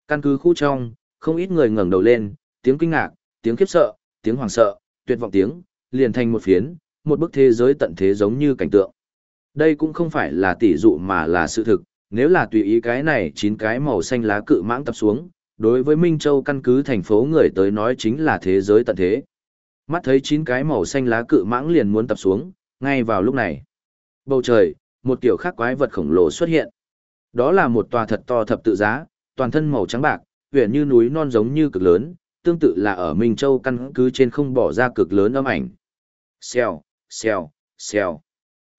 Căn cứ khu trong, không ít người ngẩng đầu lên, tiếng kinh ngạc, tiếng khiếp sợ, tiếng hoảng sợ, tuyệt vọng tiếng, liền thành một phiến, một bức thế giới tận thế giống như cảnh tượng. Đây cũng không phải là tỷ dụ mà là sự thực, nếu là tùy ý cái này chín cái màu xanh lá cự mãng tập xuống, đối với Minh Châu căn cứ thành phố người tới nói chính là thế giới tận thế. Mắt thấy chín cái màu xanh lá cự mãng liền muốn tập xuống, ngay vào lúc này. Bầu trời, một kiểu khác quái vật khổng lồ xuất hiện. Đó là một tòa thật to thập tự giá, toàn thân màu trắng bạc, huyền như núi non giống như cực lớn, tương tự là ở Minh Châu căn cứ trên không bỏ ra cực lớn âm ảnh. Xèo, xèo, xèo.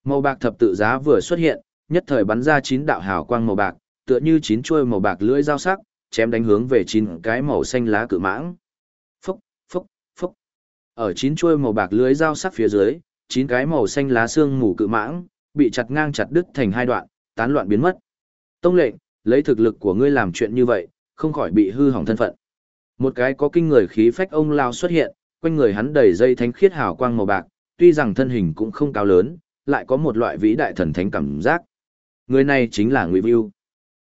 Màu bạc thập tự giá vừa xuất hiện, nhất thời bắn ra chín đạo hào quang màu bạc, tựa như chín chuôi màu bạc lưỡi dao sắc, chém đánh hướng về chín cái màu xanh lá cự mãng. Phúc, phúc, phúc. Ở chín chuôi màu bạc lưỡi dao sắc phía dưới, chín cái màu xanh lá xương mù cự mãng, bị chặt ngang chặt đứt thành hai đoạn, tán loạn biến mất. Tông lệnh, lấy thực lực của ngươi làm chuyện như vậy, không khỏi bị hư hỏng thân phận. Một cái có kinh người khí phách ông lao xuất hiện, quanh người hắn đầy dây thánh khiết hào quang màu bạc, tuy rằng thân hình cũng không cao lớn, lại có một loại vĩ đại thần thánh cảm giác. Người này chính là Ngụy Vưu.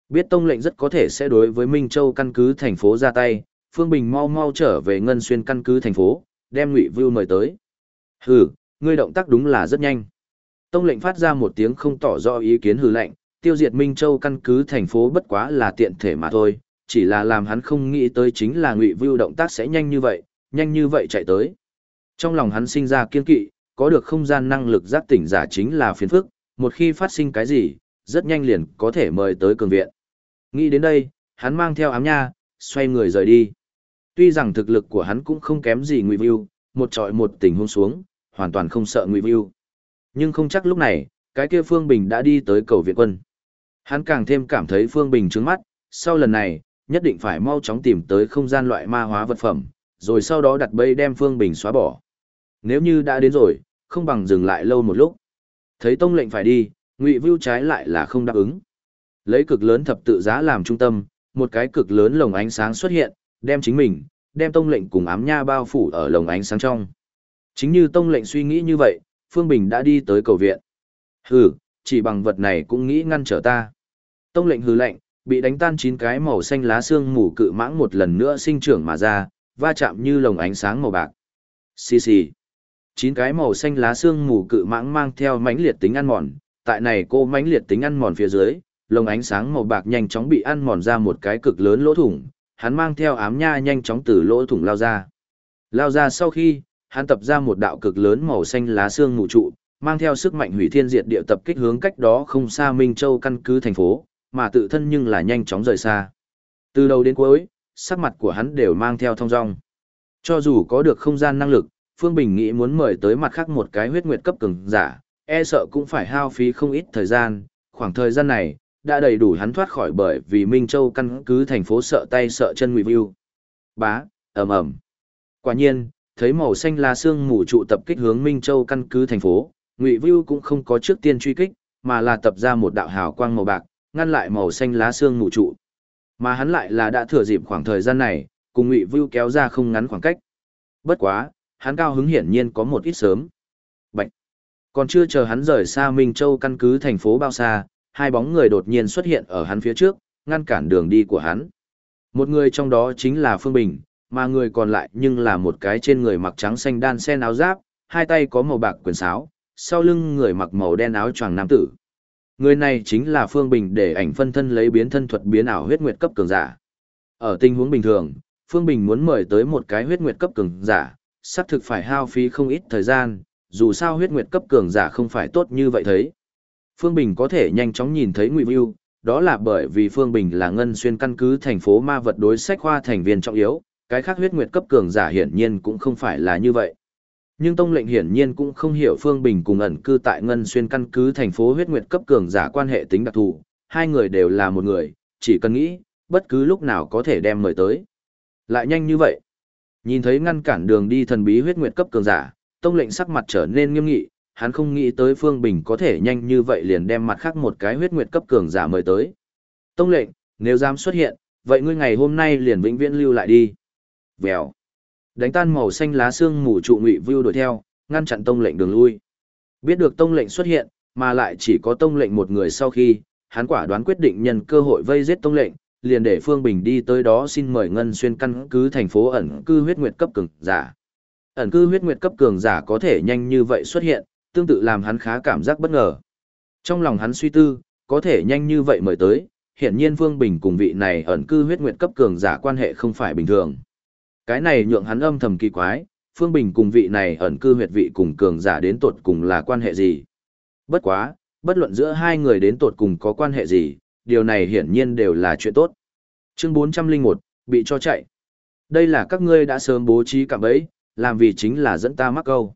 Biết tông lệnh rất có thể sẽ đối với Minh Châu căn cứ thành phố ra tay, Phương Bình mau mau trở về Ngân Xuyên căn cứ thành phố, đem Ngụy Vưu mời tới. Hừ, ngươi động tác đúng là rất nhanh. Tông lệnh phát ra một tiếng không tỏ rõ ý kiến hừ lệnh, tiêu diệt Minh Châu căn cứ thành phố bất quá là tiện thể mà thôi, chỉ là làm hắn không nghĩ tới chính là Ngụy Vưu động tác sẽ nhanh như vậy, nhanh như vậy chạy tới. Trong lòng hắn sinh ra kiên kỵ, có được không gian năng lực giác tỉnh giả chính là phiền phức, một khi phát sinh cái gì, rất nhanh liền có thể mời tới cường viện. Nghĩ đến đây, hắn mang theo ám nha, xoay người rời đi. Tuy rằng thực lực của hắn cũng không kém gì Ngụy Vưu, một trọi một tình hôn xuống, hoàn toàn không sợ Ngụy Vưu. Nhưng không chắc lúc này, cái kia Phương Bình đã đi tới cầu viện quân. Hắn càng thêm cảm thấy Phương Bình trướng mắt, sau lần này, nhất định phải mau chóng tìm tới không gian loại ma hóa vật phẩm, rồi sau đó đặt bẫy đem Phương Bình xóa bỏ. Nếu như đã đến rồi, không bằng dừng lại lâu một lúc. Thấy tông lệnh phải đi, Ngụy Vưu trái lại là không đáp ứng. Lấy cực lớn thập tự giá làm trung tâm, một cái cực lớn lồng ánh sáng xuất hiện, đem chính mình, đem tông lệnh cùng ám nha bao phủ ở lồng ánh sáng trong. Chính như tông lệnh suy nghĩ như vậy, Phương Bình đã đi tới cầu viện. Hừ, chỉ bằng vật này cũng nghĩ ngăn trở ta. Tông lệnh hừ lệnh, bị đánh tan chín cái màu xanh lá xương mù cự mãng một lần nữa sinh trưởng mà ra, va chạm như lồng ánh sáng màu bạc. Xì xì. Chín cái màu xanh lá xương mù cự mãng mang theo mãnh liệt tính ăn mòn, tại này cô mãnh liệt tính ăn mòn phía dưới, lồng ánh sáng màu bạc nhanh chóng bị ăn mòn ra một cái cực lớn lỗ thủng, hắn mang theo ám nha nhanh chóng từ lỗ thủng lao ra. Lao ra sau khi, hắn tập ra một đạo cực lớn màu xanh lá xương mù trụ, mang theo sức mạnh hủy thiên diệt địa tập kích hướng cách đó không xa Minh Châu căn cứ thành phố, mà tự thân nhưng là nhanh chóng rời xa. Từ đầu đến cuối, sắc mặt của hắn đều mang theo thông dong. Cho dù có được không gian năng lực, Phương Bình nghĩ muốn mời tới mặt khác một cái huyết nguyệt cấp cường giả, e sợ cũng phải hao phí không ít thời gian, khoảng thời gian này, đã đầy đủ hắn thoát khỏi bởi vì Minh Châu căn cứ thành phố sợ tay sợ chân Ngụy View. Bá, ầm ầm. Quả nhiên, thấy màu xanh lá xương mù trụ tập kích hướng Minh Châu căn cứ thành phố, Ngụy Vưu cũng không có trước tiên truy kích, mà là tập ra một đạo hào quang màu bạc, ngăn lại màu xanh lá xương mù trụ. Mà hắn lại là đã thừa dịp khoảng thời gian này, cùng Ngụy Vưu kéo ra không ngắn khoảng cách. Bất quá, hắn cao hứng hiển nhiên có một ít sớm. Bạch. Còn chưa chờ hắn rời xa Minh Châu căn cứ thành phố bao xa, hai bóng người đột nhiên xuất hiện ở hắn phía trước, ngăn cản đường đi của hắn. Một người trong đó chính là Phương Bình, mà người còn lại nhưng là một cái trên người mặc trắng xanh đan sen áo giáp, hai tay có màu bạc quyền sáo, sau lưng người mặc màu đen áo choàng nam tử. Người này chính là Phương Bình để ảnh phân thân lấy biến thân thuật biến ảo huyết nguyệt cấp cường giả. Ở tình huống bình thường, Phương Bình muốn mời tới một cái huyết nguyệt cấp cường giả, xác thực phải hao phí không ít thời gian, dù sao huyết nguyệt cấp cường giả không phải tốt như vậy thấy. Phương Bình có thể nhanh chóng nhìn thấy Ngụy Vưu, đó là bởi vì Phương Bình là ngân xuyên căn cứ thành phố ma vật đối sách khoa thành viên trọng yếu, cái khác huyết nguyệt cấp cường giả hiển nhiên cũng không phải là như vậy. Nhưng Tông lệnh hiển nhiên cũng không hiểu Phương Bình cùng ẩn cư tại ngân xuyên căn cứ thành phố huyết nguyệt cấp cường giả quan hệ tính đặc thù, hai người đều là một người, chỉ cần nghĩ, bất cứ lúc nào có thể đem mời tới. Lại nhanh như vậy. Nhìn thấy ngăn cản đường đi thần bí huyết nguyệt cấp cường giả, tông lệnh sắc mặt trở nên nghiêm nghị, hắn không nghĩ tới Phương Bình có thể nhanh như vậy liền đem mặt khác một cái huyết nguyệt cấp cường giả mời tới. Tông lệnh, nếu dám xuất hiện, vậy ngươi ngày hôm nay liền vĩnh viễn lưu lại đi. Vèo. Đánh tan màu xanh lá xương mù trụ ngụy vưu đuổi theo, ngăn chặn tông lệnh đường lui. Biết được tông lệnh xuất hiện, mà lại chỉ có tông lệnh một người sau khi, hắn quả đoán quyết định nhân cơ hội vây giết tông lệnh, liền để Phương Bình đi tới đó xin mời Ngân Xuyên căn cứ thành phố ẩn cư huyết nguyệt cấp cường giả. Ẩn cư huyết nguyệt cấp cường giả có thể nhanh như vậy xuất hiện, tương tự làm hắn khá cảm giác bất ngờ. Trong lòng hắn suy tư, có thể nhanh như vậy mời tới, hiển nhiên Phương Bình cùng vị này ẩn cư huyết nguyệt cấp cường giả quan hệ không phải bình thường. Cái này nhượng hắn âm thầm kỳ quái, Phương Bình cùng vị này ẩn cư huyệt vị cùng cường giả đến tột cùng là quan hệ gì? Bất quá, bất luận giữa hai người đến tột cùng có quan hệ gì, điều này hiển nhiên đều là chuyện tốt. Chương 401, bị cho chạy. Đây là các ngươi đã sớm bố trí cạm bẫy, làm vì chính là dẫn ta mắc câu.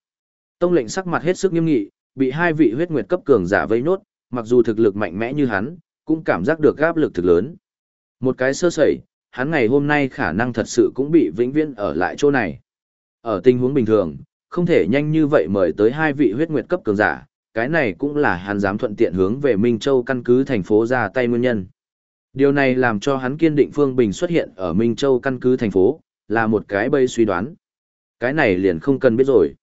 Tông lệnh sắc mặt hết sức nghiêm nghị, bị hai vị huyết nguyệt cấp cường giả vây nốt, mặc dù thực lực mạnh mẽ như hắn, cũng cảm giác được áp lực thực lớn. Một cái sơ sẩy, hắn ngày hôm nay khả năng thật sự cũng bị vĩnh viễn ở lại chỗ này. Ở tình huống bình thường, không thể nhanh như vậy mời tới hai vị huyết nguyệt cấp cường giả, cái này cũng là hắn dám thuận tiện hướng về Minh Châu căn cứ thành phố ra tay nguyên nhân. Điều này làm cho hắn kiên định Phương Bình xuất hiện ở Minh Châu căn cứ thành phố, là một cái bây suy đoán. Cái này liền không cần biết rồi.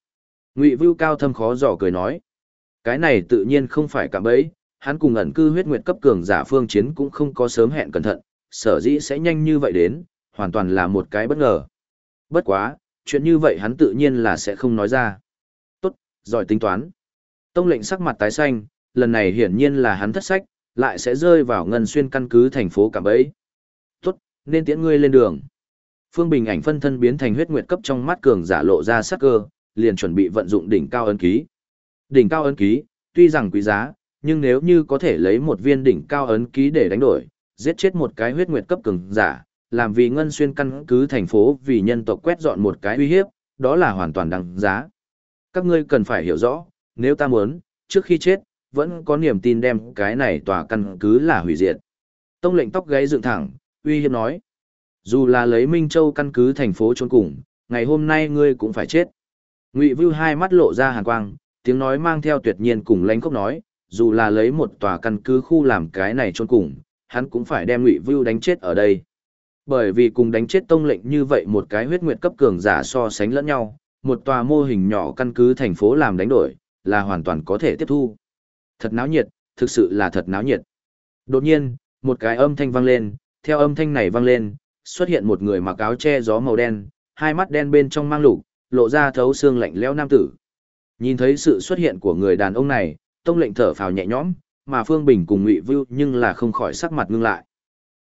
Ngụy Vưu cao thâm khó dò cười nói. Cái này tự nhiên không phải cả bấy, hắn cùng ẩn cư huyết nguyệt cấp cường giả phương chiến cũng không có sớm hẹn cẩn thận, sở dĩ sẽ nhanh như vậy đến, hoàn toàn là một cái bất ngờ. Bất quá, chuyện như vậy hắn tự nhiên là sẽ không nói ra. Tốt, giỏi tính toán. Tông lệnh sắc mặt tái xanh, lần này hiển nhiên là hắn thất sách, lại sẽ rơi vào ngân xuyên căn cứ thành phố Cạm Bẫy. Tốt, nên tiễn ngươi lên đường. Phương Bình ảnh phân thân biến thành huyết nguyệt cấp trong mắt cường giả lộ ra sắc cơ, liền chuẩn bị vận dụng đỉnh cao ấn ký. Đỉnh cao ấn ký, tuy rằng quý giá, nhưng nếu như có thể lấy một viên đỉnh cao ấn ký để đánh đổi, giết chết một cái huyết nguyệt cấp cường giả, làm vì ngân xuyên căn cứ thành phố vì nhân tộc quét dọn một cái uy hiếp, đó là hoàn toàn đáng giá. Các ngươi cần phải hiểu rõ, nếu ta muốn, trước khi chết, vẫn có niềm tin đem cái này tòa căn cứ là hủy diệt. Tông lệnh tóc gáy dựng thẳng, uy hiếp nói. Dù là lấy Minh Châu căn cứ thành phố trốn cùng, ngày hôm nay ngươi cũng phải chết. Ngụy Vưu hai mắt lộ ra hàn quang, tiếng nói mang theo tuyệt nhiên cùng lãnh cốc nói, dù là lấy một tòa căn cứ khu làm cái này trốn cùng, hắn cũng phải đem Ngụy Vưu đánh chết ở đây. Bởi vì cùng đánh chết tông lệnh như vậy một cái huyết nguyệt cấp cường giả so sánh lẫn nhau, một tòa mô hình nhỏ căn cứ thành phố làm đánh đổi, là hoàn toàn có thể tiếp thu. Thật náo nhiệt, thực sự là thật náo nhiệt. Đột nhiên, một cái âm thanh vang lên, theo âm thanh này vang lên, xuất hiện một người mặc áo che gió màu đen, hai mắt đen bên trong mang lục, lộ ra thấu xương lạnh lẽo nam tử. Nhìn thấy sự xuất hiện của người đàn ông này, tông lệnh thở phào nhẹ nhõm, mà Phương Bình cùng Ngụy Vưu nhưng là không khỏi sắc mặt ngưng lại.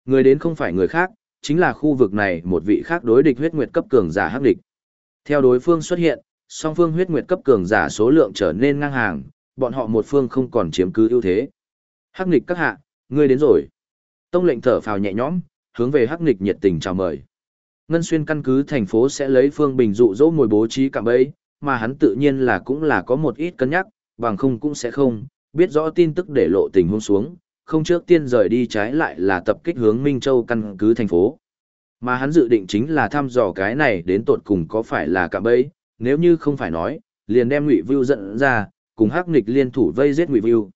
Người đến không phải người khác, chính là khu vực này một vị khác đối địch huyết nguyệt cấp cường giả hắc địch. Theo đối phương xuất hiện, song phương huyết nguyệt cấp cường giả số lượng trở nên ngang hàng, bọn họ một phương không còn chiếm cứ ưu thế. Hắc nghịch các hạ, ngươi đến rồi. Tông lệnh thở phào nhẹ nhõm, hướng về hắc nghịch nhiệt tình chào mời. Ngân xuyên căn cứ thành phố sẽ lấy phương bình dụ dỗ ngồi bố trí cạm bẫy, mà hắn tự nhiên là cũng là có một ít cân nhắc, bằng không cũng sẽ không, biết rõ tin tức để lộ tình huống xuống, không trước tiên rời đi trái lại là tập kích hướng Minh Châu căn cứ thành phố. Mà hắn dự định chính là thăm dò cái này đến tột cùng có phải là cạm bẫy, nếu như không phải nói, liền đem Ngụy Vưu dẫn ra, cùng Hắc Nịch liên thủ vây giết Ngụy Vưu.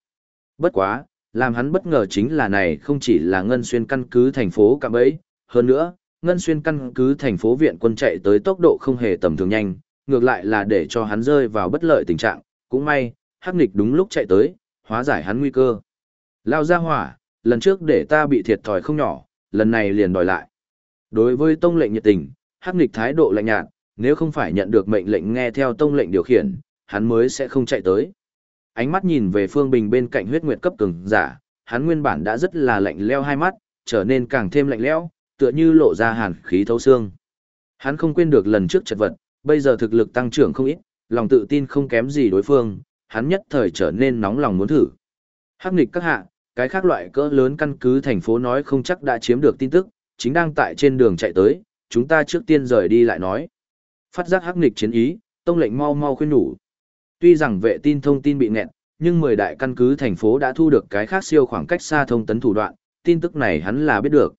Bất quá, làm hắn bất ngờ chính là này không chỉ là Ngân Xuyên căn cứ thành phố cạm bẫy, hơn nữa, Ngân Xuyên căn cứ thành phố viện quân chạy tới tốc độ không hề tầm thường nhanh, ngược lại là để cho hắn rơi vào bất lợi tình trạng, cũng may, Hắc Nịch đúng lúc chạy tới, hóa giải hắn nguy cơ. Lao ra hỏa, lần trước để ta bị thiệt thòi không nhỏ, lần này liền đòi lại. Đối với tông lệnh nhiệt tình, Hắc Nghịch thái độ lạnh nhạt, nếu không phải nhận được mệnh lệnh nghe theo tông lệnh điều khiển, hắn mới sẽ không chạy tới. Ánh mắt nhìn về Phương Bình bên cạnh huyết nguyệt cấp cường giả, hắn nguyên bản đã rất là lạnh leo hai mắt, trở nên càng thêm lạnh lẽo, tựa như lộ ra hàn khí thấu xương. Hắn không quên được lần trước chật vật, bây giờ thực lực tăng trưởng không ít, lòng tự tin không kém gì đối phương, hắn nhất thời trở nên nóng lòng muốn thử. Hắc nghịch các hạ, cái khác loại cỡ lớn căn cứ thành phố nói không chắc đã chiếm được tin tức, chính đang tại trên đường chạy tới, chúng ta trước tiên rời đi lại nói. Phát giác hắc nghịch chiến ý, tông lệnh mau mau khuyên nhủ. Tuy rằng vệ tin thông tin bị nghẹn, nhưng 10 đại căn cứ thành phố đã thu được cái khác siêu khoảng cách xa thông tấn thủ đoạn, tin tức này hắn là biết được.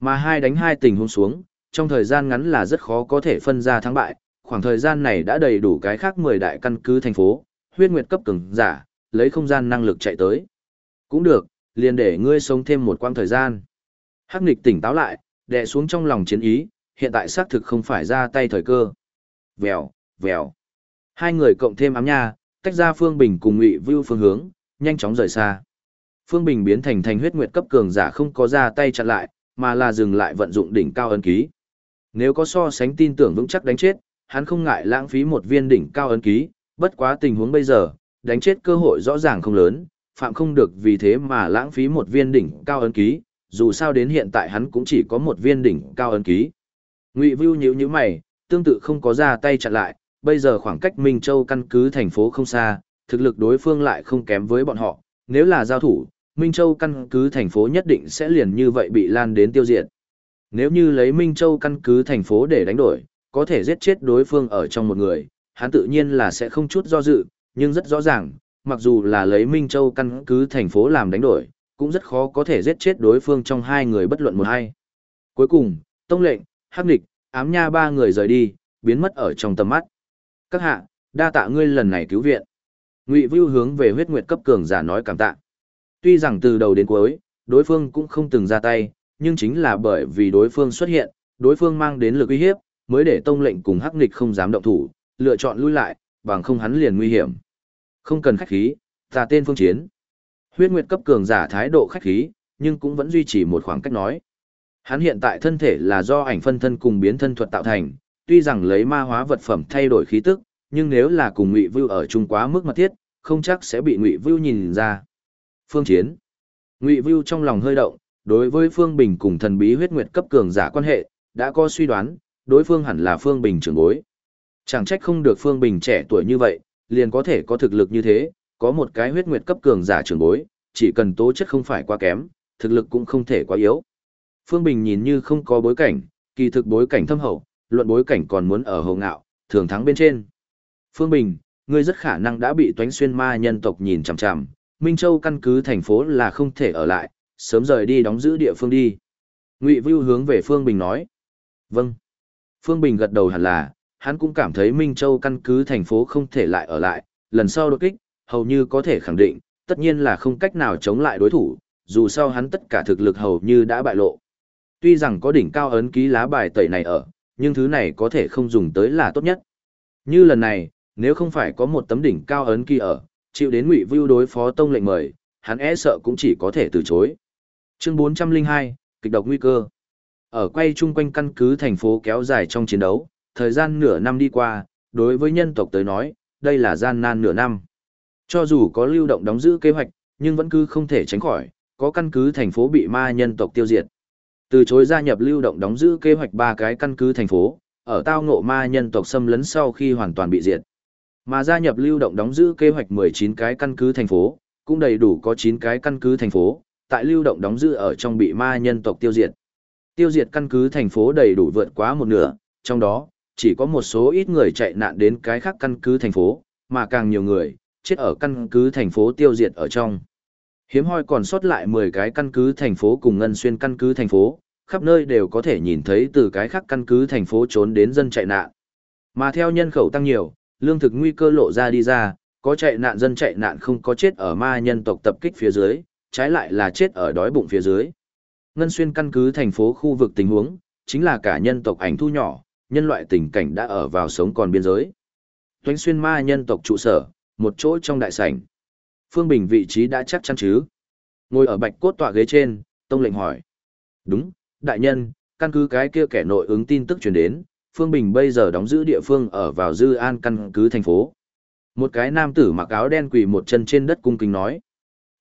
Mà hai đánh hai tình huống xuống, trong thời gian ngắn là rất khó có thể phân ra thắng bại, khoảng thời gian này đã đầy đủ cái khác 10 đại căn cứ thành phố, huyết nguyệt cấp cường giả, lấy không gian năng lực chạy tới. Cũng được, liền để ngươi sống thêm một quãng thời gian. Hắc Nịch tỉnh táo lại, đè xuống trong lòng chiến ý, hiện tại xác thực không phải ra tay thời cơ. Vèo, vèo. Hai người cộng thêm ám nha, tách ra Phương Bình cùng Ngụy Vưu phương hướng, nhanh chóng rời xa. Phương Bình biến thành thành huyết nguyệt cấp cường giả không có ra tay chặn lại, mà là dừng lại vận dụng đỉnh cao ấn ký. Nếu có so sánh tin tưởng vững chắc đánh chết, hắn không ngại lãng phí một viên đỉnh cao ấn ký, bất quá tình huống bây giờ, đánh chết cơ hội rõ ràng không lớn, phạm không được vì thế mà lãng phí một viên đỉnh cao ấn ký, dù sao đến hiện tại hắn cũng chỉ có một viên đỉnh cao ấn ký. Ngụy Vưu nhíu nhíu mày, tương tự không có ra tay chặn lại, bây giờ khoảng cách Minh Châu căn cứ thành phố không xa, thực lực đối phương lại không kém với bọn họ, nếu là giao thủ, Minh Châu căn cứ thành phố nhất định sẽ liền như vậy bị lan đến tiêu diệt. Nếu như lấy Minh Châu căn cứ thành phố để đánh đổi, có thể giết chết đối phương ở trong một người, hắn tự nhiên là sẽ không chút do dự, nhưng rất rõ ràng, mặc dù là lấy Minh Châu căn cứ thành phố làm đánh đổi, cũng rất khó có thể giết chết đối phương trong hai người bất luận một hay. Cuối cùng, Tông lệnh, Hắc Nịch, Ám Nha ba người rời đi, biến mất ở trong tầm mắt. Các hạ, đa tạ ngươi lần này cứu viện. Ngụy Vưu hướng về huyết nguyệt cấp cường giả nói cảm tạ. Tuy rằng từ đầu đến cuối, đối phương cũng không từng ra tay, nhưng chính là bởi vì đối phương xuất hiện, đối phương mang đến lực uy hiếp, mới để tông lệnh cùng hắc nghịch không dám động thủ, lựa chọn lui lại, bằng không hắn liền nguy hiểm. Không cần khách khí, ta tên phương chiến. Huyết Nguyệt cấp cường giả thái độ khách khí, nhưng cũng vẫn duy trì một khoảng cách nói. Hắn hiện tại thân thể là do ảnh phân thân cùng biến thân thuật tạo thành, tuy rằng lấy ma hóa vật phẩm thay đổi khí tức, nhưng nếu là cùng Ngụy Vưu ở chung quá mức mật thiết, không chắc sẽ bị Ngụy Vưu nhìn ra. Phương Chiến. Ngụy Vưu trong lòng hơi động, đối với Phương Bình cùng thần bí huyết nguyệt cấp cường giả quan hệ, đã có suy đoán, đối phương hẳn là Phương Bình trưởng bối. Chẳng trách không được Phương Bình trẻ tuổi như vậy, liền có thể có thực lực như thế, có một cái huyết nguyệt cấp cường giả trưởng bối, chỉ cần tố chất không phải quá kém, thực lực cũng không thể quá yếu. Phương Bình nhìn như không có bối cảnh, kỳ thực bối cảnh thâm hậu, luận bối cảnh còn muốn ở hầu ngạo, thường thắng bên trên. Phương Bình, ngươi rất khả năng đã bị toánh xuyên ma nhân tộc nhìn chằm chằm, Minh Châu căn cứ thành phố là không thể ở lại, sớm rời đi đóng giữ địa phương đi. Ngụy Vưu hướng về Phương Bình nói. Vâng. Phương Bình gật đầu hẳn là, hắn cũng cảm thấy Minh Châu căn cứ thành phố không thể lại ở lại, lần sau đột kích, hầu như có thể khẳng định, tất nhiên là không cách nào chống lại đối thủ, dù sao hắn tất cả thực lực hầu như đã bại lộ. Tuy rằng có đỉnh cao ấn ký lá bài tẩy này ở, nhưng thứ này có thể không dùng tới là tốt nhất. Như lần này, nếu không phải có một tấm đỉnh cao ấn ký ở, chịu đến Ngụy Vưu đối phó tông lệnh mời, hắn e sợ cũng chỉ có thể từ chối. Chương 402, kịch độc nguy cơ. Ở quay chung quanh căn cứ thành phố kéo dài trong chiến đấu, thời gian nửa năm đi qua, đối với nhân tộc tới nói, đây là gian nan nửa năm. Cho dù có lưu động đóng giữ kế hoạch, nhưng vẫn cứ không thể tránh khỏi, có căn cứ thành phố bị ma nhân tộc tiêu diệt. Từ chối gia nhập lưu động đóng giữ kế hoạch ba cái căn cứ thành phố, ở tao ngộ ma nhân tộc xâm lấn sau khi hoàn toàn bị diệt. Mà gia nhập lưu động đóng giữ kế hoạch 19 cái căn cứ thành phố, cũng đầy đủ có 9 cái căn cứ thành phố, tại lưu động đóng giữ ở trong bị ma nhân tộc tiêu diệt. Tiêu diệt căn cứ thành phố đầy đủ vượt quá một nửa, trong đó, chỉ có một số ít người chạy nạn đến cái khác căn cứ thành phố, mà càng nhiều người, chết ở căn cứ thành phố tiêu diệt ở trong. Hiếm hoi còn sót lại 10 cái căn cứ thành phố cùng ngân xuyên căn cứ thành phố, khắp nơi đều có thể nhìn thấy từ cái khác căn cứ thành phố trốn đến dân chạy nạn. Mà theo nhân khẩu tăng nhiều, lương thực nguy cơ lộ ra đi ra, có chạy nạn dân chạy nạn không có chết ở ma nhân tộc tập kích phía dưới, trái lại là chết ở đói bụng phía dưới. Ngân xuyên căn cứ thành phố khu vực tình huống, chính là cả nhân tộc ảnh thu nhỏ, nhân loại tình cảnh đã ở vào sống còn biên giới. Toánh xuyên ma nhân tộc trụ sở, một chỗ trong đại sảnh. Phương Bình vị trí đã chắc chắn chứ. Ngồi ở bạch cốt tọa ghế trên, Tông lệnh hỏi. Đúng, đại nhân, căn cứ cái kia kẻ nội ứng tin tức truyền đến, Phương Bình bây giờ đóng giữ địa phương ở vào Dư An căn cứ thành phố. Một cái nam tử mặc áo đen quỳ một chân trên đất cung kính nói.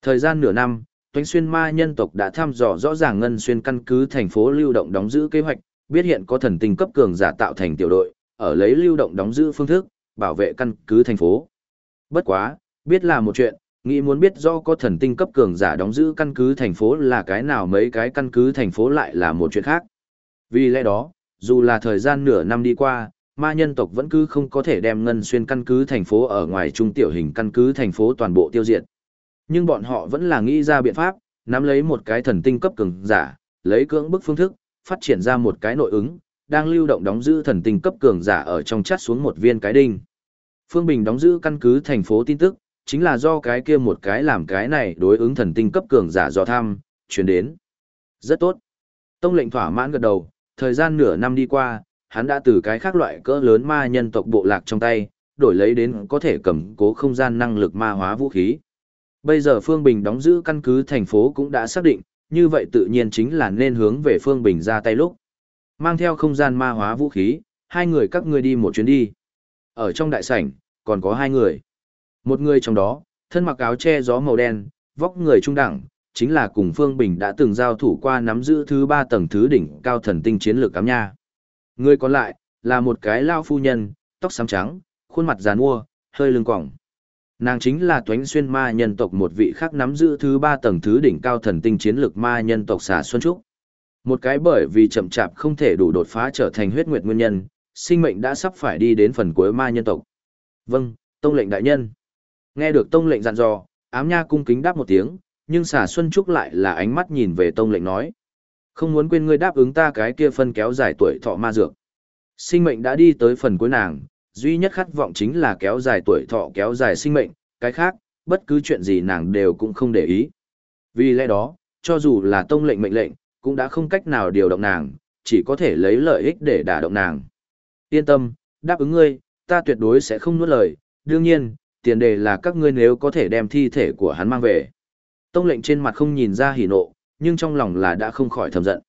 Thời gian nửa năm, Toánh xuyên ma nhân tộc đã thăm dò rõ ràng ngân xuyên căn cứ thành phố lưu động đóng giữ kế hoạch, biết hiện có thần tinh cấp cường giả tạo thành tiểu đội, ở lấy lưu động đóng giữ phương thức, bảo vệ căn cứ thành phố. Bất quá, biết là một chuyện, nghĩ muốn biết do có thần tinh cấp cường giả đóng giữ căn cứ thành phố là cái nào mấy cái căn cứ thành phố lại là một chuyện khác. Vì lẽ đó, dù là thời gian nửa năm đi qua, ma nhân tộc vẫn cứ không có thể đem ngân xuyên căn cứ thành phố ở ngoài trung tiểu hình căn cứ thành phố toàn bộ tiêu diệt. Nhưng bọn họ vẫn là nghĩ ra biện pháp, nắm lấy một cái thần tinh cấp cường giả, lấy cưỡng bức phương thức, phát triển ra một cái nội ứng, đang lưu động đóng giữ thần tinh cấp cường giả ở trong chát xuống một viên cái đinh. Phương Bình đóng giữ căn cứ thành phố tin tức, chính là do cái kia một cái làm cái này đối ứng thần tinh cấp cường giả do tham, chuyển đến. Rất tốt. Tông lệnh thỏa mãn gật đầu, thời gian nửa năm đi qua, hắn đã từ cái khác loại cỡ lớn ma nhân tộc bộ lạc trong tay, đổi lấy đến có thể cầm cố không gian năng lực ma hóa vũ khí. Bây giờ Phương Bình đóng giữ căn cứ thành phố cũng đã xác định, như vậy tự nhiên chính là nên hướng về Phương Bình ra tay lúc. Mang theo không gian ma hóa vũ khí, hai người các ngươi đi một chuyến đi. Ở trong đại sảnh, còn có hai người. Một người trong đó, thân mặc áo che gió màu đen, vóc người trung đẳng, chính là cùng Phương Bình đã từng giao thủ qua nắm giữ thứ ba tầng thứ đỉnh cao thần tinh chiến lược ám nha. Người còn lại, là một cái lao phu nhân, tóc xám trắng, khuôn mặt giàn mua, hơi lưng quỏng. Nàng chính là toánh xuyên ma nhân tộc một vị khác nắm giữ thứ ba tầng thứ đỉnh cao thần tinh chiến lược ma nhân tộc xà Xuân Trúc. Một cái bởi vì chậm chạp không thể đủ đột phá trở thành huyết nguyệt nguyên nhân, sinh mệnh đã sắp phải đi đến phần cuối ma nhân tộc. Vâng, tông lệnh đại nhân. Nghe được tông lệnh dặn dò, ám nha cung kính đáp một tiếng, nhưng xà Xuân Trúc lại là ánh mắt nhìn về tông lệnh nói. Không muốn quên ngươi đáp ứng ta cái kia phân kéo dài tuổi thọ ma dược. Sinh mệnh đã đi tới phần cuối nàng, duy nhất khát vọng chính là kéo dài tuổi thọ kéo dài sinh mệnh, cái khác, bất cứ chuyện gì nàng đều cũng không để ý. Vì lẽ đó, cho dù là tông lệnh mệnh lệnh, cũng đã không cách nào điều động nàng, chỉ có thể lấy lợi ích để đả động nàng. Yên tâm, đáp ứng ngươi, ta tuyệt đối sẽ không nuốt lời, đương nhiên, tiền đề là các ngươi nếu có thể đem thi thể của hắn mang về. Tông lệnh trên mặt không nhìn ra hỉ nộ, nhưng trong lòng là đã không khỏi thầm giận.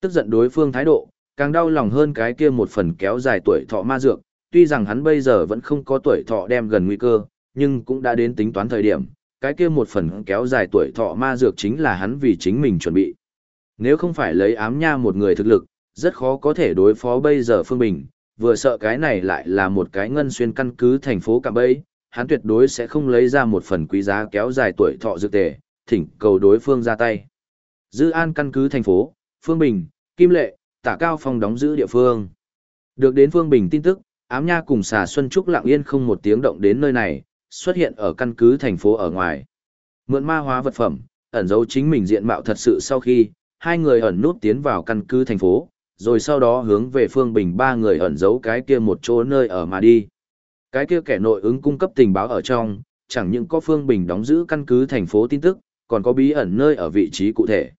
Tức giận đối phương thái độ, càng đau lòng hơn cái kia một phần kéo dài tuổi thọ ma dược, tuy rằng hắn bây giờ vẫn không có tuổi thọ đem gần nguy cơ, nhưng cũng đã đến tính toán thời điểm, cái kia một phần kéo dài tuổi thọ ma dược chính là hắn vì chính mình chuẩn bị. Nếu không phải lấy ám nha một người thực lực, rất khó có thể đối phó bây giờ Phương Bình, vừa sợ cái này lại là một cái ngân xuyên căn cứ thành phố cạm bẫy, hắn tuyệt đối sẽ không lấy ra một phần quý giá kéo dài tuổi thọ dược tề, thỉnh cầu đối phương ra tay. Dư an căn cứ thành phố, Phương Bình, Kim Lệ, Tả Cao Phong đóng giữ địa phương. Được đến Phương Bình tin tức, ám nha cùng xà Xuân Trúc lặng yên không một tiếng động đến nơi này, xuất hiện ở căn cứ thành phố ở ngoài. Mượn ma hóa vật phẩm, ẩn giấu chính mình diện mạo thật sự sau khi, hai người ẩn nút tiến vào căn cứ thành phố, rồi sau đó hướng về Phương Bình ba người ẩn giấu cái kia một chỗ nơi ở mà đi. Cái kia kẻ nội ứng cung cấp tình báo ở trong, chẳng những có Phương Bình đóng giữ căn cứ thành phố tin tức, còn có bí ẩn nơi ở vị trí cụ thể.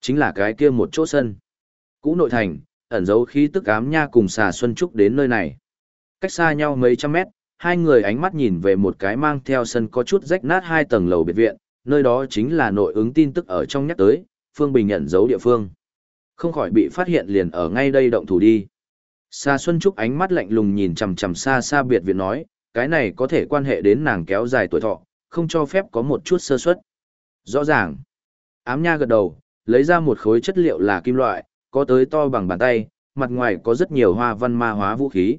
Chính là cái kia một chỗ sân. Cũ nội thành, ẩn giấu khí tức ám nha cùng xà Xuân Trúc đến nơi này. Cách xa nhau mấy trăm mét, hai người ánh mắt nhìn về một cái mang theo sân có chút rách nát hai tầng lầu biệt viện, nơi đó chính là nội ứng tin tức ở trong nhắc tới, Phương Bình nhận dấu địa phương. Không khỏi bị phát hiện liền ở ngay đây động thủ đi. Sa Xuân Trúc ánh mắt lạnh lùng nhìn chằm chằm xa xa biệt viện nói, cái này có thể quan hệ đến nàng kéo dài tuổi thọ, không cho phép có một chút sơ suất. Rõ ràng. Ám nha gật đầu, lấy ra một khối chất liệu là kim loại, có tới to bằng bàn tay, mặt ngoài có rất nhiều hoa văn ma hóa vũ khí.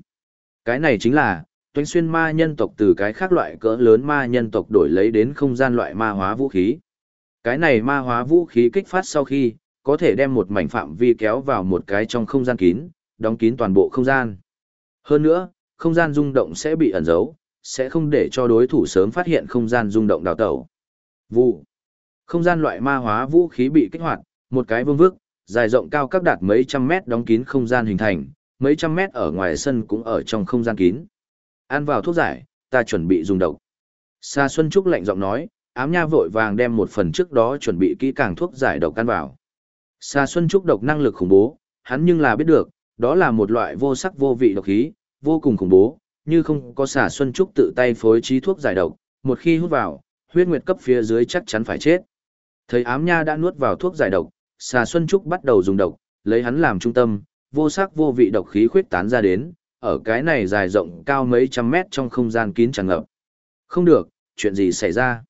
Cái này chính là, toanh xuyên ma nhân tộc từ cái khác loại cỡ lớn ma nhân tộc đổi lấy đến không gian loại ma hóa vũ khí. Cái này ma hóa vũ khí kích phát sau khi, có thể đem một mảnh phạm vi kéo vào một cái trong không gian kín, đóng kín toàn bộ không gian. Hơn nữa, không gian rung động sẽ bị ẩn giấu, sẽ không để cho đối thủ sớm phát hiện không gian rung động đào tẩu. Vụ. Không gian loại ma hóa vũ khí bị kích hoạt, một cái vương vức, dài rộng cao các đạt mấy trăm mét đóng kín không gian hình thành, mấy trăm mét ở ngoài sân cũng ở trong không gian kín. Ăn vào thuốc giải, ta chuẩn bị dùng độc. Sa Xuân Trúc lạnh giọng nói, ám nha vội vàng đem một phần trước đó chuẩn bị kỹ càng thuốc giải độc ăn vào. Sa Xuân Trúc độc năng lực khủng bố, hắn nhưng là biết được, đó là một loại vô sắc vô vị độc khí, vô cùng khủng bố, như không có Sa Xuân Trúc tự tay phối trí thuốc giải độc, một khi hút vào, huyết nguyệt cấp phía dưới chắc chắn phải chết. Thấy ám nha đã nuốt vào thuốc giải độc, Sa Xuân Trúc bắt đầu dùng độc, lấy hắn làm trung tâm, vô sắc vô vị độc khí khuyết tán ra đến, ở cái này dài rộng cao mấy trăm mét trong không gian kín tràn ngập. Không được, chuyện gì xảy ra?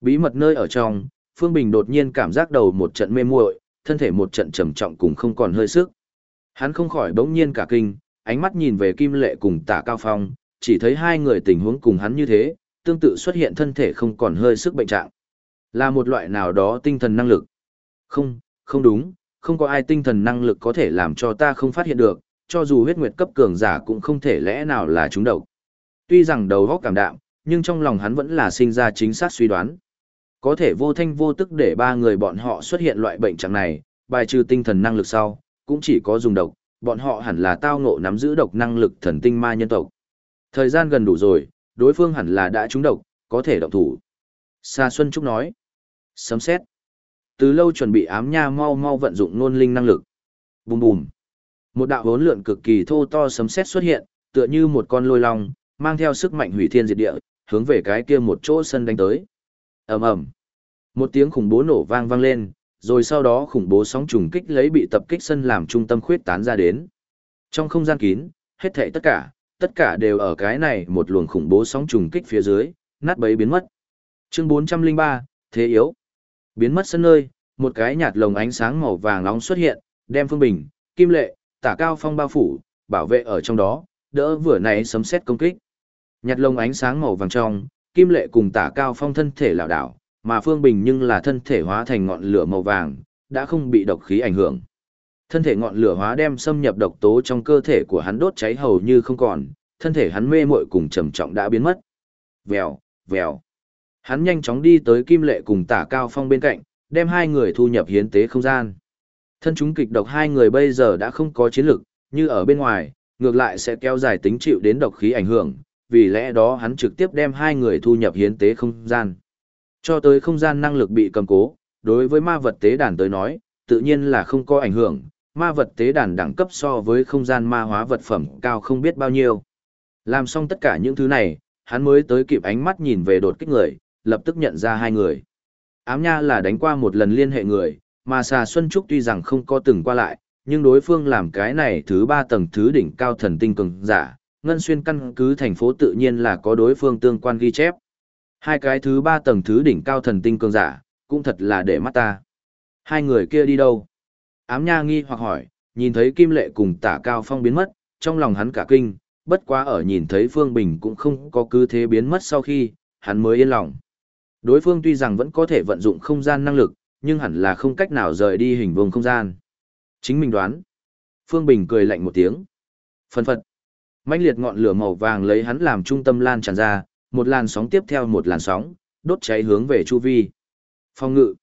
Bí mật nơi ở trong, Phương Bình đột nhiên cảm giác đầu một trận mê muội, thân thể một trận trầm trọng cùng không còn hơi sức. Hắn không khỏi bỗng nhiên cả kinh, ánh mắt nhìn về Kim Lệ cùng Tạ Cao Phong, chỉ thấy hai người tình huống cùng hắn như thế, tương tự xuất hiện thân thể không còn hơi sức bệnh trạng. Là một loại nào đó tinh thần năng lực. Không, không đúng, không có ai tinh thần năng lực có thể làm cho ta không phát hiện được, cho dù huyết nguyệt cấp cường giả cũng không thể lẽ nào là chúng độc. Tuy rằng đầu óc cảm đạm, nhưng trong lòng hắn vẫn là sinh ra chính xác suy đoán. Có thể vô thanh vô tức để ba người bọn họ xuất hiện loại bệnh trạng này, bài trừ tinh thần năng lực sau, cũng chỉ có dùng độc, bọn họ hẳn là tao ngộ nắm giữ độc năng lực thần tinh ma nhân tộc. Thời gian gần đủ rồi, đối phương hẳn là đã trúng độc, có thể động thủ. Sa Xuân Trúc nói. Sấm xét. Từ lâu chuẩn bị ám nha mau mau vận dụng nôn linh năng lực. Bùm bùm. Một đạo hỗn lượn cực kỳ thô to sấm xét xuất hiện, tựa như một con lôi long, mang theo sức mạnh hủy thiên diệt địa, hướng về cái kia một chỗ sân đánh tới. ầm ầm, một tiếng khủng bố nổ vang vang lên, rồi sau đó khủng bố sóng trùng kích lấy bị tập kích sân làm trung tâm khuyết tán ra đến. Trong không gian kín, hết thảy tất cả, tất cả đều ở cái này một luồng khủng bố sóng trùng kích phía dưới, nát bấy biến mất. Chương 403, thế yếu. Biến mất sân nơi, một cái nhạt lồng ánh sáng màu vàng nóng xuất hiện, đem Phương Bình, Kim Lệ, Tả Cao Phong bao phủ, bảo vệ ở trong đó, đỡ vừa nãy sấm sét công kích. Nhạt lồng ánh sáng màu vàng trong, Kim Lệ cùng Tả Cao Phong thân thể lảo đảo, mà Phương Bình nhưng là thân thể hóa thành ngọn lửa màu vàng, đã không bị độc khí ảnh hưởng. Thân thể ngọn lửa hóa đem xâm nhập độc tố trong cơ thể của hắn đốt cháy hầu như không còn, thân thể hắn mê muội cùng trầm trọng đã biến mất. Vèo, vèo. Hắn nhanh chóng đi tới Kim Lệ cùng Tả Cao Phong bên cạnh, đem hai người thu nhập hiến tế không gian. Thân chúng kịch độc hai người bây giờ đã không có chiến lực, như ở bên ngoài, ngược lại sẽ kéo dài tính chịu đến độc khí ảnh hưởng, vì lẽ đó hắn trực tiếp đem hai người thu nhập hiến tế không gian. Cho tới không gian năng lực bị cầm cố, đối với ma vật tế đàn tới nói, tự nhiên là không có ảnh hưởng, ma vật tế đàn đẳng cấp so với không gian ma hóa vật phẩm cao không biết bao nhiêu. Làm xong tất cả những thứ này, hắn mới tới kịp ánh mắt nhìn về đột kích người, lập tức nhận ra hai người. Ám nha là đánh qua một lần liên hệ người, mà xà Xuân Trúc tuy rằng không có từng qua lại, nhưng đối phương làm cái này thứ ba tầng thứ đỉnh cao thần tinh cường giả, ngân xuyên căn cứ thành phố tự nhiên là có đối phương tương quan ghi chép. Hai cái thứ ba tầng thứ đỉnh cao thần tinh cường giả, cũng thật là để mắt ta. Hai người kia đi đâu? Ám nha nghi hoặc hỏi, nhìn thấy Kim Lệ cùng tả cao phong biến mất, trong lòng hắn cả kinh, bất quá ở nhìn thấy Phương Bình cũng không có cứ thế biến mất sau khi, hắn mới yên lòng. Đối phương tuy rằng vẫn có thể vận dụng không gian năng lực, nhưng hẳn là không cách nào rời đi hình vùng không gian. Chính mình đoán. Phương Bình cười lạnh một tiếng. Phân phật. mãnh liệt ngọn lửa màu vàng lấy hắn làm trung tâm lan tràn ra, một làn sóng tiếp theo một làn sóng, đốt cháy hướng về chu vi. Phong ngự.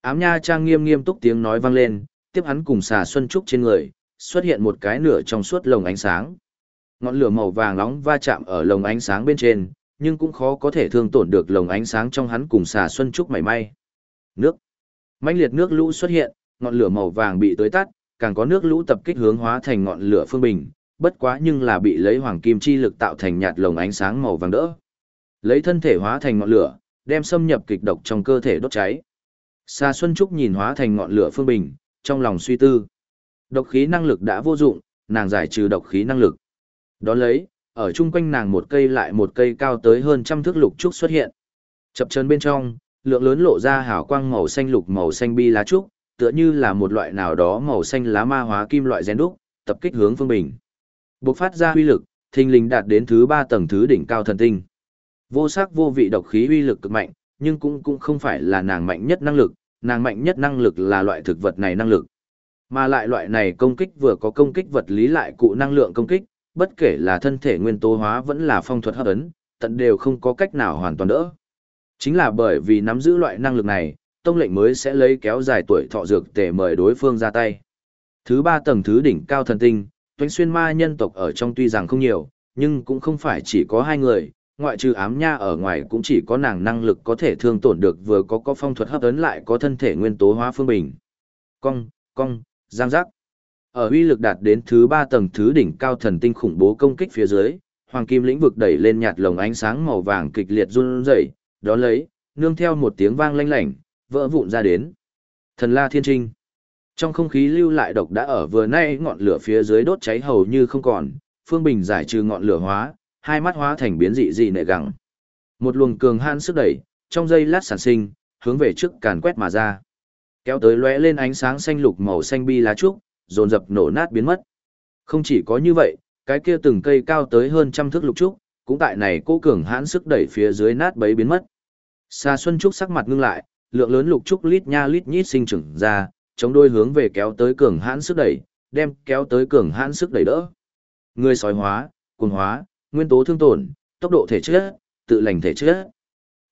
Ám nha trang nghiêm nghiêm túc tiếng nói vang lên, tiếp hắn cùng xà xuân trúc trên người, xuất hiện một cái nửa trong suốt lồng ánh sáng. Ngọn lửa màu vàng nóng va chạm ở lồng ánh sáng bên trên, nhưng cũng khó có thể thương tổn được lồng ánh sáng trong hắn cùng xà xuân trúc mảy may. Nước. mãnh liệt nước lũ xuất hiện, ngọn lửa màu vàng bị tới tắt, càng có nước lũ tập kích hướng hóa thành ngọn lửa phương bình, bất quá nhưng là bị lấy hoàng kim chi lực tạo thành nhạt lồng ánh sáng màu vàng đỡ. Lấy thân thể hóa thành ngọn lửa, đem xâm nhập kịch độc trong cơ thể đốt cháy. Sa Xuân Trúc nhìn hóa thành ngọn lửa phương bình, trong lòng suy tư. Độc khí năng lực đã vô dụng, nàng giải trừ độc khí năng lực. Đó lấy, ở chung quanh nàng một cây lại một cây cao tới hơn trăm thước lục trúc xuất hiện. Chập chân bên trong, lượng lớn lộ ra hào quang màu xanh lục màu xanh bi lá trúc, tựa như là một loại nào đó màu xanh lá ma hóa kim loại gen đúc, tập kích hướng phương bình. Bộc phát ra huy lực, thình lình đạt đến thứ ba tầng thứ đỉnh cao thần tinh. Vô sắc vô vị độc khí uy lực cực mạnh, nhưng cũng cũng không phải là nàng mạnh nhất năng lực, nàng mạnh nhất năng lực là loại thực vật này năng lực. Mà lại loại này công kích vừa có công kích vật lý lại cụ năng lượng công kích, bất kể là thân thể nguyên tố hóa vẫn là phong thuật hấp ấn, tận đều không có cách nào hoàn toàn đỡ. Chính là bởi vì nắm giữ loại năng lực này, tông lệnh mới sẽ lấy kéo dài tuổi thọ dược tể mời đối phương ra tay. Thứ ba tầng thứ đỉnh cao thần tinh, toánh xuyên ma nhân tộc ở trong tuy rằng không nhiều, nhưng cũng không phải chỉ có hai người, ngoại trừ ám nha ở ngoài cũng chỉ có nàng năng lực có thể thương tổn được vừa có có phong thuật hấp ấn lại có thân thể nguyên tố hóa phương bình. Cong, cong, giang giác. Ở uy lực đạt đến thứ ba tầng thứ đỉnh cao thần tinh khủng bố công kích phía dưới, hoàng kim lĩnh vực đẩy lên nhạt lồng ánh sáng màu vàng kịch liệt run rẩy, đó lấy, nương theo một tiếng vang lanh lảnh, vỡ vụn ra đến. Thần La Thiên Trinh. Trong không khí lưu lại độc đã ở vừa nay ngọn lửa phía dưới đốt cháy hầu như không còn, Phương Bình giải trừ ngọn lửa hóa, hai mắt hóa thành biến dị dị nệ gẳng. Một luồng cường hãn sức đẩy, trong giây lát sản sinh, hướng về trước càn quét mà ra. Kéo tới lóe lên ánh sáng xanh lục màu xanh bi lá trúc, dồn dập nổ nát biến mất. Không chỉ có như vậy, cái kia từng cây cao tới hơn trăm thước lục trúc, cũng tại này cố cường hãn sức đẩy phía dưới nát bấy biến mất. Sa Xuân Trúc sắc mặt ngưng lại, lượng lớn lục trúc lít nha lít nhít sinh trưởng ra, chống đôi hướng về kéo tới cường hãn sức đẩy, đem kéo tới cường hãn sức đẩy đỡ. Người sói hóa, cuồng hóa, nguyên tố thương tổn, tốc độ thể chất, tự lành thể chất.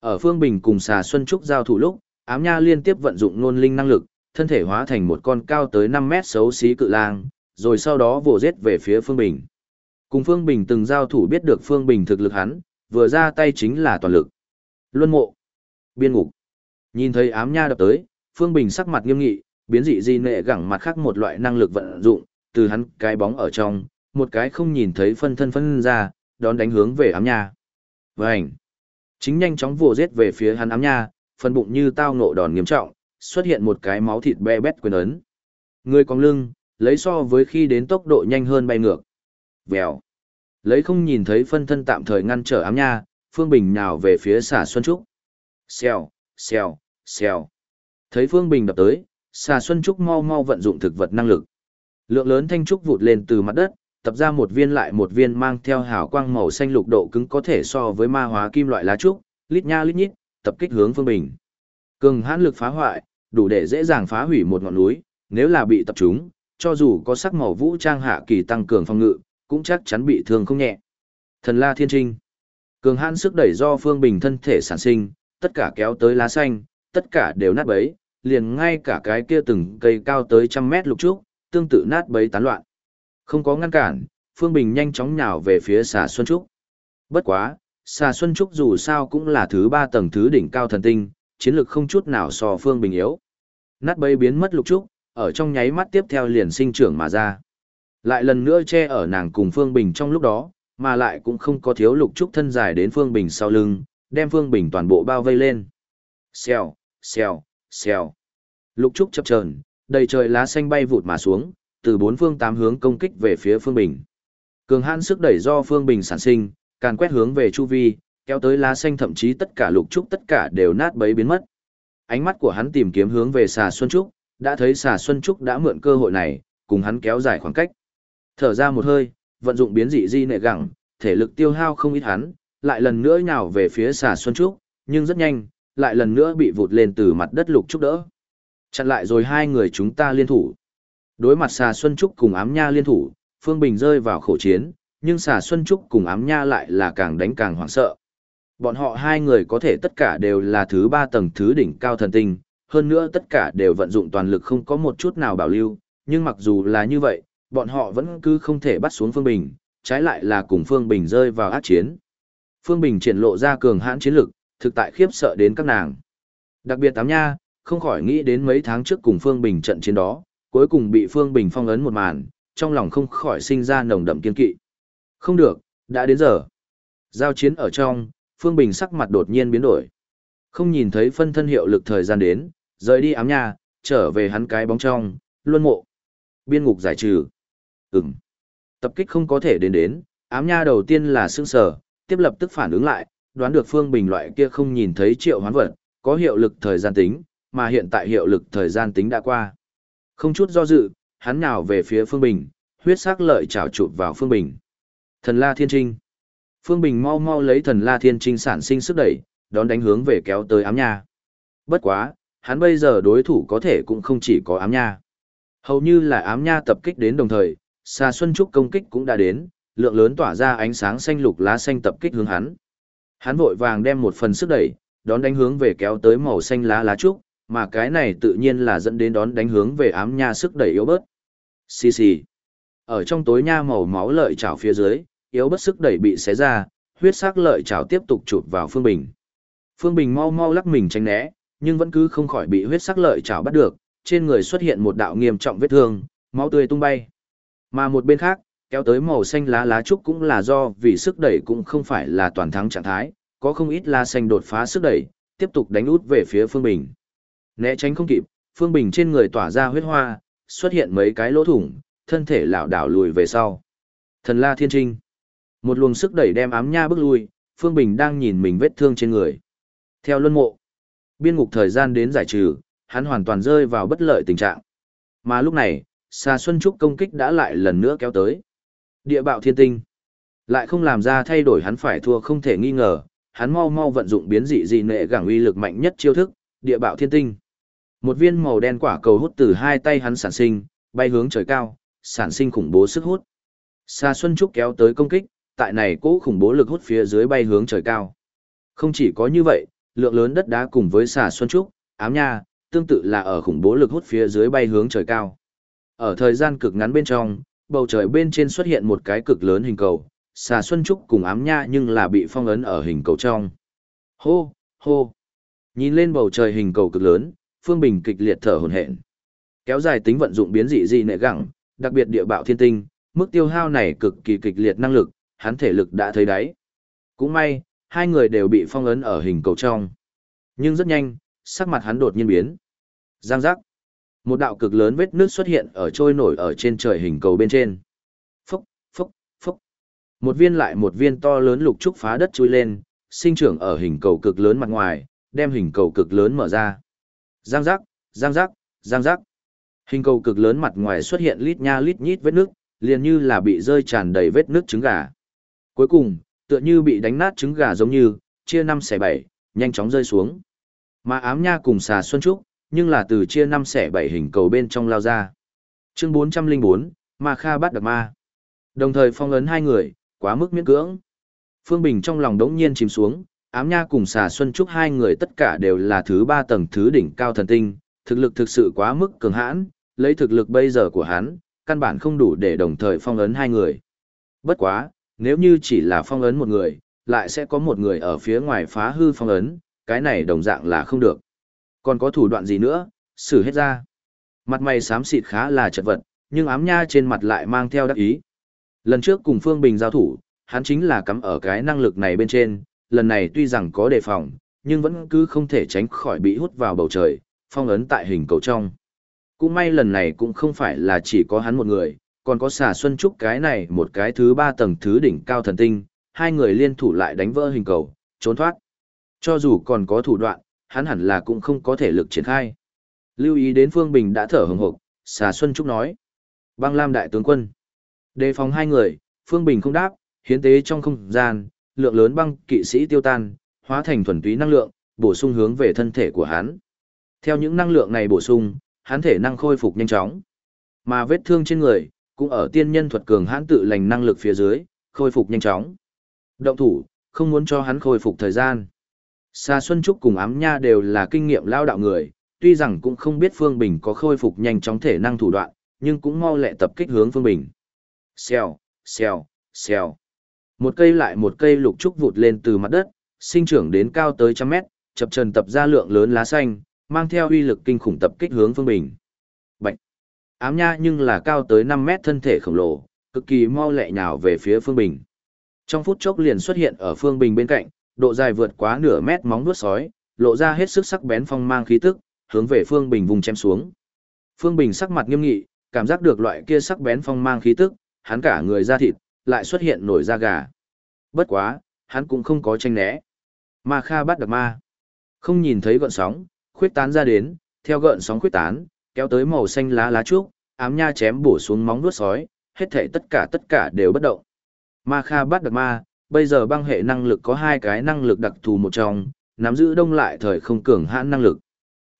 Ở Phương Bình cùng Xà Xuân Trúc giao thủ lúc, ám nha liên tiếp vận dụng nôn linh năng lực, thân thể hóa thành một con cao tới 5 mét xấu xí cự lang, rồi sau đó vồ giết về phía Phương Bình. Cùng Phương Bình từng giao thủ biết được Phương Bình thực lực hắn, vừa ra tay chính là toàn lực. Luân mộ. Biên ngục. Nhìn thấy ám nha đập tới, Phương Bình sắc mặt nghiêm nghị, biến dị di nệ gẳng mặt khác một loại năng lực vận dụng, từ hắn cái bóng ở trong, một cái không nhìn thấy phân thân phân ra, đón đánh hướng về ám nha. Vành. Chính nhanh chóng vồ giết về phía hắn ám nha, phần bụng như tao ngộ đòn nghiêm trọng, xuất hiện một cái máu thịt be bét quyền ấn. Người cong lưng, lấy so với khi đến tốc độ nhanh hơn bay ngược. Vèo. Lấy không nhìn thấy phân thân tạm thời ngăn trở ám nha, Phương Bình nhào về phía xà Xuân Trúc. Xèo, xèo, xèo. Thấy Phương Bình đập tới, xà Xuân Trúc mau mau vận dụng thực vật năng lực. Lượng lớn thanh trúc vụt lên từ mặt đất, tập ra một viên lại một viên mang theo hào quang màu xanh lục độ cứng có thể so với ma hóa kim loại lá trúc, lít nha lít nhít, tập kích hướng Phương Bình. Cường hãn lực phá hoại, đủ để dễ dàng phá hủy một ngọn núi, nếu là bị tập trúng, cho dù có sắc màu vũ trang hạ kỳ tăng cường phòng ngự, cũng chắc chắn bị thương không nhẹ. Thần La Thiên Trinh. Cường hãn sức đẩy do Phương Bình thân thể sản sinh, tất cả kéo tới lá xanh, tất cả đều nát bấy, liền ngay cả cái kia từng cây cao tới trăm mét lục trúc, tương tự nát bấy tán loạn. Không có ngăn cản, Phương Bình nhanh chóng nhào về phía xà Xuân Trúc. Bất quá, xà Xuân Trúc dù sao cũng là thứ ba tầng thứ đỉnh cao thần tinh, chiến lược không chút nào so Phương Bình yếu. Nát bấy biến mất lục trúc, ở trong nháy mắt tiếp theo liền sinh trưởng mà ra. Lại lần nữa che ở nàng cùng Phương Bình trong lúc đó, mà lại cũng không có thiếu lục trúc thân dài đến Phương Bình sau lưng, đem Phương Bình toàn bộ bao vây lên. Xèo, xèo, xèo. Lục trúc chập chờn, đầy trời lá xanh bay vụt mà xuống, từ bốn phương tám hướng công kích về phía Phương Bình. Cường hãn sức đẩy do Phương Bình sản sinh, càn quét hướng về chu vi, kéo tới lá xanh thậm chí tất cả lục trúc tất cả đều nát bấy biến mất. Ánh mắt của hắn tìm kiếm hướng về xà Xuân Trúc, đã thấy xà Xuân Trúc đã mượn cơ hội này, cùng hắn kéo dài khoảng cách. Thở ra một hơi, vận dụng biến dị di nệ gẳng, thể lực tiêu hao không ít hắn, lại lần nữa nhào về phía xà Xuân Trúc, nhưng rất nhanh, lại lần nữa bị vụt lên từ mặt đất lục trúc đỡ. Chặn lại rồi hai người chúng ta liên thủ. Đối mặt xà Xuân Trúc cùng ám nha liên thủ, Phương Bình rơi vào khổ chiến, nhưng xà Xuân Trúc cùng ám nha lại là càng đánh càng hoảng sợ. Bọn họ hai người có thể tất cả đều là thứ ba tầng thứ đỉnh cao thần tinh, hơn nữa tất cả đều vận dụng toàn lực không có một chút nào bảo lưu, nhưng mặc dù là như vậy, bọn họ vẫn cứ không thể bắt xuống Phương Bình, trái lại là cùng Phương Bình rơi vào ác chiến. Phương Bình triển lộ ra cường hãn chiến lực, thực tại khiếp sợ đến các nàng. Đặc biệt tám nha, không khỏi nghĩ đến mấy tháng trước cùng Phương Bình trận chiến đó, cuối cùng bị Phương Bình phong ấn một màn, trong lòng không khỏi sinh ra nồng đậm kiên kỵ. Không được, đã đến giờ. Giao chiến ở trong, Phương Bình sắc mặt đột nhiên biến đổi. Không nhìn thấy phân thân hiệu lực thời gian đến, rời đi ám nha, trở về hắn cái bóng trong, luân mộ. Biên ngục giải trừ. Ừm. Tập kích không có thể đến đến, ám nha đầu tiên là sương sở, tiếp lập tức phản ứng lại, đoán được Phương Bình loại kia không nhìn thấy triệu hoán vật, có hiệu lực thời gian tính, mà hiện tại hiệu lực thời gian tính đã qua. Không chút do dự, hắn nhào về phía Phương Bình, huyết sắc lợi trảo chụp vào Phương Bình. Thần La Thiên Trinh. Phương Bình mau mau lấy Thần La Thiên Trinh sản sinh sức đẩy, đón đánh hướng về kéo tới ám nha. Bất quá, hắn bây giờ đối thủ có thể cũng không chỉ có ám nha. Hầu như là ám nha tập kích đến đồng thời, Sa Xuân Trúc công kích cũng đã đến, lượng lớn tỏa ra ánh sáng xanh lục lá xanh tập kích hướng hắn. Hắn vội vàng đem một phần sức đẩy, đón đánh hướng về kéo tới màu xanh lá lá trúc, mà cái này tự nhiên là dẫn đến đón đánh hướng về ám nha sức đẩy yếu bớt. Xì xì. Ở trong tối nha màu máu lợi chảo phía dưới, yếu bất sức đẩy bị xé ra, huyết sắc lợi chảo tiếp tục chụp vào Phương Bình. Phương Bình mau mau lắc mình tránh né, nhưng vẫn cứ không khỏi bị huyết sắc lợi chảo bắt được, trên người xuất hiện một đạo nghiêm trọng vết thương, máu tươi tung bay. Mà một bên khác, kéo tới màu xanh lá lá trúc cũng là do vì sức đẩy cũng không phải là toàn thắng trạng thái, có không ít lá xanh đột phá sức đẩy, tiếp tục đánh út về phía Phương Bình. Né tránh không kịp, Phương Bình trên người tỏa ra huyết hoa, xuất hiện mấy cái lỗ thủng, thân thể lảo đảo lùi về sau. Thần La Thiên Trinh. Một luồng sức đẩy đem ám nha bước lui, Phương Bình đang nhìn mình vết thương trên người. Theo luân mộ, biên ngục thời gian đến giải trừ, hắn hoàn toàn rơi vào bất lợi tình trạng. Mà lúc này, Sa Xuân Trúc công kích đã lại lần nữa kéo tới. Địa bạo thiên tinh. Lại không làm ra thay đổi hắn phải thua không thể nghi ngờ, hắn mau mau vận dụng biến dị dị nệ gẳng uy lực mạnh nhất chiêu thức, địa bạo thiên tinh. Một viên màu đen quả cầu hút từ hai tay hắn sản sinh, bay hướng trời cao, sản sinh khủng bố sức hút. Sa Xuân Trúc kéo tới công kích, tại này cố khủng bố lực hút phía dưới bay hướng trời cao. Không chỉ có như vậy, lượng lớn đất đá cùng với xà Xuân Trúc, ám nha, tương tự là ở khủng bố lực hút phía dưới bay hướng trời cao. Ở thời gian cực ngắn bên trong, bầu trời bên trên xuất hiện một cái cực lớn hình cầu, xà Xuân Trúc cùng ám nha nhưng là bị phong ấn ở hình cầu trong. Hô, hô. Nhìn lên bầu trời hình cầu cực lớn, Phương Bình kịch liệt thở hổn hển. Kéo dài tính vận dụng biến dị dị nệ gẳng, đặc biệt địa bạo thiên tinh, mức tiêu hao này cực kỳ kịch liệt năng lực, hắn thể lực đã thấy đáy. Cũng may, hai người đều bị phong ấn ở hình cầu trong. Nhưng rất nhanh, sắc mặt hắn đột nhiên biến. Giang giác. Một đạo cực lớn vết nước xuất hiện ở trôi nổi ở trên trời hình cầu bên trên. Phúc, phúc, phúc. Một viên lại một viên to lớn lục trúc phá đất chui lên, sinh trưởng ở hình cầu cực lớn mặt ngoài, đem hình cầu cực lớn mở ra. Giang giác, giang giác, giang giác. Hình cầu cực lớn mặt ngoài xuất hiện lít nha lít nhít vết nước, liền như là bị rơi tràn đầy vết nước trứng gà. Cuối cùng, tựa như bị đánh nát trứng gà giống như, chia năm xẻ bảy, nhanh chóng rơi xuống. Mà ám nha cùng xà xuân trúc, nhưng là từ chia năm xẻ bảy hình cầu bên trong lao ra. Chương 404, Ma Kha bắt được ma. Đồng thời phong ấn hai người, quá mức miễn cưỡng. Phương Bình trong lòng đống nhiên chìm xuống, ám nha cùng xà xuân trúc hai người tất cả đều là thứ ba tầng thứ đỉnh cao thần tinh, thực lực thực sự quá mức cường hãn, lấy thực lực bây giờ của hắn, căn bản không đủ để đồng thời phong ấn hai người. Bất quá, nếu như chỉ là phong ấn một người, lại sẽ có một người ở phía ngoài phá hư phong ấn, cái này đồng dạng là không được. Còn có thủ đoạn gì nữa, xử hết ra. Mặt mày xám xịt khá là chật vật, nhưng ám nha trên mặt lại mang theo đắc ý. Lần trước cùng Phương Bình giao thủ, hắn chính là cắm ở cái năng lực này bên trên, lần này tuy rằng có đề phòng, nhưng vẫn cứ không thể tránh khỏi bị hút vào bầu trời, phong ấn tại hình cầu trong. Cũng may lần này cũng không phải là chỉ có hắn một người, còn có xà xuân trúc cái này một cái thứ ba tầng thứ đỉnh cao thần tinh, hai người liên thủ lại đánh vỡ hình cầu, trốn thoát. Cho dù còn có thủ đoạn, hắn hẳn là cũng không có thể lực triển khai. Lưu ý đến Phương Bình đã thở hừng hực, xà xuân trúc nói. Băng Lam đại tướng quân. Đề phòng hai người, Phương Bình không đáp, hiến tế trong không gian, lượng lớn băng kỵ sĩ tiêu tan, hóa thành thuần túy năng lượng, bổ sung hướng về thân thể của hắn. Theo những năng lượng này bổ sung, hắn thể năng khôi phục nhanh chóng. Mà vết thương trên người, cũng ở tiên nhân thuật cường hãn tự lành năng lực phía dưới, khôi phục nhanh chóng. Động thủ, không muốn cho hắn khôi phục thời gian. Sa Xuân Trúc cùng ám nha đều là kinh nghiệm lao đạo người, tuy rằng cũng không biết Phương Bình có khôi phục nhanh chóng thể năng thủ đoạn, nhưng cũng mau lẹ tập kích hướng Phương Bình. Xèo, xèo, xèo. Một cây lại một cây lục trúc vụt lên từ mặt đất, sinh trưởng đến cao tới trăm mét, chập trần tập ra lượng lớn lá xanh, mang theo uy lực kinh khủng tập kích hướng Phương Bình. Ám nha nhưng là cao tới 5 mét thân thể khổng lồ, cực kỳ mau lẹ nhào về phía Phương Bình. Trong phút chốc liền xuất hiện ở Phương Bình bên cạnh, độ dài vượt quá nửa mét móng vuốt sói, lộ ra hết sức sắc bén phong mang khí tức, hướng về Phương Bình vùng chém xuống. Phương Bình sắc mặt nghiêm nghị, cảm giác được loại kia sắc bén phong mang khí tức, hắn cả người da thịt, lại xuất hiện nổi da gà. Bất quá, hắn cũng không có tranh né. Ma Kha bắt được ma. Không nhìn thấy gợn sóng, khuyết tán ra đến, theo gợn sóng khuyết tán, kéo tới màu xanh lá lá trúc, ám nha chém bổ xuống móng vuốt sói, hết thảy tất cả tất cả đều bất động. Ma Kha bắt được ma, bây giờ băng hệ năng lực có hai cái năng lực đặc thù một trong, nắm giữ đông lại thời không cường hãn năng lực.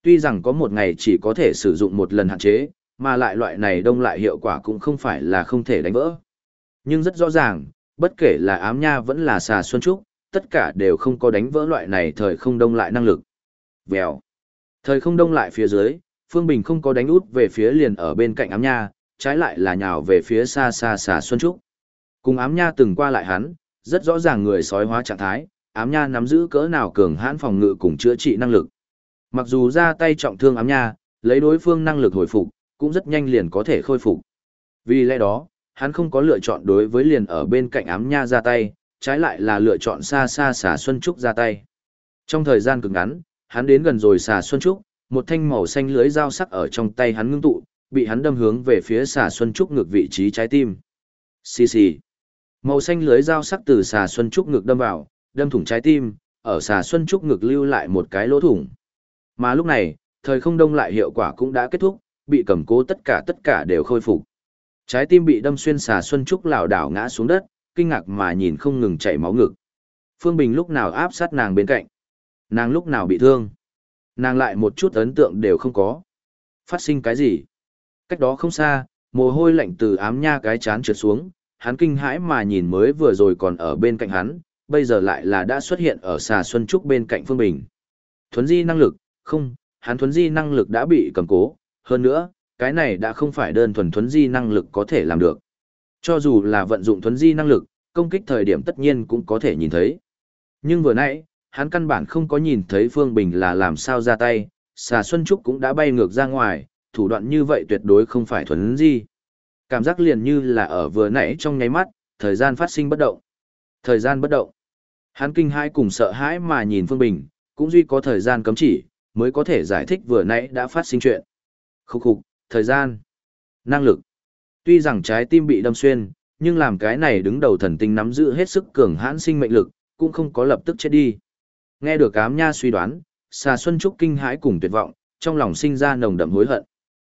Tuy rằng có một ngày chỉ có thể sử dụng một lần hạn chế, mà lại loại này đông lại hiệu quả cũng không phải là không thể đánh vỡ. Nhưng rất rõ ràng, bất kể là ám nha vẫn là xà xuân trúc, tất cả đều không có đánh vỡ loại này thời không đông lại năng lực. Vèo. Thời không đông lại phía dưới, Phương Bình không có đánh út về phía liền ở bên cạnh ám nha, trái lại là nhào về phía xa xa xà xuân trúc. Cùng ám nha từng qua lại hắn, rất rõ ràng người sói hóa trạng thái, ám nha nắm giữ cỡ nào cường hãn phòng ngự cùng chữa trị năng lực. Mặc dù ra tay trọng thương ám nha, lấy đối phương năng lực hồi phục, cũng rất nhanh liền có thể khôi phục. Vì lẽ đó, hắn không có lựa chọn đối với liền ở bên cạnh ám nha ra tay, trái lại là lựa chọn xa xa xà Xuân Trúc ra tay. Trong thời gian cực ngắn, hắn đến gần rồi xà Xuân Trúc, một thanh màu xanh lưới dao sắc ở trong tay hắn ngưng tụ, bị hắn đâm hướng về phía xà Xuân Trúc ngược vị trí trái tim. Xì xì. Màu xanh lưới dao sắc từ xà Xuân Trúc ngực đâm vào, đâm thủng trái tim, ở xà Xuân Trúc ngực lưu lại một cái lỗ thủng. Mà lúc này, thời không đông lại hiệu quả cũng đã kết thúc, bị cầm cố tất cả tất cả đều khôi phục. Trái tim bị đâm xuyên xà Xuân Trúc lảo đảo ngã xuống đất, kinh ngạc mà nhìn không ngừng chảy máu ngực. Phương Bình lúc nào áp sát nàng bên cạnh. Nàng lúc nào bị thương. Nàng lại một chút ấn tượng đều không có. Phát sinh cái gì? Cách đó không xa, mồ hôi lạnh từ ám nha cái chán trượt xuống, hắn kinh hãi mà nhìn mới vừa rồi còn ở bên cạnh hắn, bây giờ lại là đã xuất hiện ở xà Xuân Trúc bên cạnh Phương Bình. Thuấn di năng lực, không, hắn thuấn di năng lực đã bị cầm cố, hơn nữa, cái này đã không phải đơn thuần thuấn di năng lực có thể làm được. Cho dù là vận dụng thuấn di năng lực, công kích thời điểm tất nhiên cũng có thể nhìn thấy. Nhưng vừa nãy, hắn căn bản không có nhìn thấy Phương Bình là làm sao ra tay, xà Xuân Trúc cũng đã bay ngược ra ngoài, thủ đoạn như vậy tuyệt đối không phải thuần di. Cảm giác liền như là ở vừa nãy trong nháy mắt, thời gian phát sinh bất động. Thời gian bất động. Hắn kinh hãi cùng sợ hãi mà nhìn Phương Bình, cũng duy có thời gian cấm chỉ, mới có thể giải thích vừa nãy đã phát sinh chuyện. Khúc khục, thời gian, năng lực. Tuy rằng trái tim bị đâm xuyên, nhưng làm cái này đứng đầu thần tinh nắm giữ hết sức cường hãn sinh mệnh lực, cũng không có lập tức chết đi. Nghe được ám nha suy đoán, xà xuân trúc kinh hãi cùng tuyệt vọng, trong lòng sinh ra nồng đậm hối hận.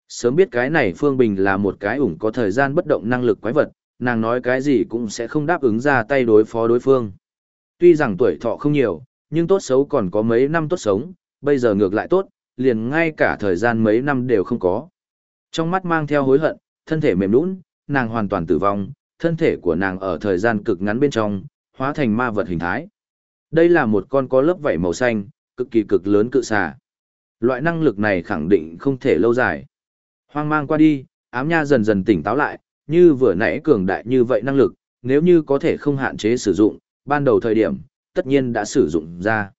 Sớm biết cái này Phương Bình là một cái ủng có thời gian bất động năng lực quái vật, nàng nói cái gì cũng sẽ không đáp ứng ra tay đối phó đối phương. Tuy rằng tuổi thọ không nhiều, nhưng tốt xấu còn có mấy năm tốt sống, bây giờ ngược lại tốt, liền ngay cả thời gian mấy năm đều không có. Trong mắt mang theo hối hận, thân thể mềm nũng, nàng hoàn toàn tử vong, thân thể của nàng ở thời gian cực ngắn bên trong, hóa thành ma vật hình thái. Đây là một con có lớp vảy màu xanh, cực kỳ cực lớn cự xà. Loại năng lực này khẳng định không thể lâu dài. Hoang mang qua đi, ám nha dần dần tỉnh táo lại, như vừa nãy cường đại như vậy năng lực, nếu như có thể không hạn chế sử dụng, ban đầu thời điểm, tất nhiên đã sử dụng ra.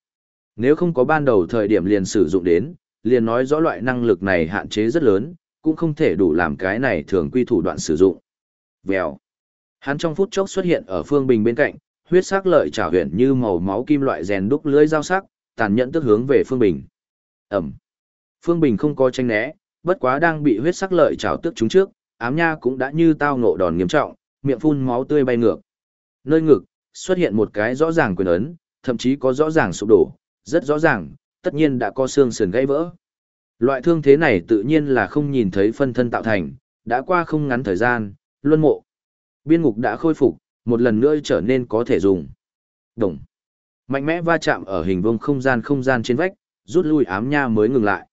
Nếu không có ban đầu thời điểm liền sử dụng đến, liền nói rõ loại năng lực này hạn chế rất lớn, cũng không thể đủ làm cái này thường quy thủ đoạn sử dụng. Vèo. Hắn trong phút chốc xuất hiện ở Phương Bình bên cạnh, huyết sắc lợi trảo huyền như màu máu kim loại rèn đúc lưới dao sắc, tàn nhẫn tức hướng về Phương Bình. Ẩm. Phương Bình không có tranh né, bất quá đang bị huyết sắc lợi trảo tức chúng trước, ám nha cũng đã như tao ngộ đòn nghiêm trọng, miệng phun máu tươi bay ngược. Nơi ngực, xuất hiện một cái rõ ràng quyền ấn, thậm chí có rõ ràng sụp đổ, rất rõ ràng, tất nhiên đã có xương sườn gãy vỡ. Loại thương thế này tự nhiên là không nhìn thấy phân thân tạo thành, đã qua không ngắn thời gian, luân mộ. Biên ngục đã khôi phục, một lần nữa trở nên có thể dùng. Đồng. Mạnh mẽ va chạm ở hình vuông không gian không gian trên vách, rút lui ám nha mới ngừng lại.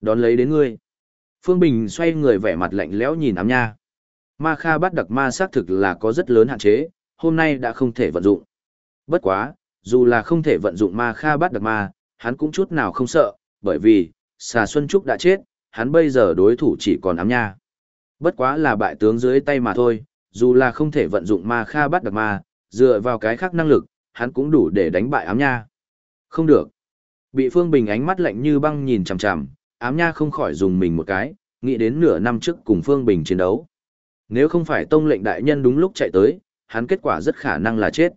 Đón lấy đến ngươi. Phương Bình xoay người vẻ mặt lạnh lẽo nhìn ám nha. Ma Kha bắt đặc ma xác thực là có rất lớn hạn chế, hôm nay đã không thể vận dụng. Bất quá, dù là không thể vận dụng ma Kha bắt đặc ma, hắn cũng chút nào không sợ, bởi vì, xà Xuân Trúc đã chết, hắn bây giờ đối thủ chỉ còn ám nha. Bất quá là bại tướng dưới tay mà thôi, dù là không thể vận dụng ma Kha bắt đặc ma, dựa vào cái khác năng lực, hắn cũng đủ để đánh bại ám nha. Không được. Bị Phương Bình ánh mắt lạnh như băng nhìn chằm chằm, ám nha không khỏi dùng mình một cái, nghĩ đến nửa năm trước cùng Phương Bình chiến đấu. Nếu không phải tông lệnh đại nhân đúng lúc chạy tới, hắn kết quả rất khả năng là chết.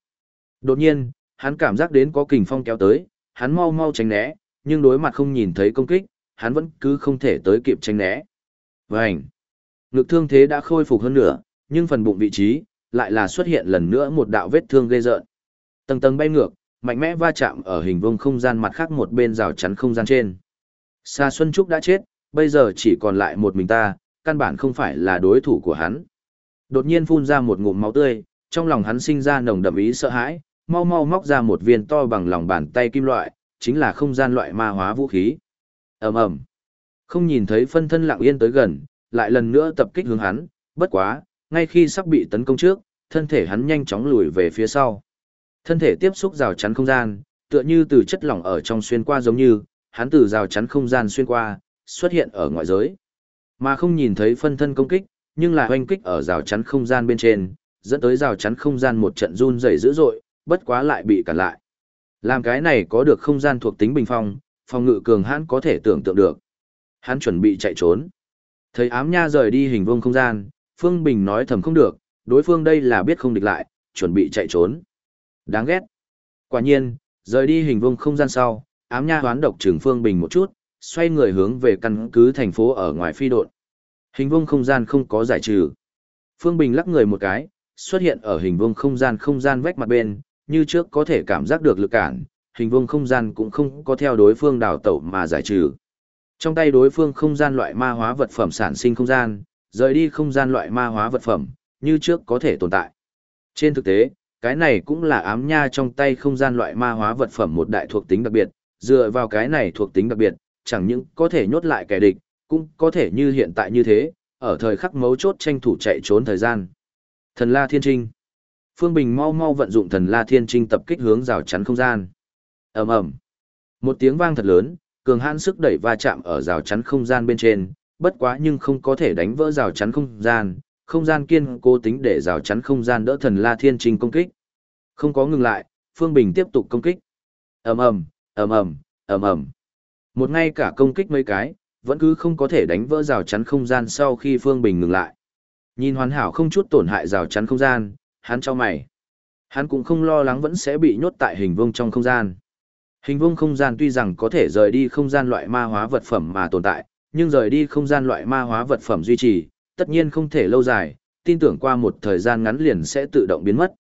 Đột nhiên, hắn cảm giác đến có kình phong kéo tới, hắn mau mau tránh né, nhưng đối mặt không nhìn thấy công kích, hắn vẫn cứ không thể tới kịp tránh né. Vành! Ngực thương thế đã khôi phục hơn nữa, nhưng phần bụng vị trí, lại là xuất hiện lần nữa một đạo vết thương ghê rợn. Tầng tầng bay ngược, mạnh mẽ va chạm ở hình vuông không gian mặt khác một bên rào chắn không gian trên. Sa Xuân Trúc đã chết, bây giờ chỉ còn lại một mình ta, căn bản không phải là đối thủ của hắn. Đột nhiên phun ra một ngụm máu tươi, trong lòng hắn sinh ra nồng đậm ý sợ hãi, mau mau móc ra một viên to bằng lòng bàn tay kim loại, chính là không gian loại ma hóa vũ khí. Ầm ầm. Không nhìn thấy phân thân lặng yên tới gần, lại lần nữa tập kích hướng hắn, bất quá, ngay khi sắp bị tấn công trước, thân thể hắn nhanh chóng lùi về phía sau. Thân thể tiếp xúc rào chắn không gian, tựa như từ chất lỏng ở trong xuyên qua giống như, hắn từ rào chắn không gian xuyên qua, xuất hiện ở ngoại giới. Mà không nhìn thấy phân thân công kích, nhưng là hoanh kích ở rào chắn không gian bên trên, dẫn tới rào chắn không gian một trận run rẩy dữ dội, bất quá lại bị cản lại. Làm cái này có được không gian thuộc tính bình phong, phòng ngự cường hãn có thể tưởng tượng được. Hắn chuẩn bị chạy trốn. Thấy ám nha rời đi hình vuông không gian, Phương Bình nói thầm không được, đối phương đây là biết không địch lại, chuẩn bị chạy trốn. Đáng ghét. Quả nhiên, rời đi hình vuông không gian sau, ám nha hoán độc trừng Phương Bình một chút, xoay người hướng về căn cứ thành phố ở ngoài phi độn. Hình vuông không gian không có giải trừ. Phương Bình lắc người một cái, xuất hiện ở hình vuông không gian không gian vách mặt bên, như trước có thể cảm giác được lực cản, hình vuông không gian cũng không có theo đối phương đào tẩu mà giải trừ. Trong tay đối phương không gian loại ma hóa vật phẩm sản sinh không gian, rời đi không gian loại ma hóa vật phẩm, như trước có thể tồn tại. Trên thực tế, cái này cũng là ám nha trong tay không gian loại ma hóa vật phẩm một đại thuộc tính đặc biệt, dựa vào cái này thuộc tính đặc biệt, chẳng những có thể nhốt lại kẻ địch, cũng có thể như hiện tại như thế, ở thời khắc mấu chốt tranh thủ chạy trốn thời gian. Thần La Thiên Trinh Phương Bình mau mau vận dụng thần La Thiên Trinh tập kích hướng rào chắn không gian. ầm ầm, Một tiếng vang thật lớn, cường hãn sức đẩy va chạm ở rào chắn không gian bên trên, bất quá nhưng không có thể đánh vỡ rào chắn không gian, không gian kiên cố tính để rào chắn không gian đỡ thần La Thiên Trinh công kích. Không có ngừng lại, Phương Bình tiếp tục công kích. Ầm ầm, ầm ầm, ầm ầm. Một ngay cả công kích mấy cái, vẫn cứ không có thể đánh vỡ rào chắn không gian sau khi Phương Bình ngừng lại. Nhìn hoàn hảo không chút tổn hại rào chắn không gian, hắn cho mày. Hắn cũng không lo lắng vẫn sẽ bị nhốt tại hình vuông trong không gian. Hình vuông không gian tuy rằng có thể rời đi không gian loại ma hóa vật phẩm mà tồn tại, nhưng rời đi không gian loại ma hóa vật phẩm duy trì, tất nhiên không thể lâu dài, tin tưởng qua một thời gian ngắn liền sẽ tự động biến mất.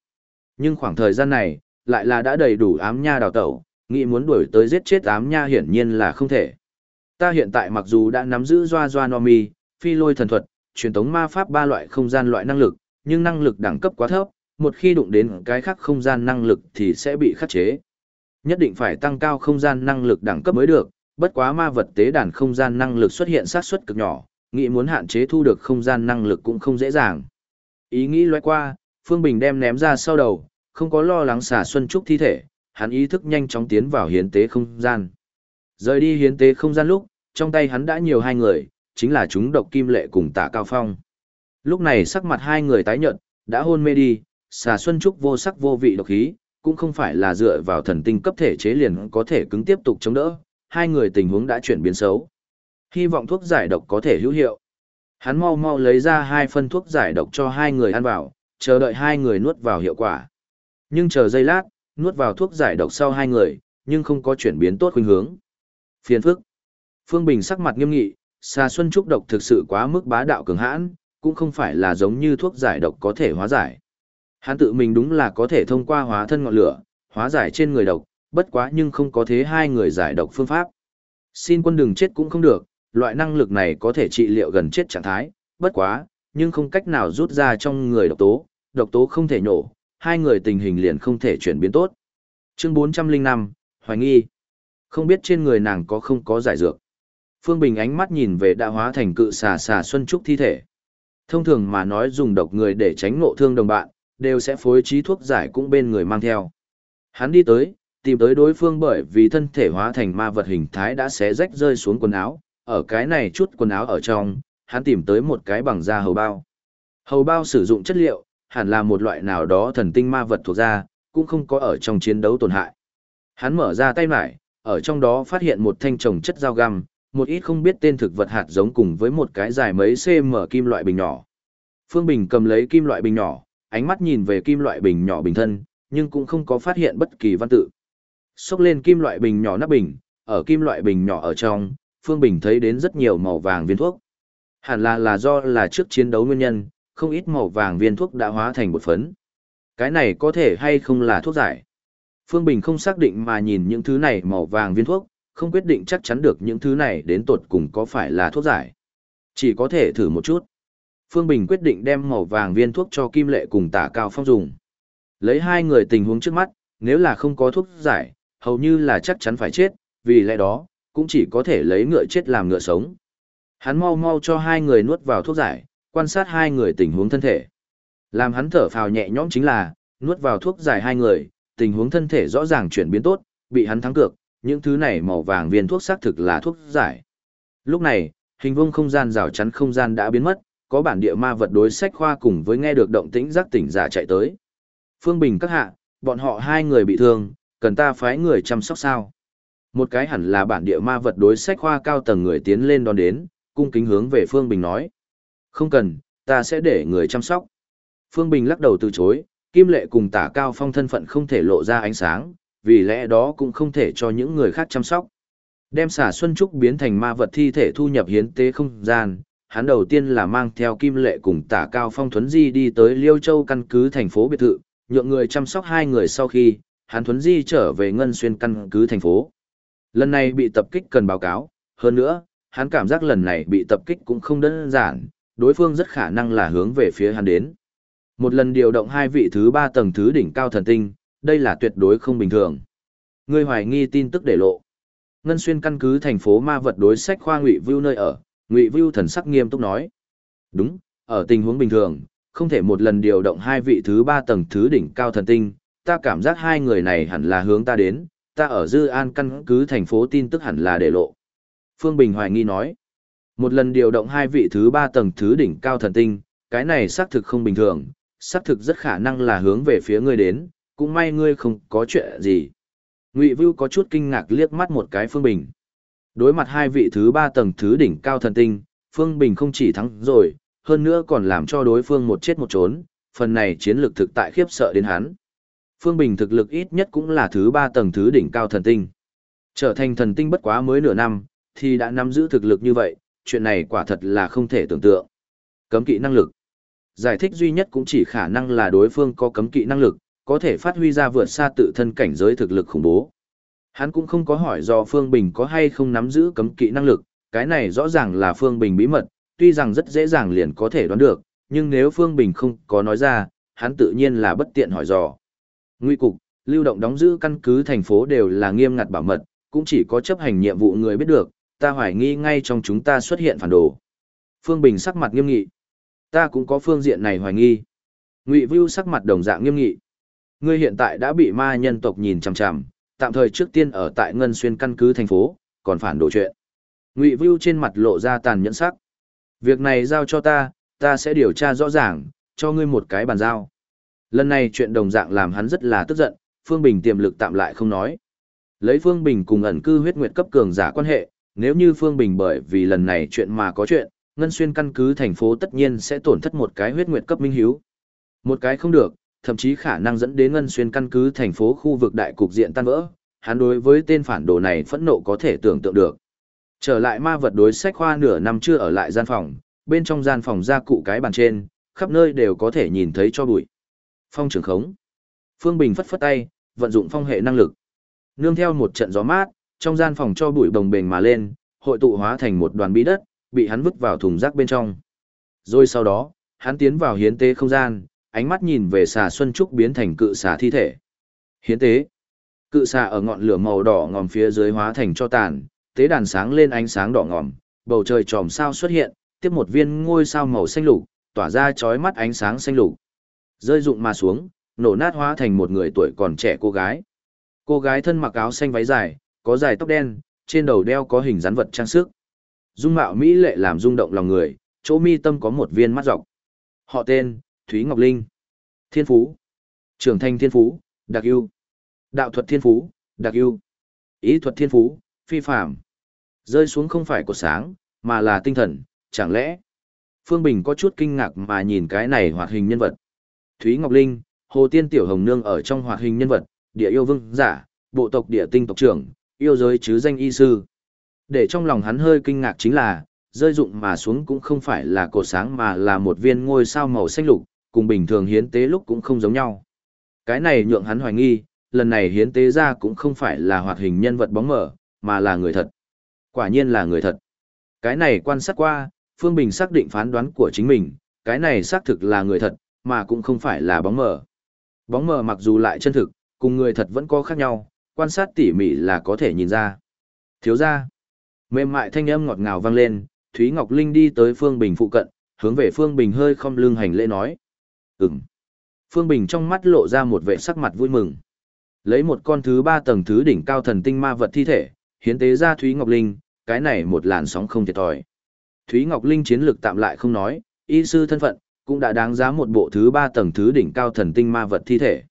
Nhưng khoảng thời gian này, lại là đã đầy đủ ám nha đào tẩu, nghĩ muốn đuổi tới giết chết ám nha hiển nhiên là không thể. Ta hiện tại mặc dù đã nắm giữ doa doa no mi, phi lôi thần thuật, truyền tống ma pháp ba loại không gian loại năng lực, nhưng năng lực đẳng cấp quá thấp, một khi đụng đến cái khác không gian năng lực thì sẽ bị khắc chế. Nhất định phải tăng cao không gian năng lực đẳng cấp mới được, bất quá ma vật tế đàn không gian năng lực xuất hiện sát suất cực nhỏ, nghĩ muốn hạn chế thu được không gian năng lực cũng không dễ dàng. Ý nghĩ lóe qua, Phương Bình đem ném ra sau đầu, không có lo lắng xả Xuân Trúc thi thể, hắn ý thức nhanh chóng tiến vào hiến tế không gian. Rời đi hiến tế không gian lúc, trong tay hắn đã nhiều hai người, chính là chúng độc kim lệ cùng tạ cao phong. Lúc này sắc mặt hai người tái nhợt, đã hôn mê đi, xà Xuân Trúc vô sắc vô vị độc khí, cũng không phải là dựa vào thần tinh cấp thể chế liền có thể cứng tiếp tục chống đỡ, hai người tình huống đã chuyển biến xấu. Hy vọng thuốc giải độc có thể hữu hiệu. Hắn mau mau lấy ra hai phân thuốc giải độc cho hai người ăn vào, chờ đợi hai người nuốt vào hiệu quả. Nhưng chờ giây lát, nuốt vào thuốc giải độc sau hai người, nhưng không có chuyển biến tốt khuynh hướng. Phiền phức. Phương Bình sắc mặt nghiêm nghị, xà xuân trúc độc thực sự quá mức bá đạo cường hãn, cũng không phải là giống như thuốc giải độc có thể hóa giải. Hắn tự mình đúng là có thể thông qua hóa thân ngọn lửa, hóa giải trên người độc, bất quá nhưng không có thế hai người giải độc phương pháp. Xin quân đừng chết cũng không được, loại năng lực này có thể trị liệu gần chết trạng thái, bất quá, nhưng không cách nào rút ra trong người độc tố, độc tố không thể nổ hai người tình hình liền không thể chuyển biến tốt. Chương 405, Hoài nghi. Không biết trên người nàng có không có giải dược. Phương Bình ánh mắt nhìn về đã hóa thành cự xà xà Xuân Trúc thi thể. Thông thường mà nói dùng độc người để tránh ngộ thương đồng bạn, đều sẽ phối trí thuốc giải cũng bên người mang theo. Hắn đi tới, tìm tới đối phương bởi vì thân thể hóa thành ma vật hình thái đã xé rách rơi xuống quần áo, ở cái này chút quần áo ở trong, hắn tìm tới một cái bằng da hầu bao. Hầu bao sử dụng chất liệu, hẳn là một loại nào đó thần tinh ma vật thuộc da, cũng không có ở trong chiến đấu tổn hại. Hắn mở ra tay mải, ở trong đó phát hiện một thanh trồng chất dao găm, một ít không biết tên thực vật hạt giống cùng với một cái dài mấy cm kim loại bình nhỏ. Phương Bình cầm lấy kim loại bình nhỏ, ánh mắt nhìn về kim loại bình nhỏ bình thân, nhưng cũng không có phát hiện bất kỳ văn tự. Xốc lên kim loại bình nhỏ nắp bình, ở kim loại bình nhỏ ở trong, Phương Bình thấy đến rất nhiều màu vàng viên thuốc. Hẳn là là do là trước chiến đấu nguyên nhân, không ít màu vàng viên thuốc đã hóa thành bột phấn. Cái này có thể hay không là thuốc giải? Phương Bình không xác định mà nhìn những thứ này màu vàng viên thuốc, không quyết định chắc chắn được những thứ này đến tột cùng có phải là thuốc giải. Chỉ có thể thử một chút. Phương Bình quyết định đem màu vàng viên thuốc cho Kim Lệ cùng tả cao phong dùng. Lấy hai người tình huống trước mắt, nếu là không có thuốc giải, hầu như là chắc chắn phải chết, vì lẽ đó, cũng chỉ có thể lấy ngựa chết làm ngựa sống. Hắn mau mau cho hai người nuốt vào thuốc giải, quan sát hai người tình huống thân thể. Làm hắn thở phào nhẹ nhõm chính là, nuốt vào thuốc giải hai người, tình huống thân thể rõ ràng chuyển biến tốt, bị hắn thắng cược, những thứ này màu vàng viên thuốc xác thực là thuốc giải. Lúc này, hình vuông không gian rào chắn không gian đã biến mất, có bản địa ma vật đối sách khoa cùng với nghe được động tĩnh giác tỉnh giả chạy tới. Phương Bình các hạ, bọn họ hai người bị thương, cần ta phái người chăm sóc sao? Một cái hẳn là bản địa ma vật đối sách khoa cao tầng người tiến lên đón đến, cung kính hướng về Phương Bình nói. Không cần, ta sẽ để người chăm sóc. Phương Bình lắc đầu từ chối, Kim Lệ cùng tả cao phong thân phận không thể lộ ra ánh sáng, vì lẽ đó cũng không thể cho những người khác chăm sóc. Đem xả Xuân Trúc biến thành ma vật thi thể thu nhập hiến tế không gian, hắn đầu tiên là mang theo Kim Lệ cùng tả cao phong thuấn di đi tới Liêu Châu căn cứ thành phố biệt thự, nhượng người chăm sóc hai người sau khi, hắn thuấn di trở về Ngân Xuyên căn cứ thành phố. Lần này bị tập kích cần báo cáo, hơn nữa, hắn cảm giác lần này bị tập kích cũng không đơn giản, đối phương rất khả năng là hướng về phía hắn đến. Một lần điều động hai vị thứ ba tầng thứ đỉnh cao thần tinh, đây là tuyệt đối không bình thường. Ngươi hoài nghi tin tức để lộ. Ngân xuyên căn cứ thành phố ma vật đối sách khoa Ngụy Vưu nơi ở, Ngụy Vưu thần sắc nghiêm túc nói. Đúng, ở tình huống bình thường, không thể một lần điều động hai vị thứ ba tầng thứ đỉnh cao thần tinh, ta cảm giác hai người này hẳn là hướng ta đến, ta ở Dư An căn cứ thành phố tin tức hẳn là để lộ. Phương Bình hoài nghi nói. Một lần điều động hai vị thứ ba tầng thứ đỉnh cao thần tinh, cái này xác thực không bình thường, xác thực rất khả năng là hướng về phía ngươi đến, cũng may ngươi không có chuyện gì. Ngụy Vưu có chút kinh ngạc liếc mắt một cái Phương Bình. Đối mặt hai vị thứ ba tầng thứ đỉnh cao thần tinh, Phương Bình không chỉ thắng rồi, hơn nữa còn làm cho đối phương một chết một trốn, phần này chiến lược thực tại khiếp sợ đến hắn. Phương Bình thực lực ít nhất cũng là thứ ba tầng thứ đỉnh cao thần tinh. Trở thành thần tinh bất quá mới nửa năm, thì đã nắm giữ thực lực như vậy, chuyện này quả thật là không thể tưởng tượng. Cấm kỵ năng lực. Giải thích duy nhất cũng chỉ khả năng là đối phương có cấm kỵ năng lực, có thể phát huy ra vượt xa tự thân cảnh giới thực lực khủng bố. Hắn cũng không có hỏi do Phương Bình có hay không nắm giữ cấm kỵ năng lực, cái này rõ ràng là Phương Bình bí mật, tuy rằng rất dễ dàng liền có thể đoán được, nhưng nếu Phương Bình không có nói ra, hắn tự nhiên là bất tiện hỏi dò. Nguy cục, lưu động đóng giữ căn cứ thành phố đều là nghiêm ngặt bảo mật, cũng chỉ có chấp hành nhiệm vụ người biết được, ta hoài nghi ngay trong chúng ta xuất hiện phản đồ. Phương Bình sắc mặt nghiêm nghị. Ta cũng có phương diện này hoài nghi. Ngụy Vưu sắc mặt đồng dạng nghiêm nghị. Ngươi hiện tại đã bị ma nhân tộc nhìn chằm chằm, tạm thời trước tiên ở tại Ngân Xuyên căn cứ thành phố, còn phản đồ chuyện. Ngụy Vưu trên mặt lộ ra tàn nhẫn sắc. Việc này giao cho ta, ta sẽ điều tra rõ ràng, cho ngươi một cái bàn giao. Lần này chuyện đồng dạng làm hắn rất là tức giận, Phương Bình tiềm lực tạm lại không nói. Lấy Phương Bình cùng ẩn cư huyết nguyệt cấp cường giả quan hệ, nếu như Phương Bình bởi vì lần này chuyện mà có chuyện, Ngân Xuyên căn cứ thành phố tất nhiên sẽ tổn thất một cái huyết nguyệt cấp minh hiếu. Một cái không được, thậm chí khả năng dẫn đến Ngân Xuyên căn cứ thành phố khu vực đại cục diện tan vỡ. Hắn đối với tên phản đồ này phẫn nộ có thể tưởng tượng được. Trở lại ma vật đối sách khoa nửa năm chưa ở lại gian phòng, bên trong gian phòng ra cụ cái bàn trên, khắp nơi đều có thể nhìn thấy cho bụi. Phong trường khống. Phương Bình phất phất tay, vận dụng phong hệ năng lực. Nương theo một trận gió mát, trong gian phòng cho bụi bồng bềnh mà lên, hội tụ hóa thành một đoàn bí đất, bị hắn vứt vào thùng rác bên trong. Rồi sau đó, hắn tiến vào hiến tế không gian, ánh mắt nhìn về xà Xuân Trúc biến thành cự xà thi thể. Hiến tế. Cự xà ở ngọn lửa màu đỏ ngòm phía dưới hóa thành cho tàn, tế đàn sáng lên ánh sáng đỏ ngòm, bầu trời tròm sao xuất hiện, tiếp một viên ngôi sao màu xanh lục, tỏa ra chói mắt ánh sáng xanh lục. Rơi rụng mà xuống, nổ nát hóa thành một người tuổi còn trẻ cô gái. Cô gái thân mặc áo xanh váy dài, có dài tóc đen, trên đầu đeo có hình rắn vật trang sức. Dung mạo mỹ lệ làm rung động lòng người, chỗ mi tâm có một viên mắt dọc. Họ tên, Thúy Ngọc Linh. Thiên Phú. Trưởng thành Thiên Phú, Đặc ưu Đạo thuật Thiên Phú, Đặc ưu Ý thuật Thiên Phú, Phi phạm. Rơi xuống không phải của sáng, mà là tinh thần, chẳng lẽ. Phương Bình có chút kinh ngạc mà nhìn cái này hoạt hình nhân vật. Thúy Ngọc Linh, Hồ Tiên Tiểu Hồng Nương ở trong hoạt hình nhân vật, địa yêu vương giả, bộ tộc địa tinh tộc trưởng, yêu giới chứ danh y sư. Để trong lòng hắn hơi kinh ngạc chính là, rơi dụng mà xuống cũng không phải là cột sáng mà là một viên ngôi sao màu xanh lục, cùng bình thường hiến tế lúc cũng không giống nhau. Cái này nhượng hắn hoài nghi, lần này hiến tế ra cũng không phải là hoạt hình nhân vật bóng mở, mà là người thật. Quả nhiên là người thật. Cái này quan sát qua, Phương Bình xác định phán đoán của chính mình, cái này xác thực là người thật, mà cũng không phải là bóng mờ. Bóng mờ mặc dù lại chân thực, cùng người thật vẫn có khác nhau, quan sát tỉ mỉ là có thể nhìn ra. Thiếu ra, mềm mại thanh âm ngọt ngào vang lên, Thúy Ngọc Linh đi tới Phương Bình phụ cận, hướng về Phương Bình hơi không lưng hành lễ nói. Ừm. Phương Bình trong mắt lộ ra một vẻ sắc mặt vui mừng. Lấy một con thứ ba tầng thứ đỉnh cao thần tinh ma vật thi thể, hiến tế ra Thúy Ngọc Linh, cái này một làn sóng không thiệt thòi. Thúy Ngọc Linh chiến lược tạm lại không nói, y sư thân phận, cũng đã đáng giá một bộ thứ ba tầng thứ đỉnh cao thần tinh ma vật thi thể.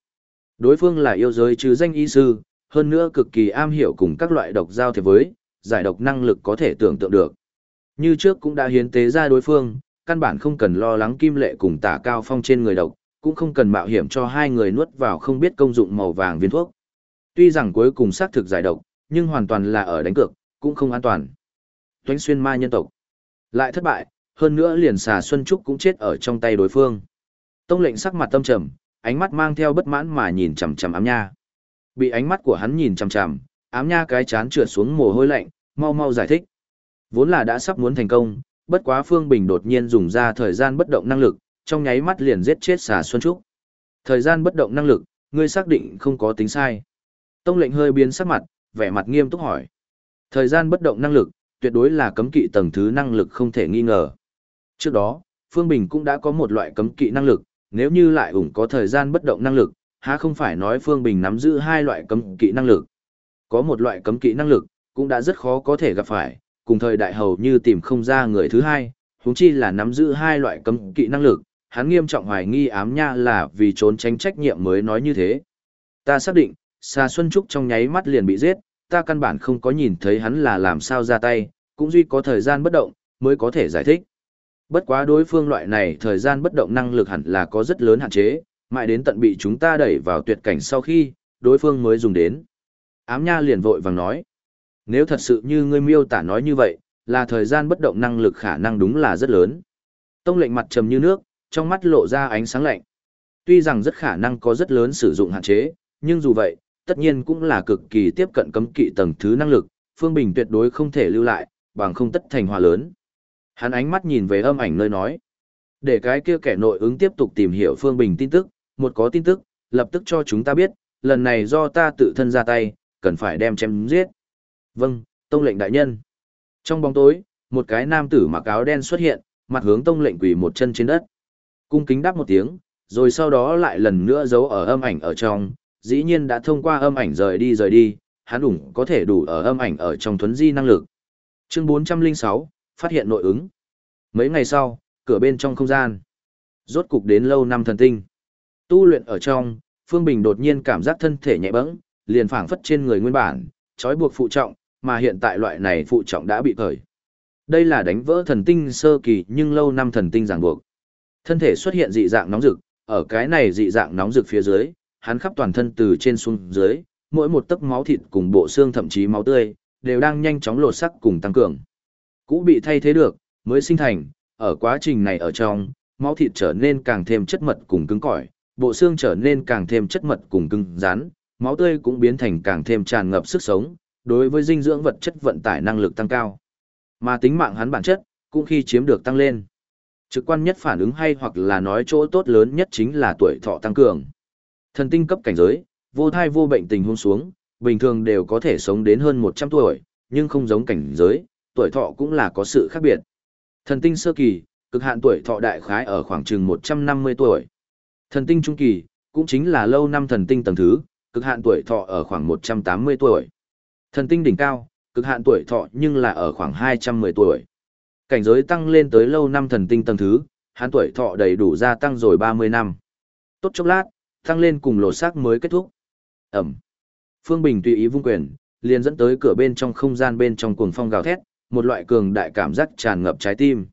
Đối phương là yêu giới chứ danh y sư, hơn nữa cực kỳ am hiểu cùng các loại độc giao thế với, giải độc năng lực có thể tưởng tượng được. Như trước cũng đã hiến tế ra đối phương, căn bản không cần lo lắng kim lệ cùng tả cao phong trên người độc, cũng không cần mạo hiểm cho hai người nuốt vào không biết công dụng màu vàng viên thuốc. Tuy rằng cuối cùng xác thực giải độc, nhưng hoàn toàn là ở đánh cược, cũng không an toàn. Toánh xuyên ma nhân tộc. Lại thất bại, hơn nữa liền xà Xuân Trúc cũng chết ở trong tay đối phương. Tông lệnh sắc mặt tâm trầm, ánh mắt mang theo bất mãn mà nhìn chằm chằm ám nha. Bị ánh mắt của hắn nhìn chằm chằm, ám nha cái chán trượt xuống mồ hôi lạnh, mau mau giải thích. Vốn là đã sắp muốn thành công, bất quá Phương Bình đột nhiên dùng ra thời gian bất động năng lực, trong nháy mắt liền giết chết xà Xuân Trúc. Thời gian bất động năng lực, ngươi xác định không có tính sai. Tông lệnh hơi biến sắc mặt, vẻ mặt nghiêm túc hỏi. Thời gian bất động năng lực, tuyệt đối là cấm kỵ tầng thứ năng lực không thể nghi ngờ. Trước đó, Phương Bình cũng đã có một loại cấm kỵ năng lực, nếu như lại ủng có thời gian bất động năng lực, há không phải nói Phương Bình nắm giữ hai loại cấm kỵ năng lực. Có một loại cấm kỵ năng lực, cũng đã rất khó có thể gặp phải, cùng thời đại hầu như tìm không ra người thứ hai, huống chi là nắm giữ hai loại cấm kỵ năng lực, hắn nghiêm trọng hoài nghi ám nha là vì trốn tránh trách nhiệm mới nói như thế. Ta xác định, Sa Xuân Trúc trong nháy mắt liền bị giết, ta căn bản không có nhìn thấy hắn là làm sao ra tay, cũng duy có thời gian bất động, mới có thể giải thích. Bất quá đối phương loại này thời gian bất động năng lực hẳn là có rất lớn hạn chế, mãi đến tận bị chúng ta đẩy vào tuyệt cảnh sau khi, đối phương mới dùng đến. Ám nha liền vội vàng nói. Nếu thật sự như ngươi miêu tả nói như vậy, là thời gian bất động năng lực khả năng đúng là rất lớn. Tông lệnh mặt trầm như nước, trong mắt lộ ra ánh sáng lạnh. Tuy rằng rất khả năng có rất lớn sử dụng hạn chế, nhưng dù vậy, tất nhiên cũng là cực kỳ tiếp cận cấm kỵ tầng thứ năng lực, Phương Bình tuyệt đối không thể lưu lại, bằng không tất thành hòa lớn. Hắn ánh mắt nhìn về âm ảnh nơi nói. Để cái kia kẻ nội ứng tiếp tục tìm hiểu Phương Bình tin tức, một có tin tức, lập tức cho chúng ta biết, lần này do ta tự thân ra tay, cần phải đem chém giết. Vâng, tông lệnh đại nhân. Trong bóng tối, một cái nam tử mặc áo đen xuất hiện, mặt hướng tông lệnh quỳ một chân trên đất. Cung kính đáp một tiếng, rồi sau đó lại lần nữa giấu ở âm ảnh ở trong, dĩ nhiên đã thông qua âm ảnh rời đi rời đi, hắn đủ có thể đủ ở âm ảnh ở trong thuấn di năng lực. Chương 406, phát hiện nội ứng. Mấy ngày sau, cửa bên trong không gian. Rốt cục đến lâu năm thần tinh. Tu luyện ở trong, Phương Bình đột nhiên cảm giác thân thể nhẹ bẫng, liền phảng phất trên người nguyên bản, trói buộc phụ trọng, mà hiện tại loại này phụ trọng đã bị cởi. Đây là đánh vỡ thần tinh sơ kỳ nhưng lâu năm thần tinh ràng buộc. Thân thể xuất hiện dị dạng nóng rực, ở cái này dị dạng nóng rực phía dưới, hắn khắp toàn thân từ trên xuống dưới, mỗi một tấc máu thịt cùng bộ xương thậm chí máu tươi, đều đang nhanh chóng lột sắc cùng tăng cường. Cũ bị thay thế được, mới sinh thành, ở quá trình này ở trong, máu thịt trở nên càng thêm chất mật cùng cứng cỏi, bộ xương trở nên càng thêm chất mật cùng cứng rắn, máu tươi cũng biến thành càng thêm tràn ngập sức sống, đối với dinh dưỡng vật chất vận tải năng lực tăng cao. Mà tính mạng hắn bản chất, cũng khi chiếm được tăng lên. Trực quan nhất phản ứng hay hoặc là nói chỗ tốt lớn nhất chính là tuổi thọ tăng cường. Thần tinh cấp cảnh giới, vô thai vô bệnh tình hôn xuống, bình thường đều có thể sống đến hơn 100 tuổi, nhưng không giống cảnh giới, tuổi thọ cũng là có sự khác biệt. Thần tinh sơ kỳ, cực hạn tuổi thọ đại khái ở khoảng chừng 150 tuổi. Thần tinh trung kỳ, cũng chính là lâu năm thần tinh tầng thứ, cực hạn tuổi thọ ở khoảng 180 tuổi. Thần tinh đỉnh cao, cực hạn tuổi thọ nhưng là ở khoảng 210 tuổi. Cảnh giới tăng lên tới lâu năm thần tinh tầng thứ, hắn tuổi thọ đầy đủ gia tăng rồi 30 năm. Tốt chốc lát, tăng lên cùng lột xác mới kết thúc. Ẩm. Phương Bình tùy ý vung quyền, liền dẫn tới cửa bên trong không gian bên trong cuồng phong gào thét, một loại cường đại cảm giác tràn ngập trái tim.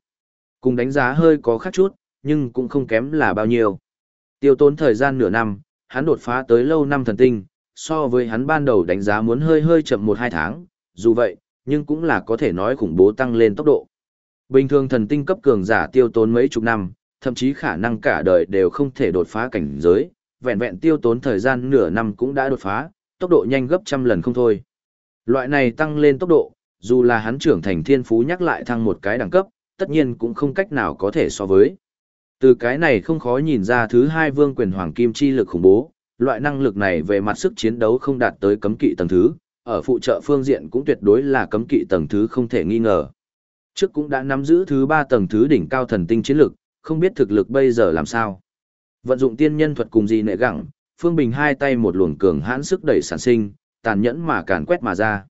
Cùng đánh giá hơi có khác chút, nhưng cũng không kém là bao nhiêu. Tiêu tốn thời gian nửa năm, hắn đột phá tới lâu năm thần tinh, so với hắn ban đầu đánh giá muốn hơi hơi chậm một hai tháng, dù vậy, nhưng cũng là có thể nói khủng bố tăng lên tốc độ. Bình thường thần tinh cấp cường giả tiêu tốn mấy chục năm, thậm chí khả năng cả đời đều không thể đột phá cảnh giới, vẹn vẹn tiêu tốn thời gian nửa năm cũng đã đột phá, tốc độ nhanh gấp trăm lần không thôi. Loại này tăng lên tốc độ, dù là hắn trưởng thành thiên phú nhắc lại thăng một cái đẳng cấp, tất nhiên cũng không cách nào có thể so với. Từ cái này không khó nhìn ra thứ hai vương quyền hoàng kim chi lực khủng bố, loại năng lực này về mặt sức chiến đấu không đạt tới cấm kỵ tầng thứ, ở phụ trợ phương diện cũng tuyệt đối là cấm kỵ tầng thứ không thể nghi ngờ. Trước cũng đã nắm giữ thứ ba tầng thứ đỉnh cao thần tinh chiến lực, không biết thực lực bây giờ làm sao. Vận dụng tiên nhân thuật cùng gì nệ gặng, Phương Bình hai tay một luồng cường hãn sức đẩy sản sinh, tàn nhẫn mà càn quét mà ra.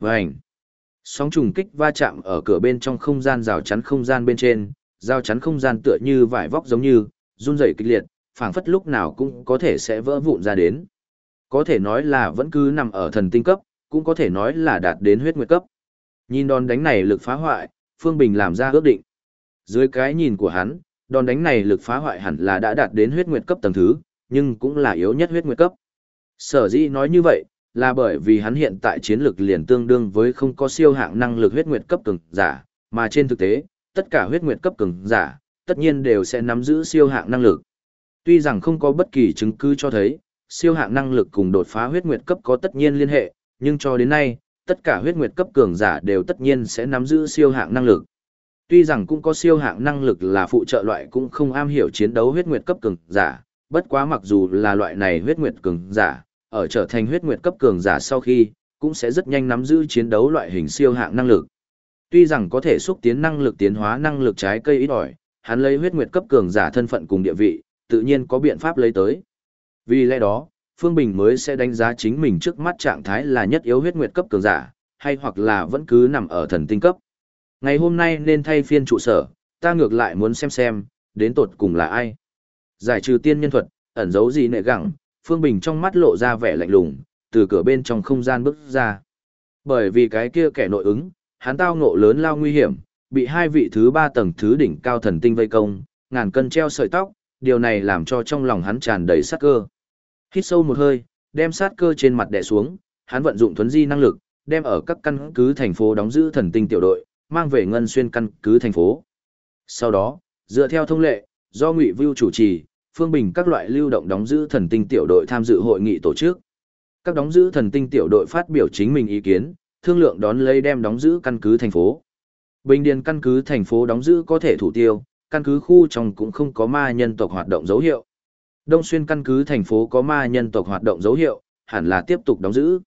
Vành! Sóng trùng kích va chạm ở cửa bên trong không gian rào chắn không gian bên trên, rào chắn không gian tựa như vải vóc giống như, run rẩy kịch liệt, phảng phất lúc nào cũng có thể sẽ vỡ vụn ra đến. Có thể nói là vẫn cứ nằm ở thần tinh cấp, cũng có thể nói là đạt đến huyết nguyệt cấp. Nhìn đòn đánh này lực phá hoại, Phương Bình làm ra ước định. Dưới cái nhìn của hắn, đòn đánh này lực phá hoại hẳn là đã đạt đến huyết nguyệt cấp tầng thứ, nhưng cũng là yếu nhất huyết nguyệt cấp. Sở dĩ nói như vậy, là bởi vì hắn hiện tại chiến lực liền tương đương với không có siêu hạng năng lực huyết nguyệt cấp cường giả, mà trên thực tế, tất cả huyết nguyệt cấp cường giả, tất nhiên đều sẽ nắm giữ siêu hạng năng lực. Tuy rằng không có bất kỳ chứng cứ cho thấy, siêu hạng năng lực cùng đột phá huyết nguyệt cấp có tất nhiên liên hệ, nhưng cho đến nay, tất cả huyết nguyệt cấp cường giả đều tất nhiên sẽ nắm giữ siêu hạng năng lực. Tuy rằng cũng có siêu hạng năng lực là phụ trợ loại cũng không am hiểu chiến đấu huyết nguyệt cấp cường giả, bất quá mặc dù là loại này huyết nguyệt cường giả, ở trở thành huyết nguyệt cấp cường giả sau khi, cũng sẽ rất nhanh nắm giữ chiến đấu loại hình siêu hạng năng lực. Tuy rằng có thể xúc tiến năng lực tiến hóa năng lực trái cây ít ỏi, hắn lấy huyết nguyệt cấp cường giả thân phận cùng địa vị, tự nhiên có biện pháp lấy tới. Vì lẽ đó, Phương Bình mới sẽ đánh giá chính mình trước mắt trạng thái là nhất yếu huyết nguyệt cấp cường giả, hay hoặc là vẫn cứ nằm ở thần tinh cấp. Ngày hôm nay nên thay phiên trụ sở, ta ngược lại muốn xem xem, đến tột cùng là ai. Giải trừ tiên nhân thuật, ẩn giấu gì nệ gẳng, Phương Bình trong mắt lộ ra vẻ lạnh lùng, từ cửa bên trong không gian bước ra. Bởi vì cái kia kẻ nội ứng, hắn tao ngộ lớn lao nguy hiểm, bị hai vị thứ ba tầng thứ đỉnh cao thần tinh vây công, ngàn cân treo sợi tóc, điều này làm cho trong lòng hắn tràn đầy sát cơ. Hít sâu một hơi, đem sát cơ trên mặt đè xuống, hắn vận dụng thuấn di năng lực, đem ở các căn cứ thành phố đóng giữ thần tinh tiểu đội, mang về ngân xuyên căn cứ thành phố. Sau đó, dựa theo thông lệ, do Ngụy Vưu chủ trì, Phương Bình các loại lưu động đóng giữ thần tinh tiểu đội tham dự hội nghị tổ chức. Các đóng giữ thần tinh tiểu đội phát biểu chính mình ý kiến, thương lượng đón lấy đem đóng giữ căn cứ thành phố. Bình Điền căn cứ thành phố đóng giữ có thể thủ tiêu, căn cứ khu trong cũng không có ma nhân tộc hoạt động dấu hiệu. Đông Xuyên căn cứ thành phố có ma nhân tộc hoạt động dấu hiệu, hẳn là tiếp tục đóng giữ.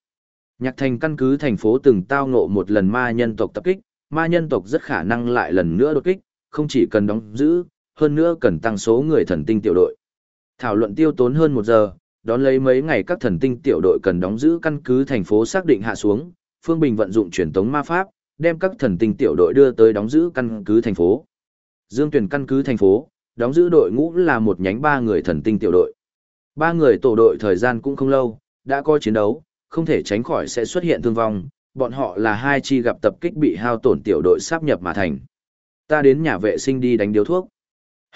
Nhạc thành căn cứ thành phố từng tao ngộ một lần ma nhân tộc tập kích, ma nhân tộc rất khả năng lại lần nữa đột kích, không chỉ cần đóng giữ, hơn nữa cần tăng số người thần tinh tiểu đội. Thảo luận tiêu tốn hơn một giờ, đón lấy mấy ngày các thần tinh tiểu đội cần đóng giữ căn cứ thành phố xác định hạ xuống, Phương Bình vận dụng truyền tống ma pháp, đem các thần tinh tiểu đội đưa tới đóng giữ căn cứ thành phố. Dương Tuyển căn cứ thành phố, đóng giữ đội ngũ là một nhánh ba người thần tinh tiểu đội. Ba người tổ đội thời gian cũng không lâu, đã có chiến đấu, không thể tránh khỏi sẽ xuất hiện thương vong, bọn họ là hai chi gặp tập kích bị hao tổn tiểu đội sáp nhập mà thành. Ta đến nhà vệ sinh đi đánh điếu thuốc.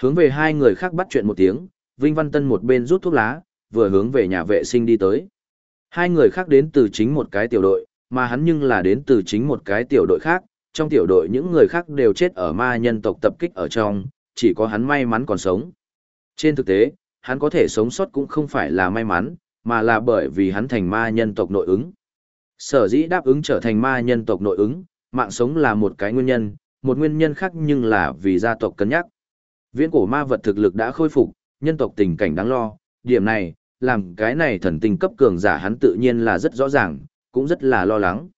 Hướng về hai người khác bắt chuyện một tiếng, Vinh Văn Tân một bên rút thuốc lá, vừa hướng về nhà vệ sinh đi tới. Hai người khác đến từ chính một cái tiểu đội, mà hắn nhưng là đến từ chính một cái tiểu đội khác, trong tiểu đội những người khác đều chết ở ma nhân tộc tập kích ở trong, chỉ có hắn may mắn còn sống. Trên thực tế, hắn có thể sống sót cũng không phải là may mắn, mà là bởi vì hắn thành ma nhân tộc nội ứng. Sở dĩ đáp ứng trở thành ma nhân tộc nội ứng, mạng sống là một cái nguyên nhân, một nguyên nhân khác nhưng là vì gia tộc cân nhắc. Viễn cổ ma vật thực lực đã khôi phục, nhân tộc tình cảnh đáng lo, điểm này, làm cái này thần tình cấp cường giả hắn tự nhiên là rất rõ ràng, cũng rất là lo lắng.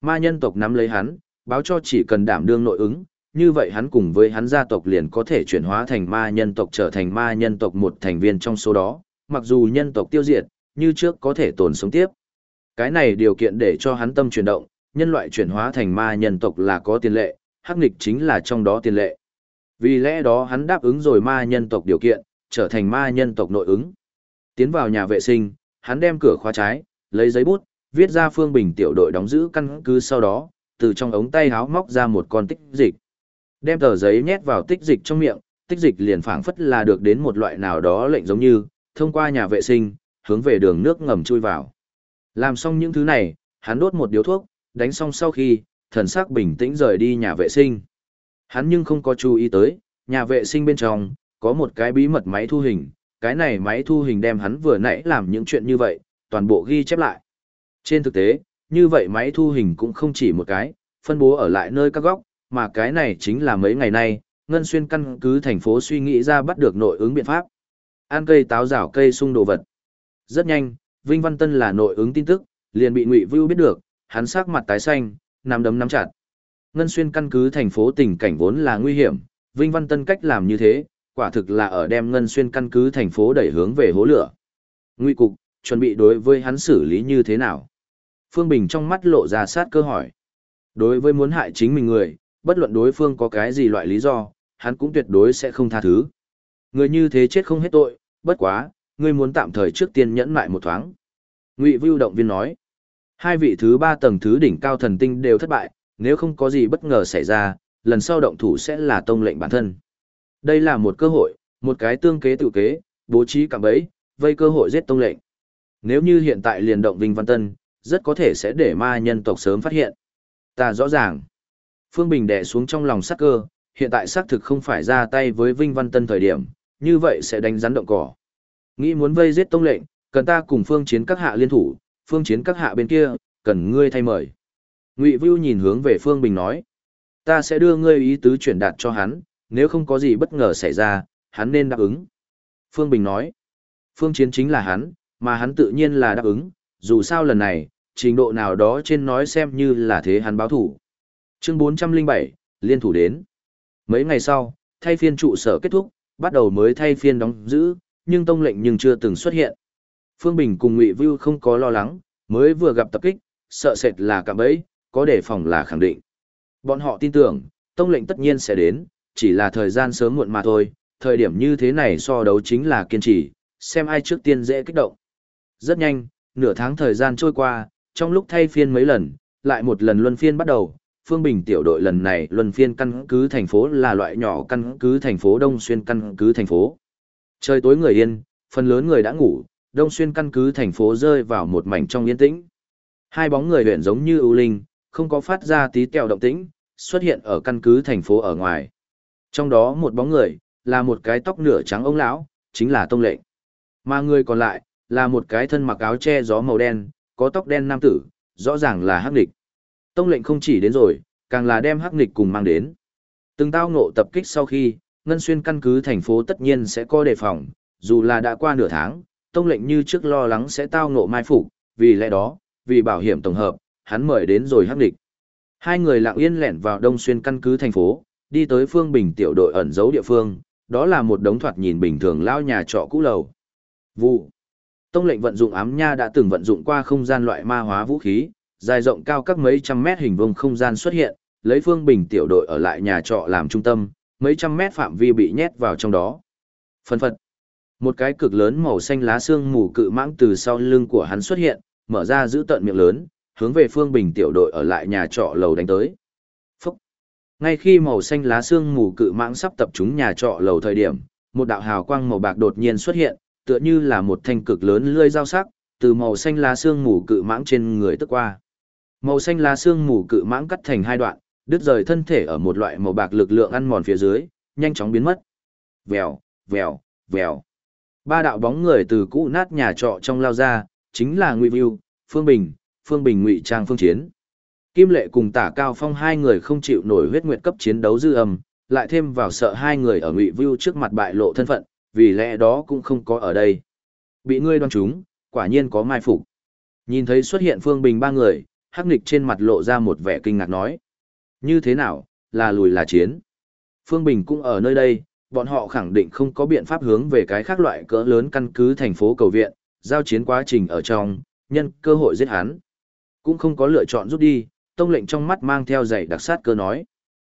Ma nhân tộc nắm lấy hắn, báo cho chỉ cần đảm đương nội ứng, như vậy hắn cùng với hắn gia tộc liền có thể chuyển hóa thành ma nhân tộc trở thành ma nhân tộc một thành viên trong số đó, mặc dù nhân tộc tiêu diệt, như trước có thể tồn sống tiếp. Cái này điều kiện để cho hắn tâm chuyển động, nhân loại chuyển hóa thành ma nhân tộc là có tiền lệ, hắc nghịch chính là trong đó tiền lệ. Vì lẽ đó hắn đáp ứng rồi ma nhân tộc điều kiện, trở thành ma nhân tộc nội ứng. Tiến vào nhà vệ sinh, hắn đem cửa khóa trái, lấy giấy bút, viết ra phương bình tiểu đội đóng giữ căn cứ sau đó, từ trong ống tay háo móc ra một con tích dịch. Đem tờ giấy nhét vào tích dịch trong miệng, tích dịch liền phảng phất là được đến một loại nào đó lệnh giống như, thông qua nhà vệ sinh, hướng về đường nước ngầm chui vào. Làm xong những thứ này, hắn đốt một điếu thuốc, đánh xong sau khi, thần sắc bình tĩnh rời đi nhà vệ sinh. Hắn nhưng không có chú ý tới, nhà vệ sinh bên trong, có một cái bí mật máy thu hình, cái này máy thu hình đem hắn vừa nãy làm những chuyện như vậy, toàn bộ ghi chép lại. Trên thực tế, như vậy máy thu hình cũng không chỉ một cái, phân bố ở lại nơi các góc, mà cái này chính là mấy ngày nay, Ngân Xuyên căn cứ thành phố suy nghĩ ra bắt được nội ứng biện pháp. Ăn cây táo rào cây sung đồ vật. Rất nhanh, Vinh Văn Tân là nội ứng tin tức, liền bị Ngụy Vưu biết được, hắn sắc mặt tái xanh, nắm đấm nắm chặt. Ngân Xuyên căn cứ thành phố tình cảnh vốn là nguy hiểm, Vinh Văn Tân cách làm như thế, quả thực là ở đem Ngân Xuyên căn cứ thành phố đẩy hướng về hố lửa. Ngụy cục, chuẩn bị đối với hắn xử lý như thế nào? Phương Bình trong mắt lộ ra sát cơ hỏi. Đối với muốn hại chính mình người, bất luận đối phương có cái gì loại lý do, hắn cũng tuyệt đối sẽ không tha thứ. Người như thế chết không hết tội, bất quá, ngươi muốn tạm thời trước tiên nhẫn lại một thoáng. Ngụy Vưu động viên nói. Hai vị thứ ba tầng thứ đỉnh cao thần tinh đều thất bại, nếu không có gì bất ngờ xảy ra, lần sau động thủ sẽ là tông lệnh bản thân. Đây là một cơ hội, một cái tương kế tự kế, bố trí cạm bẫy, vây cơ hội giết tông lệnh. Nếu như hiện tại liền động Vinh Văn Tân, rất có thể sẽ để ma nhân tộc sớm phát hiện. Ta rõ ràng. Phương Bình đè xuống trong lòng sắc cơ, hiện tại xác thực không phải ra tay với Vinh Văn Tân thời điểm, như vậy sẽ đánh rắn động cỏ. Nghĩ muốn vây giết tông lệnh, cần ta cùng phương chiến các hạ liên thủ, phương chiến các hạ bên kia, cần ngươi thay mời. Ngụy Vưu nhìn hướng về Phương Bình nói, ta sẽ đưa ngươi ý tứ chuyển đạt cho hắn, nếu không có gì bất ngờ xảy ra, hắn nên đáp ứng. Phương Bình nói, phương chiến chính là hắn, mà hắn tự nhiên là đáp ứng, dù sao lần này, trình độ nào đó trên nói xem như là thế hắn báo thủ. Chương 407, liên thủ đến. Mấy ngày sau, thay phiên trụ sở kết thúc, bắt đầu mới thay phiên đóng giữ, nhưng tông lệnh nhưng chưa từng xuất hiện. Phương Bình cùng Ngụy Vưu không có lo lắng, mới vừa gặp tập kích, sợ sệt là cạm bẫy, có đề phòng là khẳng định. Bọn họ tin tưởng, tông lệnh tất nhiên sẽ đến, chỉ là thời gian sớm muộn mà thôi, thời điểm như thế này so đấu chính là kiên trì, xem ai trước tiên dễ kích động. Rất nhanh, nửa tháng thời gian trôi qua, trong lúc thay phiên mấy lần, lại một lần luân phiên bắt đầu, Phương Bình tiểu đội lần này luân phiên căn cứ thành phố là loại nhỏ căn cứ thành phố Đông Xuyên căn cứ thành phố. Trời tối người yên, phần lớn người đã ngủ, Đông Xuyên căn cứ thành phố rơi vào một mảnh trong yên tĩnh. Hai bóng người luyện giống như ưu linh, không có phát ra tí kẹo động tĩnh, xuất hiện ở căn cứ thành phố ở ngoài. Trong đó một bóng người, là một cái tóc nửa trắng ông lão, chính là Tông Lệnh. Mà người còn lại, là một cái thân mặc áo che gió màu đen, có tóc đen nam tử, rõ ràng là hắc Nịch. Tông Lệnh không chỉ đến rồi, càng là đem hắc Nịch cùng mang đến. Từng tao ngộ tập kích sau khi, Ngân Xuyên căn cứ thành phố tất nhiên sẽ có đề phòng, dù là đã qua nửa tháng, Tông Lệnh như trước lo lắng sẽ tao ngộ mai phục, vì lẽ đó, vì bảo hiểm tổng hợp, hắn mời đến rồi hắc Nịch. Hai người lặng yên lẻn vào Đông Xuyên căn cứ thành phố, đi tới Phương Bình tiểu đội ẩn giấu địa phương, đó là một đống thoạt nhìn bình thường lao nhà trọ cũ lầu. Vụ. Tông lệnh vận dụng ám nha đã từng vận dụng qua không gian loại ma hóa vũ khí, dài rộng cao các mấy trăm mét hình vuông không gian xuất hiện, lấy Phương Bình tiểu đội ở lại nhà trọ làm trung tâm, mấy trăm mét phạm vi bị nhét vào trong đó. Phân phật. Một cái cực lớn màu xanh lá xương mù cự mãng từ sau lưng của hắn xuất hiện, mở ra giữ tận miệng lớn, hướng về Phương Bình tiểu đội ở lại nhà trọ lầu đánh tới. Ngay khi màu xanh lá xương mù cự mãng sắp tập trung nhà trọ lầu thời điểm, một đạo hào quang màu bạc đột nhiên xuất hiện, tựa như là một thanh cực lớn lưỡi dao sắc, từ màu xanh lá xương mù cự mãng trên người tức qua. Màu xanh lá xương mù cự mãng cắt thành hai đoạn, đứt rời thân thể ở một loại màu bạc lực lượng ăn mòn phía dưới, nhanh chóng biến mất. Vèo, vèo, vèo. Ba đạo bóng người từ cũ nát nhà trọ trong lao ra, chính là Ngụy Vưu, Phương Bình, Phương Bình ngụy trang phương chiến. Kim Lệ cùng Tả Cao Phong hai người không chịu nổi huyết nguyệt cấp chiến đấu dư âm, lại thêm vào sợ hai người ở Ngụy Vưu trước mặt bại lộ thân phận, vì lẽ đó cũng không có ở đây. Bị ngươi đoán trúng, quả nhiên có mai phục. Nhìn thấy xuất hiện Phương Bình ba người, Hắc Nịch trên mặt lộ ra một vẻ kinh ngạc nói: "Như thế nào, là lùi là chiến?" Phương Bình cũng ở nơi đây, bọn họ khẳng định không có biện pháp hướng về cái khác loại cỡ lớn căn cứ thành phố cầu viện, giao chiến quá trình ở trong, nhân cơ hội giết hắn. Cũng không có lựa chọn rút đi, tông lệnh trong mắt mang theo dạy đặc sát cơ nói.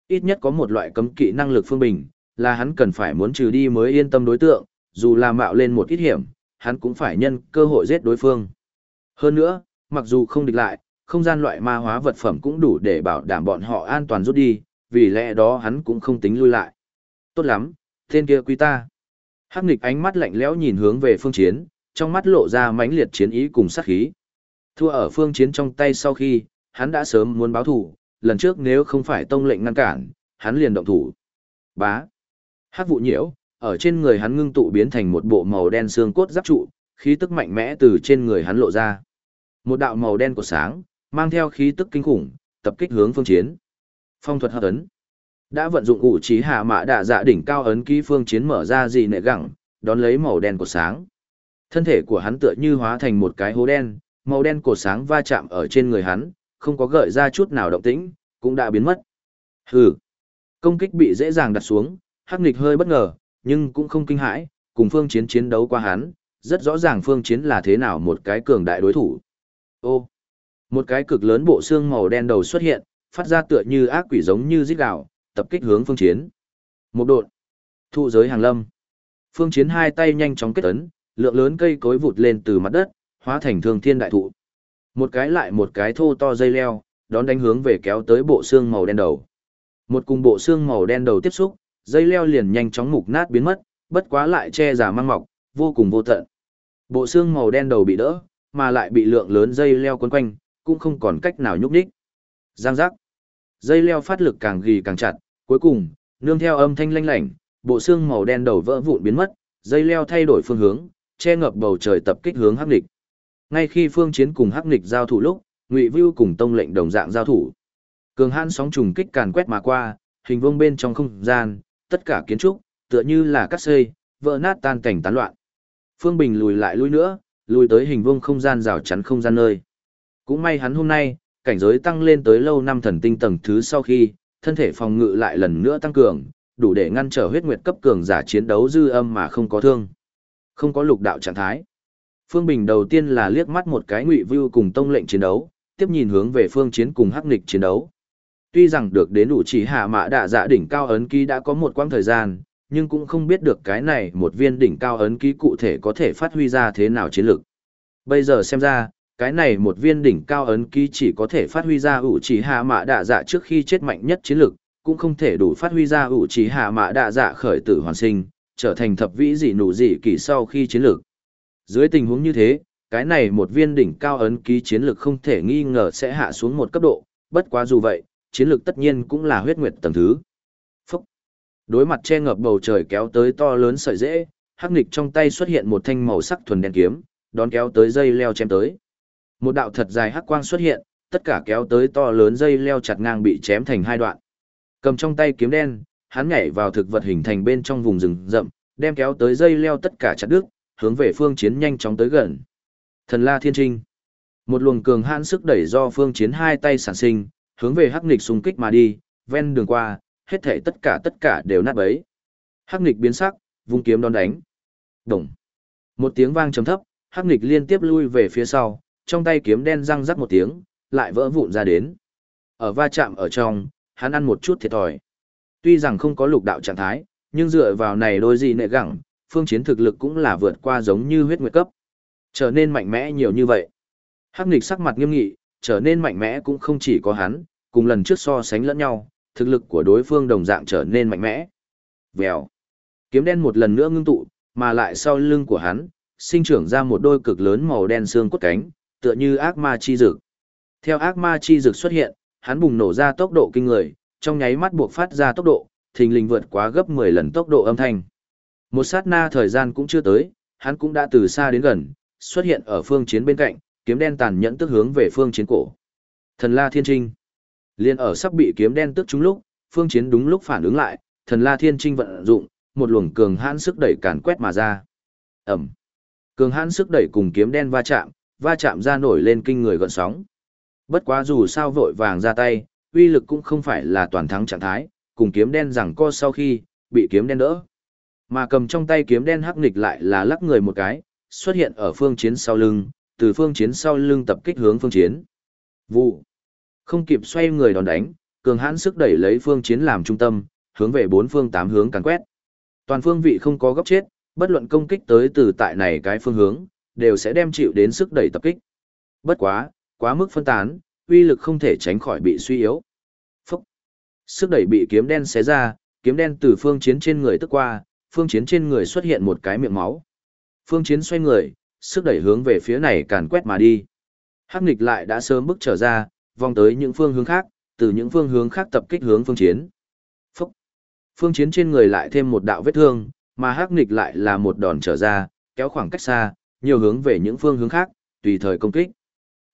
Ít nhất có một loại cấm kỵ năng lực phương bình, là hắn cần phải muốn trừ đi mới yên tâm đối tượng, dù là mạo lên một ít hiểm, hắn cũng phải nhân cơ hội giết đối phương. Hơn nữa, mặc dù không địch lại, không gian loại ma hóa vật phẩm cũng đủ để bảo đảm bọn họ an toàn rút đi, vì lẽ đó hắn cũng không tính lui lại. Tốt lắm, tên kia quý ta. Hắc nghịch ánh mắt lạnh lẽo nhìn hướng về phương chiến, trong mắt lộ ra mãnh liệt chiến ý cùng sát khí. Thua ở phương chiến trong tay sau khi, hắn đã sớm muốn báo thủ, lần trước nếu không phải tông lệnh ngăn cản, hắn liền động thủ. Bá. Hắc vụ nhiễu, ở trên người hắn ngưng tụ biến thành một bộ màu đen xương cốt giáp trụ, khí tức mạnh mẽ từ trên người hắn lộ ra. Một đạo màu đen của sáng, mang theo khí tức kinh khủng, tập kích hướng phương chiến. Phong thuật hợp ấn. Đã vận dụng ủ trí hạ mã đạ dạ đỉnh cao ấn ký phương chiến mở ra gì nệ gẳng, đón lấy màu đen của sáng. Thân thể của hắn tựa như hóa thành một cái hố đen, màu đen của sáng va chạm ở trên người hắn, không có gợi ra chút nào động tĩnh, cũng đã biến mất. Hừ. Công kích bị dễ dàng đặt xuống, Hắc Nịch hơi bất ngờ, nhưng cũng không kinh hãi, cùng Phương Chiến chiến đấu qua hắn, rất rõ ràng Phương Chiến là thế nào một cái cường đại đối thủ. Ô. Một cái cực lớn bộ xương màu đen đầu xuất hiện, phát ra tựa như ác quỷ giống như rít gào, tập kích hướng Phương Chiến. Một đột. Thụ giới hàng lâm. Phương Chiến hai tay nhanh chóng kết ấn, lượng lớn cây cối vụt lên từ mặt đất, hóa thành thương thiên đại thụ. Một cái lại một cái thô to dây leo, đón đánh hướng về kéo tới bộ xương màu đen đầu. Một cùng bộ xương màu đen đầu tiếp xúc, dây leo liền nhanh chóng mục nát biến mất, bất quá lại che giả mang mọc, vô cùng vô tận. Bộ xương màu đen đầu bị đỡ, mà lại bị lượng lớn dây leo quấn quanh, cũng không còn cách nào nhúc nhích. Giang giác. Dây leo phát lực càng gỉ càng chặt, cuối cùng, nương theo âm thanh lanh lảnh, bộ xương màu đen đầu vỡ vụn biến mất, dây leo thay đổi phương hướng, che ngập bầu trời tập kích hướng hắc địch ngay khi phương chiến cùng hắc nghịch giao thủ lúc, Ngụy Vưu cùng Tông lệnh đồng dạng giao thủ. Cường hãn sóng trùng kích càn quét mà qua, hình vông bên trong không gian, tất cả kiến trúc tựa như là cắt xây, vỡ nát tan cảnh tán loạn. Phương Bình lùi lại lùi nữa, lùi tới hình vông không gian rào chắn không gian nơi. Cũng may hắn hôm nay, cảnh giới tăng lên tới lâu năm thần tinh tầng thứ sau khi, thân thể phòng ngự lại lần nữa tăng cường, đủ để ngăn trở huyết nguyệt cấp cường giả chiến đấu dư âm mà không có thương. Không có lục đạo trạng thái. Phương Bình đầu tiên là liếc mắt một cái ngụy Vưu cùng tông lệnh chiến đấu, tiếp nhìn hướng về phương chiến cùng hắc Nịch chiến đấu. Tuy rằng được đến đủ chỉ hạ mã đạ dạ đỉnh cao ấn ký đã có một quãng thời gian, nhưng cũng không biết được cái này một viên đỉnh cao ấn ký cụ thể có thể phát huy ra thế nào chiến lực. Bây giờ xem ra, cái này một viên đỉnh cao ấn ký chỉ có thể phát huy ra ủ chỉ hạ mã đạ dạ trước khi chết mạnh nhất chiến lực, cũng không thể đủ phát huy ra ủ chỉ hạ mã đạ dạ khởi tử hoàn sinh, trở thành thập vĩ dị nụ dị kỳ sau khi chiến lược. Dưới tình huống như thế, cái này một viên đỉnh cao ấn ký chiến lược không thể nghi ngờ sẽ hạ xuống một cấp độ, bất quá dù vậy, chiến lược tất nhiên cũng là huyết nguyệt tầng thứ. Phúc! Đối mặt che ngập bầu trời kéo tới to lớn sợi dễ, hắc nịch trong tay xuất hiện một thanh màu sắc thuần đen kiếm, đón kéo tới dây leo chém tới. Một đạo thật dài hắc quang xuất hiện, tất cả kéo tới to lớn dây leo chặt ngang bị chém thành hai đoạn. Cầm trong tay kiếm đen, hắn nhảy vào thực vật hình thành bên trong vùng rừng rậm, đem kéo tới dây leo tất cả chặt đứt, hướng về phương chiến nhanh chóng tới gần. Thần La Thiên Trinh. Một luồng cường hãn sức đẩy do phương chiến hai tay sản sinh, hướng về hắc Nịch xung kích mà đi, ven đường qua, hết thảy tất cả tất cả đều nát bấy. Hắc Nịch biến sắc, vung kiếm đón đánh. Đồng. Một tiếng vang trầm thấp, hắc Nịch liên tiếp lui về phía sau, trong tay kiếm đen răng rắc một tiếng, lại vỡ vụn ra đến. Ở va chạm ở trong, hắn ăn một chút thiệt thòi. Tuy rằng không có lục đạo trạng thái, nhưng dựa vào này đôi gì nệ gẳng, phương chiến thực lực cũng là vượt qua giống như huyết nguyệt cấp. Trở nên mạnh mẽ nhiều như vậy. Hắc nghịch sắc mặt nghiêm nghị, trở nên mạnh mẽ cũng không chỉ có hắn, cùng lần trước so sánh lẫn nhau, thực lực của đối phương đồng dạng trở nên mạnh mẽ. Vèo. Kiếm đen một lần nữa ngưng tụ, mà lại sau lưng của hắn, sinh trưởng ra một đôi cực lớn màu đen xương cốt cánh, tựa như ác ma chi dực Theo ác ma chi dực xuất hiện, hắn bùng nổ ra tốc độ kinh người, trong nháy mắt buộc phát ra tốc độ, thình lình vượt quá gấp 10 lần tốc độ âm thanh. Một sát na thời gian cũng chưa tới, hắn cũng đã từ xa đến gần, xuất hiện ở phương chiến bên cạnh, kiếm đen tàn nhẫn tức hướng về phương chiến cổ. Thần La Thiên Trinh. Liên ở sắp bị kiếm đen tức trúng lúc, phương chiến đúng lúc phản ứng lại, thần La Thiên Trinh vận dụng, một luồng cường hãn sức đẩy càn quét mà ra. Ẩm. Cường hãn sức đẩy cùng kiếm đen va chạm, va chạm ra nổi lên kinh người gợn sóng. Bất quá dù sao vội vàng ra tay, uy lực cũng không phải là toàn thắng trạng thái, cùng kiếm đen rằng co sau khi, bị kiếm đen đỡ. Mà cầm trong tay kiếm đen hắc nghịch lại là lắc người một cái, xuất hiện ở phương chiến sau lưng, từ phương chiến sau lưng tập kích hướng phương chiến. Vụ. Không kịp xoay người đòn đánh, cường hãn sức đẩy lấy phương chiến làm trung tâm, hướng về bốn phương tám hướng càn quét. Toàn phương vị không có góc chết, bất luận công kích tới từ tại này cái phương hướng, đều sẽ đem chịu đến sức đẩy tập kích. Bất quá, quá mức phân tán, uy lực không thể tránh khỏi bị suy yếu. Phúc! Sức đẩy bị kiếm đen xé ra, kiếm đen từ phương chiến trên người tức qua, phương chiến trên người xuất hiện một cái miệng máu. Phương chiến xoay người, sức đẩy hướng về phía này càn quét mà đi. Hắc nghịch lại đã sớm bước trở ra, vòng tới những phương hướng khác, từ những phương hướng khác tập kích hướng phương chiến. Phúc! Phương chiến trên người lại thêm một đạo vết thương, mà hắc nghịch lại là một đòn trở ra, kéo khoảng cách xa, nhiều hướng về những phương hướng khác, tùy thời công kích.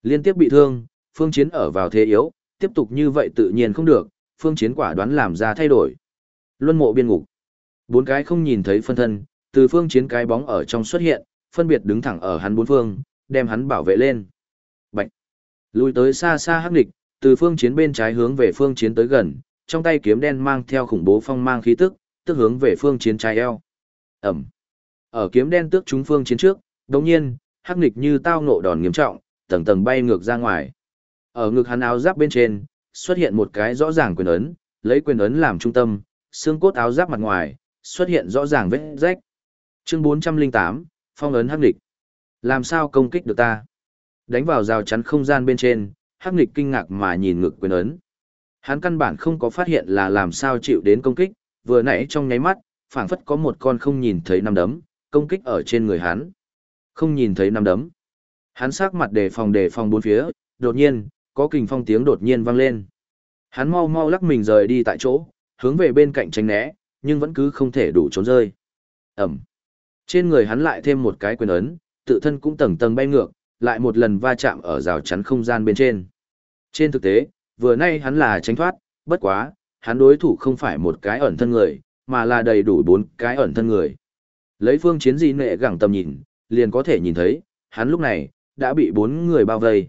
Liên tiếp bị thương, phương chiến ở vào thế yếu, tiếp tục như vậy tự nhiên không được, phương chiến quả đoán làm ra thay đổi. Luân mộ biên ngục. Bốn cái không nhìn thấy phân thân, từ phương chiến cái bóng ở trong xuất hiện, phân biệt đứng thẳng ở hắn bốn phương, đem hắn bảo vệ lên. Bạch. Lùi tới xa xa hắc địch, từ phương chiến bên trái hướng về phương chiến tới gần, trong tay kiếm đen mang theo khủng bố phong mang khí tức, tức hướng về phương chiến trái eo. Ẩm. Ở kiếm đen tước chúng phương chiến trước, đồng nhiên, hắc nghịch như tao ngộ đòn nghiêm trọng, tầng tầng bay ngược ra ngoài. Ở ngực hắn áo giáp bên trên, xuất hiện một cái rõ ràng quyền ấn, lấy quyền ấn làm trung tâm, xương cốt áo giáp mặt ngoài, xuất hiện rõ ràng vết rách. Chương 408, phong ấn hắc nghịch. Làm sao công kích được ta? Đánh vào rào chắn không gian bên trên, hắc nghịch kinh ngạc mà nhìn ngực quyền ấn. Hắn căn bản không có phát hiện là làm sao chịu đến công kích, vừa nãy trong nháy mắt, phảng phất có một con không nhìn thấy năm đấm, công kích ở trên người hắn. Không nhìn thấy năm đấm. Hắn sắc mặt đề phòng đề phòng bốn phía, đột nhiên, có kình phong tiếng đột nhiên vang lên. Hắn mau mau lắc mình rời đi tại chỗ, hướng về bên cạnh tránh né, nhưng vẫn cứ không thể đủ trốn rơi. Ẩm. Trên người hắn lại thêm một cái quyền ấn, tự thân cũng tầng tầng bay ngược, lại một lần va chạm ở rào chắn không gian bên trên. Trên thực tế, vừa nay hắn là tránh thoát, bất quá, hắn đối thủ không phải một cái ẩn thân người, mà là đầy đủ bốn cái ẩn thân người. Lấy phương chiến di nệ gẳng tầm nhìn, liền có thể nhìn thấy, hắn lúc này, đã bị bốn người bao vây.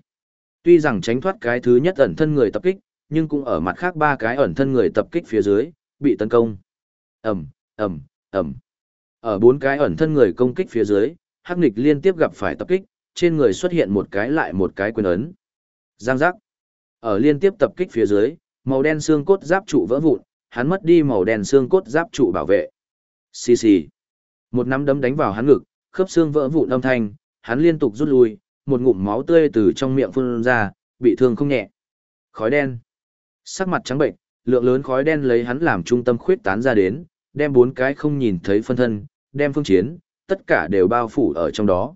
Tuy rằng tránh thoát cái thứ nhất ẩn thân người tập kích, nhưng cũng ở mặt khác ba cái ẩn thân người tập kích phía dưới, bị tấn công ầm ầm ầm Ở bốn cái ẩn thân người công kích phía dưới, Hắc Nịch liên tiếp gặp phải tập kích, trên người xuất hiện một cái lại một cái quyền ấn. Giang giác. Ở liên tiếp tập kích phía dưới, màu đen xương cốt giáp trụ vỡ vụn, hắn mất đi màu đen xương cốt giáp trụ bảo vệ. Xì xì. Một nắm đấm đánh vào hắn ngực, khớp xương vỡ vụn âm thanh, hắn liên tục rút lui, một ngụm máu tươi từ trong miệng phun ra, bị thương không nhẹ. Khói đen. Sắc mặt trắng bệnh, lượng lớn khói đen lấy hắn làm trung tâm khuyết tán ra đến, đem bốn cái không nhìn thấy phân thân, đem phương chiến, tất cả đều bao phủ ở trong đó.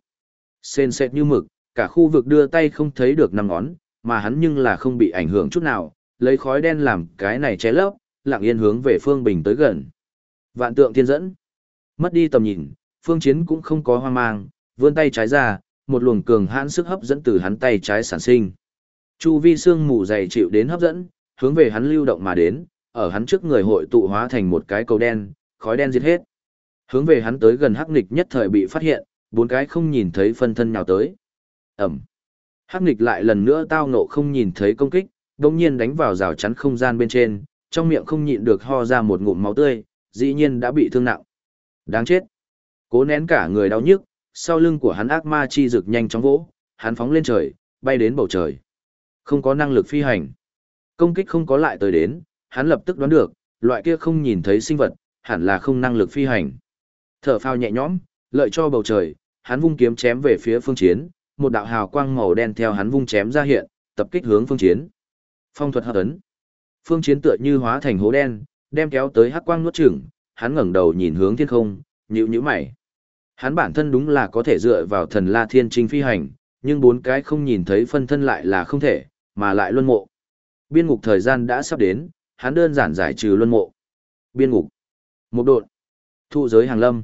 Sên sệt như mực, cả khu vực đưa tay không thấy được năm ngón, mà hắn nhưng là không bị ảnh hưởng chút nào, lấy khói đen làm cái này che lấp, lặng yên hướng về phương bình tới gần. Vạn tượng thiên dẫn. Mất đi tầm nhìn, phương chiến cũng không có hoang mang, vươn tay trái ra, một luồng cường hãn sức hấp dẫn từ hắn tay trái sản sinh. Chu vi xương mù dày chịu đến hấp dẫn, hướng về hắn lưu động mà đến, ở hắn trước người hội tụ hóa thành một cái cầu đen, khói đen diệt hết. Hướng về hắn tới gần hắc Nịch nhất thời bị phát hiện, bốn cái không nhìn thấy phân thân nhào tới. Ẩm. Hắc Nịch lại lần nữa tao nộ không nhìn thấy công kích, đồng nhiên đánh vào rào chắn không gian bên trên, trong miệng không nhịn được ho ra một ngụm máu tươi, dĩ nhiên đã bị thương nặng. Đáng chết. Cố nén cả người đau nhức, sau lưng của hắn ác ma chi rực nhanh chóng vỗ, hắn phóng lên trời, bay đến bầu trời. Không có năng lực phi hành. Công kích không có lại tới đến, hắn lập tức đoán được, loại kia không nhìn thấy sinh vật, hẳn là không năng lực phi hành. Thở phao nhẹ nhõm, lợi cho bầu trời, hắn vung kiếm chém về phía phương chiến, một đạo hào quang màu đen theo hắn vung chém ra hiện, tập kích hướng phương chiến. Phong thuật hấp ấn. Phương chiến tựa như hóa thành hố đen, đem kéo tới hắc quang nuốt chửng, hắn ngẩng đầu nhìn hướng thiên không, nhíu nhíu mày. Hắn bản thân đúng là có thể dựa vào thần La Thiên Trinh phi hành, nhưng bốn cái không nhìn thấy phân thân lại là không thể, mà lại luân mộ. Biên ngục thời gian đã sắp đến, hắn đơn giản giải trừ luân mộ. Biên ngục. Một độn. Thụ giới hàng lâm.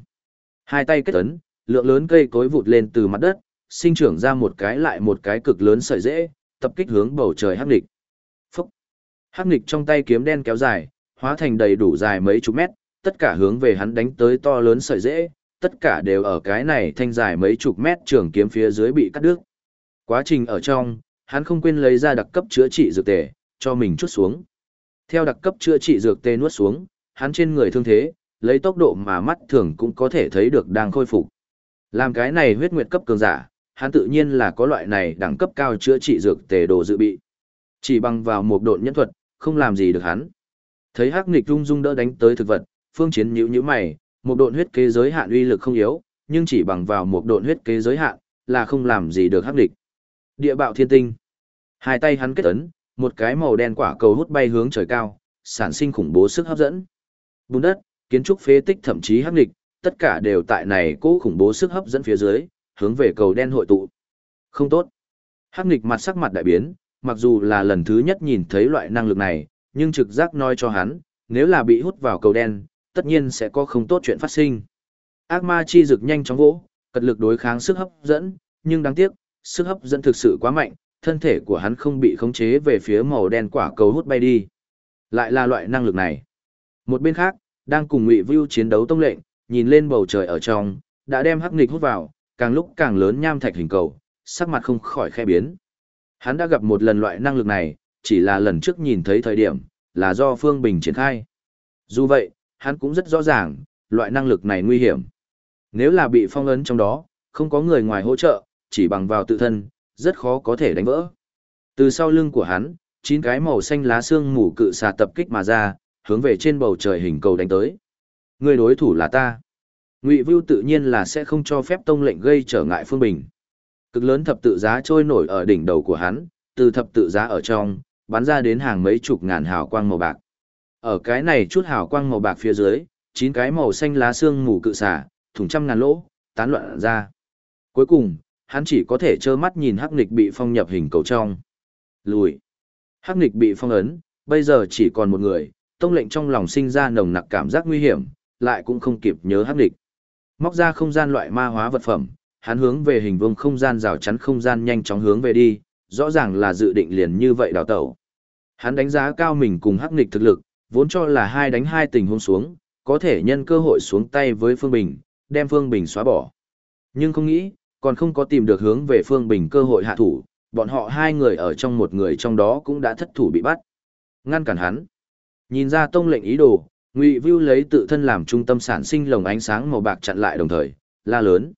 Hai tay kết ấn, lượng lớn cây cối vụt lên từ mặt đất, sinh trưởng ra một cái lại một cái cực lớn sợi dễ, tập kích hướng bầu trời hắc nghịch. Phúc. Hắc nghịch trong tay kiếm đen kéo dài, hóa thành đầy đủ dài mấy chục mét, tất cả hướng về hắn đánh tới to lớn sợi dễ, tất cả đều ở cái này thanh dài mấy chục mét trường kiếm phía dưới bị cắt đứt. Quá trình ở trong, hắn không quên lấy ra đặc cấp chữa trị dược tề, cho mình chút xuống. Theo đặc cấp chữa trị dược tê nuốt xuống, hắn trên người thương thế, lấy tốc độ mà mắt thường cũng có thể thấy được đang khôi phục. Làm cái này huyết nguyệt cấp cường giả, hắn tự nhiên là có loại này đẳng cấp cao chữa trị dược tề đồ dự bị. Chỉ bằng vào một độn nhân thuật, không làm gì được hắn. Thấy Hắc Nghịch rung rung đỡ đánh tới thực vật, Phương Chiến nhíu nhíu mày, một độn huyết kế giới hạn uy lực không yếu, nhưng chỉ bằng vào một độn huyết kế giới hạn, là không làm gì được Hắc Nghịch. Địa bạo thiên tinh. Hai tay hắn kết ấn, một cái màu đen quả cầu hút bay hướng trời cao, sản sinh khủng bố sức hấp dẫn. Bùn đất, kiến trúc phế tích thậm chí hắc nghịch, tất cả đều tại này cố khủng bố sức hấp dẫn phía dưới, hướng về cầu đen hội tụ. Không tốt. Hắc nghịch mặt sắc mặt đại biến, mặc dù là lần thứ nhất nhìn thấy loại năng lực này, nhưng trực giác nói cho hắn, nếu là bị hút vào cầu đen, tất nhiên sẽ có không tốt chuyện phát sinh. Ác ma chi dực nhanh chóng vỗ, cật lực đối kháng sức hấp dẫn, nhưng đáng tiếc, sức hấp dẫn thực sự quá mạnh, thân thể của hắn không bị khống chế về phía màu đen quả cầu hút bay đi. Lại là loại năng lực này. Một bên khác, đang cùng Ngụy Vưu chiến đấu tông lệnh, nhìn lên bầu trời ở trong, đã đem hắc nghịch hút vào, càng lúc càng lớn nham thạch hình cầu, sắc mặt không khỏi khẽ biến. Hắn đã gặp một lần loại năng lực này, chỉ là lần trước nhìn thấy thời điểm, là do Phương Bình triển khai. Dù vậy, hắn cũng rất rõ ràng, loại năng lực này nguy hiểm. Nếu là bị phong ấn trong đó, không có người ngoài hỗ trợ, chỉ bằng vào tự thân, rất khó có thể đánh vỡ. Từ sau lưng của hắn, chín cái màu xanh lá xương mù cự xà tập kích mà ra, hướng về trên bầu trời hình cầu đánh tới. Người đối thủ là ta. Ngụy Vưu tự nhiên là sẽ không cho phép tông lệnh gây trở ngại Phương Bình. Cực lớn thập tự giá trôi nổi ở đỉnh đầu của hắn, từ thập tự giá ở trong, bắn ra đến hàng mấy chục ngàn hào quang màu bạc. Ở cái này chút hào quang màu bạc phía dưới, chín cái màu xanh lá xương mù cự xà, thủng trăm ngàn lỗ, tán loạn ra. Cuối cùng, hắn chỉ có thể trơ mắt nhìn hắc nịch bị phong nhập hình cầu trong. Lùi. Hắc nịch bị phong ấn, bây giờ chỉ còn một người, tông lệnh trong lòng sinh ra nồng nặc cảm giác nguy hiểm, lại cũng không kịp nhớ hắc nịch. Móc ra không gian loại ma hóa vật phẩm, hắn hướng về hình vương không gian rào chắn không gian nhanh chóng hướng về đi, rõ ràng là dự định liền như vậy đào tẩu. Hắn đánh giá cao mình cùng hắc nịch thực lực, vốn cho là hai đánh hai tình huống xuống, có thể nhân cơ hội xuống tay với Phương Bình, đem Phương Bình xóa bỏ. Nhưng không nghĩ, còn không có tìm được hướng về Phương Bình cơ hội hạ thủ, bọn họ hai người ở trong một người trong đó cũng đã thất thủ bị bắt. Ngăn cản hắn. Nhìn ra tông lệnh ý đồ, Ngụy Vưu lấy tự thân làm trung tâm sản sinh lồng ánh sáng màu bạc chặn lại đồng thời, la lớn.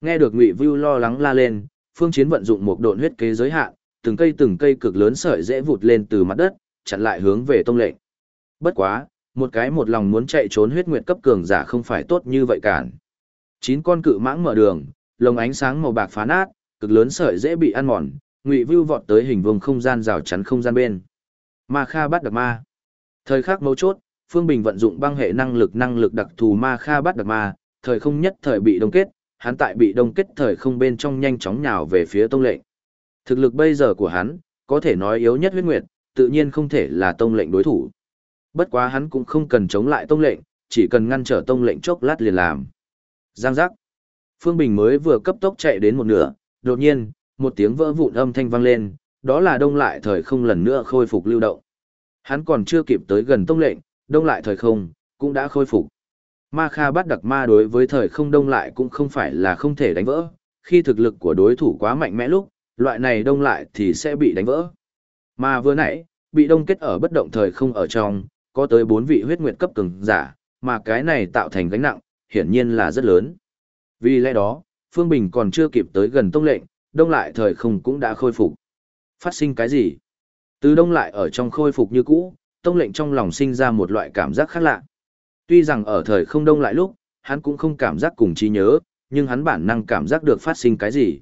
Nghe được Ngụy Vưu lo lắng la lên, Phương Chiến vận dụng một độn huyết kế giới hạn, từng cây từng cây cực lớn sợi dễ vụt lên từ mặt đất, chặn lại hướng về tông lệnh. Bất quá, một cái một lòng muốn chạy trốn huyết nguyệt cấp cường giả không phải tốt như vậy cản. Chín con cự mãng mở đường, lồng ánh sáng màu bạc phá nát, cực lớn sợi dễ bị ăn mòn, ngụy vưu vọt tới hình vuông không gian rào chắn không gian bên. Ma Kha bắt được ma. Thời khắc mấu chốt, Phương Bình vận dụng băng hệ năng lực năng lực đặc thù Ma Kha bắt được ma, thời không nhất thời bị đông kết, hắn tại bị đông kết thời không bên trong nhanh chóng nhào về phía tông lệnh. Thực lực bây giờ của hắn, có thể nói yếu nhất huyết nguyệt, tự nhiên không thể là tông lệnh đối thủ. Bất quá hắn cũng không cần chống lại tông lệnh, chỉ cần ngăn trở tông lệnh chốc lát liền làm. Giang giác. Phương Bình mới vừa cấp tốc chạy đến một nửa, đột nhiên, một tiếng vỡ vụn âm thanh vang lên, đó là đông lại thời không lần nữa khôi phục lưu động. Hắn còn chưa kịp tới gần tông lệnh, đông lại thời không, cũng đã khôi phục. Ma Kha bắt đặc ma đối với thời không đông lại cũng không phải là không thể đánh vỡ, khi thực lực của đối thủ quá mạnh mẽ lúc, loại này đông lại thì sẽ bị đánh vỡ. Mà vừa nãy, bị đông kết ở bất động thời không ở trong, có tới bốn vị huyết nguyệt cấp cường giả, mà cái này tạo thành gánh nặng, hiển nhiên là rất lớn. Vì lẽ đó, Phương Bình còn chưa kịp tới gần tông lệnh, đông lại thời không cũng đã khôi phục. Phát sinh cái gì? Từ đông lại ở trong khôi phục như cũ, tông lệnh trong lòng sinh ra một loại cảm giác khác lạ. Tuy rằng ở thời không đông lại lúc, hắn cũng không cảm giác cùng trí nhớ, nhưng hắn bản năng cảm giác được phát sinh cái gì.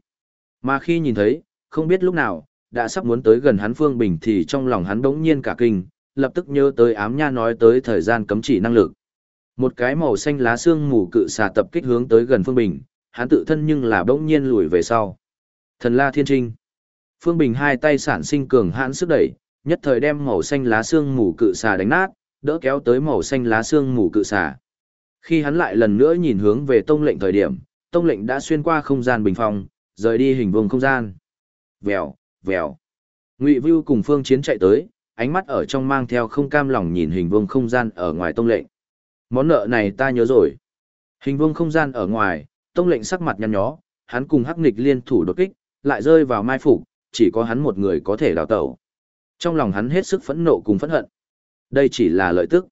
Mà khi nhìn thấy, không biết lúc nào, đã sắp muốn tới gần hắn Phương Bình thì trong lòng hắn đống nhiên cả kinh, lập tức nhớ tới ám nha nói tới thời gian cấm chỉ năng lực. Một cái màu xanh lá xương mù cự xà tập kích hướng tới gần Phương Bình, hắn tự thân nhưng là bỗng nhiên lùi về sau. Thần La Thiên Trinh. Phương Bình hai tay sản sinh cường hãn sức đẩy, nhất thời đem màu xanh lá xương mù cự xà đánh nát, đỡ kéo tới màu xanh lá xương mù cự xà. Khi hắn lại lần nữa nhìn hướng về tông lệnh thời điểm, tông lệnh đã xuyên qua không gian bình phong, rời đi hình vùng không gian. Vèo, vèo. Ngụy Vưu cùng Phương Chiến chạy tới, ánh mắt ở trong mang theo không cam lòng nhìn hình vùng không gian ở ngoài tông lệnh. Món nợ này ta nhớ rồi. Hình vuông không gian ở ngoài, tông lệnh sắc mặt nhăn nhó, hắn cùng hắc nghịch liên thủ đột kích, lại rơi vào mai phục, chỉ có hắn một người có thể đào tẩu. Trong lòng hắn hết sức phẫn nộ cùng phẫn hận. Đây chỉ là lợi tức.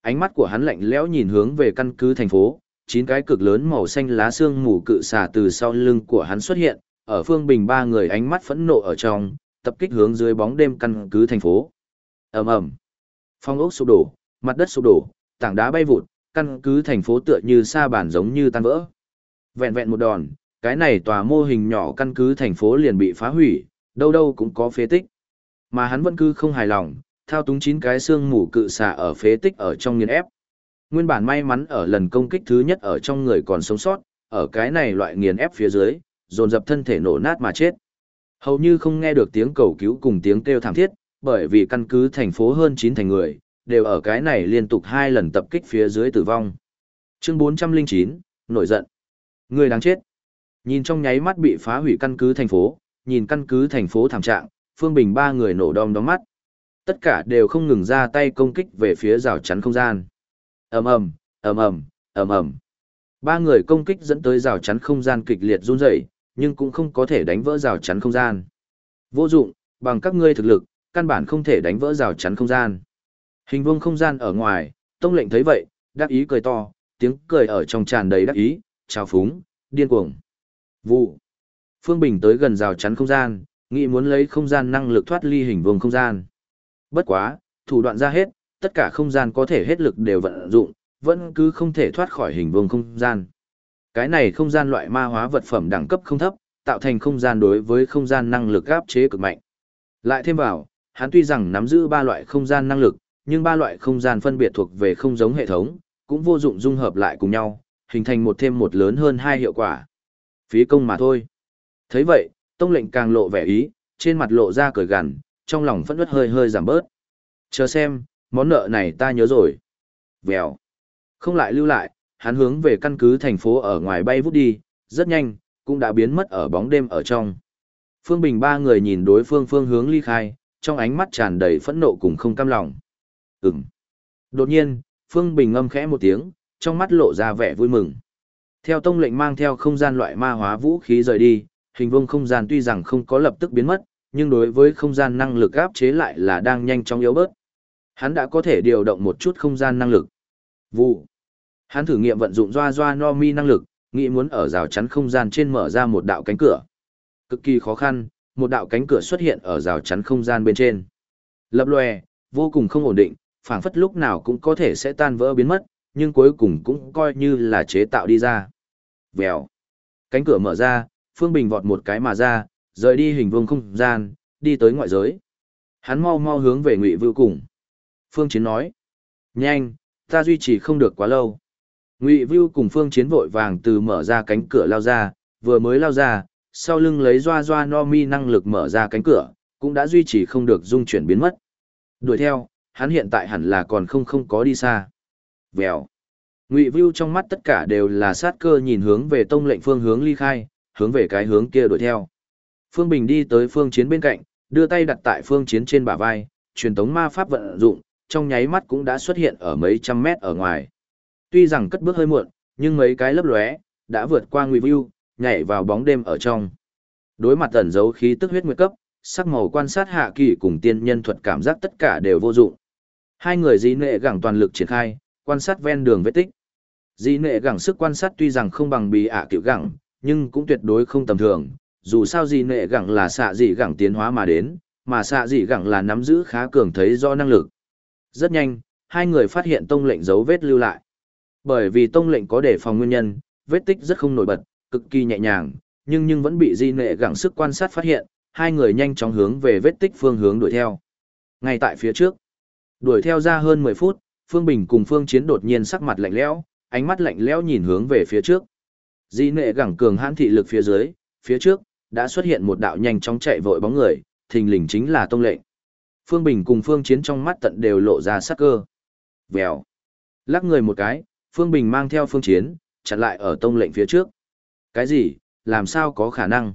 Ánh mắt của hắn lạnh lẽo nhìn hướng về căn cứ thành phố, chín cái cực lớn màu xanh lá xương mù cự xà từ sau lưng của hắn xuất hiện, ở phương bình ba người ánh mắt phẫn nộ ở trong, tập kích hướng dưới bóng đêm căn cứ thành phố. ầm ầm, phong ốc sụp đổ, mặt đất sụp đổ, tảng đá bay vụt, căn cứ thành phố tựa như sa bàn giống như tan vỡ. Vẹn vẹn một đòn, cái này tòa mô hình nhỏ căn cứ thành phố liền bị phá hủy, đâu đâu cũng có phế tích. Mà hắn vẫn cứ không hài lòng, thao túng chín cái xương mù cự xà ở phế tích ở trong nghiền ép. Nguyên bản may mắn ở lần công kích thứ nhất ở trong người còn sống sót, ở cái này loại nghiền ép phía dưới, dồn dập thân thể nổ nát mà chết. Hầu như không nghe được tiếng cầu cứu cùng tiếng kêu thảm thiết, bởi vì căn cứ thành phố hơn 9 thành người, đều ở cái này liên tục hai lần tập kích phía dưới tử vong. Chương 409, nổi giận. Người đáng chết. Nhìn trong nháy mắt bị phá hủy căn cứ thành phố, nhìn căn cứ thành phố thảm trạng, Phương Bình ba người nổ đom đóm mắt. Tất cả đều không ngừng ra tay công kích về phía rào chắn không gian. Ầm ầm, ầm ầm, ầm ầm. Ba người công kích dẫn tới rào chắn không gian kịch liệt run rẩy, nhưng cũng không có thể đánh vỡ rào chắn không gian. Vô dụng, bằng các ngươi thực lực, căn bản không thể đánh vỡ rào chắn không gian. Hình vuông không gian ở ngoài, Tông lệnh thấy vậy, đắc ý cười to, tiếng cười ở trong tràn đầy đắc ý, trào phúng, điên cuồng. Vụ. Phương Bình tới gần rào chắn không gian, nghĩ muốn lấy không gian năng lực thoát ly hình vuông không gian. Bất quá, thủ đoạn ra hết, tất cả không gian có thể hết lực đều vận dụng, vẫn cứ không thể thoát khỏi hình vuông không gian. Cái này không gian loại ma hóa vật phẩm đẳng cấp không thấp, tạo thành không gian đối với không gian năng lực áp chế cực mạnh. Lại thêm vào, hắn tuy rằng nắm giữ ba loại không gian năng lực, nhưng ba loại không gian phân biệt thuộc về không giống hệ thống, cũng vô dụng dung hợp lại cùng nhau, hình thành một thêm một lớn hơn hai hiệu quả. Phí công mà thôi. thấy vậy, tông lệnh càng lộ vẻ ý, trên mặt lộ ra cười gằn, trong lòng phẫn uất hơi hơi giảm bớt. Chờ xem, món nợ này ta nhớ rồi. Vèo. Không lại lưu lại, hắn hướng về căn cứ thành phố ở ngoài bay vút đi, rất nhanh, cũng đã biến mất ở bóng đêm ở trong. Phương Bình ba người nhìn đối phương phương hướng ly khai, trong ánh mắt tràn đầy phẫn nộ cùng không cam lòng. Ừm. Đột nhiên, Phương Bình ngâm khẽ một tiếng, trong mắt lộ ra vẻ vui mừng. Theo tông lệnh mang theo không gian loại ma hóa vũ khí rời đi, hình vuông không gian tuy rằng không có lập tức biến mất, nhưng đối với không gian năng lực áp chế lại là đang nhanh chóng yếu bớt. Hắn đã có thể điều động một chút không gian năng lực. Vụ. Hắn thử nghiệm vận dụng doa doa no mi năng lực, nghĩ muốn ở rào chắn không gian trên mở ra một đạo cánh cửa. Cực kỳ khó khăn, một đạo cánh cửa xuất hiện ở rào chắn không gian bên trên. Lập lòe, vô cùng không ổn định, phảng phất lúc nào cũng có thể sẽ tan vỡ biến mất, nhưng cuối cùng cũng coi như là chế tạo đi ra. Vèo. Cánh cửa mở ra, Phương Bình vọt một cái mà ra, rời đi hình vuông không gian, đi tới ngoại giới. Hắn mau mau hướng về Ngụy Vưu cùng. Phương Chiến nói: "Nhanh, ta duy trì không được quá lâu." Ngụy Vưu cùng Phương Chiến vội vàng từ mở ra cánh cửa lao ra, vừa mới lao ra, sau lưng lấy doa doa no mi năng lực mở ra cánh cửa, cũng đã duy trì không được dung chuyển biến mất. Đuổi theo, hắn hiện tại hẳn là còn không không có đi xa. Vèo. Ngụy Vưu trong mắt tất cả đều là sát cơ nhìn hướng về tông lệnh phương hướng ly khai, hướng về cái hướng kia đuổi theo. Phương Bình đi tới phương chiến bên cạnh, đưa tay đặt tại phương chiến trên bả vai, truyền tống ma pháp vận dụng, trong nháy mắt cũng đã xuất hiện ở mấy trăm mét ở ngoài. Tuy rằng cất bước hơi muộn, nhưng mấy cái lấp lóe đã vượt qua Ngụy Vưu, nhảy vào bóng đêm ở trong. Đối mặt tẩn dấu khí tức huyết nguyệt cấp, sắc màu quan sát hạ kỳ cùng tiên nhân thuật cảm giác tất cả đều vô dụng. Hai người dĩ nệ gẳng toàn lực triển khai, quan sát ven đường vết tích. Dĩ nệ gẳng sức quan sát tuy rằng không bằng Bì ạ Cựu kiểu gẳng, nhưng cũng tuyệt đối không tầm thường. Dù sao dĩ nệ gẳng là xạ dị gẳng tiến hóa mà đến, mà xạ dị gẳng là nắm giữ khá cường thấy do năng lực. Rất nhanh, hai người phát hiện tông lệnh dấu vết lưu lại. Bởi vì tông lệnh có đề phòng nguyên nhân, vết tích rất không nổi bật, cực kỳ nhẹ nhàng, nhưng nhưng vẫn bị di nệ gẳng sức quan sát phát hiện, hai người nhanh chóng hướng về vết tích phương hướng đuổi theo. Ngay tại phía trước, đuổi theo ra hơn 10 phút, Phương Bình cùng Phương Chiến đột nhiên sắc mặt lạnh lẽo, ánh mắt lạnh lẽo nhìn hướng về phía trước. Di nệ gẳng cường hãn thị lực phía dưới, phía trước đã xuất hiện một đạo nhanh chóng chạy vội bóng người, thình lình chính là Tông Lệnh. Phương Bình cùng Phương Chiến trong mắt tận đều lộ ra sắc cơ. Vèo. Lắc người một cái, Phương Bình mang theo Phương Chiến, chặn lại ở Tông Lệnh phía trước. Cái gì, làm sao có khả năng?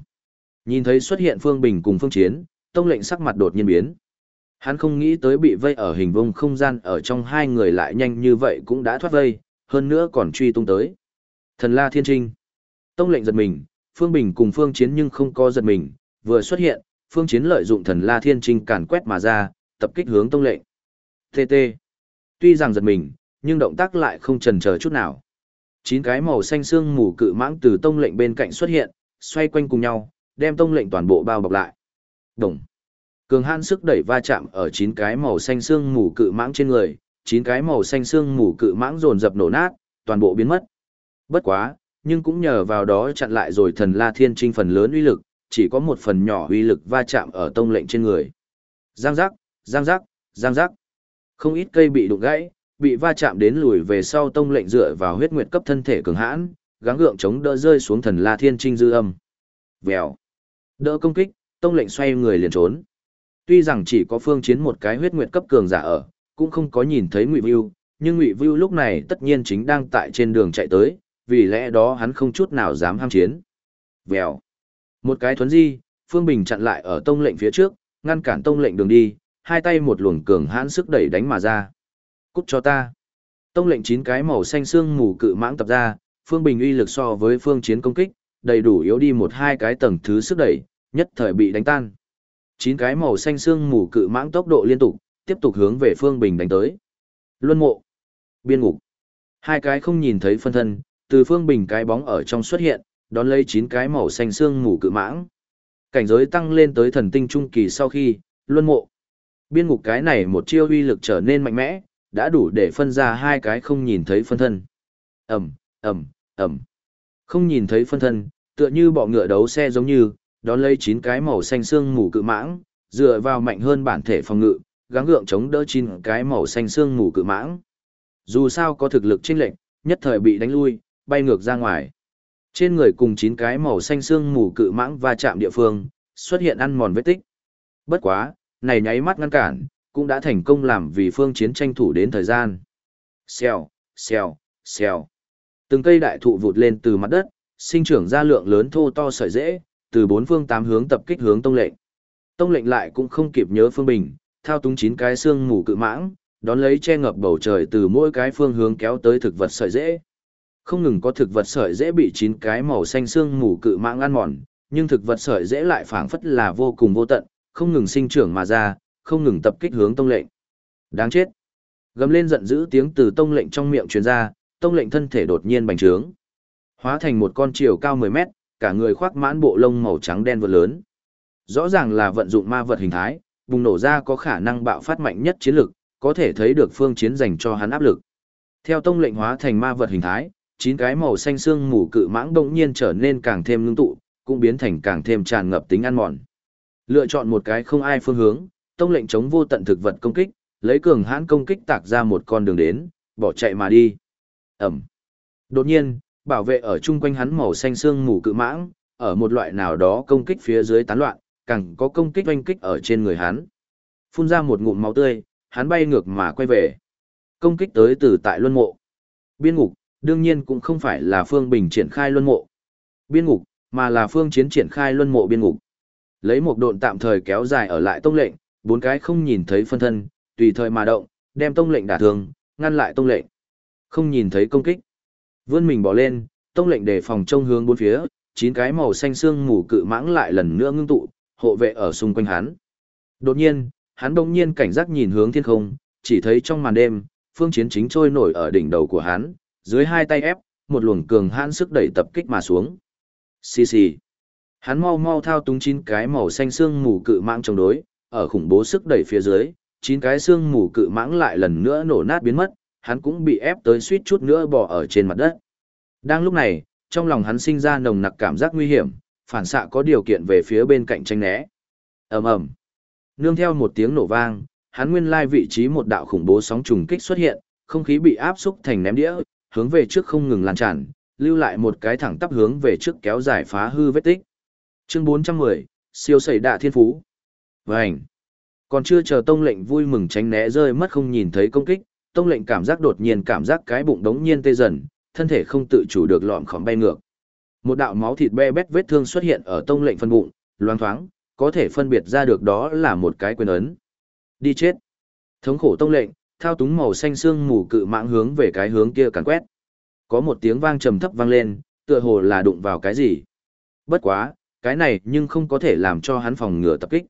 Nhìn thấy xuất hiện Phương Bình cùng Phương Chiến, Tông lệnh sắc mặt đột nhiên biến. Hắn không nghĩ tới bị vây ở hình vông không gian ở trong hai người lại nhanh như vậy cũng đã thoát vây, hơn nữa còn truy tung tới. Thần La Thiên Trinh. Tông lệnh giật mình, Phương Bình cùng Phương Chiến nhưng không có giật mình, vừa xuất hiện, Phương Chiến lợi dụng thần La Thiên Trinh càn quét mà ra, tập kích hướng Tông lệnh. TT. Tuy rằng giật mình, nhưng động tác lại không chần chờ chút nào. Chín cái màu xanh xương mù cự mãng từ tông lệnh bên cạnh xuất hiện, xoay quanh cùng nhau, đem tông lệnh toàn bộ bao bọc lại. Đồng. Cường hãn sức đẩy va chạm ở chín cái màu xanh xương mù cự mãng trên người, chín cái màu xanh xương mù cự mãng dồn dập nổ nát, toàn bộ biến mất. Bất quá, nhưng cũng nhờ vào đó chặn lại rồi thần La Thiên Trinh phần lớn uy lực, chỉ có một phần nhỏ uy lực va chạm ở tông lệnh trên người. Giang giác, giang giác, giang giác. Không ít cây bị đụng gãy, bị va chạm đến lùi về sau tông lệnh dựa vào huyết nguyệt cấp thân thể cường hãn, gắng gượng chống đỡ rơi xuống thần La Thiên Trinh dư âm. Vèo. Đỡ công kích, tông lệnh xoay người liền trốn. Tuy rằng chỉ có phương chiến một cái huyết nguyệt cấp cường giả ở, cũng không có nhìn thấy Ngụy Vưu, nhưng Ngụy Vưu lúc này tất nhiên chính đang tại trên đường chạy tới, vì lẽ đó hắn không chút nào dám ham chiến. Vèo. Một cái thuấn di, Phương Bình chặn lại ở tông lệnh phía trước, ngăn cản tông lệnh đường đi, hai tay một luồng cường hãn sức đẩy đánh mà ra. Cút cho ta. Tông lệnh chín cái màu xanh xương mù cự mãng tập ra, Phương Bình uy lực so với phương chiến công kích, đầy đủ yếu đi một hai cái tầng thứ sức đẩy, nhất thời bị đánh tan. Chín cái màu xanh xương mù cự mãng tốc độ liên tục, tiếp tục hướng về Phương Bình đánh tới. Luân mộ, biên ngục. Hai cái không nhìn thấy phân thân, từ Phương Bình cái bóng ở trong xuất hiện, đón lấy chín cái màu xanh xương mù cự mãng. Cảnh giới tăng lên tới thần tinh trung kỳ sau khi, luân mộ. Biên ngục cái này một chiêu uy lực trở nên mạnh mẽ, đã đủ để phân ra hai cái không nhìn thấy phân thân. Ẩm, Ẩm, Ẩm. Không nhìn thấy phân thân, tựa như bọ ngựa đấu xe giống như, đón lấy chín cái màu xanh xương mù cự mãng, dựa vào mạnh hơn bản thể phòng ngự, gắng gượng chống đỡ chín cái màu xanh xương mù cự mãng. Dù sao có thực lực chênh lệnh, nhất thời bị đánh lui, bay ngược ra ngoài. Trên người cùng chín cái màu xanh xương mù cự mãng va chạm địa phương, xuất hiện ăn mòn vết tích. Bất quá, này nháy mắt ngăn cản, cũng đã thành công làm vì phương chiến tranh thủ đến thời gian. Xèo, xèo, xèo. Từng cây đại thụ vụt lên từ mặt đất, sinh trưởng ra lượng lớn thô to sợi dễ từ bốn phương tám hướng tập kích hướng tông lệnh. Tông lệnh lại cũng không kịp nhớ phương bình, thao túng chín cái xương mù cự mãng, đón lấy che ngập bầu trời từ mỗi cái phương hướng kéo tới thực vật sợi dễ, Không ngừng có thực vật sợi dễ bị chín cái màu xanh xương mù cự mãng ăn mòn, nhưng thực vật sợi dễ lại phảng phất là vô cùng vô tận, không ngừng sinh trưởng mà ra, không ngừng tập kích hướng tông lệnh. Đáng chết. Gầm lên giận dữ tiếng từ tông lệnh trong miệng truyền ra, tông lệnh thân thể đột nhiên bành trướng. Hóa thành một con chiều cao 10 mét, cả người khoác mãn bộ lông màu trắng đen vượt lớn. Rõ ràng là vận dụng ma vật hình thái, bùng nổ ra có khả năng bạo phát mạnh nhất chiến lực, có thể thấy được phương chiến dành cho hắn áp lực. Theo tông lệnh hóa thành ma vật hình thái, chín cái màu xanh xương mù cự mãng động nhiên trở nên càng thêm ngưng tụ, cũng biến thành càng thêm tràn ngập tính ăn mòn. Lựa chọn một cái không ai phương hướng, tông lệnh chống vô tận thực vật công kích, lấy cường hãn công kích tạc ra một con đường đến, bỏ chạy mà đi. Ẩm. Đột nhiên, bảo vệ ở chung quanh hắn màu xanh xương mù cự mãng, ở một loại nào đó công kích phía dưới tán loạn, càng có công kích oanh kích ở trên người hắn. Phun ra một ngụm máu tươi, hắn bay ngược mà quay về. Công kích tới từ tại luân mộ. Biên ngục, đương nhiên cũng không phải là phương bình triển khai luân mộ. Biên ngục, mà là phương chiến triển khai luân mộ biên ngục. Lấy một độn tạm thời kéo dài ở lại tông lệnh, bốn cái không nhìn thấy phân thân, tùy thời mà động, đem tông lệnh đả thương, ngăn lại tông lệnh. Không nhìn thấy công kích. Vươn mình bỏ lên, tông lệnh để phòng trông hướng bốn phía, chín cái màu xanh xương mù cự mãng lại lần nữa ngưng tụ, hộ vệ ở xung quanh hắn. Đột nhiên, hắn bỗng nhiên cảnh giác nhìn hướng thiên không, chỉ thấy trong màn đêm, phương chiến chính trôi nổi ở đỉnh đầu của hắn, dưới hai tay ép, một luồng cường hãn sức đẩy tập kích mà xuống. Xì xì. Hắn mau mau thao túng chín cái màu xanh xương mù cự mãng chống đối, ở khủng bố sức đẩy phía dưới, chín cái xương mù cự mãng lại lần nữa nổ nát biến mất, hắn cũng bị ép tới suýt chút nữa bỏ ở trên mặt đất. Đang lúc này, trong lòng hắn sinh ra nồng nặc cảm giác nguy hiểm, phản xạ có điều kiện về phía bên cạnh tranh né. ầm ầm, nương theo một tiếng nổ vang, hắn nguyên lai vị trí một đạo khủng bố sóng trùng kích xuất hiện, không khí bị áp xúc thành ném đĩa, hướng về trước không ngừng lan tràn, lưu lại một cái thẳng tắp hướng về trước kéo dài phá hư vết tích. Chương 410, siêu sẩy đạ thiên phú. Vành. Còn chưa chờ tông lệnh vui mừng tránh né rơi mất không nhìn thấy công kích, tông lệnh cảm giác đột nhiên cảm giác cái bụng đống nhiên tê dần, thân thể không tự chủ được lọm khóm bay ngược. Một đạo máu thịt be bét vết thương xuất hiện ở tông lệnh phân bụng, loang thoáng, có thể phân biệt ra được đó là một cái quyền ấn. Đi chết. Thống khổ tông lệnh, thao túng màu xanh xương mù cự mạng hướng về cái hướng kia càn quét. Có một tiếng vang trầm thấp vang lên, tựa hồ là đụng vào cái gì. Bất quá, cái này nhưng không có thể làm cho hắn phòng ngừa tập kích.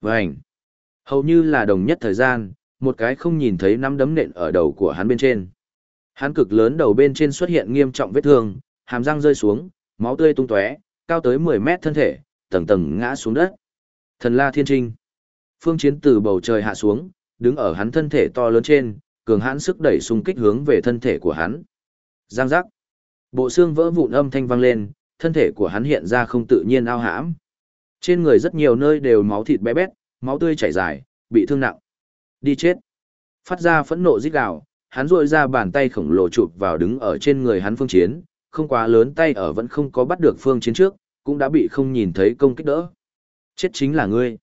Vành. Hầu như là đồng nhất thời gian, một cái không nhìn thấy nắm đấm nện ở đầu của hắn bên trên. Hắn cực lớn đầu bên trên xuất hiện nghiêm trọng vết thương, hàm răng rơi xuống, máu tươi tung tóe, cao tới 10 mét thân thể, tầng tầng ngã xuống đất. Thần La Thiên Trinh. Phương Chiến từ bầu trời hạ xuống, đứng ở hắn thân thể to lớn trên, cường hãn sức đẩy xung kích hướng về thân thể của hắn. Giang giác. Bộ xương vỡ vụn âm thanh vang lên, thân thể của hắn hiện ra không tự nhiên ao hãm. Trên người rất nhiều nơi đều máu thịt bé bét, máu tươi chảy dài, bị thương nặng. Đi chết. Phát ra phẫn nộ rít gào, hắn rội ra bàn tay khổng lồ chụp vào đứng ở trên người hắn phương chiến, không quá lớn tay ở vẫn không có bắt được phương chiến trước, cũng đã bị không nhìn thấy công kích đỡ. Chết chính là ngươi.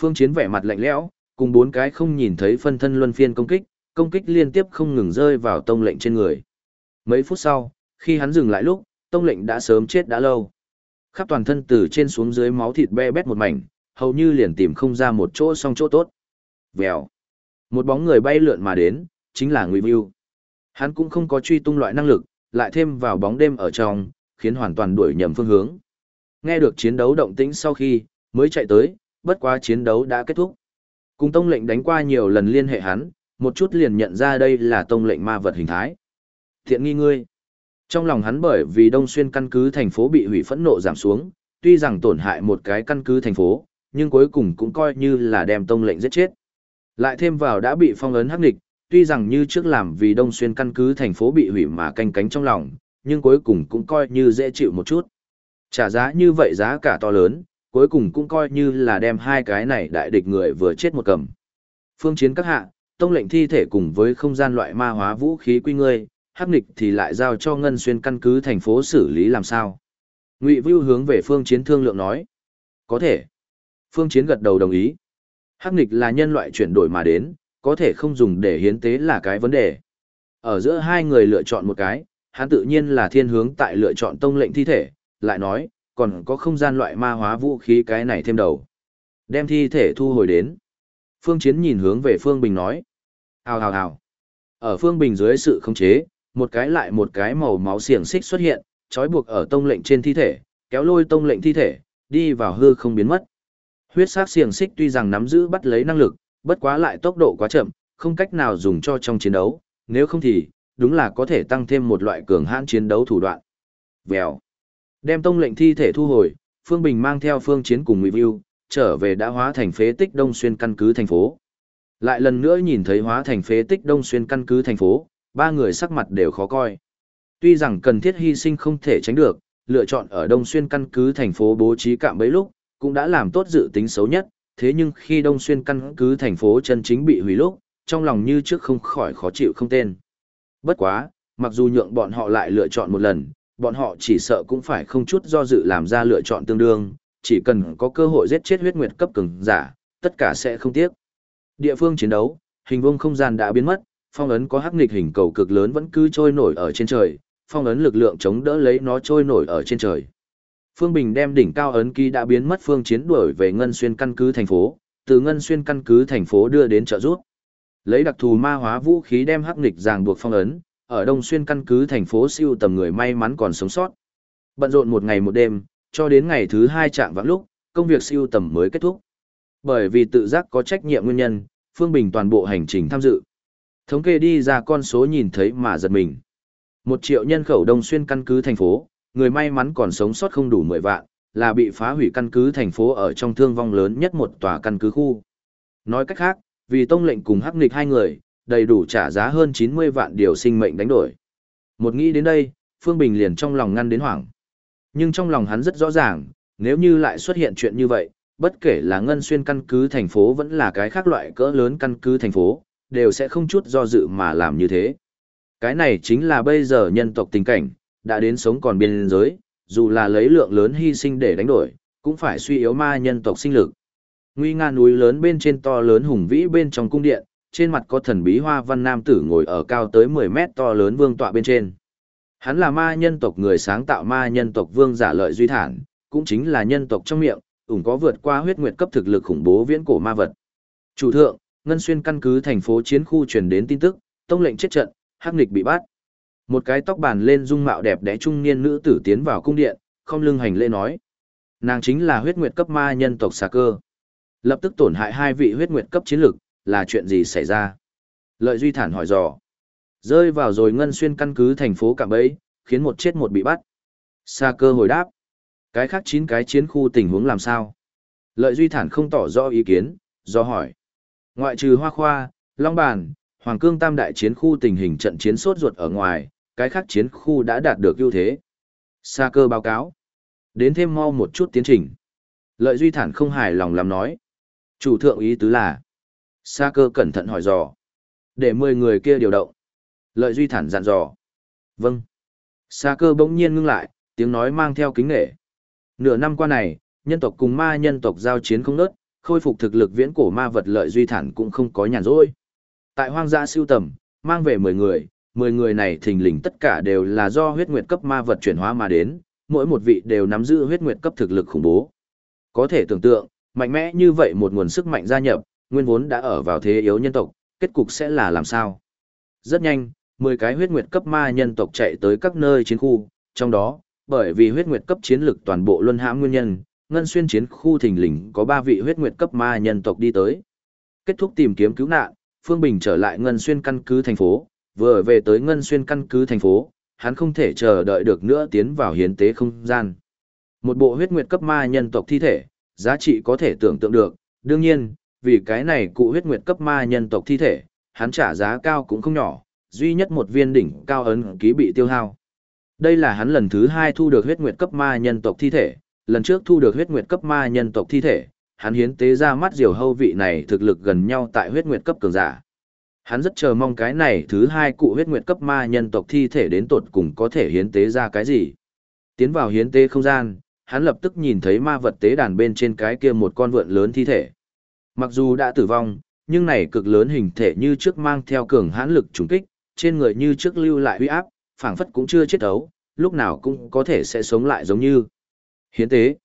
Phương chiến vẻ mặt lạnh lẽo, cùng bốn cái không nhìn thấy phân thân luân phiên công kích, công kích liên tiếp không ngừng rơi vào tông lệnh trên người. Mấy phút sau, khi hắn dừng lại lúc, tông lệnh đã sớm chết đã lâu. Khắp toàn thân từ trên xuống dưới máu thịt be bét một mảnh, hầu như liền tìm không ra một chỗ song chỗ tốt. Vèo. Một bóng người bay lượn mà đến, chính là Ngụy Vưu. Hắn cũng không có truy tung loại năng lực, lại thêm vào bóng đêm ở trong, khiến hoàn toàn đuổi nhầm phương hướng. Nghe được chiến đấu động tĩnh sau khi, mới chạy tới, bất quá chiến đấu đã kết thúc. Cùng tông lệnh đánh qua nhiều lần liên hệ hắn, một chút liền nhận ra đây là tông lệnh ma vật hình thái. Thiện nghi ngươi. Trong lòng hắn bởi vì Đông Xuyên căn cứ thành phố bị hủy phẫn nộ giảm xuống, tuy rằng tổn hại một cái căn cứ thành phố, nhưng cuối cùng cũng coi như là đem tông lệnh giết chết. Lại thêm vào đã bị phong ấn hắc địch, tuy rằng như trước làm vì Đông Xuyên căn cứ thành phố bị hủy mà canh cánh trong lòng, nhưng cuối cùng cũng coi như dễ chịu một chút. Trả giá như vậy giá cả to lớn, cuối cùng cũng coi như là đem hai cái này đại địch người vừa chết một cầm. Phương chiến các hạ, tông lệnh thi thể cùng với không gian loại ma hóa vũ khí quy ngươi, hắc nghịch thì lại giao cho ngân xuyên căn cứ thành phố xử lý làm sao. Ngụy Vưu hướng về phương chiến thương lượng nói. Có thể. Phương chiến gật đầu đồng ý. Hắc nghịch là nhân loại chuyển đổi mà đến, có thể không dùng để hiến tế là cái vấn đề. Ở giữa hai người lựa chọn một cái, hắn tự nhiên là thiên hướng tại lựa chọn tông lệnh thi thể, lại nói, còn có không gian loại ma hóa vũ khí cái này thêm đầu. Đem thi thể thu hồi đến. Phương Chiến nhìn hướng về Phương Bình nói. Hào hào hào. Ở Phương Bình dưới sự khống chế, một cái lại một cái màu máu xiềng xích xuất hiện, trói buộc ở tông lệnh trên thi thể, kéo lôi tông lệnh thi thể, đi vào hư không biến mất. Huyết sắc xiềng xích tuy rằng nắm giữ bắt lấy năng lực, bất quá lại tốc độ quá chậm, không cách nào dùng cho trong chiến đấu, nếu không thì, đúng là có thể tăng thêm một loại cường hãn chiến đấu thủ đoạn. Vèo. Đem tông lệnh thi thể thu hồi, Phương Bình mang theo phương chiến cùng Ngụy View, trở về đã hóa thành phế tích Đông Xuyên căn cứ thành phố. Lại lần nữa nhìn thấy hóa thành phế tích Đông Xuyên căn cứ thành phố, ba người sắc mặt đều khó coi. Tuy rằng cần thiết hy sinh không thể tránh được, lựa chọn ở Đông Xuyên căn cứ thành phố bố trí cạm bẫy lúc, cũng đã làm tốt dự tính xấu nhất, thế nhưng khi Đông Xuyên căn cứ thành phố chân chính bị hủy lúc, trong lòng như trước không khỏi khó chịu không tên. Bất quá, mặc dù nhượng bọn họ lại lựa chọn một lần, bọn họ chỉ sợ cũng phải không chút do dự làm ra lựa chọn tương đương, chỉ cần có cơ hội giết chết huyết nguyệt cấp cường giả, tất cả sẽ không tiếc. Địa phương chiến đấu, hình vuông không gian đã biến mất, phong ấn có hắc nghịch hình cầu cực lớn vẫn cứ trôi nổi ở trên trời, phong ấn lực lượng chống đỡ lấy nó trôi nổi ở trên trời. Phương Bình đem đỉnh cao ấn ký đã biến mất phương chiến đuổi về Ngân Xuyên căn cứ thành phố, từ Ngân Xuyên căn cứ thành phố đưa đến trợ rút. Lấy đặc thù ma hóa vũ khí đem hắc nghịch ràng buộc phong ấn, ở Đông Xuyên căn cứ thành phố siêu tầm người may mắn còn sống sót. Bận rộn một ngày một đêm, cho đến ngày thứ hai chạm vãng lúc, công việc siêu tầm mới kết thúc. Bởi vì tự giác có trách nhiệm nguyên nhân, Phương Bình toàn bộ hành trình tham dự. Thống kê đi ra con số nhìn thấy mà giật mình. Một triệu nhân khẩu đông xuyên căn cứ thành phố, người may mắn còn sống sót không đủ 10 vạn, là bị phá hủy căn cứ thành phố ở trong thương vong lớn nhất một tòa căn cứ khu. Nói cách khác, vì tông lệnh cùng hắc nghịch hai người, đầy đủ trả giá hơn 90 vạn điều sinh mệnh đánh đổi. Một nghĩ đến đây, Phương Bình liền trong lòng ngăn đến hoảng. Nhưng trong lòng hắn rất rõ ràng, nếu như lại xuất hiện chuyện như vậy, bất kể là ngân xuyên căn cứ thành phố vẫn là cái khác loại cỡ lớn căn cứ thành phố, đều sẽ không chút do dự mà làm như thế. Cái này chính là bây giờ nhân tộc tình cảnh, đã đến sống còn biên giới, dù là lấy lượng lớn hy sinh để đánh đổi, cũng phải suy yếu ma nhân tộc sinh lực. Nguy nga núi lớn bên trên to lớn hùng vĩ bên trong cung điện, trên mặt có thần bí hoa văn nam tử ngồi ở cao tới 10 mét to lớn vương tọa bên trên. Hắn là ma nhân tộc người sáng tạo ma nhân tộc vương giả lợi duy thản, cũng chính là nhân tộc trong miệng, ủng có vượt qua huyết nguyệt cấp thực lực khủng bố viễn cổ ma vật. Chủ thượng, Ngân Xuyên căn cứ thành phố chiến khu truyền đến tin tức, tông lệnh chết trận, hắc nghịch bị bắt. Một cái tóc bàn lên dung mạo đẹp đẽ trung niên nữ tử tiến vào cung điện, không lưng hành lễ nói. Nàng chính là huyết nguyệt cấp ma nhân tộc xà cơ. Lập tức tổn hại hai vị huyết nguyệt cấp chiến lực, là chuyện gì xảy ra? Lợi Duy Thản hỏi dò. Rơi vào rồi ngân xuyên căn cứ thành phố Cạm Bẫy, khiến một chết một bị bắt. Xà cơ hồi đáp. Cái khác chín cái chiến khu tình huống làm sao? Lợi Duy Thản không tỏ rõ ý kiến, do hỏi. Ngoại trừ Hoa Khoa, Long Bàn, Hoàng Cương Tam đại chiến khu tình hình trận chiến sốt ruột ở ngoài, cái khác chiến khu đã đạt được ưu thế. Sa cơ báo cáo. Đến thêm mau một chút tiến trình. Lợi Duy Thản không hài lòng làm nói. Chủ thượng ý tứ là. Sa cơ cẩn thận hỏi dò. Để 10 người kia điều động. Lợi Duy Thản dặn dò. Vâng. Sa cơ bỗng nhiên ngưng lại, tiếng nói mang theo kính nghệ. Nửa năm qua này, nhân tộc cùng ma nhân tộc giao chiến không nớt, khôi phục thực lực viễn cổ ma vật lợi Duy Thản cũng không có nhàn rỗi. Tại hoang dã siêu tầm, mang về 10 người, 10 người này thình lình tất cả đều là do huyết nguyệt cấp ma vật chuyển hóa mà đến, mỗi một vị đều nắm giữ huyết nguyệt cấp thực lực khủng bố. Có thể tưởng tượng, mạnh mẽ như vậy một nguồn sức mạnh gia nhập, nguyên vốn đã ở vào thế yếu nhân tộc, kết cục sẽ là làm sao? Rất nhanh, 10 cái huyết nguyệt cấp ma nhân tộc chạy tới các nơi chiến khu, trong đó, bởi vì huyết nguyệt cấp chiến lực toàn bộ luân hãm nguyên nhân, ngân xuyên chiến khu thình lình có 3 vị huyết nguyệt cấp ma nhân tộc đi tới. Kết thúc tìm kiếm cứu nạn, Phương Bình trở lại Ngân Xuyên căn cứ thành phố, vừa về tới Ngân Xuyên căn cứ thành phố, hắn không thể chờ đợi được nữa tiến vào hiến tế không gian. Một bộ huyết nguyệt cấp ma nhân tộc thi thể, giá trị có thể tưởng tượng được, đương nhiên, vì cái này cụ huyết nguyệt cấp ma nhân tộc thi thể, hắn trả giá cao cũng không nhỏ, duy nhất một viên đỉnh cao ấn ký bị tiêu hao. Đây là hắn lần thứ hai thu được huyết nguyệt cấp ma nhân tộc thi thể, lần trước thu được huyết nguyệt cấp ma nhân tộc thi thể, hắn hiến tế ra mắt diều hâu vị này thực lực gần nhau tại huyết nguyệt cấp cường giả. Hắn rất chờ mong cái này thứ hai cụ huyết nguyệt cấp ma nhân tộc thi thể đến tột cùng có thể hiến tế ra cái gì. Tiến vào hiến tế không gian, hắn lập tức nhìn thấy ma vật tế đàn bên trên cái kia một con vượn lớn thi thể. Mặc dù đã tử vong, nhưng này cực lớn hình thể như trước mang theo cường hãn lực trùng kích, trên người như trước lưu lại huy áp, phảng phất cũng chưa chết ấu, lúc nào cũng có thể sẽ sống lại giống như. Hiến tế.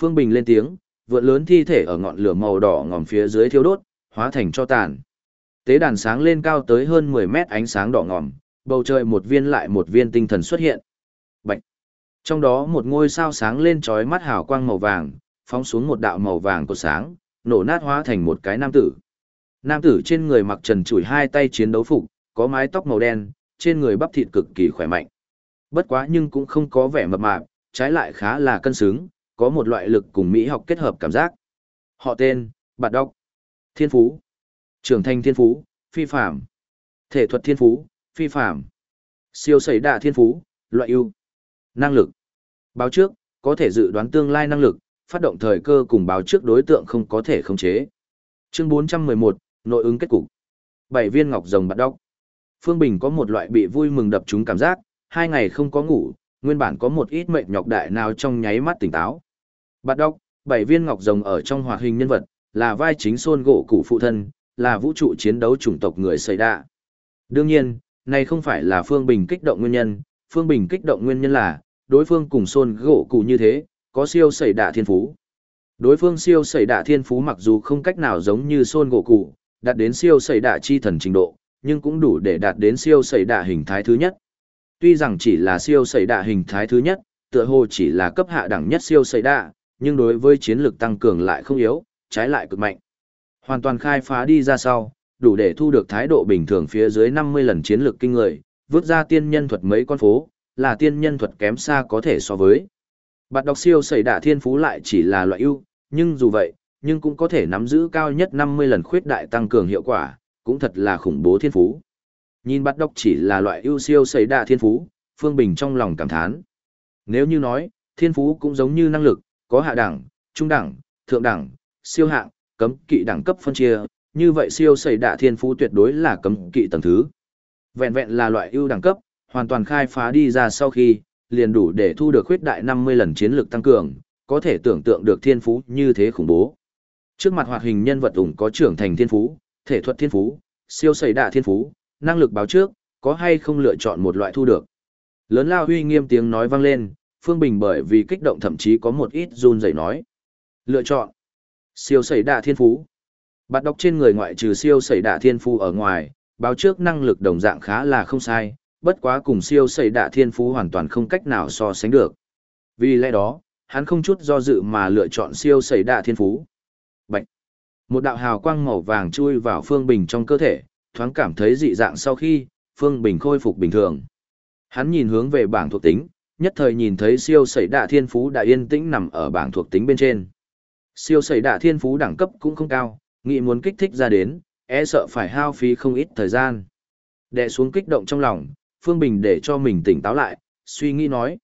Phương Bình lên tiếng, vượn lớn thi thể ở ngọn lửa màu đỏ ngòm phía dưới thiêu đốt, hóa thành cho tàn. Tế đàn sáng lên cao tới hơn 10 mét ánh sáng đỏ ngòm, bầu trời một viên lại một viên tinh thần xuất hiện. Bạch. Trong đó một ngôi sao sáng lên chói mắt hào quang màu vàng, phóng xuống một đạo màu vàng của sáng, nổ nát hóa thành một cái nam tử. Nam tử trên người mặc trần trụi hai tay chiến đấu phục, có mái tóc màu đen, trên người bắp thịt cực kỳ khỏe mạnh. Bất quá nhưng cũng không có vẻ mập mạp, trái lại khá là cân xứng, có một loại lực cùng mỹ học kết hợp cảm giác. Họ tên, Bạt Đốc. Thiên Phú. Trưởng thành Thiên Phú, phi phạm. Thể thuật Thiên Phú, phi phạm. Siêu sẩy đạ Thiên Phú, loại ưu. Năng lực. Báo trước, có thể dự đoán tương lai năng lực, phát động thời cơ cùng báo trước đối tượng không có thể khống chế. Chương 411, nội ứng kết cục. Bảy viên ngọc rồng Bạt Đốc. Phương Bình có một loại bị vui mừng đập trúng cảm giác, hai ngày không có ngủ, nguyên bản có một ít mệt nhọc đại nào trong nháy mắt tỉnh táo. Bạt đốc, bảy viên ngọc rồng ở trong hoạt hình nhân vật, là vai chính xôn gỗ cụ phụ thân, là vũ trụ chiến đấu chủng tộc người xây đạ. Đương nhiên, này không phải là Phương Bình kích động nguyên nhân, Phương Bình kích động nguyên nhân là, đối phương cùng xôn gỗ cụ như thế, có siêu xây đạ thiên phú. Đối phương siêu xây đạ thiên phú mặc dù không cách nào giống như xôn gỗ cụ, đạt đến siêu xây đạ chi thần trình độ, nhưng cũng đủ để đạt đến siêu xây đạ hình thái thứ nhất. Tuy rằng chỉ là siêu xây đạ hình thái thứ nhất, tựa hồ chỉ là cấp hạ đẳng nhất siêu xây đạ, nhưng đối với chiến lược tăng cường lại không yếu, trái lại cực mạnh. Hoàn toàn khai phá đi ra sau, đủ để thu được thái độ bình thường phía dưới 50 lần chiến lược kinh người, vứt ra tiên nhân thuật mấy con phố, là tiên nhân thuật kém xa có thể so với. Bạn đọc siêu sẩy đả thiên phú lại chỉ là loại ưu, nhưng dù vậy, nhưng cũng có thể nắm giữ cao nhất 50 lần khuyết đại tăng cường hiệu quả, cũng thật là khủng bố thiên phú. Nhìn bắt đọc chỉ là loại ưu siêu sẩy đả thiên phú, Phương Bình trong lòng cảm thán. Nếu như nói, thiên phú cũng giống như năng lực, có hạ đẳng, trung đẳng, thượng đẳng, siêu hạng, cấm kỵ đẳng cấp phân chia, như vậy siêu sẩy đạ thiên phú tuyệt đối là cấm kỵ tầng thứ. Vẹn vẹn là loại ưu đẳng cấp, hoàn toàn khai phá đi ra sau khi, liền đủ để thu được khuyết đại 50 lần chiến lược tăng cường, có thể tưởng tượng được thiên phú như thế khủng bố. Trước mặt hoạt hình nhân vật ủng có trưởng thành thiên phú, thể thuật thiên phú, siêu sẩy đạ thiên phú, năng lực báo trước, có hay không lựa chọn một loại thu được. Lớn lao huy nghiêm tiếng nói vang lên, Phương Bình bởi vì kích động thậm chí có một ít run rẩy nói. Lựa chọn. Siêu sẩy đạ thiên phú. Bạn đọc trên người ngoại trừ siêu sẩy đạ thiên phú ở ngoài, báo trước năng lực đồng dạng khá là không sai, bất quá cùng siêu sẩy đạ thiên phú hoàn toàn không cách nào so sánh được. Vì lẽ đó, hắn không chút do dự mà lựa chọn siêu sẩy đạ thiên phú. Bạch. Một đạo hào quang màu vàng chui vào Phương Bình trong cơ thể, thoáng cảm thấy dị dạng sau khi, Phương Bình khôi phục bình thường. Hắn nhìn hướng về bảng thuộc tính, nhất thời nhìn thấy siêu sẩy đạ thiên phú đã yên tĩnh nằm ở bảng thuộc tính bên trên. Siêu sẩy đạ thiên phú đẳng cấp cũng không cao, nghĩ muốn kích thích ra đến, e sợ phải hao phí không ít thời gian. Đệ xuống kích động trong lòng, Phương Bình để cho mình tỉnh táo lại, suy nghĩ nói.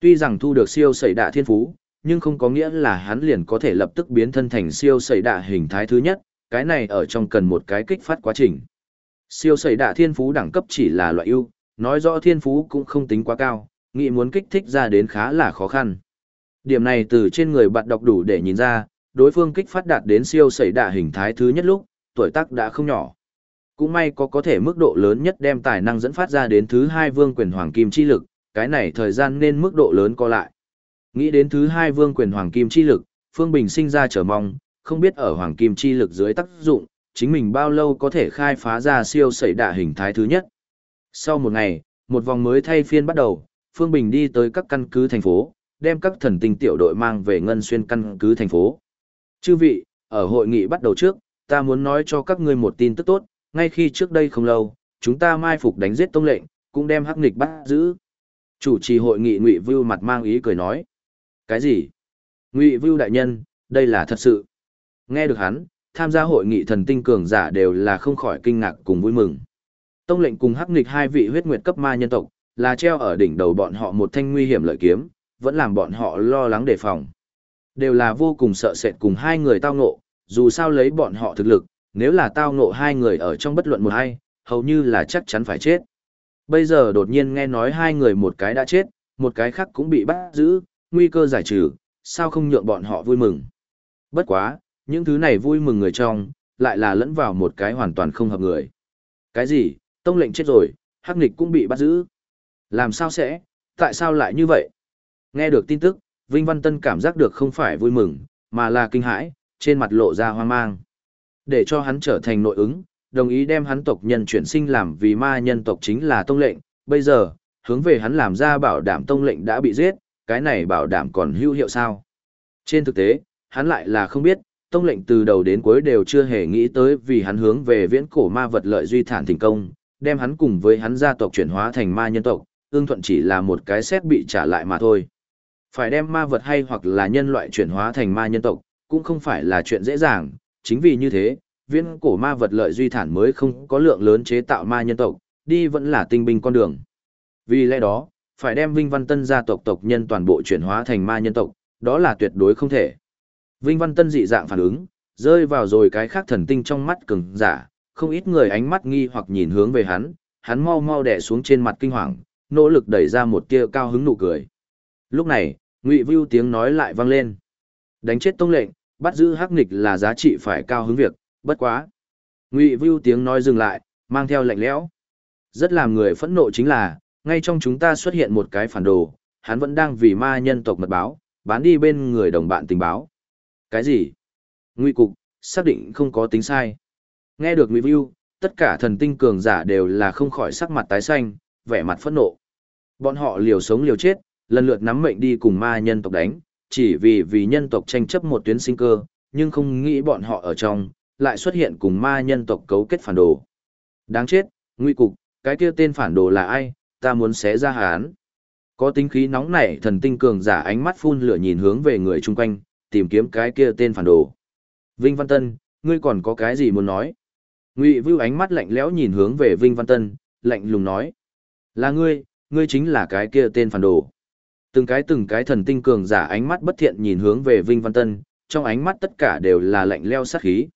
Tuy rằng thu được siêu sẩy đạ thiên phú, nhưng không có nghĩa là hắn liền có thể lập tức biến thân thành siêu sẩy đạ hình thái thứ nhất, cái này ở trong cần một cái kích phát quá trình. Siêu sẩy đạ thiên phú đẳng cấp chỉ là loại ưu, nói rõ thiên phú cũng không tính quá cao, nghĩ muốn kích thích ra đến khá là khó khăn. Điểm này từ trên người bạn đọc đủ để nhìn ra, đối phương kích phát đạt đến siêu sẩy đạ hình thái thứ nhất lúc, tuổi tác đã không nhỏ. Cũng may có có thể mức độ lớn nhất đem tài năng dẫn phát ra đến thứ hai vương quyền hoàng kim chi lực, cái này thời gian nên mức độ lớn co lại. Nghĩ đến thứ hai vương quyền hoàng kim chi lực, Phương Bình sinh ra trở mong, không biết ở hoàng kim chi lực dưới tác dụng, chính mình bao lâu có thể khai phá ra siêu sẩy đạ hình thái thứ nhất. Sau một ngày, một vòng mới thay phiên bắt đầu, Phương Bình đi tới các căn cứ thành phố, đem các thần tinh tiểu đội mang về ngân xuyên căn cứ thành phố. Chư vị, ở hội nghị bắt đầu trước, ta muốn nói cho các ngươi một tin tức tốt, ngay khi trước đây không lâu, chúng ta mai phục đánh giết tông lệnh, cũng đem hắc nghịch bắt giữ. Chủ trì hội nghị Ngụy Vưu mặt mang ý cười nói. Cái gì? Ngụy Vưu đại nhân, đây là thật sự. Nghe được hắn, tham gia hội nghị thần tinh cường giả đều là không khỏi kinh ngạc cùng vui mừng. Tông lệnh cùng hắc nghịch hai vị huyết nguyệt cấp ma nhân tộc, là treo ở đỉnh đầu bọn họ một thanh nguy hiểm lợi kiếm, vẫn làm bọn họ lo lắng đề phòng. Đều là vô cùng sợ sệt cùng hai người tao ngộ, dù sao lấy bọn họ thực lực, nếu là tao ngộ hai người ở trong bất luận một hay, hầu như là chắc chắn phải chết. Bây giờ đột nhiên nghe nói hai người một cái đã chết, một cái khác cũng bị bắt giữ, nguy cơ giải trừ, sao không nhượng bọn họ vui mừng. Bất quá, những thứ này vui mừng người trong, lại là lẫn vào một cái hoàn toàn không hợp người. Cái gì, tông lệnh chết rồi, hắc nghịch cũng bị bắt giữ. Làm sao sẽ, tại sao lại như vậy? Nghe được tin tức, Vinh Văn Tân cảm giác được không phải vui mừng, mà là kinh hãi, trên mặt lộ ra hoang mang. Để cho hắn trở thành nội ứng, đồng ý đem hắn tộc nhân chuyển sinh làm vì ma nhân tộc chính là tông lệnh, bây giờ, hướng về hắn làm ra bảo đảm tông lệnh đã bị giết, cái này bảo đảm còn hữu hiệu sao? Trên thực tế, hắn lại là không biết, tông lệnh từ đầu đến cuối đều chưa hề nghĩ tới vì hắn hướng về viễn cổ ma vật lợi duy thản thành công, đem hắn cùng với hắn gia tộc chuyển hóa thành ma nhân tộc, ương thuận chỉ là một cái xét bị trả lại mà thôi. Phải đem ma vật hay hoặc là nhân loại chuyển hóa thành ma nhân tộc, cũng không phải là chuyện dễ dàng, chính vì như thế, viễn cổ ma vật lợi duy thản mới không có lượng lớn chế tạo ma nhân tộc, đi vẫn là tinh binh con đường. Vì lẽ đó, phải đem Vinh Văn Tân gia tộc tộc nhân toàn bộ chuyển hóa thành ma nhân tộc, đó là tuyệt đối không thể. Vinh Văn Tân dị dạng phản ứng, rơi vào rồi cái khác thần tinh trong mắt cứng, giả, không ít người ánh mắt nghi hoặc nhìn hướng về hắn, hắn mau mau đè xuống trên mặt kinh hoàng, nỗ lực đẩy ra một tia cao hứng nụ cười. Lúc này, Ngụy Vưu tiếng nói lại vang lên. Đánh chết tông lệnh, bắt giữ hắc nghịch là giá trị phải cao hứng việc, bất quá. Ngụy Vưu tiếng nói dừng lại, mang theo lạnh lẽo. Rất làm người phẫn nộ chính là, ngay trong chúng ta xuất hiện một cái phản đồ, hắn vẫn đang vì ma nhân tộc mật báo, bán đi bên người đồng bạn tình báo. Cái gì? Ngụy cục, xác định không có tính sai. Nghe được Ngụy Vưu, tất cả thần tinh cường giả đều là không khỏi sắc mặt tái xanh, vẻ mặt phẫn nộ. Bọn họ liều sống liều chết, lần lượt nắm mệnh đi cùng ma nhân tộc đánh, chỉ vì vì nhân tộc tranh chấp một tuyến sinh cơ, nhưng không nghĩ bọn họ ở trong, lại xuất hiện cùng ma nhân tộc cấu kết phản đồ. Đáng chết, nguy cục, cái kia tên phản đồ là ai, ta muốn xé ra hán. Có tính khí nóng nảy thần tinh cường giả ánh mắt phun lửa nhìn hướng về người chung quanh, tìm kiếm cái kia tên phản đồ. Vinh Văn Tân, ngươi còn có cái gì muốn nói? Ngụy Vưu ánh mắt lạnh lẽo nhìn hướng về Vinh Văn Tân, lạnh lùng nói. Là ngươi, ngươi chính là cái kia tên phản đồ. Từng cái từng cái thần tinh cường giả ánh mắt bất thiện nhìn hướng về Vinh Văn Tân, trong ánh mắt tất cả đều là lạnh leo sát khí.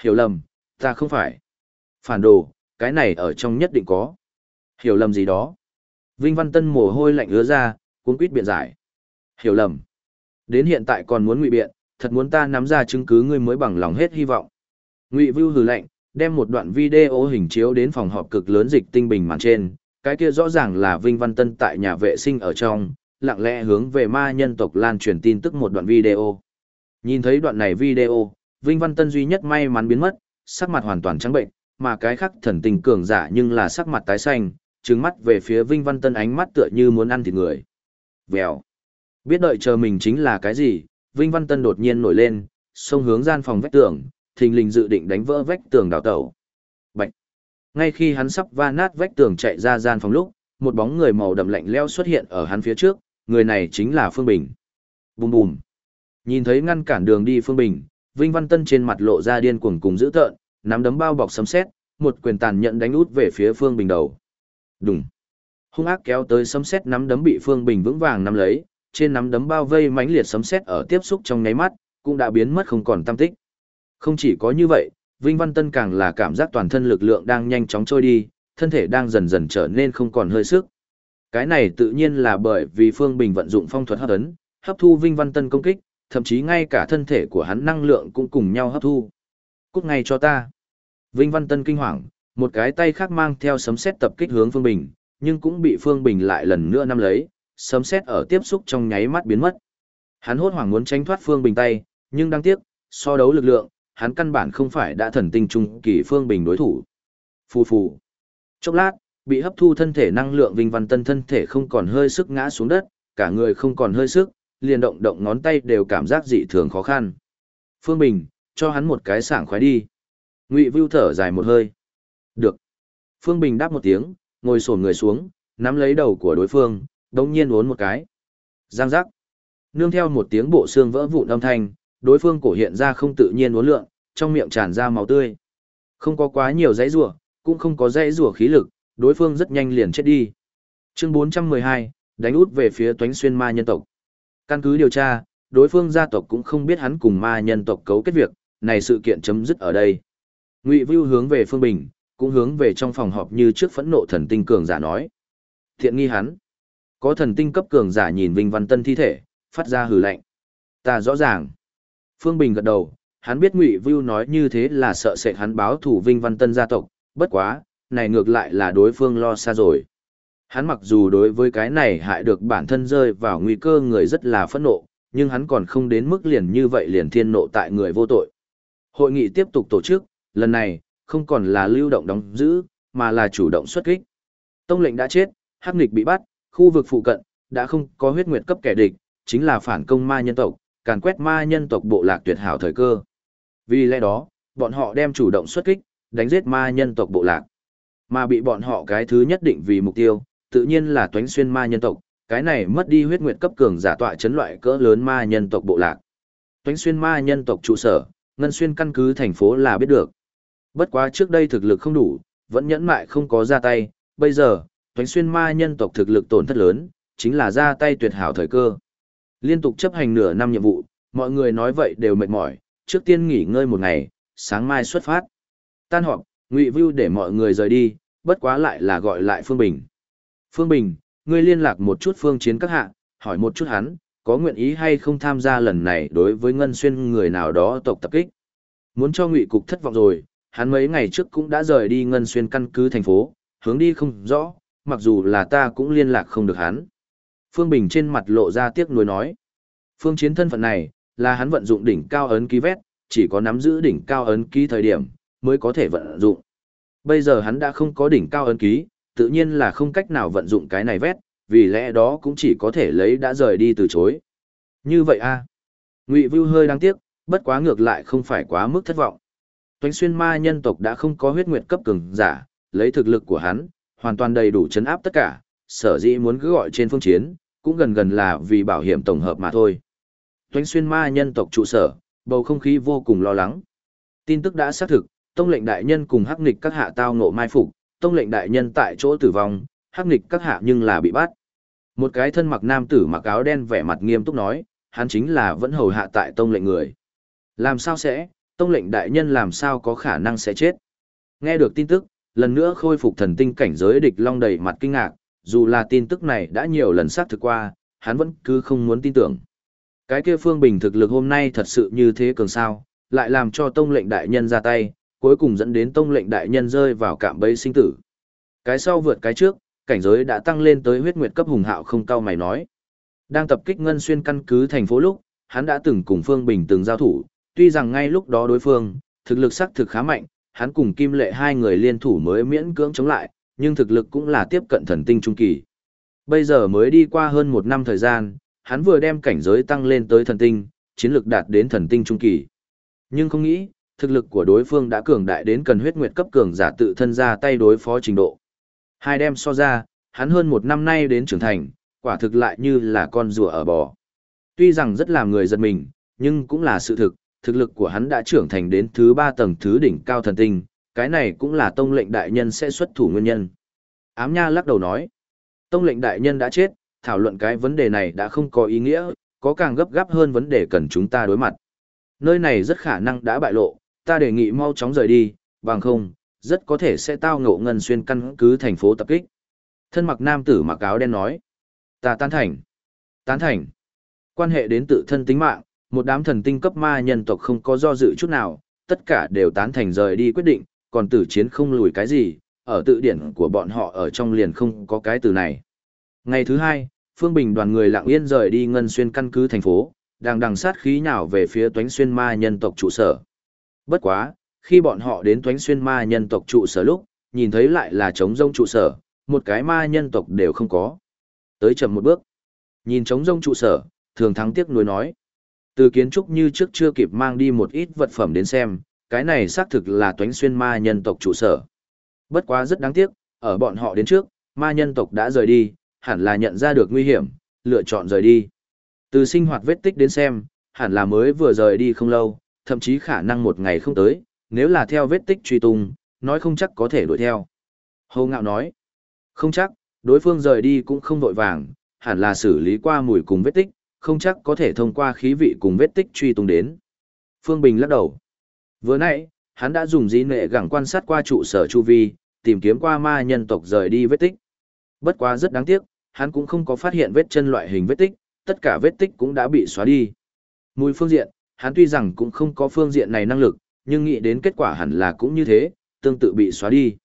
Hiểu lầm, ta không phải. Phản đồ, cái này ở trong nhất định có. Hiểu lầm gì đó. Vinh Văn Tân mồ hôi lạnh ứa ra, cuốn quýt biện giải. Hiểu lầm. Đến hiện tại còn muốn ngụy biện, thật muốn ta nắm ra chứng cứ ngươi mới bằng lòng hết hy vọng. Ngụy Vưu hừ lạnh, đem một đoạn video hình chiếu đến phòng họp cực lớn dịch tinh bình màn trên, cái kia rõ ràng là Vinh Văn Tân tại nhà vệ sinh ở trong, lặng lẽ hướng về ma nhân tộc lan truyền tin tức một đoạn video. Nhìn thấy đoạn này video, Vinh Văn Tân duy nhất may mắn biến mất, sắc mặt hoàn toàn trắng bệnh, mà cái khác thần tình cường giả nhưng là sắc mặt tái xanh, trừng mắt về phía Vinh Văn Tân ánh mắt tựa như muốn ăn thịt người. Vèo. Biết đợi chờ mình chính là cái gì, Vinh Văn Tân đột nhiên nổi lên, xông hướng gian phòng vách tường, thình lình dự định đánh vỡ vách tường đào tẩu. Bạch. Ngay khi hắn sắp va nát vách tường chạy ra gian phòng lúc, một bóng người màu đậm lạnh leo xuất hiện ở hắn phía trước, người này chính là Phương Bình. Bùm bùm. Nhìn thấy ngăn cản đường đi Phương Bình, Vinh Văn Tân trên mặt lộ ra điên cuồng cùng dữ tợn, nắm đấm bao bọc sấm sét, một quyền tàn nhận đánh út về phía Phương Bình đầu. Đùng. Hung ác kéo tới sấm sét nắm đấm bị Phương Bình vững vàng nắm lấy, trên nắm đấm bao vây mãnh liệt sấm sét ở tiếp xúc trong nháy mắt, cũng đã biến mất không còn tâm tích. Không chỉ có như vậy, Vinh Văn Tân càng là cảm giác toàn thân lực lượng đang nhanh chóng trôi đi, thân thể đang dần dần trở nên không còn hơi sức. Cái này tự nhiên là bởi vì Phương Bình vận dụng phong thuật hấp ấn, hấp thu Vinh Văn Tân công kích, thậm chí ngay cả thân thể của hắn năng lượng cũng cùng nhau hấp thu. Cút ngay cho ta. Vinh Văn Tân kinh hoàng, một cái tay khác mang theo sấm sét tập kích hướng Phương Bình, nhưng cũng bị Phương Bình lại lần nữa nắm lấy, sấm sét ở tiếp xúc trong nháy mắt biến mất. Hắn hốt hoảng muốn tránh thoát Phương Bình tay, nhưng đáng tiếc, so đấu lực lượng, hắn căn bản không phải đã thần tinh trung kỳ Phương Bình đối thủ. Phù phù. Chốc lát, bị hấp thu thân thể năng lượng Vinh Văn Tân thân thể không còn hơi sức ngã xuống đất, cả người không còn hơi sức, liền động động ngón tay đều cảm giác dị thường khó khăn. Phương Bình, cho hắn một cái sảng khoái đi. Ngụy Vưu thở dài một hơi. Được. Phương Bình đáp một tiếng, ngồi xổm người xuống, nắm lấy đầu của đối phương, đống nhiên uốn một cái. Giang giác. Nương theo một tiếng bộ xương vỡ vụn âm thanh, đối phương cổ hiện ra không tự nhiên uốn lượn, trong miệng tràn ra máu tươi. Không có quá nhiều dãy rủa, cũng không có dãy rủa khí lực, đối phương rất nhanh liền chết đi. Chương 412, đánh út về phía toánh xuyên ma nhân tộc. Căn cứ điều tra, đối phương gia tộc cũng không biết hắn cùng ma nhân tộc cấu kết việc, này sự kiện chấm dứt ở đây. Ngụy Vưu hướng về Phương Bình, cũng hướng về trong phòng họp như trước phẫn nộ thần tinh cường giả nói. Thiện nghi hắn. Có thần tinh cấp cường giả nhìn Vinh Văn Tân thi thể, phát ra hừ lạnh. Ta rõ ràng. Phương Bình gật đầu, hắn biết Ngụy Vưu nói như thế là sợ sệt hắn báo thủ Vinh Văn Tân gia tộc, bất quá, này ngược lại là đối phương lo xa rồi. Hắn mặc dù đối với cái này hại được bản thân rơi vào nguy cơ người rất là phẫn nộ, nhưng hắn còn không đến mức liền như vậy liền thiên nộ tại người vô tội. Hội nghị tiếp tục tổ chức, lần này, không còn là lưu động đóng giữ, mà là chủ động xuất kích. Tông lệnh đã chết, hắc nghịch bị bắt, khu vực phụ cận, đã không có huyết nguyệt cấp kẻ địch, chính là phản công ma nhân tộc, càn quét ma nhân tộc bộ lạc tuyệt hảo thời cơ. Vì lẽ đó, bọn họ đem chủ động xuất kích, đánh giết ma nhân tộc bộ lạc. Mà bị bọn họ cái thứ nhất định vì mục tiêu, tự nhiên là toánh xuyên ma nhân tộc, cái này mất đi huyết nguyệt cấp cường giả tọa chấn loại cỡ lớn ma nhân tộc bộ lạc. toánh xuyên ma nhân tộc trụ sở, ngân xuyên căn cứ thành phố là biết được. Bất quá trước đây thực lực không đủ, vẫn nhẫn mại không có ra tay, bây giờ, toánh xuyên ma nhân tộc thực lực tổn thất lớn, chính là ra tay tuyệt hảo thời cơ. Liên tục chấp hành nửa năm nhiệm vụ, mọi người nói vậy đều mệt mỏi, trước tiên nghỉ ngơi một ngày, sáng mai xuất phát. Tan họp, Ngụy Vưu để mọi người rời đi, bất quá lại là gọi lại Phương Bình. Phương Bình, ngươi liên lạc một chút phương chiến các hạ, hỏi một chút hắn, có nguyện ý hay không tham gia lần này đối với Ngân Xuyên người nào đó tộc tập kích. Muốn cho Ngụy Cục thất vọng rồi, hắn mấy ngày trước cũng đã rời đi Ngân Xuyên căn cứ thành phố, hướng đi không rõ, mặc dù là ta cũng liên lạc không được hắn. Phương Bình trên mặt lộ ra tiếc nuối nói. Phương chiến thân phận này, là hắn vận dụng đỉnh cao ấn ký vét, chỉ có nắm giữ đỉnh cao ấn ký thời điểm, mới có thể vận dụng. Bây giờ hắn đã không có đỉnh cao ấn ký, tự nhiên là không cách nào vận dụng cái này vét, vì lẽ đó cũng chỉ có thể lấy đã rời đi từ chối. Như vậy a Ngụy Vưu hơi đáng tiếc, bất quá ngược lại không phải quá mức thất vọng. Toánh xuyên ma nhân tộc đã không có huyết nguyệt cấp cường giả, lấy thực lực của hắn, hoàn toàn đầy đủ chấn áp tất cả, sở dĩ muốn cứ gọi trên phương chiến, cũng gần gần là vì bảo hiểm tổng hợp mà thôi. Toánh xuyên ma nhân tộc trụ sở, bầu không khí vô cùng lo lắng. Tin tức đã xác thực, tông lệnh đại nhân cùng hắc nghịch các hạ tao ngộ mai phục, tông lệnh đại nhân tại chỗ tử vong, hắc nghịch các hạ nhưng là bị bắt. Một cái thân mặc nam tử mặc áo đen vẻ mặt nghiêm túc nói, hắn chính là vẫn hầu hạ tại tông lệnh người. Làm sao sẽ, tông lệnh đại nhân làm sao có khả năng sẽ chết. Nghe được tin tức, lần nữa khôi phục thần tinh cảnh giới địch long đầy mặt kinh ngạc, dù là tin tức này đã nhiều lần xác thực qua, hắn vẫn cứ không muốn tin tưởng. Cái kia phương bình thực lực hôm nay thật sự như thế cường sao, lại làm cho tông lệnh đại nhân ra tay, cuối cùng dẫn đến tông lệnh đại nhân rơi vào cạm bẫy sinh tử. Cái sau vượt cái trước, cảnh giới đã tăng lên tới huyết nguyệt cấp hùng hạo không cao mày nói. Đang tập kích ngân xuyên căn cứ thành phố lúc, hắn đã từng cùng Phương Bình từng giao thủ, tuy rằng ngay lúc đó đối phương, thực lực sắc thực khá mạnh, hắn cùng Kim Lệ hai người liên thủ mới miễn cưỡng chống lại, nhưng thực lực cũng là tiếp cận thần tinh trung kỳ. Bây giờ mới đi qua hơn một năm thời gian, hắn vừa đem cảnh giới tăng lên tới thần tinh, chiến lực đạt đến thần tinh trung kỳ. Nhưng không nghĩ, thực lực của đối phương đã cường đại đến cần huyết nguyệt cấp cường giả tự thân ra tay đối phó trình độ. Hai đem so ra, hắn hơn một năm nay đến trưởng thành, quả thực lại như là con rùa ở bò. Tuy rằng rất làm người giật mình, nhưng cũng là sự thực, thực lực của hắn đã trưởng thành đến thứ ba tầng thứ đỉnh cao thần tinh, cái này cũng là tông lệnh đại nhân sẽ xuất thủ nguyên nhân. Ám Nha lắc đầu nói, tông lệnh đại nhân đã chết, thảo luận cái vấn đề này đã không có ý nghĩa, có càng gấp gáp hơn vấn đề cần chúng ta đối mặt. Nơi này rất khả năng đã bại lộ, ta đề nghị mau chóng rời đi, bằng không, rất có thể sẽ tao ngộ ngân xuyên căn cứ thành phố tập kích. Thân mặc nam tử mặc áo đen nói, ta tán thành. Tán thành. Quan hệ đến tự thân tính mạng, một đám thần tinh cấp ma nhân tộc không có do dự chút nào, tất cả đều tán thành rời đi quyết định, còn tử chiến không lùi cái gì, ở tự điển của bọn họ ở trong liền không có cái từ này. Ngày thứ hai, Phương Bình đoàn người lặng yên rời đi ngân xuyên căn cứ thành phố, đang đằng sát khí nhào về phía toánh xuyên ma nhân tộc trụ sở. Bất quá, khi bọn họ đến toánh xuyên ma nhân tộc trụ sở lúc, nhìn thấy lại là trống rông trụ sở, một cái ma nhân tộc đều không có. Tới chậm một bước. Nhìn trống rông trụ sở, thường thắng tiếc nuối nói. Từ kiến trúc như trước chưa kịp mang đi một ít vật phẩm đến xem, cái này xác thực là toánh xuyên ma nhân tộc trụ sở. Bất quá rất đáng tiếc, ở bọn họ đến trước, ma nhân tộc đã rời đi, hẳn là nhận ra được nguy hiểm, lựa chọn rời đi. Từ sinh hoạt vết tích đến xem, hẳn là mới vừa rời đi không lâu, thậm chí khả năng một ngày không tới, nếu là theo vết tích truy tung, nói không chắc có thể đuổi theo. Hồ Ngạo nói, không chắc, đối phương rời đi cũng không vội vàng, hẳn là xử lý qua mùi cùng vết tích, không chắc có thể thông qua khí vị cùng vết tích truy tung đến. Phương Bình lắc đầu. Vừa nãy, hắn đã dùng dí nệ gẳng quan sát qua trụ sở chu vi, tìm kiếm qua ma nhân tộc rời đi vết tích. Bất quá rất đáng tiếc, hắn cũng không có phát hiện vết chân loại hình vết tích, tất cả vết tích cũng đã bị xóa đi. Mùi phương diện, hắn tuy rằng cũng không có phương diện này năng lực, nhưng nghĩ đến kết quả hẳn là cũng như thế, tương tự bị xóa đi.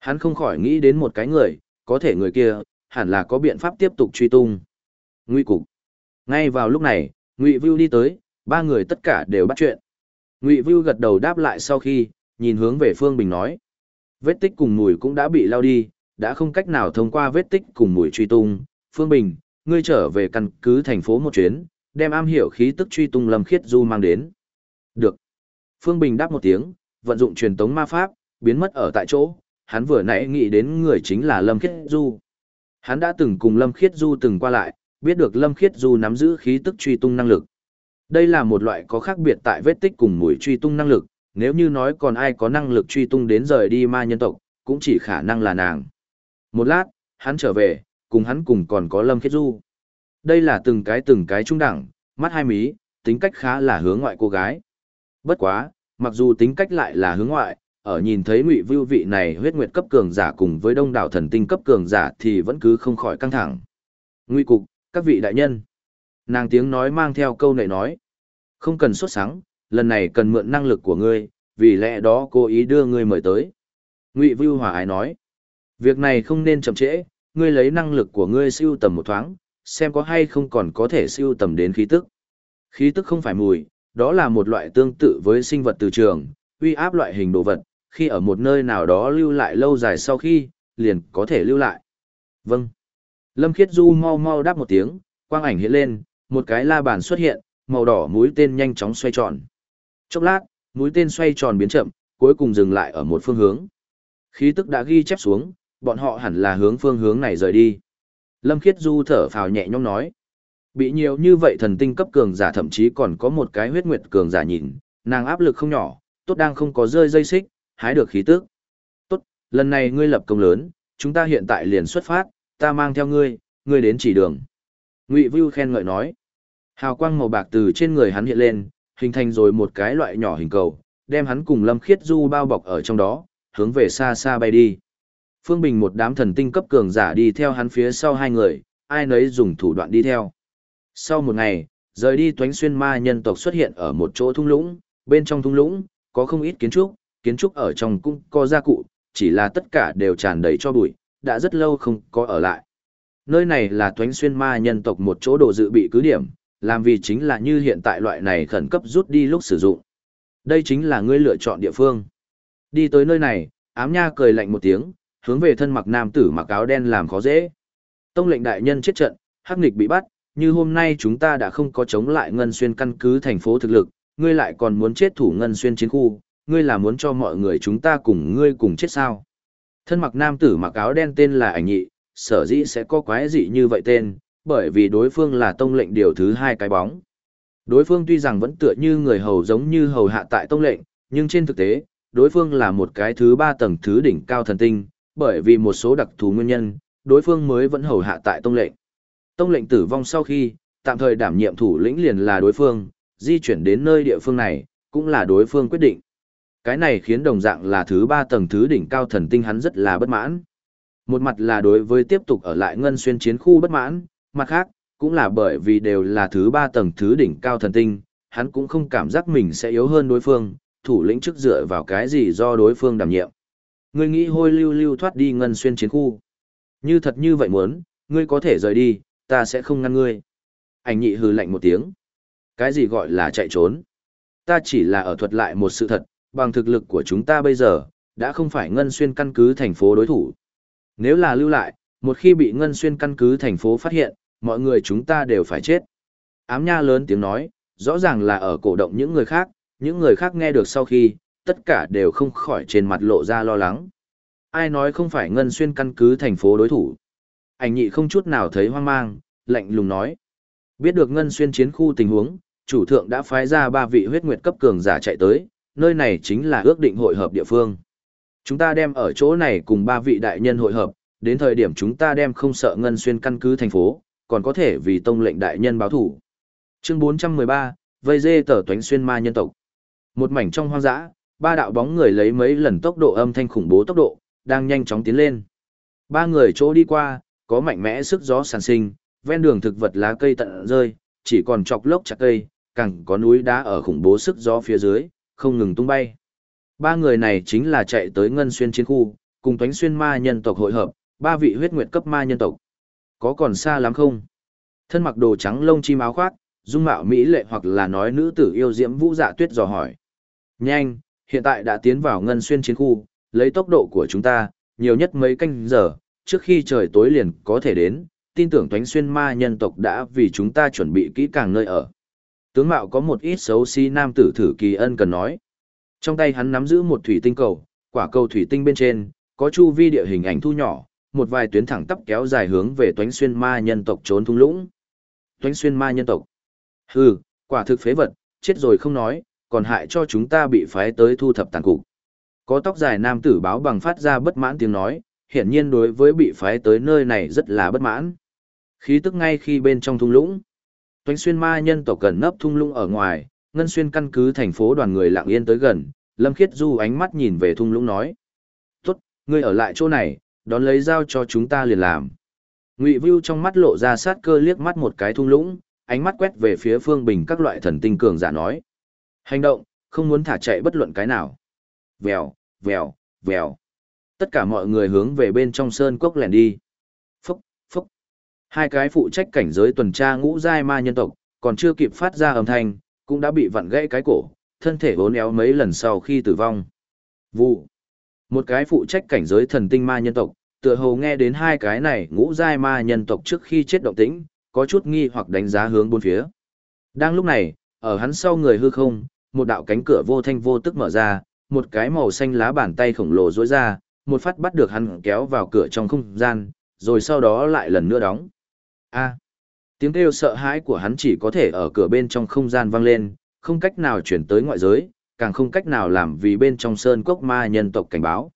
Hắn không khỏi nghĩ đến một cái người, có thể người kia, hẳn là có biện pháp tiếp tục truy tung. Nguy cục. Ngay vào lúc này, Ngụy Vưu đi tới, ba người tất cả đều bắt chuyện. Ngụy Vưu gật đầu đáp lại sau khi, nhìn hướng về Phương Bình nói. Vết tích cùng mùi cũng đã bị lao đi, đã không cách nào thông qua vết tích cùng mùi truy tung. Phương Bình, ngươi trở về căn cứ thành phố một chuyến, đem am hiểu khí tức truy tung Lâm Khiết Du mang đến. Được. Phương Bình đáp một tiếng, vận dụng truyền tống ma pháp, biến mất ở tại chỗ, hắn vừa nãy nghĩ đến người chính là Lâm Khiết Du. Hắn đã từng cùng Lâm Khiết Du từng qua lại, biết được Lâm Khiết Du nắm giữ khí tức truy tung năng lực. Đây là một loại có khác biệt tại vết tích cùng mùi truy tung năng lực, nếu như nói còn ai có năng lực truy tung đến rời đi ma nhân tộc, cũng chỉ khả năng là nàng. Một lát, hắn trở về, cùng hắn cùng còn có Lâm Khiết Du. Đây là từng cái từng cái trung đẳng, mắt hai mí, tính cách khá là hướng ngoại cô gái. Bất quá, mặc dù tính cách lại là hướng ngoại, ở nhìn thấy ngụy vưu vị này huyết nguyệt cấp cường giả cùng với đông đảo thần tinh cấp cường giả thì vẫn cứ không khỏi căng thẳng. Ngụy cục, các vị đại nhân. Nàng tiếng nói mang theo câu này nói. Không cần xuất sáng, lần này cần mượn năng lực của ngươi, vì lẽ đó cố ý đưa ngươi mời tới. Ngụy Vưu Hòa ái nói. Việc này không nên chậm trễ, ngươi lấy năng lực của ngươi siêu tầm một thoáng, xem có hay không còn có thể siêu tầm đến khí tức. Khí tức không phải mùi, đó là một loại tương tự với sinh vật từ trường, uy áp loại hình đồ vật, khi ở một nơi nào đó lưu lại lâu dài sau khi, liền có thể lưu lại. Vâng. Lâm Khiết Du mau mau đáp một tiếng, quang ảnh hiện lên, một cái la bàn xuất hiện, màu đỏ mũi tên nhanh chóng xoay tròn. Chốc lát, mũi tên xoay tròn biến chậm, cuối cùng dừng lại ở một phương hướng. Khí tức đã ghi chép xuống, bọn họ hẳn là hướng phương hướng này rời đi. Lâm Khiết Du thở phào nhẹ nhõm nói. Bị nhiều như vậy thần tinh cấp cường giả thậm chí còn có một cái huyết nguyệt cường giả nhìn, nàng áp lực không nhỏ, tốt đang không có rơi dây xích, hái được khí tức. Tốt, lần này ngươi lập công lớn, chúng ta hiện tại liền xuất phát, ta mang theo ngươi, ngươi đến chỉ đường. Ngụy Vưu khen ngợi nói. Hào quang màu bạc từ trên người hắn hiện lên, hình thành rồi một cái loại nhỏ hình cầu, đem hắn cùng Lâm Khiết Du bao bọc ở trong đó, hướng về xa xa bay đi. Phương Bình một đám thần tinh cấp cường giả đi theo hắn phía sau hai người, ai nấy dùng thủ đoạn đi theo. Sau một ngày, rời đi toánh xuyên ma nhân tộc xuất hiện ở một chỗ thung lũng, bên trong thung lũng, có không ít kiến trúc, kiến trúc ở trong cũng có gia cụ, chỉ là tất cả đều tràn đầy cho bụi, đã rất lâu không có ở lại. Nơi này là toánh xuyên ma nhân tộc một chỗ đồ dự bị cứ điểm, làm vì chính là như hiện tại loại này khẩn cấp rút đi lúc sử dụng. Đây chính là ngươi lựa chọn địa phương. Đi tới nơi này, ám nha cười lạnh một tiếng, hướng về thân mặc nam tử mặc áo đen làm khó dễ. Tông lệnh đại nhân chết trận, hắc nghịch bị bắt, như hôm nay chúng ta đã không có chống lại ngân xuyên căn cứ thành phố thực lực, ngươi lại còn muốn chết thủ ngân xuyên chiến khu, ngươi là muốn cho mọi người chúng ta cùng ngươi cùng chết sao. Thân mặc nam tử mặc áo đen tên là ảnh nhị, sở dĩ sẽ có quái dị như vậy tên, bởi vì đối phương là tông lệnh điều thứ hai cái bóng. Đối phương tuy rằng vẫn tựa như người hầu giống như hầu hạ tại tông lệnh, nhưng trên thực tế, đối phương là một cái thứ ba tầng thứ đỉnh cao thần tinh, bởi vì một số đặc thù nguyên nhân, đối phương mới vẫn hầu hạ tại tông lệnh. Tông lệnh tử vong sau khi, tạm thời đảm nhiệm thủ lĩnh liền là đối phương, di chuyển đến nơi địa phương này, cũng là đối phương quyết định. Cái này khiến đồng dạng là thứ ba tầng thứ đỉnh cao thần tinh hắn rất là bất mãn. Một mặt là đối với tiếp tục ở lại ngân xuyên chiến khu bất mãn, mặt khác, cũng là bởi vì đều là thứ ba tầng thứ đỉnh cao thần tinh, hắn cũng không cảm giác mình sẽ yếu hơn đối phương, thủ lĩnh chức dựa vào cái gì do đối phương đảm nhiệm. Ngươi nghĩ hôi lưu lưu thoát đi ngân xuyên chiến khu. Như thật như vậy muốn, ngươi có thể rời đi, ta sẽ không ngăn ngươi. Ảnh nhị hừ lạnh một tiếng. Cái gì gọi là chạy trốn? Ta chỉ là ở thuật lại một sự thật, bằng thực lực của chúng ta bây giờ, đã không phải ngân xuyên căn cứ thành phố đối thủ. Nếu là lưu lại, một khi bị ngân xuyên căn cứ thành phố phát hiện, mọi người chúng ta đều phải chết. Ám nha lớn tiếng nói, rõ ràng là ở cổ động những người khác, những người khác nghe được sau khi, tất cả đều không khỏi trên mặt lộ ra lo lắng. Ai nói không phải ngân xuyên căn cứ thành phố đối thủ. Ảnh nhị không chút nào thấy hoang mang, lạnh lùng nói. Biết được ngân xuyên chiến khu tình huống, chủ thượng đã phái ra ba vị huyết nguyệt cấp cường giả chạy tới, nơi này chính là ước định hội hợp địa phương. Chúng ta đem ở chỗ này cùng ba vị đại nhân hội hợp, đến thời điểm chúng ta đem không sợ ngân xuyên căn cứ thành phố, còn có thể vì tông lệnh đại nhân báo thủ. Chương 413, vây dê tở toánh xuyên ma nhân tộc. Một mảnh trong hoang dã, ba đạo bóng người lấy mấy lần tốc độ âm thanh khủng bố tốc độ, đang nhanh chóng tiến lên. Ba người chỗ đi qua, có mạnh mẽ sức gió sản sinh, ven đường thực vật lá cây tận rơi, chỉ còn chọc lốc chặt cây, càng có núi đá ở khủng bố sức gió phía dưới, không ngừng tung bay. Ba người này chính là chạy tới ngân xuyên chiến khu, cùng toánh xuyên ma nhân tộc hội hợp, ba vị huyết nguyệt cấp ma nhân tộc. Có còn xa lắm không? Thân mặc đồ trắng lông chim áo khoác, dung mạo mỹ lệ hoặc là nói nữ tử yêu diễm vũ dạ tuyết dò hỏi. Nhanh, hiện tại đã tiến vào ngân xuyên chiến khu, lấy tốc độ của chúng ta, nhiều nhất mấy canh giờ, trước khi trời tối liền có thể đến, tin tưởng toánh xuyên ma nhân tộc đã vì chúng ta chuẩn bị kỹ càng nơi ở. Tướng mạo có một ít xấu xí si nam tử thử kỳ ân cần nói. Trong tay hắn nắm giữ một thủy tinh cầu, quả cầu thủy tinh bên trên, có chu vi địa hình ảnh thu nhỏ, một vài tuyến thẳng tắp kéo dài hướng về toánh xuyên ma nhân tộc trốn thung lũng. Toánh xuyên ma nhân tộc. Hừ, Quả thực phế vật, chết rồi không nói, còn hại cho chúng ta bị phái tới thu thập tàn cục. Có tóc dài nam tử báo bằng phát ra bất mãn tiếng nói, hiển nhiên đối với bị phái tới nơi này rất là bất mãn. Khí tức ngay khi bên trong thung lũng. Toánh xuyên ma nhân tộc gần nấp thung lũng ở ngoài, ngân xuyên căn cứ thành phố đoàn người lặng yên tới gần, Lâm Khiết Du ánh mắt nhìn về thung lũng nói. Tốt, ngươi ở lại chỗ này, đón lấy dao cho chúng ta liền làm. Ngụy Vưu trong mắt lộ ra sát cơ liếc mắt một cái thung lũng, ánh mắt quét về phía Phương Bình các loại thần tinh cường giả nói. Hành động, không muốn thả chạy bất luận cái nào. Vèo, vèo, vèo. Tất cả mọi người hướng về bên trong sơn cốc lẻn đi. Phúc, phúc. Hai cái phụ trách cảnh giới tuần tra ngũ giai ma nhân tộc, còn chưa kịp phát ra âm thanh, cũng đã bị vặn gãy cái cổ, thân thể bốn éo mấy lần sau khi tử vong. Vụ. Một cái phụ trách cảnh giới thần tinh ma nhân tộc, tựa hồ nghe đến hai cái này ngũ giai ma nhân tộc trước khi chết động tĩnh, có chút nghi hoặc đánh giá hướng bốn phía. Đang lúc này, ở hắn sau người hư không, một đạo cánh cửa vô thanh vô tức mở ra, một cái màu xanh lá bàn tay khổng lồ duỗi ra, một phát bắt được hắn kéo vào cửa trong không gian, rồi sau đó lại lần nữa đóng. A. tiếng kêu sợ hãi của hắn chỉ có thể ở cửa bên trong không gian vang lên, không cách nào chuyển tới ngoại giới, càng không cách nào làm vì bên trong sơn cốc ma nhân tộc cảnh báo.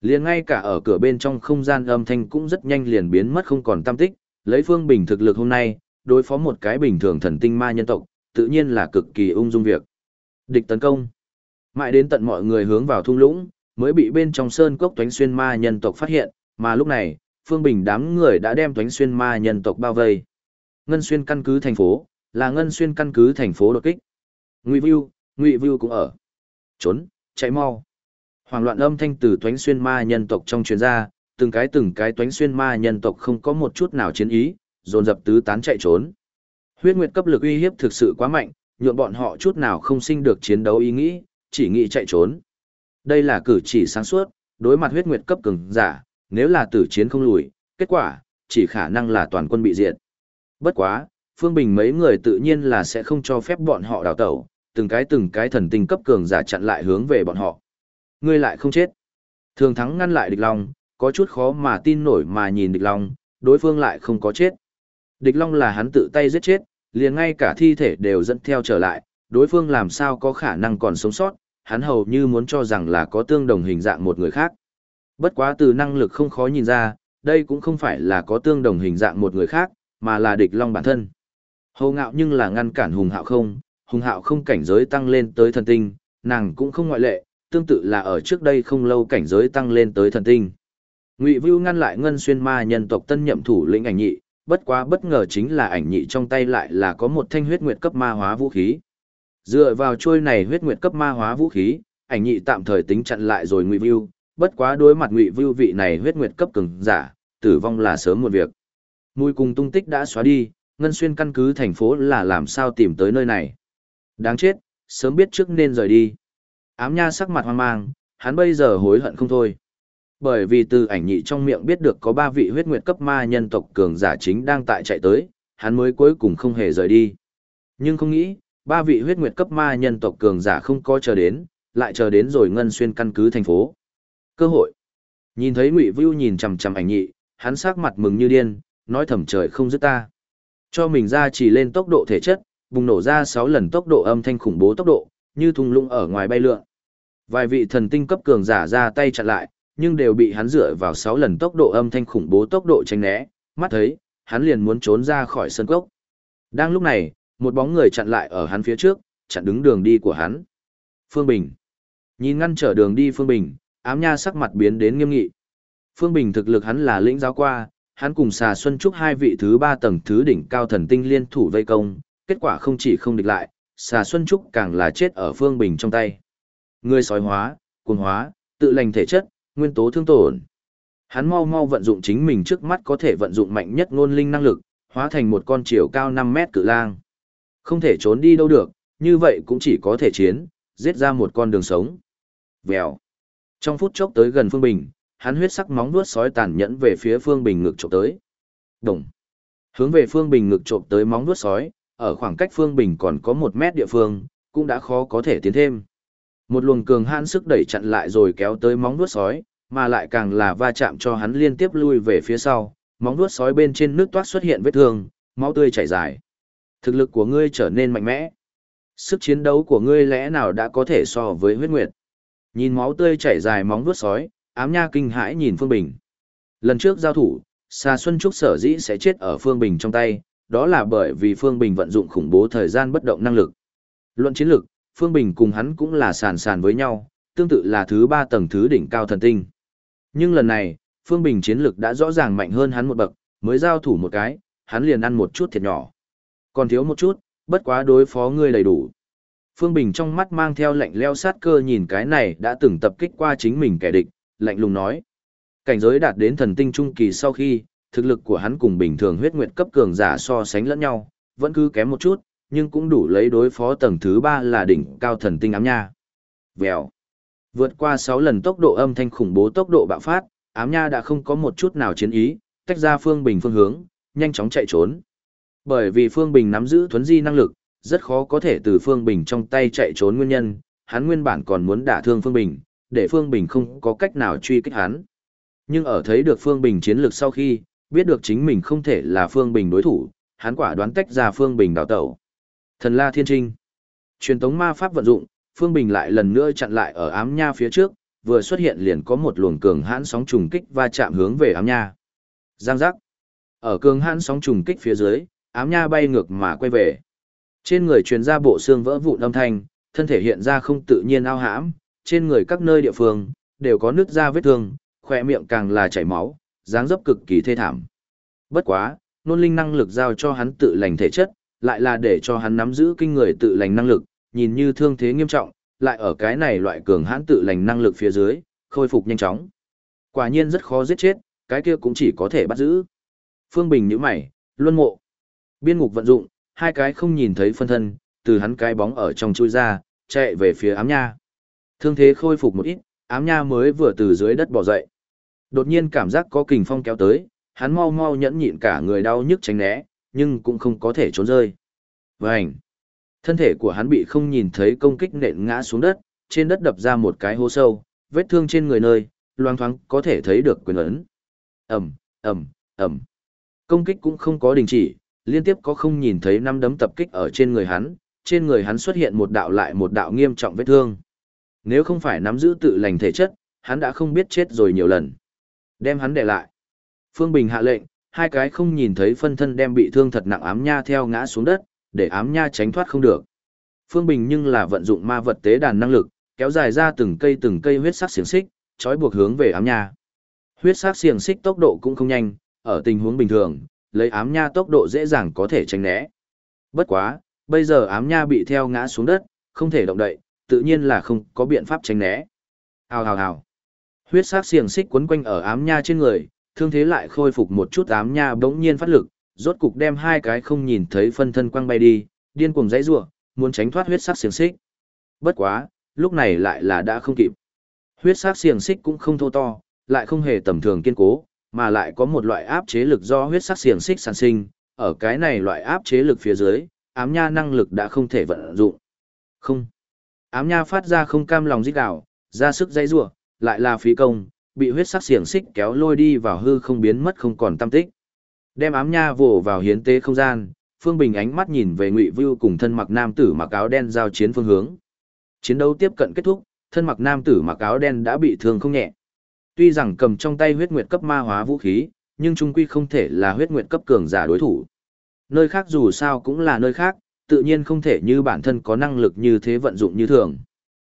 Liền ngay cả ở cửa bên trong không gian âm thanh cũng rất nhanh liền biến mất không còn tâm tích, lấy Phương Bình thực lực hôm nay, đối phó một cái bình thường thần tinh ma nhân tộc, tự nhiên là cực kỳ ung dung việc. Địch tấn công. Mãi đến tận mọi người hướng vào thung lũng, mới bị bên trong sơn cốc toánh xuyên ma nhân tộc phát hiện, mà lúc này, Phương Bình đám người đã đem toánh xuyên ma nhân tộc bao vây. Ngân xuyên căn cứ thành phố, là ngân xuyên căn cứ thành phố đột kích. Ngụy Vưu, Ngụy Vưu cũng ở. Trốn, chạy mau. Hoàng loạn âm thanh từ toánh xuyên ma nhân tộc trong truyền ra, từng cái từng cái toánh xuyên ma nhân tộc không có một chút nào chiến ý, dồn dập tứ tán chạy trốn. Huyết nguyệt cấp lực uy hiếp thực sự quá mạnh, nhượng bọn họ chút nào không sinh được chiến đấu ý nghĩ, chỉ nghĩ chạy trốn. Đây là cử chỉ sáng suốt, đối mặt huyết nguyệt cấp cường giả, nếu là tử chiến không lùi, kết quả, chỉ khả năng là toàn quân bị diệt. Bất quá, Phương Bình mấy người tự nhiên là sẽ không cho phép bọn họ đào tẩu, từng cái từng cái thần tinh cấp cường giả chặn lại hướng về bọn họ. Ngươi lại không chết. Thường thắng ngăn lại địch long, có chút khó mà tin nổi mà nhìn địch long, đối phương lại không có chết. Địch long là hắn tự tay giết chết, liền ngay cả thi thể đều dẫn theo trở lại, đối phương làm sao có khả năng còn sống sót, hắn hầu như muốn cho rằng là có tương đồng hình dạng một người khác. Bất quá từ năng lực không khó nhìn ra, đây cũng không phải là có tương đồng hình dạng một người khác, mà là địch long bản thân. Hầu ngạo nhưng là ngăn cản hùng hạo không, hùng hạo không cảnh giới tăng lên tới thần tinh, nàng cũng không ngoại lệ, tương tự là ở trước đây không lâu cảnh giới tăng lên tới thần tinh. Ngụy Vưu ngăn lại ngân xuyên ma nhân tộc tân nhậm thủ lĩnh ảnh nhị, bất quá bất ngờ chính là ảnh nhị trong tay lại là có một thanh huyết nguyệt cấp ma hóa vũ khí. Dựa vào trôi này huyết nguyệt cấp ma hóa vũ khí, ảnh nhị tạm thời tính chặn lại rồi Ngụy Vưu, bất quá đối mặt Ngụy Vưu vị này huyết nguyệt cấp cường giả, tử vong là sớm một việc. Mùi cùng tung tích đã xóa đi, ngân xuyên căn cứ thành phố là làm sao tìm tới nơi này. Đáng chết, sớm biết trước nên rời đi. Ám nha sắc mặt hoang mang, hắn bây giờ hối hận không thôi. Bởi vì từ ảnh nhị trong miệng biết được có ba vị huyết nguyệt cấp ma nhân tộc cường giả chính đang tại chạy tới, hắn mới cuối cùng không hề rời đi. Nhưng không nghĩ, ba vị huyết nguyệt cấp ma nhân tộc cường giả không có chờ đến, lại chờ đến rồi ngân xuyên căn cứ thành phố. Cơ hội. Nhìn thấy Ngụy Vưu nhìn chằm chằm ảnh nhị, hắn sắc mặt mừng như điên, nói thầm trời không dứt ta. Cho mình ra chỉ lên tốc độ thể chất, bùng nổ ra 6 lần tốc độ âm thanh khủng bố tốc độ, như thùng lũng ở ngoài bay lượn. Vài vị thần tinh cấp cường giả ra tay chặn lại, nhưng đều bị hắn dựa vào 6 lần tốc độ âm thanh khủng bố tốc độ tránh né, mắt thấy, hắn liền muốn trốn ra khỏi sân cốc. Đang lúc này, một bóng người chặn lại ở hắn phía trước, chặn đứng đường đi của hắn. Phương Bình. Nhìn ngăn trở đường đi Phương Bình, ám nha sắc mặt biến đến nghiêm nghị. Phương Bình thực lực hắn là lĩnh giáo qua, hắn cùng xà Xuân Trúc hai vị thứ ba tầng thứ đỉnh cao thần tinh liên thủ vây công, kết quả không chỉ không địch lại, xà Xuân Trúc càng là chết ở Phương Bình trong tay. Người sói hóa, cuồng hóa, tự lành thể chất, nguyên tố thương tổn. Hắn mau mau vận dụng chính mình trước mắt có thể vận dụng mạnh nhất ngôn linh năng lực, hóa thành một con chiều cao 5 mét cự lang. Không thể trốn đi đâu được, như vậy cũng chỉ có thể chiến, giết ra một con đường sống. Vèo. Trong phút chốc tới gần Phương Bình, hắn huyết sắc móng vuốt sói tàn nhẫn về phía Phương Bình ngực chụp tới. Đồng. Hướng về Phương Bình ngực chụp tới móng vuốt sói, ở khoảng cách Phương Bình còn có một mét địa phương, cũng đã khó có thể tiến thêm. Một luồng cường hãn sức đẩy chặn lại rồi kéo tới móng vuốt sói, mà lại càng là va chạm cho hắn liên tiếp lui về phía sau, móng vuốt sói bên trên nước toát xuất hiện vết thương, máu tươi chảy dài. Thực lực của ngươi trở nên mạnh mẽ. Sức chiến đấu của ngươi lẽ nào đã có thể so với huyết nguyệt? Nhìn máu tươi chảy dài móng vuốt sói, ám nha kinh hãi nhìn Phương Bình. Lần trước giao thủ, Sa Xuân Trúc sở dĩ sẽ chết ở Phương Bình trong tay, đó là bởi vì Phương Bình vận dụng khủng bố thời gian bất động năng lực. Luận chiến lực, Phương Bình cùng hắn cũng là sàn sàn với nhau, tương tự là thứ ba tầng thứ đỉnh cao thần tinh. Nhưng lần này, Phương Bình chiến lực đã rõ ràng mạnh hơn hắn một bậc, mới giao thủ một cái, hắn liền ăn một chút thiệt nhỏ. Còn thiếu một chút, bất quá đối phó ngươi đầy đủ. Phương Bình trong mắt mang theo lạnh leo sát cơ nhìn cái này đã từng tập kích qua chính mình kẻ địch, lạnh lùng nói. Cảnh giới đạt đến thần tinh trung kỳ sau khi, thực lực của hắn cùng bình thường huyết nguyệt cấp cường giả so sánh lẫn nhau, vẫn cứ kém một chút, nhưng cũng đủ lấy đối phó tầng thứ ba là đỉnh cao thần tinh ám nha. Vèo. Vượt qua 6 lần tốc độ âm thanh khủng bố tốc độ bạo phát, ám nha đã không có một chút nào chiến ý, tách ra Phương Bình phương hướng, nhanh chóng chạy trốn. Bởi vì Phương Bình nắm giữ thuấn di năng lực, rất khó có thể từ Phương Bình trong tay chạy trốn nguyên nhân, hắn nguyên bản còn muốn đả thương Phương Bình, để Phương Bình không có cách nào truy kích hắn. Nhưng ở thấy được Phương Bình chiến lược sau khi, biết được chính mình không thể là Phương Bình đối thủ, hắn quả đoán tách ra Phương Bình đào tẩu. Thần La Thiên Trinh. Truyền tống ma pháp vận dụng, Phương Bình lại lần nữa chặn lại ở ám nha phía trước, vừa xuất hiện liền có một luồng cường hãn sóng trùng kích va chạm hướng về ám nha. Giang giác. Ở cường hãn sóng trùng kích phía dưới, ám nha bay ngược mà quay về. Trên người truyền ra bộ xương vỡ vụn âm thanh, thân thể hiện ra không tự nhiên ao hãm, trên người các nơi địa phương đều có nứt ra vết thương, khỏe miệng càng là chảy máu, dáng dấp cực kỳ thê thảm. Bất quá, nôn linh năng lực giao cho hắn tự lành thể chất, lại là để cho hắn nắm giữ kinh người tự lành năng lực, nhìn như thương thế nghiêm trọng, lại ở cái này loại cường hãn tự lành năng lực phía dưới, khôi phục nhanh chóng. Quả nhiên rất khó giết chết, cái kia cũng chỉ có thể bắt giữ. Phương Bình nhíu mày, luân mộ. Biên ngục vận dụng, hai cái không nhìn thấy phân thân, từ hắn cái bóng ở trong chui ra, chạy về phía ám nha. Thương thế khôi phục một ít, ám nha mới vừa từ dưới đất bò dậy. Đột nhiên cảm giác có kình phong kéo tới, hắn mau mau nhẫn nhịn cả người đau nhức tránh né, nhưng cũng không có thể trốn rơi. Vành! Thân thể của hắn bị không nhìn thấy công kích nện ngã xuống đất, trên đất đập ra một cái hố sâu, vết thương trên người nơi, loang thoáng có thể thấy được quyền ấn. Ẩm, Ẩm, Ẩm. Công kích cũng không có đình chỉ, liên tiếp có không nhìn thấy năm đấm tập kích ở trên người hắn, trên người hắn xuất hiện một đạo lại một đạo nghiêm trọng vết thương. Nếu không phải nắm giữ tự lành thể chất, hắn đã không biết chết rồi nhiều lần. Đem hắn để lại. Phương Bình hạ lệnh, hai cái không nhìn thấy phân thân đem bị thương thật nặng ám nha theo ngã xuống đất, để ám nha tránh thoát không được. Phương Bình nhưng là vận dụng ma vật tế đàn năng lực, kéo dài ra từng cây từng cây huyết sắc xiềng xích, trói buộc hướng về ám nha. Huyết sắc xiềng xích tốc độ cũng không nhanh, ở tình huống bình thường, lấy ám nha tốc độ dễ dàng có thể tránh né. Bất quá, bây giờ ám nha bị theo ngã xuống đất, không thể động đậy, tự nhiên là không có biện pháp tránh né. Hào hào hào. Huyết sắc xiềng xích quấn quanh ở ám nha trên người, thương thế lại khôi phục một chút ám nha bỗng nhiên phát lực, rốt cục đem hai cái không nhìn thấy phân thân quăng bay đi, điên cuồng dãy rủa, muốn tránh thoát huyết sắc xiềng xích. Bất quá, lúc này lại là đã không kịp. Huyết sắc xiềng xích cũng không thô to, lại không hề tầm thường kiên cố, mà lại có một loại áp chế lực do huyết sắc xiềng xích sản sinh, ở cái này loại áp chế lực phía dưới, ám nha năng lực đã không thể vận dụng. Không. Ám nha phát ra không cam lòng rít gào, ra sức dãy rủa, lại là phí công, bị huyết sắc xiềng xích kéo lôi đi vào hư không biến mất không còn tâm tích. Đem ám nha vồ vào hiến tế không gian, Phương Bình ánh mắt nhìn về Ngụy Vưu cùng thân mặc nam tử mặc áo đen giao chiến phương hướng. Chiến đấu tiếp cận kết thúc, thân mặc nam tử mặc áo đen đã bị thương không nhẹ. Tuy rằng cầm trong tay huyết nguyệt cấp ma hóa vũ khí, nhưng trung quy không thể là huyết nguyệt cấp cường giả đối thủ. Nơi khác dù sao cũng là nơi khác, tự nhiên không thể như bản thân có năng lực như thế vận dụng như thường.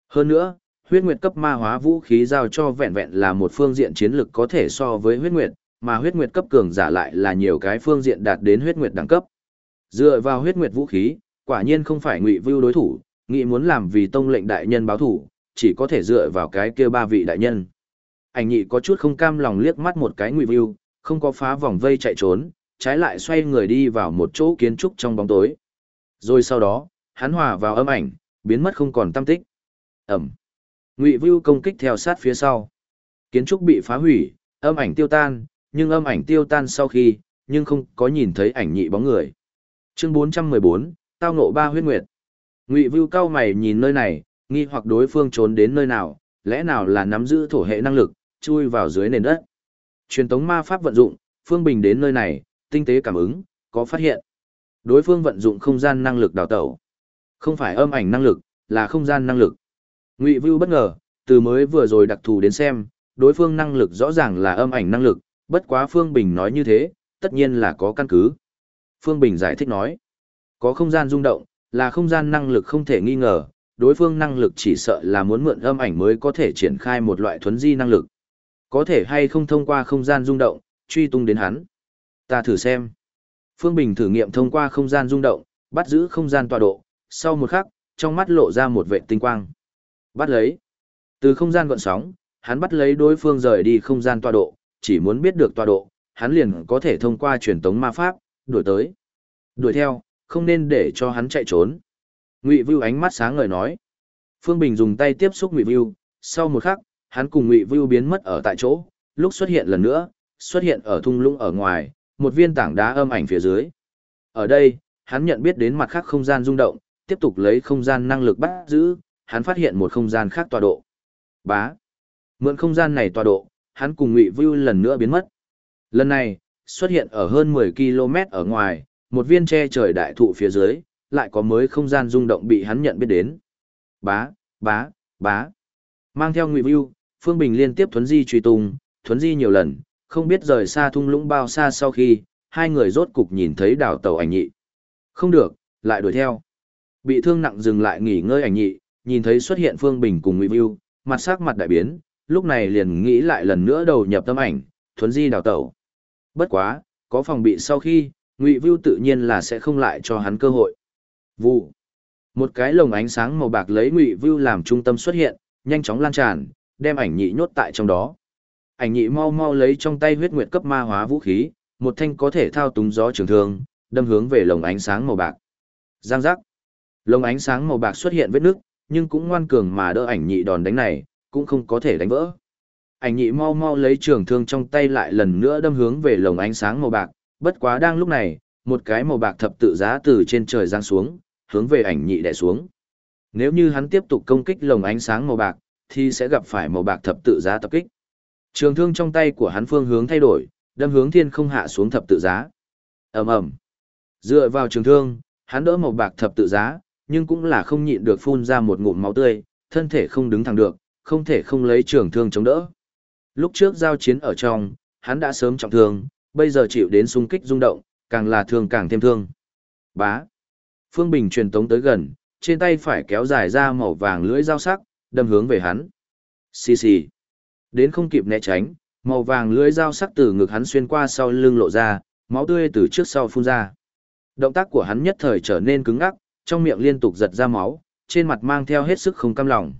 Hơn nữa, huyết nguyệt cấp ma hóa vũ khí giao cho vẹn vẹn là một phương diện chiến lực có thể so với huyết nguyệt, mà huyết nguyệt cấp cường giả lại là nhiều cái phương diện đạt đến huyết nguyệt đẳng cấp. Dựa vào huyết nguyệt vũ khí, quả nhiên không phải ngụy vưu đối thủ, nghĩ muốn làm vì tông lệnh đại nhân báo thủ, chỉ có thể dựa vào cái kia ba vị đại nhân. Ảnh nhị có chút không cam lòng liếc mắt một cái ngụy vưu, không có phá vòng vây chạy trốn, trái lại xoay người đi vào một chỗ kiến trúc trong bóng tối. Rồi sau đó, hắn hòa vào âm ảnh, biến mất không còn tâm tích. Ẩm. Ngụy vưu công kích theo sát phía sau. Kiến trúc bị phá hủy, âm ảnh tiêu tan, nhưng âm ảnh tiêu tan sau khi, nhưng không có nhìn thấy ảnh nhị bóng người. Chương 414, tao ngộ ba huyết nguyệt. Ngụy Vưu cao mày nhìn nơi này, nghi hoặc đối phương trốn đến nơi nào, lẽ nào là nắm giữ thổ hệ năng lực, chui vào dưới nền đất. Truyền tống ma pháp vận dụng, Phương Bình đến nơi này, tinh tế cảm ứng, có phát hiện. Đối phương vận dụng không gian năng lực đào tẩu. Không phải âm ảnh năng lực, là không gian năng lực. Ngụy Vưu bất ngờ, từ mới vừa rồi đặc thù đến xem, đối phương năng lực rõ ràng là âm ảnh năng lực, bất quá Phương Bình nói như thế, tất nhiên là có căn cứ. Phương Bình giải thích nói, có không gian rung động, là không gian năng lực không thể nghi ngờ, đối phương năng lực chỉ sợ là muốn mượn âm ảnh mới có thể triển khai một loại thuấn di năng lực. Có thể hay không thông qua không gian rung động, truy tung đến hắn. Ta thử xem. Phương Bình thử nghiệm thông qua không gian rung động, bắt giữ không gian tọa độ, sau một khắc, trong mắt lộ ra một vệ tinh quang. Bắt lấy. Từ không gian gọn sóng, hắn bắt lấy đối phương rời đi không gian tọa độ, chỉ muốn biết được tọa độ, hắn liền có thể thông qua truyền tống ma pháp, đuổi tới. Đuổi theo, không nên để cho hắn chạy trốn. Ngụy Vưu ánh mắt sáng ngời nói. Phương Bình dùng tay tiếp xúc Ngụy Vưu, sau một khắc, hắn cùng Ngụy Vưu biến mất ở tại chỗ, lúc xuất hiện lần nữa, xuất hiện ở thung lũng ở ngoài, một viên tảng đá âm ảnh phía dưới. Ở đây, hắn nhận biết đến mặt khác không gian rung động, tiếp tục lấy không gian năng lực bắt giữ, hắn phát hiện một không gian khác tọa độ. Bá. Mượn không gian này tọa độ, hắn cùng Ngụy Vưu lần nữa biến mất. Lần này, xuất hiện ở hơn 10 km ở ngoài, một viên che trời đại thụ phía dưới, lại có mới không gian rung động bị hắn nhận biết đến. Bá, bá, bá. Mang theo Ngụy Vưu, Phương Bình liên tiếp thuấn di truy tung, thuấn di nhiều lần, không biết rời xa thung lũng bao xa sau khi, hai người rốt cục nhìn thấy đảo tàu ảnh nhị. Không được, lại đuổi theo. Bị thương nặng dừng lại nghỉ ngơi ảnh nhị, nhìn thấy xuất hiện Phương Bình cùng Ngụy Vưu, mặt sắc mặt đại biến, lúc này liền nghĩ lại lần nữa đầu nhập tâm ảnh, thuấn di đào tẩu. Bất quá, có phòng bị sau khi, Ngụy Vưu tự nhiên là sẽ không lại cho hắn cơ hội. Vụ. Một cái lồng ánh sáng màu bạc lấy Ngụy Vưu làm trung tâm xuất hiện, nhanh chóng lan tràn, đem ảnh nhị nhốt tại trong đó. Ảnh nhị mau mau lấy trong tay huyết nguyệt cấp ma hóa vũ khí, một thanh có thể thao túng gió trường thương, đâm hướng về lồng ánh sáng màu bạc. Giang giác. Lồng ánh sáng màu bạc xuất hiện vết nước, nhưng cũng ngoan cường mà đỡ ảnh nhị đòn đánh này, cũng không có thể đánh vỡ. Ảnh nhị mau mau lấy trường thương trong tay lại lần nữa đâm hướng về lồng ánh sáng màu bạc, bất quá đang lúc này, một cái màu bạc thập tự giá từ trên trời giáng xuống, hướng về ảnh nhị đè xuống. Nếu như hắn tiếp tục công kích lồng ánh sáng màu bạc, thì sẽ gặp phải màu bạc thập tự giá tập kích. Trường thương trong tay của hắn phương hướng thay đổi, đâm hướng thiên không hạ xuống thập tự giá. Ầm ầm. Dựa vào trường thương, hắn đỡ màu bạc thập tự giá, nhưng cũng là không nhịn được phun ra một ngụm máu tươi, thân thể không đứng thẳng được, không thể không lấy trường thương chống đỡ. Lúc trước giao chiến ở trong, hắn đã sớm trọng thương, bây giờ chịu đến xung kích rung động, càng là thương càng thêm thương. Bá. Phương Bình truyền tống tới gần, trên tay phải kéo dài ra màu vàng lưỡi dao sắc, đâm hướng về hắn. Xì xì. Đến không kịp né tránh, màu vàng lưỡi dao sắc từ ngực hắn xuyên qua sau lưng lộ ra, máu tươi từ trước sau phun ra. Động tác của hắn nhất thời trở nên cứng ngắc, trong miệng liên tục giật ra máu, trên mặt mang theo hết sức không cam lòng.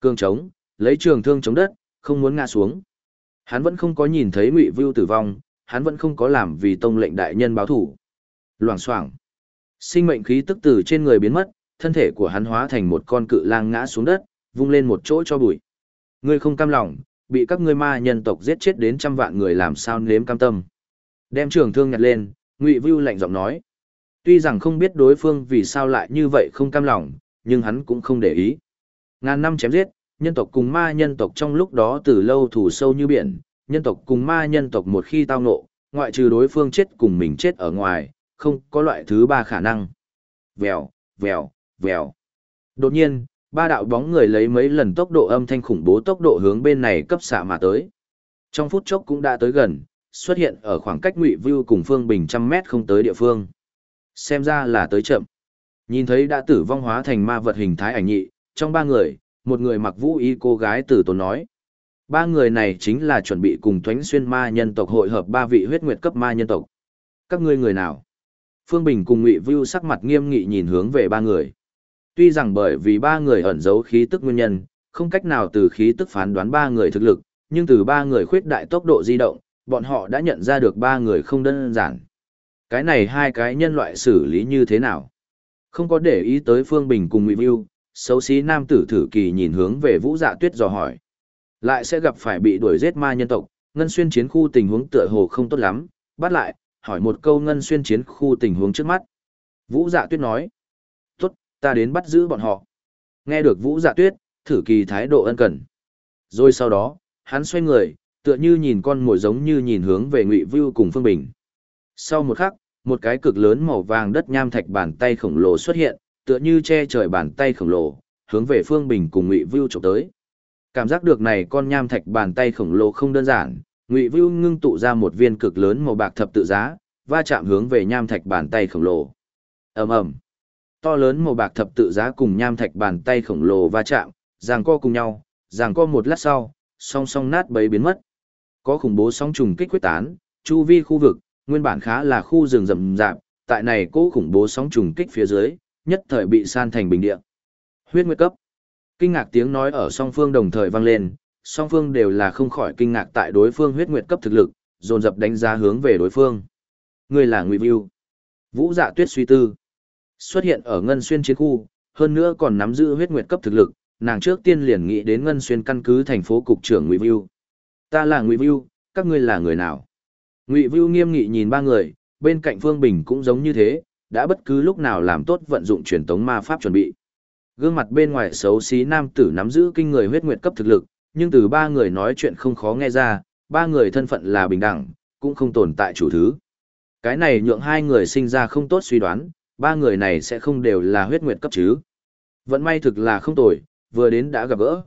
Cương trống, lấy trường thương chống đất, không muốn ngã xuống. Hắn vẫn không có nhìn thấy Ngụy Vưu tử vong, hắn vẫn không có làm vì tông lệnh đại nhân báo thủ. Loảng xoảng. Sinh mệnh khí tức từ trên người biến mất, thân thể của hắn hóa thành một con cự lang ngã xuống đất, vung lên một chỗ cho bụi. Ngươi không cam lòng, bị các ngươi ma nhân tộc giết chết đến trăm vạn người làm sao nếm cam tâm. Đem trường thương nhặt lên, Ngụy Vưu lạnh giọng nói. Tuy rằng không biết đối phương vì sao lại như vậy không cam lòng, nhưng hắn cũng không để ý. Ngàn năm chém giết, nhân tộc cùng ma nhân tộc trong lúc đó từ lâu thủ sâu như biển, nhân tộc cùng ma nhân tộc một khi tao ngộ, ngoại trừ đối phương chết cùng mình chết ở ngoài, không có loại thứ ba khả năng. Vèo, vèo, vèo. Đột nhiên, ba đạo bóng người lấy mấy lần tốc độ âm thanh khủng bố tốc độ hướng bên này cấp xạ mà tới. Trong phút chốc cũng đã tới gần, xuất hiện ở khoảng cách Ngụy Vưu cùng Phương Bình trăm mét không tới địa phương. Xem ra là tới chậm. Nhìn thấy đã tử vong hóa thành ma vật hình thái ảnh nhị, trong ba người, một người mặc vũ y cô gái tử tốn nói. Ba người này chính là chuẩn bị cùng thoánh xuyên ma nhân tộc hội hợp ba vị huyết nguyệt cấp ma nhân tộc. Các ngươi người nào? Phương Bình cùng Ngụy Vưu sắc mặt nghiêm nghị nhìn hướng về ba người. Tuy rằng bởi vì ba người ẩn giấu khí tức nguyên nhân, không cách nào từ khí tức phán đoán ba người thực lực, nhưng từ ba người khuyết đại tốc độ di động, bọn họ đã nhận ra được ba người không đơn giản. Cái này hai cái nhân loại xử lý như thế nào? Không có để ý tới Phương Bình cùng Ngụy Vưu, xấu xí nam tử thử kỳ nhìn hướng về Vũ Dạ Tuyết dò hỏi. Lại sẽ gặp phải bị đuổi giết ma nhân tộc, ngân xuyên chiến khu tình huống tựa hồ không tốt lắm, bắt lại, hỏi một câu ngân xuyên chiến khu tình huống trước mắt. Vũ Dạ Tuyết nói, tốt, ta đến bắt giữ bọn họ. Nghe được Vũ Dạ Tuyết, thử kỳ thái độ ân cần. Rồi sau đó, hắn xoay người, tựa như nhìn con mồi giống như nhìn hướng về Ngụy Vưu cùng Phương Bình. Sau một khắc, một cái cực lớn màu vàng đất nham thạch bàn tay khổng lồ xuất hiện, tựa như che trời bàn tay khổng lồ, hướng về Phương Bình cùng Ngụy Vưu chụp tới. Cảm giác được này con nham thạch bàn tay khổng lồ không đơn giản, Ngụy Vưu ngưng tụ ra một viên cực lớn màu bạc thập tự giá, va chạm hướng về nham thạch bàn tay khổng lồ. Ầm ầm. To lớn màu bạc thập tự giá cùng nham thạch bàn tay khổng lồ va chạm, giằng co cùng nhau, giằng co một lát sau, song song nát bấy biến mất. Có khủng bố sóng trùng kích quyết tán, chu vi khu vực, nguyên bản khá là khu rừng rậm rạp, tại này cố khủng bố sóng trùng kích phía dưới, nhất thời bị san thành bình địa. Huyết nguyệt cấp. Kinh ngạc tiếng nói ở song phương đồng thời vang lên, song phương đều là không khỏi kinh ngạc tại đối phương huyết nguyệt cấp thực lực, dồn dập đánh giá hướng về đối phương. Người là Ngụy Vưu. Vũ Dạ Tuyết suy tư. Xuất hiện ở Ngân Xuyên chiến khu, hơn nữa còn nắm giữ huyết nguyệt cấp thực lực, nàng trước tiên liền nghĩ đến Ngân Xuyên căn cứ thành phố cục trưởng Ngụy Vưu. Ta là Ngụy Vưu, các ngươi là người nào? Ngụy Vưu nghiêm nghị nhìn ba người, bên cạnh Phương Bình cũng giống như thế, đã bất cứ lúc nào làm tốt vận dụng truyền tống ma pháp chuẩn bị. Gương mặt bên ngoài xấu xí nam tử nắm giữ kinh người huyết nguyệt cấp thực lực, nhưng từ ba người nói chuyện không khó nghe ra, ba người thân phận là bình đẳng, cũng không tồn tại chủ thứ. Cái này nhượng hai người sinh ra không tốt suy đoán, ba người này sẽ không đều là huyết nguyệt cấp chứ. Vẫn may thực là không tồi, vừa đến đã gặp gỡ.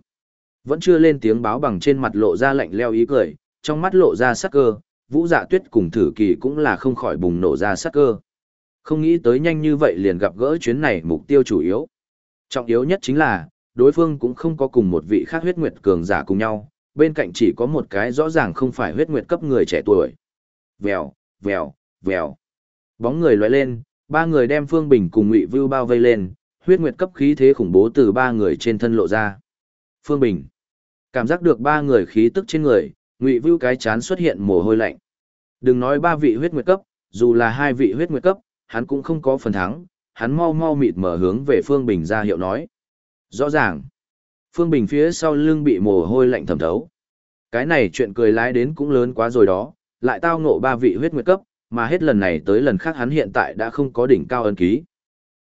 Vẫn chưa lên tiếng báo bằng trên mặt lộ ra lạnh leo ý cười, trong mắt lộ ra sắc cơ, vũ dạ tuyết cùng thử kỳ cũng là không khỏi bùng nổ ra sắc cơ. Không nghĩ tới nhanh như vậy liền gặp gỡ chuyến này mục tiêu chủ yếu. Trọng yếu nhất chính là, đối phương cũng không có cùng một vị khác huyết nguyệt cường giả cùng nhau, bên cạnh chỉ có một cái rõ ràng không phải huyết nguyệt cấp người trẻ tuổi. Vèo, vèo, vèo. Bóng người lóe lên, ba người đem Phương Bình cùng Ngụy Vưu bao vây lên, huyết nguyệt cấp khí thế khủng bố từ ba người trên thân lộ ra. Phương Bình cảm giác được ba người khí tức trên người, Ngụy Vưu cái chán xuất hiện mồ hôi lạnh. Đừng nói ba vị huyết nguyệt cấp, dù là hai vị huyết nguyệt cấp, hắn cũng không có phần thắng, hắn mau mau mịt mở hướng về Phương Bình ra hiệu nói. Rõ ràng, Phương Bình phía sau lưng bị mồ hôi lạnh thẩm thấu. Cái này chuyện cười lái đến cũng lớn quá rồi đó, lại tao ngộ ba vị huyết nguyệt cấp, mà hết lần này tới lần khác hắn hiện tại đã không có đỉnh cao ân ký.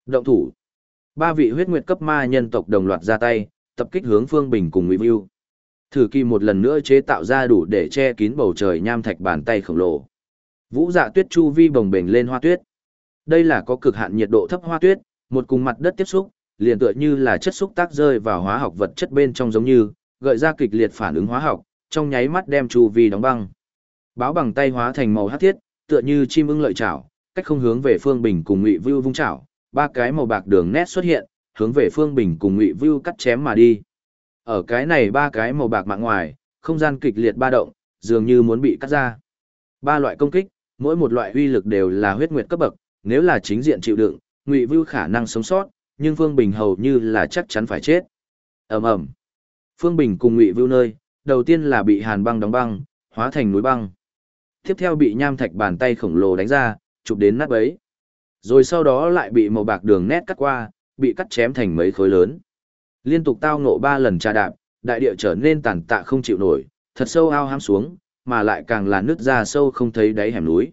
Động thủ. Ba vị huyết nguyệt cấp ma nhân tộc đồng loạt ra tay, tập kích hướng Phương Bình cùng Ngụy Vưu. Thử kỳ một lần nữa chế tạo ra đủ để che kín bầu trời nham thạch bàn tay khổng lồ. Vũ dạ tuyết chu vi bồng bềnh lên hoa tuyết. Đây là có cực hạn nhiệt độ thấp hoa tuyết, một cùng mặt đất tiếp xúc, liền tựa như là chất xúc tác rơi vào hóa học vật chất bên trong giống như, gợi ra kịch liệt phản ứng hóa học, trong nháy mắt đem chu vi đóng băng. Báo bằng tay hóa thành màu hắc thiết, tựa như chim ưng lợi chảo, cách không hướng về Phương Bình cùng Ngụy Vưu vung chảo, ba cái màu bạc đường nét xuất hiện, hướng về Phương Bình cùng Ngụy Vưu cắt chém mà đi. Ở cái này ba cái màu bạc mạng ngoài, không gian kịch liệt ba động, dường như muốn bị cắt ra. Ba loại công kích, mỗi một loại uy lực đều là huyết nguyệt cấp bậc, nếu là chính diện chịu đựng, Ngụy Vưu khả năng sống sót, nhưng Phương Bình hầu như là chắc chắn phải chết. Ầm ầm. Phương Bình cùng Ngụy Vưu nơi, đầu tiên là bị hàn băng đóng băng, hóa thành núi băng. Tiếp theo bị nham thạch bàn tay khổng lồ đánh ra, chụp đến nát bấy. Rồi sau đó lại bị màu bạc đường nét cắt qua, bị cắt chém thành mấy khối lớn. Liên tục tao ngộ ba lần trà đạp, đại địa trở nên tàn tạ không chịu nổi, thật sâu ao ham xuống, mà lại càng là nước ra sâu không thấy đáy hẻm núi.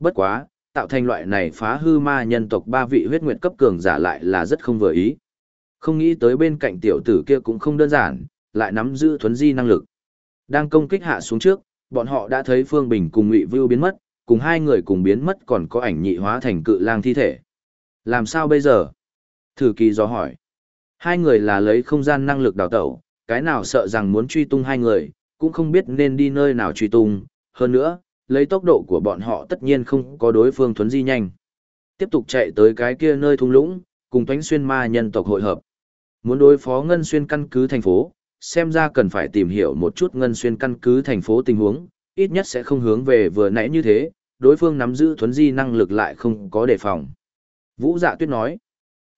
Bất quá, tạo thành loại này phá hư ma nhân tộc ba vị huyết nguyệt cấp cường giả lại là rất không vừa ý. Không nghĩ tới bên cạnh tiểu tử kia cũng không đơn giản, lại nắm giữ thuấn di năng lực. Đang công kích hạ xuống trước, bọn họ đã thấy Phương Bình cùng Ngụy Vưu biến mất, cùng hai người cùng biến mất còn có ảnh nhị hóa thành cự lang thi thể. Làm sao bây giờ? Thử kỳ do hỏi. Hai người là lấy không gian năng lực đào tẩu, cái nào sợ rằng muốn truy tung hai người, cũng không biết nên đi nơi nào truy tung. Hơn nữa, lấy tốc độ của bọn họ tất nhiên không có đối phương thuấn di nhanh. Tiếp tục chạy tới cái kia nơi thung lũng, cùng toánh xuyên ma nhân tộc hội hợp. Muốn đối phó ngân xuyên căn cứ thành phố, xem ra cần phải tìm hiểu một chút ngân xuyên căn cứ thành phố tình huống, ít nhất sẽ không hướng về vừa nãy như thế, đối phương nắm giữ thuấn di năng lực lại không có đề phòng. Vũ dạ tuyết nói,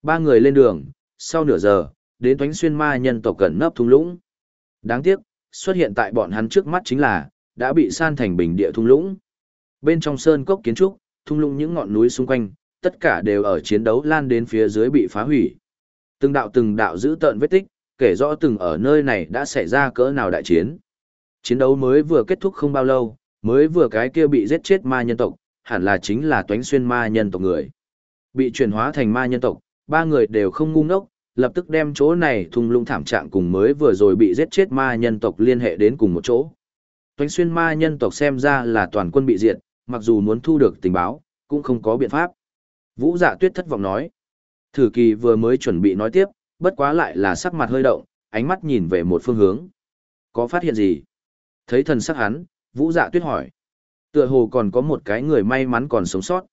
ba người lên đường, sau nửa giờ, đến toánh xuyên ma nhân tộc gần nấp thung lũng. Đáng tiếc, xuất hiện tại bọn hắn trước mắt chính là, đã bị san thành bình địa thung lũng. Bên trong sơn cốc kiến trúc, thung lũng những ngọn núi xung quanh, tất cả đều ở chiến đấu lan đến phía dưới bị phá hủy. Từng đạo từng đạo giữ tợn vết tích, kể rõ từng ở nơi này đã xảy ra cỡ nào đại chiến. Chiến đấu mới vừa kết thúc không bao lâu, mới vừa cái kia bị giết chết ma nhân tộc, hẳn là chính là toánh xuyên ma nhân tộc người. Bị chuyển hóa thành ma nhân tộc, ba người đều không ngu ngốc, lập tức đem chỗ này thung lũng thảm trạng cùng mới vừa rồi bị giết chết ma nhân tộc liên hệ đến cùng một chỗ. Toánh xuyên ma nhân tộc xem ra là toàn quân bị diệt, mặc dù muốn thu được tình báo, cũng không có biện pháp. Vũ dạ tuyết thất vọng nói. Thử kỳ vừa mới chuẩn bị nói tiếp, bất quá lại là sắc mặt hơi động, ánh mắt nhìn về một phương hướng. Có phát hiện gì? Thấy thần sắc hắn, vũ dạ tuyết hỏi. Tựa hồ còn có một cái người may mắn còn sống sót.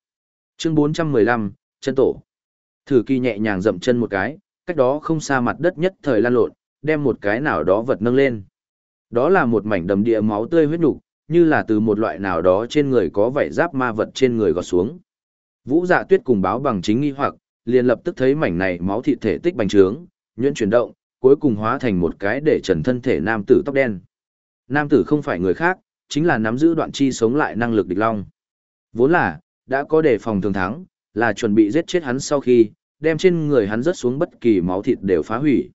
Chương 415, chân tổ. Thử kỳ nhẹ nhàng dậm chân một cái, cách đó không xa mặt đất nhất thời lan lộn, đem một cái nào đó vật nâng lên. Đó là một mảnh đầm địa máu tươi huyết nục, như là từ một loại nào đó trên người có vảy giáp ma vật trên người gọt xuống. Vũ Dạ Tuyết cùng báo bằng chính nghi hoặc, liền lập tức thấy mảnh này máu thịt thể tích bành trướng, nhuyễn chuyển động, cuối cùng hóa thành một cái để trần thân thể nam tử tóc đen. Nam tử không phải người khác, chính là nắm giữ đoạn chi sống lại năng lực địch long. Vốn là, đã có đề phòng thường thắng, là chuẩn bị giết chết hắn sau khi, đem trên người hắn rớt xuống bất kỳ máu thịt đều phá hủy.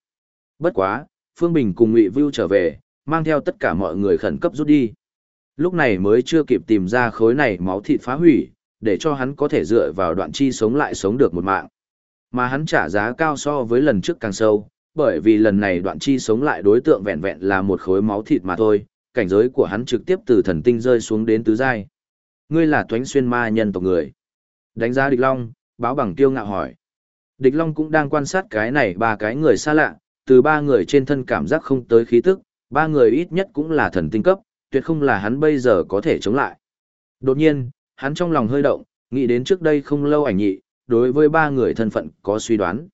Bất quá, Phương Bình cùng Ngụy Vưu trở về, mang theo tất cả mọi người khẩn cấp rút đi. Lúc này mới chưa kịp tìm ra khối này máu thịt phá hủy, để cho hắn có thể dựa vào đoạn chi sống lại sống được một mạng. Mà hắn trả giá cao so với lần trước càng sâu, bởi vì lần này đoạn chi sống lại đối tượng vẹn vẹn là một khối máu thịt mà thôi, cảnh giới của hắn trực tiếp từ thần tinh rơi xuống đến tứ giai. Ngươi là toánh xuyên ma nhân tộc người. Đánh giá địch long, báo bằng tiêu ngạo hỏi. Địch long cũng đang quan sát cái này ba cái người xa lạ, từ ba người trên thân cảm giác không tới khí tức, ba người ít nhất cũng là thần tinh cấp, tuyệt không là hắn bây giờ có thể chống lại. Đột nhiên, hắn trong lòng hơi động, nghĩ đến trước đây không lâu ảnh nhị, đối với ba người thân phận có suy đoán.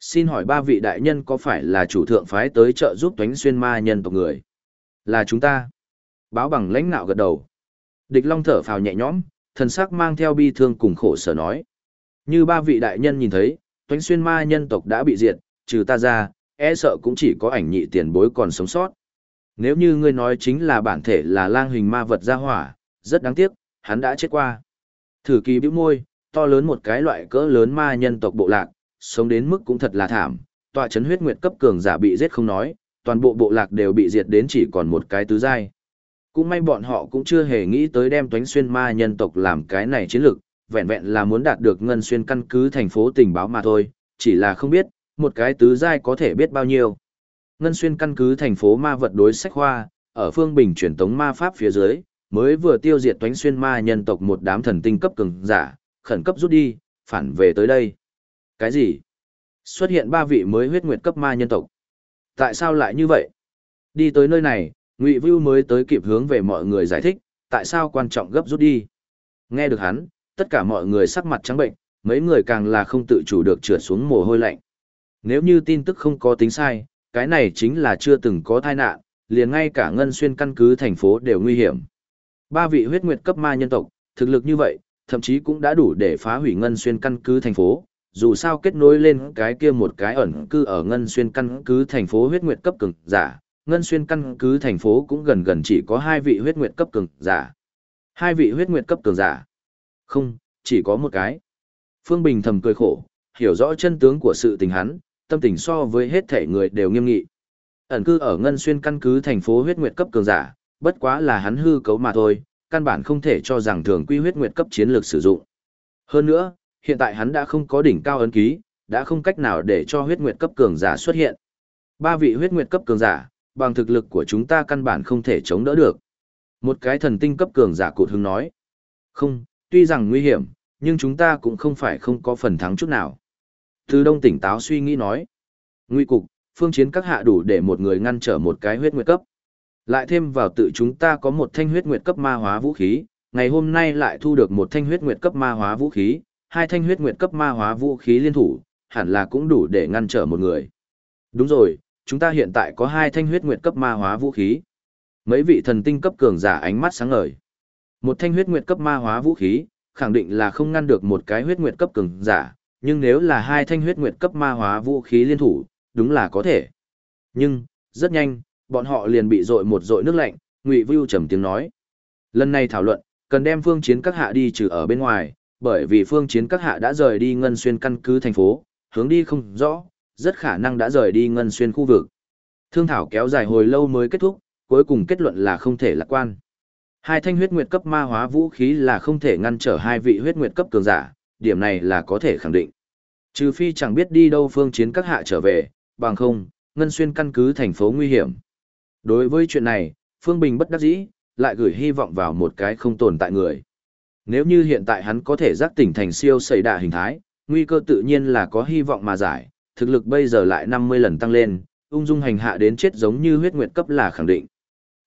Xin hỏi ba vị đại nhân có phải là chủ thượng phái tới trợ giúp toánh xuyên ma nhân tộc người? Là chúng ta. Báo bằng lãnh nạo gật đầu. Địch Long thở phào nhẹ nhõm, thần sắc mang theo bi thương cùng khổ sở nói. Như ba vị đại nhân nhìn thấy, toánh xuyên ma nhân tộc đã bị diệt, trừ ta ra, e sợ cũng chỉ có ảnh nhị tiền bối còn sống sót. Nếu như ngươi nói chính là bản thể là lang hình ma vật gia hỏa, rất đáng tiếc, hắn đã chết qua. Thử kỳ bĩu môi, to lớn một cái loại cỡ lớn ma nhân tộc bộ lạc, sống đến mức cũng thật là thảm, tọa chấn huyết nguyệt cấp cường giả bị giết không nói, toàn bộ bộ lạc đều bị diệt đến chỉ còn một cái tứ giai. Cũng may bọn họ cũng chưa hề nghĩ tới đem toánh xuyên ma nhân tộc làm cái này chiến lược, vẹn vẹn là muốn đạt được ngân xuyên căn cứ thành phố tình báo mà thôi, chỉ là không biết, một cái tứ giai có thể biết bao nhiêu. Ngân xuyên căn cứ thành phố ma vật đối sách hoa, ở phương bình truyền tống ma pháp phía dưới, mới vừa tiêu diệt toánh xuyên ma nhân tộc một đám thần tinh cấp cường giả, khẩn cấp rút đi, phản về tới đây. Cái gì? Xuất hiện ba vị mới huyết nguyệt cấp ma nhân tộc. Tại sao lại như vậy? Đi tới nơi này, Ngụy Vưu mới tới kịp hướng về mọi người giải thích, tại sao quan trọng gấp rút đi. Nghe được hắn, tất cả mọi người sắc mặt trắng bệnh, mấy người càng là không tự chủ được trượt xuống mồ hôi lạnh. Nếu như tin tức không có tính sai, cái này chính là chưa từng có tai nạn, liền ngay cả ngân xuyên căn cứ thành phố đều nguy hiểm. Ba vị huyết nguyệt cấp ma nhân tộc, thực lực như vậy, thậm chí cũng đã đủ để phá hủy ngân xuyên căn cứ thành phố, dù sao kết nối lên cái kia một cái ẩn cư ở ngân xuyên căn cứ thành phố huyết nguyệt cấp cường giả, ngân xuyên căn cứ thành phố cũng gần gần chỉ có hai vị huyết nguyệt cấp cường giả. Hai vị huyết nguyệt cấp cường giả. Không, chỉ có một cái. Phương Bình thầm cười khổ, hiểu rõ chân tướng của sự tình hắn, tâm tình so với hết thể người đều nghiêm nghị. Ẩn cư ở ngân xuyên căn cứ thành phố huyết nguyệt cấp cường giả, bất quá là hắn hư cấu mà thôi, căn bản không thể cho rằng thường quy huyết nguyệt cấp chiến lược sử dụng. Hơn nữa, hiện tại hắn đã không có đỉnh cao ấn ký, đã không cách nào để cho huyết nguyệt cấp cường giả xuất hiện. Ba vị huyết nguyệt cấp cường giả, bằng thực lực của chúng ta căn bản không thể chống đỡ được. Một cái thần tinh cấp cường giả cụt hứng nói. Không, tuy rằng nguy hiểm, nhưng chúng ta cũng không phải không có phần thắng chút nào. Từ đông tỉnh táo suy nghĩ nói. Nguy cục, phương chiến các hạ đủ để một người ngăn trở một cái huyết nguyệt cấp. Lại thêm vào tự chúng ta có một thanh huyết nguyệt cấp ma hóa vũ khí, ngày hôm nay lại thu được một thanh huyết nguyệt cấp ma hóa vũ khí, hai thanh huyết nguyệt cấp ma hóa vũ khí liên thủ, hẳn là cũng đủ để ngăn trở một người. Đúng rồi, chúng ta hiện tại có hai thanh huyết nguyệt cấp ma hóa vũ khí. Mấy vị thần tinh cấp cường giả ánh mắt sáng ngời. Một thanh huyết nguyệt cấp ma hóa vũ khí, khẳng định là không ngăn được một cái huyết nguyệt cấp cường giả, nhưng nếu là hai thanh huyết nguyệt cấp ma hóa vũ khí liên thủ, đúng là có thể. Nhưng, rất nhanh, bọn họ liền bị dội một dội nước lạnh, Ngụy Vưu trầm tiếng nói. Lần này thảo luận, cần đem phương chiến các hạ đi trừ ở bên ngoài, bởi vì phương chiến các hạ đã rời đi ngân xuyên căn cứ thành phố, hướng đi không rõ, rất khả năng đã rời đi ngân xuyên khu vực. Thương thảo kéo dài hồi lâu mới kết thúc, cuối cùng kết luận là không thể lạc quan. Hai thanh huyết nguyệt cấp ma hóa vũ khí là không thể ngăn trở hai vị huyết nguyệt cấp cường giả, điểm này là có thể khẳng định. Trừ phi chẳng biết đi đâu phương chiến các hạ trở về, bằng không, ngân xuyên căn cứ thành phố nguy hiểm. Đối với chuyện này, Phương Bình bất đắc dĩ, lại gửi hy vọng vào một cái không tồn tại người. Nếu như hiện tại hắn có thể giác tỉnh thành siêu xảy đạ hình thái, Nguy cơ tự nhiên là có hy vọng mà giải, thực lực bây giờ lại 50 lần tăng lên, ung dung hành hạ đến chết giống như huyết nguyệt cấp là khẳng định.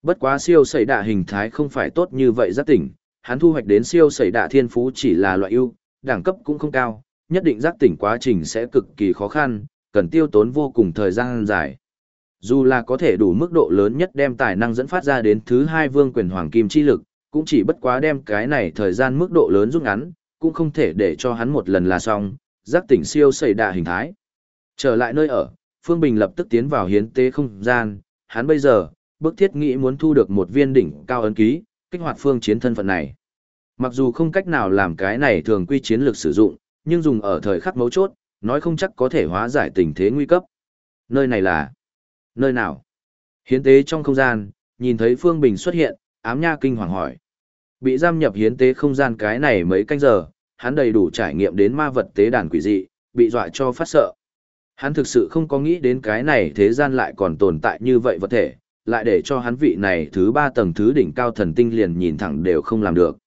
Bất quá siêu sẩy đạ hình thái không phải tốt như vậy giác tỉnh, hắn thu hoạch đến siêu sẩy đạ thiên phú chỉ là loại ưu, đẳng cấp cũng không cao, nhất định giác tỉnh quá trình sẽ cực kỳ khó khăn, cần tiêu tốn vô cùng thời gian dài. Dù là có thể đủ mức độ lớn nhất đem tài năng dẫn phát ra đến thứ hai vương quyền hoàng kim chi lực, cũng chỉ bất quá đem cái này thời gian mức độ lớn rút ngắn, cũng không thể để cho hắn một lần là xong, giác tỉnh siêu xảy đạ hình thái. Trở lại nơi ở, Phương Bình lập tức tiến vào hiến tế không gian, hắn bây giờ, bức thiết nghĩ muốn thu được một viên đỉnh cao ấn ký, kích hoạt phương chiến thân phận này. Mặc dù không cách nào làm cái này thường quy chiến lược sử dụng, nhưng dùng ở thời khắc mấu chốt, nói không chắc có thể hóa giải tình thế nguy cấp. Nơi này là... Nơi nào? Hiến tế trong không gian, nhìn thấy Phương Bình xuất hiện, ám nha kinh hoàng hỏi. Bị giam nhập hiến tế không gian cái này mấy canh giờ, hắn đầy đủ trải nghiệm đến ma vật tế đàn quỷ dị, bị dọa cho phát sợ. Hắn thực sự không có nghĩ đến cái này thế gian lại còn tồn tại như vậy vật thể, lại để cho hắn vị này thứ ba tầng thứ đỉnh cao thần tinh liền nhìn thẳng đều không làm được.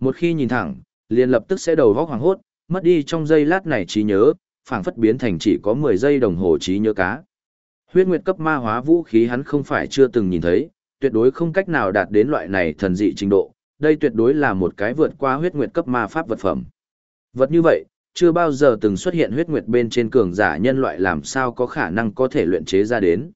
Một khi nhìn thẳng, liền lập tức sẽ đầu vóc hoàng hốt, mất đi trong giây lát này trí nhớ, phảng phất biến thành chỉ có 10 giây đồng hồ trí nhớ cá. Huyết nguyệt cấp ma hóa vũ khí hắn không phải chưa từng nhìn thấy, tuyệt đối không cách nào đạt đến loại này thần dị trình độ, đây tuyệt đối là một cái vượt qua huyết nguyệt cấp ma pháp vật phẩm. Vật như vậy, chưa bao giờ từng xuất hiện huyết nguyệt bên trên cường giả nhân loại làm sao có khả năng có thể luyện chế ra đến.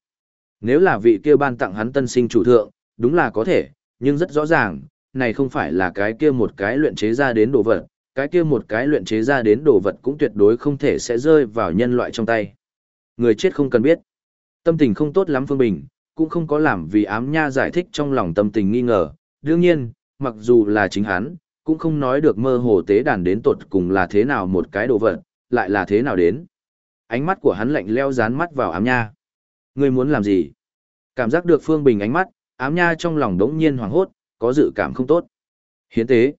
Nếu là vị kia ban tặng hắn tân sinh chủ thượng, đúng là có thể, nhưng rất rõ ràng, này không phải là cái kia một cái luyện chế ra đến đồ vật, cái kia một cái luyện chế ra đến đồ vật cũng tuyệt đối không thể sẽ rơi vào nhân loại trong tay. Người chết không cần biết. Tâm tình không tốt lắm Phương Bình, cũng không có làm vì ám nha giải thích trong lòng tâm tình nghi ngờ. Đương nhiên, mặc dù là chính hắn, cũng không nói được mơ hồ tế đàn đến tột cùng là thế nào một cái đồ vật, lại là thế nào đến. Ánh mắt của hắn lạnh leo dán mắt vào ám nha. Ngươi muốn làm gì? Cảm giác được Phương Bình ánh mắt, ám nha trong lòng đống nhiên hoảng hốt, có dự cảm không tốt. Hiến tế.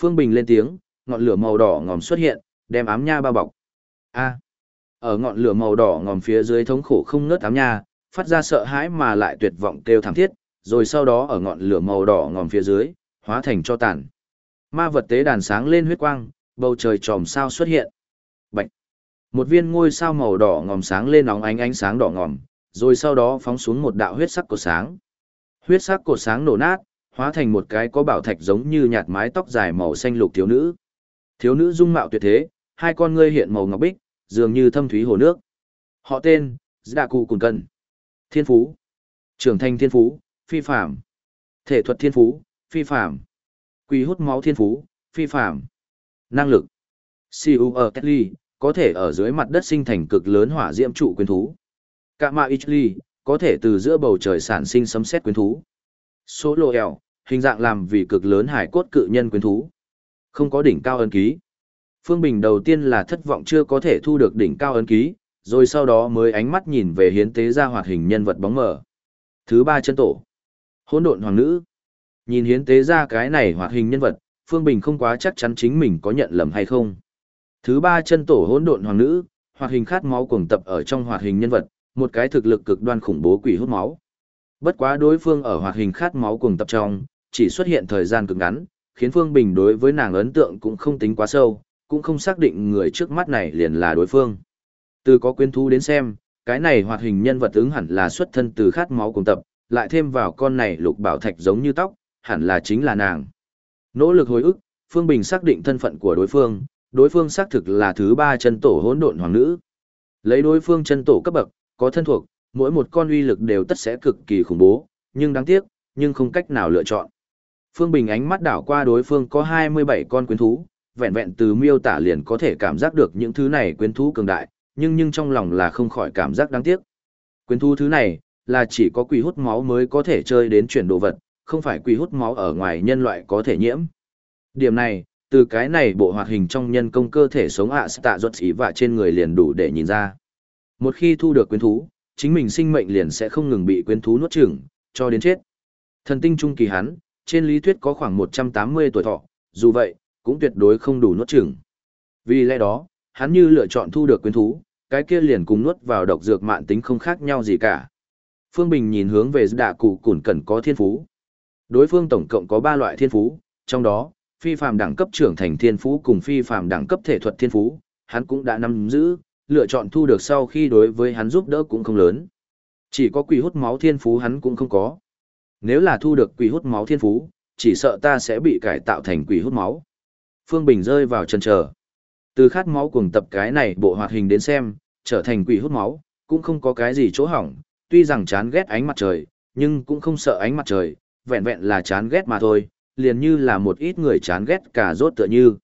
Phương Bình lên tiếng, ngọn lửa màu đỏ ngòm xuất hiện, đem ám nha bao bọc. A. Ở ngọn lửa màu đỏ ngòm phía dưới thống khổ không ngớt ám nha, phát ra sợ hãi mà lại tuyệt vọng kêu thảm thiết, rồi sau đó ở ngọn lửa màu đỏ ngòm phía dưới, hóa thành cho tàn. Ma vật tế đàn sáng lên huyết quang, bầu trời tròm sao xuất hiện. Bạch. Một viên ngôi sao màu đỏ ngòm sáng lên nóng ánh ánh sáng đỏ ngòm, rồi sau đó phóng xuống một đạo huyết sắc của sáng. Huyết sắc của sáng nổ nát, hóa thành một cái có bảo thạch giống như nhạt mái tóc dài màu xanh lục thiếu nữ. Thiếu nữ dung mạo tuyệt thế, hai con ngươi hiện màu ngọc bích, dường như thâm thúy hồ nước. Họ tên, Dạ Cụ Cùn Cân. Thiên Phú. Trưởng thành Thiên Phú, phi phạm. Thể thuật Thiên Phú, phi phạm. Quỷ hút máu Thiên Phú, phi phạm. Năng lực. Siu ở tetli có thể ở dưới mặt đất sinh thành cực lớn hỏa diễm trụ quyến thú. Kama Ichli, có thể từ giữa bầu trời sản sinh sấm sét quyến thú. Số lô eo, hình dạng làm vì cực lớn hải cốt cự nhân quyến thú. Không có đỉnh cao ấn ký. Phương Bình đầu tiên là thất vọng chưa có thể thu được đỉnh cao ấn ký, rồi sau đó mới ánh mắt nhìn về hiến tế ra hoạt hình nhân vật bóng mờ. Thứ ba chân tổ. Hỗn độn hoàng nữ. Nhìn hiến tế ra cái này hoạt hình nhân vật, Phương Bình không quá chắc chắn chính mình có nhận lầm hay không. Thứ ba chân tổ hỗn độn hoàng nữ, hoạt hình khát máu cuồng tập ở trong hoạt hình nhân vật, một cái thực lực cực đoan khủng bố quỷ hút máu. Bất quá đối phương ở hoạt hình khát máu cùng tập trong, chỉ xuất hiện thời gian cực ngắn, khiến Phương Bình đối với nàng ấn tượng cũng không tính quá sâu, cũng không xác định người trước mắt này liền là đối phương. Từ có quyến thú đến xem, cái này hoạt hình nhân vật ứng hẳn là xuất thân từ khát máu cùng tập, lại thêm vào con này lục bảo thạch giống như tóc, hẳn là chính là nàng. Nỗ lực hồi ức, Phương Bình xác định thân phận của đối phương, đối phương xác thực là thứ ba chân tổ hỗn độn hoàng nữ. Lấy đối phương chân tổ cấp bậc, có thân thuộc, mỗi một con uy lực đều tất sẽ cực kỳ khủng bố, nhưng đáng tiếc, nhưng không cách nào lựa chọn. Phương Bình ánh mắt đảo qua đối phương có 27 con quyến thú, vẹn vẹn từ miêu tả liền có thể cảm giác được những thứ này quyến thú cường đại, nhưng nhưng trong lòng là không khỏi cảm giác đáng tiếc. Quyến thú thứ này, là chỉ có quỷ hút máu mới có thể chơi đến chuyển đồ vật, không phải quỷ hút máu ở ngoài nhân loại có thể nhiễm. Điểm này, từ cái này bộ hoạt hình trong nhân công cơ thể sống ạ à tạ ruột ý và trên người liền đủ để nhìn ra. Một khi thu được quyến thú, chính mình sinh mệnh liền sẽ không ngừng bị quyến thú nuốt chửng, cho đến chết. Thần tinh trung kỳ hắn, trên lý thuyết có khoảng 180 tuổi thọ, dù vậy, cũng tuyệt đối không đủ nuốt chửng. Vì lẽ đó, hắn như lựa chọn thu được quyến thú, cái kia liền cùng nuốt vào độc dược mạng tính không khác nhau gì cả. Phương Bình nhìn hướng về đạ cụ củn cẩn có thiên phú. Đối phương tổng cộng có 3 loại thiên phú, trong đó, phi phàm đẳng cấp trưởng thành thiên phú cùng phi phàm đẳng cấp thể thuật thiên phú, hắn cũng đã nắm giữ, lựa chọn thu được sau khi đối với hắn giúp đỡ cũng không lớn. Chỉ có quỷ hút máu thiên phú hắn cũng không có. Nếu là thu được quỷ hút máu thiên phú, chỉ sợ ta sẽ bị cải tạo thành quỷ hút máu. Phương Bình rơi vào chân chờ. Từ khát máu cuồng tập cái này bộ hoạt hình đến xem, trở thành quỷ hút máu, cũng không có cái gì chỗ hỏng, tuy rằng chán ghét ánh mặt trời, nhưng cũng không sợ ánh mặt trời, vẹn vẹn là chán ghét mà thôi, liền như là một ít người chán ghét cả rốt tựa như.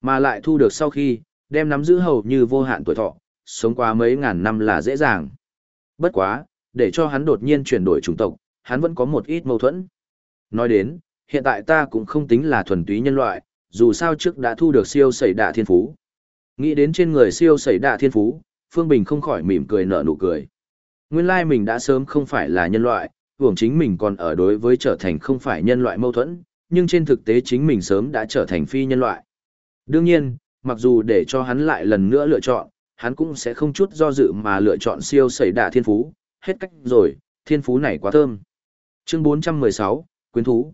Mà lại thu được sau khi, đem nắm giữ hầu như vô hạn tuổi thọ, sống qua mấy ngàn năm là dễ dàng. Bất quá, để cho hắn đột nhiên chuyển đổi chủng tộc, hắn vẫn có một ít mâu thuẫn. Nói đến, hiện tại ta cũng không tính là thuần túy nhân loại, dù sao trước đã thu được siêu sẩy đạ thiên phú. Nghĩ đến trên người siêu sẩy đạ thiên phú, Phương Bình không khỏi mỉm cười nở nụ cười. Nguyên lai mình đã sớm không phải là nhân loại, hưởng chính mình còn ở đối với trở thành không phải nhân loại mâu thuẫn, nhưng trên thực tế chính mình sớm đã trở thành phi nhân loại. Đương nhiên, mặc dù để cho hắn lại lần nữa lựa chọn, hắn cũng sẽ không chút do dự mà lựa chọn siêu sẩy đạ thiên phú, hết cách rồi, thiên phú này quá thơm. Chương 416, Quyến thú.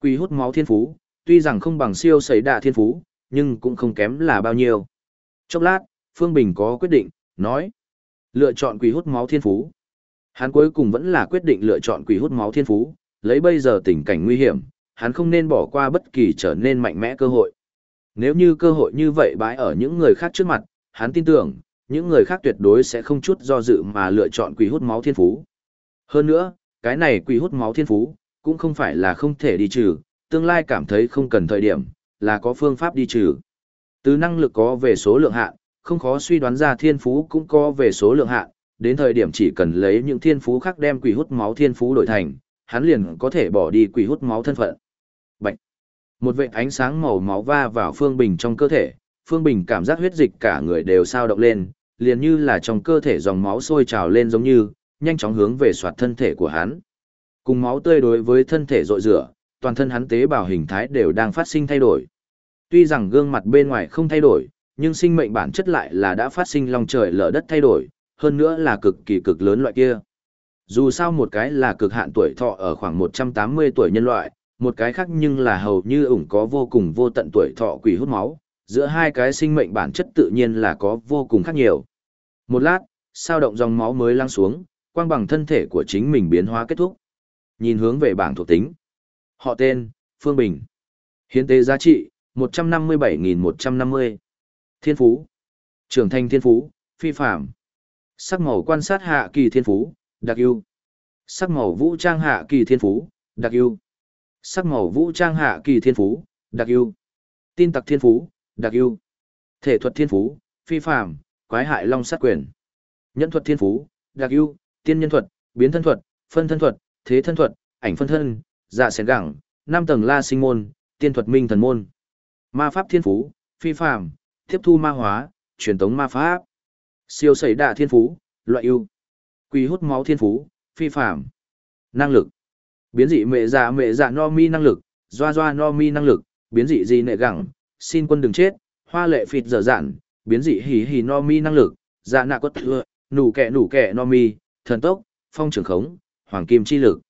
Quỷ hút máu thiên phú, tuy rằng không bằng siêu sẩy đạ thiên phú, nhưng cũng không kém là bao nhiêu. Chốc lát, Phương Bình có quyết định, nói. Lựa chọn quỷ hút máu thiên phú. Hắn cuối cùng vẫn là quyết định lựa chọn quỷ hút máu thiên phú, lấy bây giờ tình cảnh nguy hiểm, hắn không nên bỏ qua bất kỳ trở nên mạnh mẽ cơ hội. Nếu như cơ hội như vậy bãi ở những người khác trước mặt, hắn tin tưởng, những người khác tuyệt đối sẽ không chút do dự mà lựa chọn quỷ hút máu thiên phú. Hơn nữa, cái này quỷ hút máu thiên phú, cũng không phải là không thể đi trừ, tương lai cảm thấy không cần thời điểm, là có phương pháp đi trừ. Từ năng lực có về số lượng hạn, không khó suy đoán ra thiên phú cũng có về số lượng hạn, đến thời điểm chỉ cần lấy những thiên phú khác đem quỷ hút máu thiên phú đổi thành, hắn liền có thể bỏ đi quỷ hút máu thân phận. Bạch. Một vệt ánh sáng màu máu va vào Phương Bình trong cơ thể, Phương Bình cảm giác huyết dịch cả người đều sao động lên, liền như là trong cơ thể dòng máu sôi trào lên giống như, nhanh chóng hướng về soạt thân thể của hắn. Cùng máu tươi đối với thân thể rội rửa, toàn thân hắn tế bào hình thái đều đang phát sinh thay đổi. Tuy rằng gương mặt bên ngoài không thay đổi, nhưng sinh mệnh bản chất lại là đã phát sinh lòng trời lở đất thay đổi, hơn nữa là cực kỳ cực lớn loại kia. Dù sao một cái là cực hạn tuổi thọ ở khoảng 180 tuổi nhân loại, một cái khác nhưng là hầu như ủng có vô cùng vô tận tuổi thọ quỷ hút máu, giữa hai cái sinh mệnh bản chất tự nhiên là có vô cùng khác nhiều. Một lát, sao động dòng máu mới lăng xuống, quang bằng thân thể của chính mình biến hóa kết thúc. Nhìn hướng về bảng thuộc tính. Họ tên, Phương Bình. Hiến tế giá trị, 157.150. Thiên Phú. Trưởng thành Thiên Phú, phi phạm. Sắc màu quan sát hạ kỳ Thiên Phú, đặc ưu. Sắc màu vũ trang hạ kỳ Thiên Phú, đặc ưu. Sắc màu vũ trang hạ kỳ Thiên Phú, đặc ưu. Tin tặc Thiên Phú, đặc ưu. Thể thuật Thiên Phú, phi phạm, quái hại long sát quyền. Nhân thuật Thiên Phú, đặc ưu, tiên nhân thuật, biến thân thuật, phân thân thuật, thế thân thuật, ảnh phân thân, dạ xén gẳng, năm tầng la sinh môn, tiên thuật minh thần môn. Ma pháp thiên phú, phi phàm, tiếp thu ma hóa, truyền tống ma pháp. Siêu sẩy đạ thiên phú, loại ưu. Quỷ hút máu thiên phú, phi phàm. Năng lực. Biến dị mẹ dạ mẹ dạ no mi năng lực, doa doa no mi năng lực, biến dị gì nệ gẳng, xin quân đừng chết, hoa lệ phịt dở dạn, biến dị hỉ hỉ no mi năng lực, dạ nạ cốt thưa, nủ kẹ nủ kẹ no mi, thần tốc, phong trường khống, hoàng kim chi lực.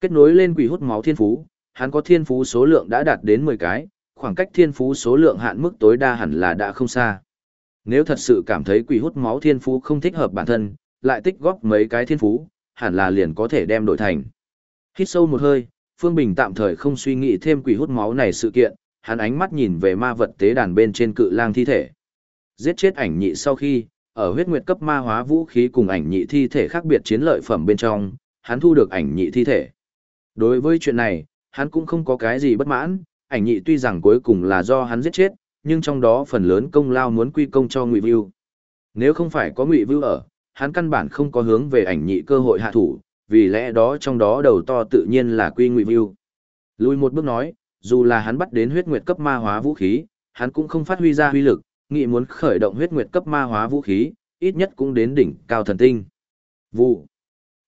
Kết nối lên quỷ hút máu thiên phú, hắn có thiên phú số lượng đã đạt đến 10 cái, khoảng cách thiên phú số lượng hạn mức tối đa hẳn là đã không xa. Nếu thật sự cảm thấy quỷ hút máu thiên phú không thích hợp bản thân, lại tích góp mấy cái thiên phú, hẳn là liền có thể đem đổi thành. Hít sâu một hơi, Phương Bình tạm thời không suy nghĩ thêm quỷ hút máu này sự kiện, hắn ánh mắt nhìn về ma vật tế đàn bên trên cự lang thi thể. Giết chết ảnh nhị sau khi, ở huyết nguyệt cấp ma hóa vũ khí cùng ảnh nhị thi thể khác biệt chiến lợi phẩm bên trong, hắn thu được ảnh nhị thi thể. Đối với chuyện này, hắn cũng không có cái gì bất mãn, ảnh nhị tuy rằng cuối cùng là do hắn giết chết, nhưng trong đó phần lớn công lao muốn quy công cho Ngụy Vưu. Nếu không phải có Ngụy Vưu ở, hắn căn bản không có hướng về ảnh nhị cơ hội hạ thủ, vì lẽ đó trong đó đầu to tự nhiên là quy Ngụy Vưu. Lùi một bước nói, dù là hắn bắt đến huyết nguyệt cấp ma hóa vũ khí, hắn cũng không phát huy ra huy lực, nghị muốn khởi động huyết nguyệt cấp ma hóa vũ khí, ít nhất cũng đến đỉnh cao thần tinh. Vụ.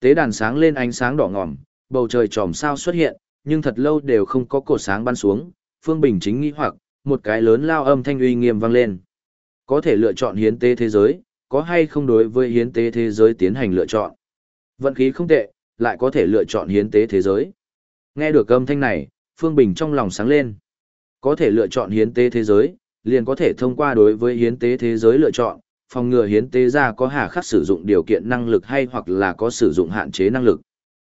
Tế đàn sáng lên ánh sáng đỏ ngòm, bầu trời tròm sao xuất hiện, nhưng thật lâu đều không có cột sáng bắn xuống, Phương Bình chính nghĩ hoặc, một cái lớn lao âm thanh uy nghiêm vang lên. Có thể lựa chọn hiến tế thế giới, có hay không đối với hiến tế thế giới tiến hành lựa chọn. Vận khí không tệ, lại có thể lựa chọn hiến tế thế giới. Nghe được âm thanh này, Phương Bình trong lòng sáng lên. Có thể lựa chọn hiến tế thế giới, liền có thể thông qua đối với hiến tế thế giới lựa chọn, phòng ngừa hiến tế ra có hà khắc sử dụng điều kiện năng lực hay hoặc là có sử dụng hạn chế năng lực.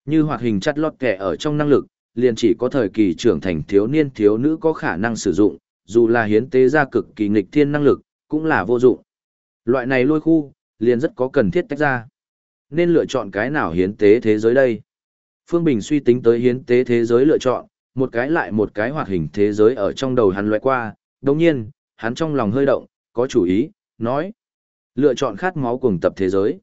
Như hoạt hình chắt lót kẻ ở trong năng lực, liền chỉ có thời kỳ trưởng thành thiếu niên thiếu nữ có khả năng sử dụng, dù là hiến tế ra cực kỳ nghịch thiên năng lực, cũng là vô dụng. Loại này lôi khu, liền rất có cần thiết tách ra. Nên lựa chọn cái nào hiến tế thế giới đây? Phương Bình suy tính tới hiến tế thế giới lựa chọn, một cái lại một cái hoạt hình thế giới ở trong đầu hắn loại qua, đồng nhiên, hắn trong lòng hơi động, có chủ ý, nói. Lựa chọn khát máu cuồng tập thế giới.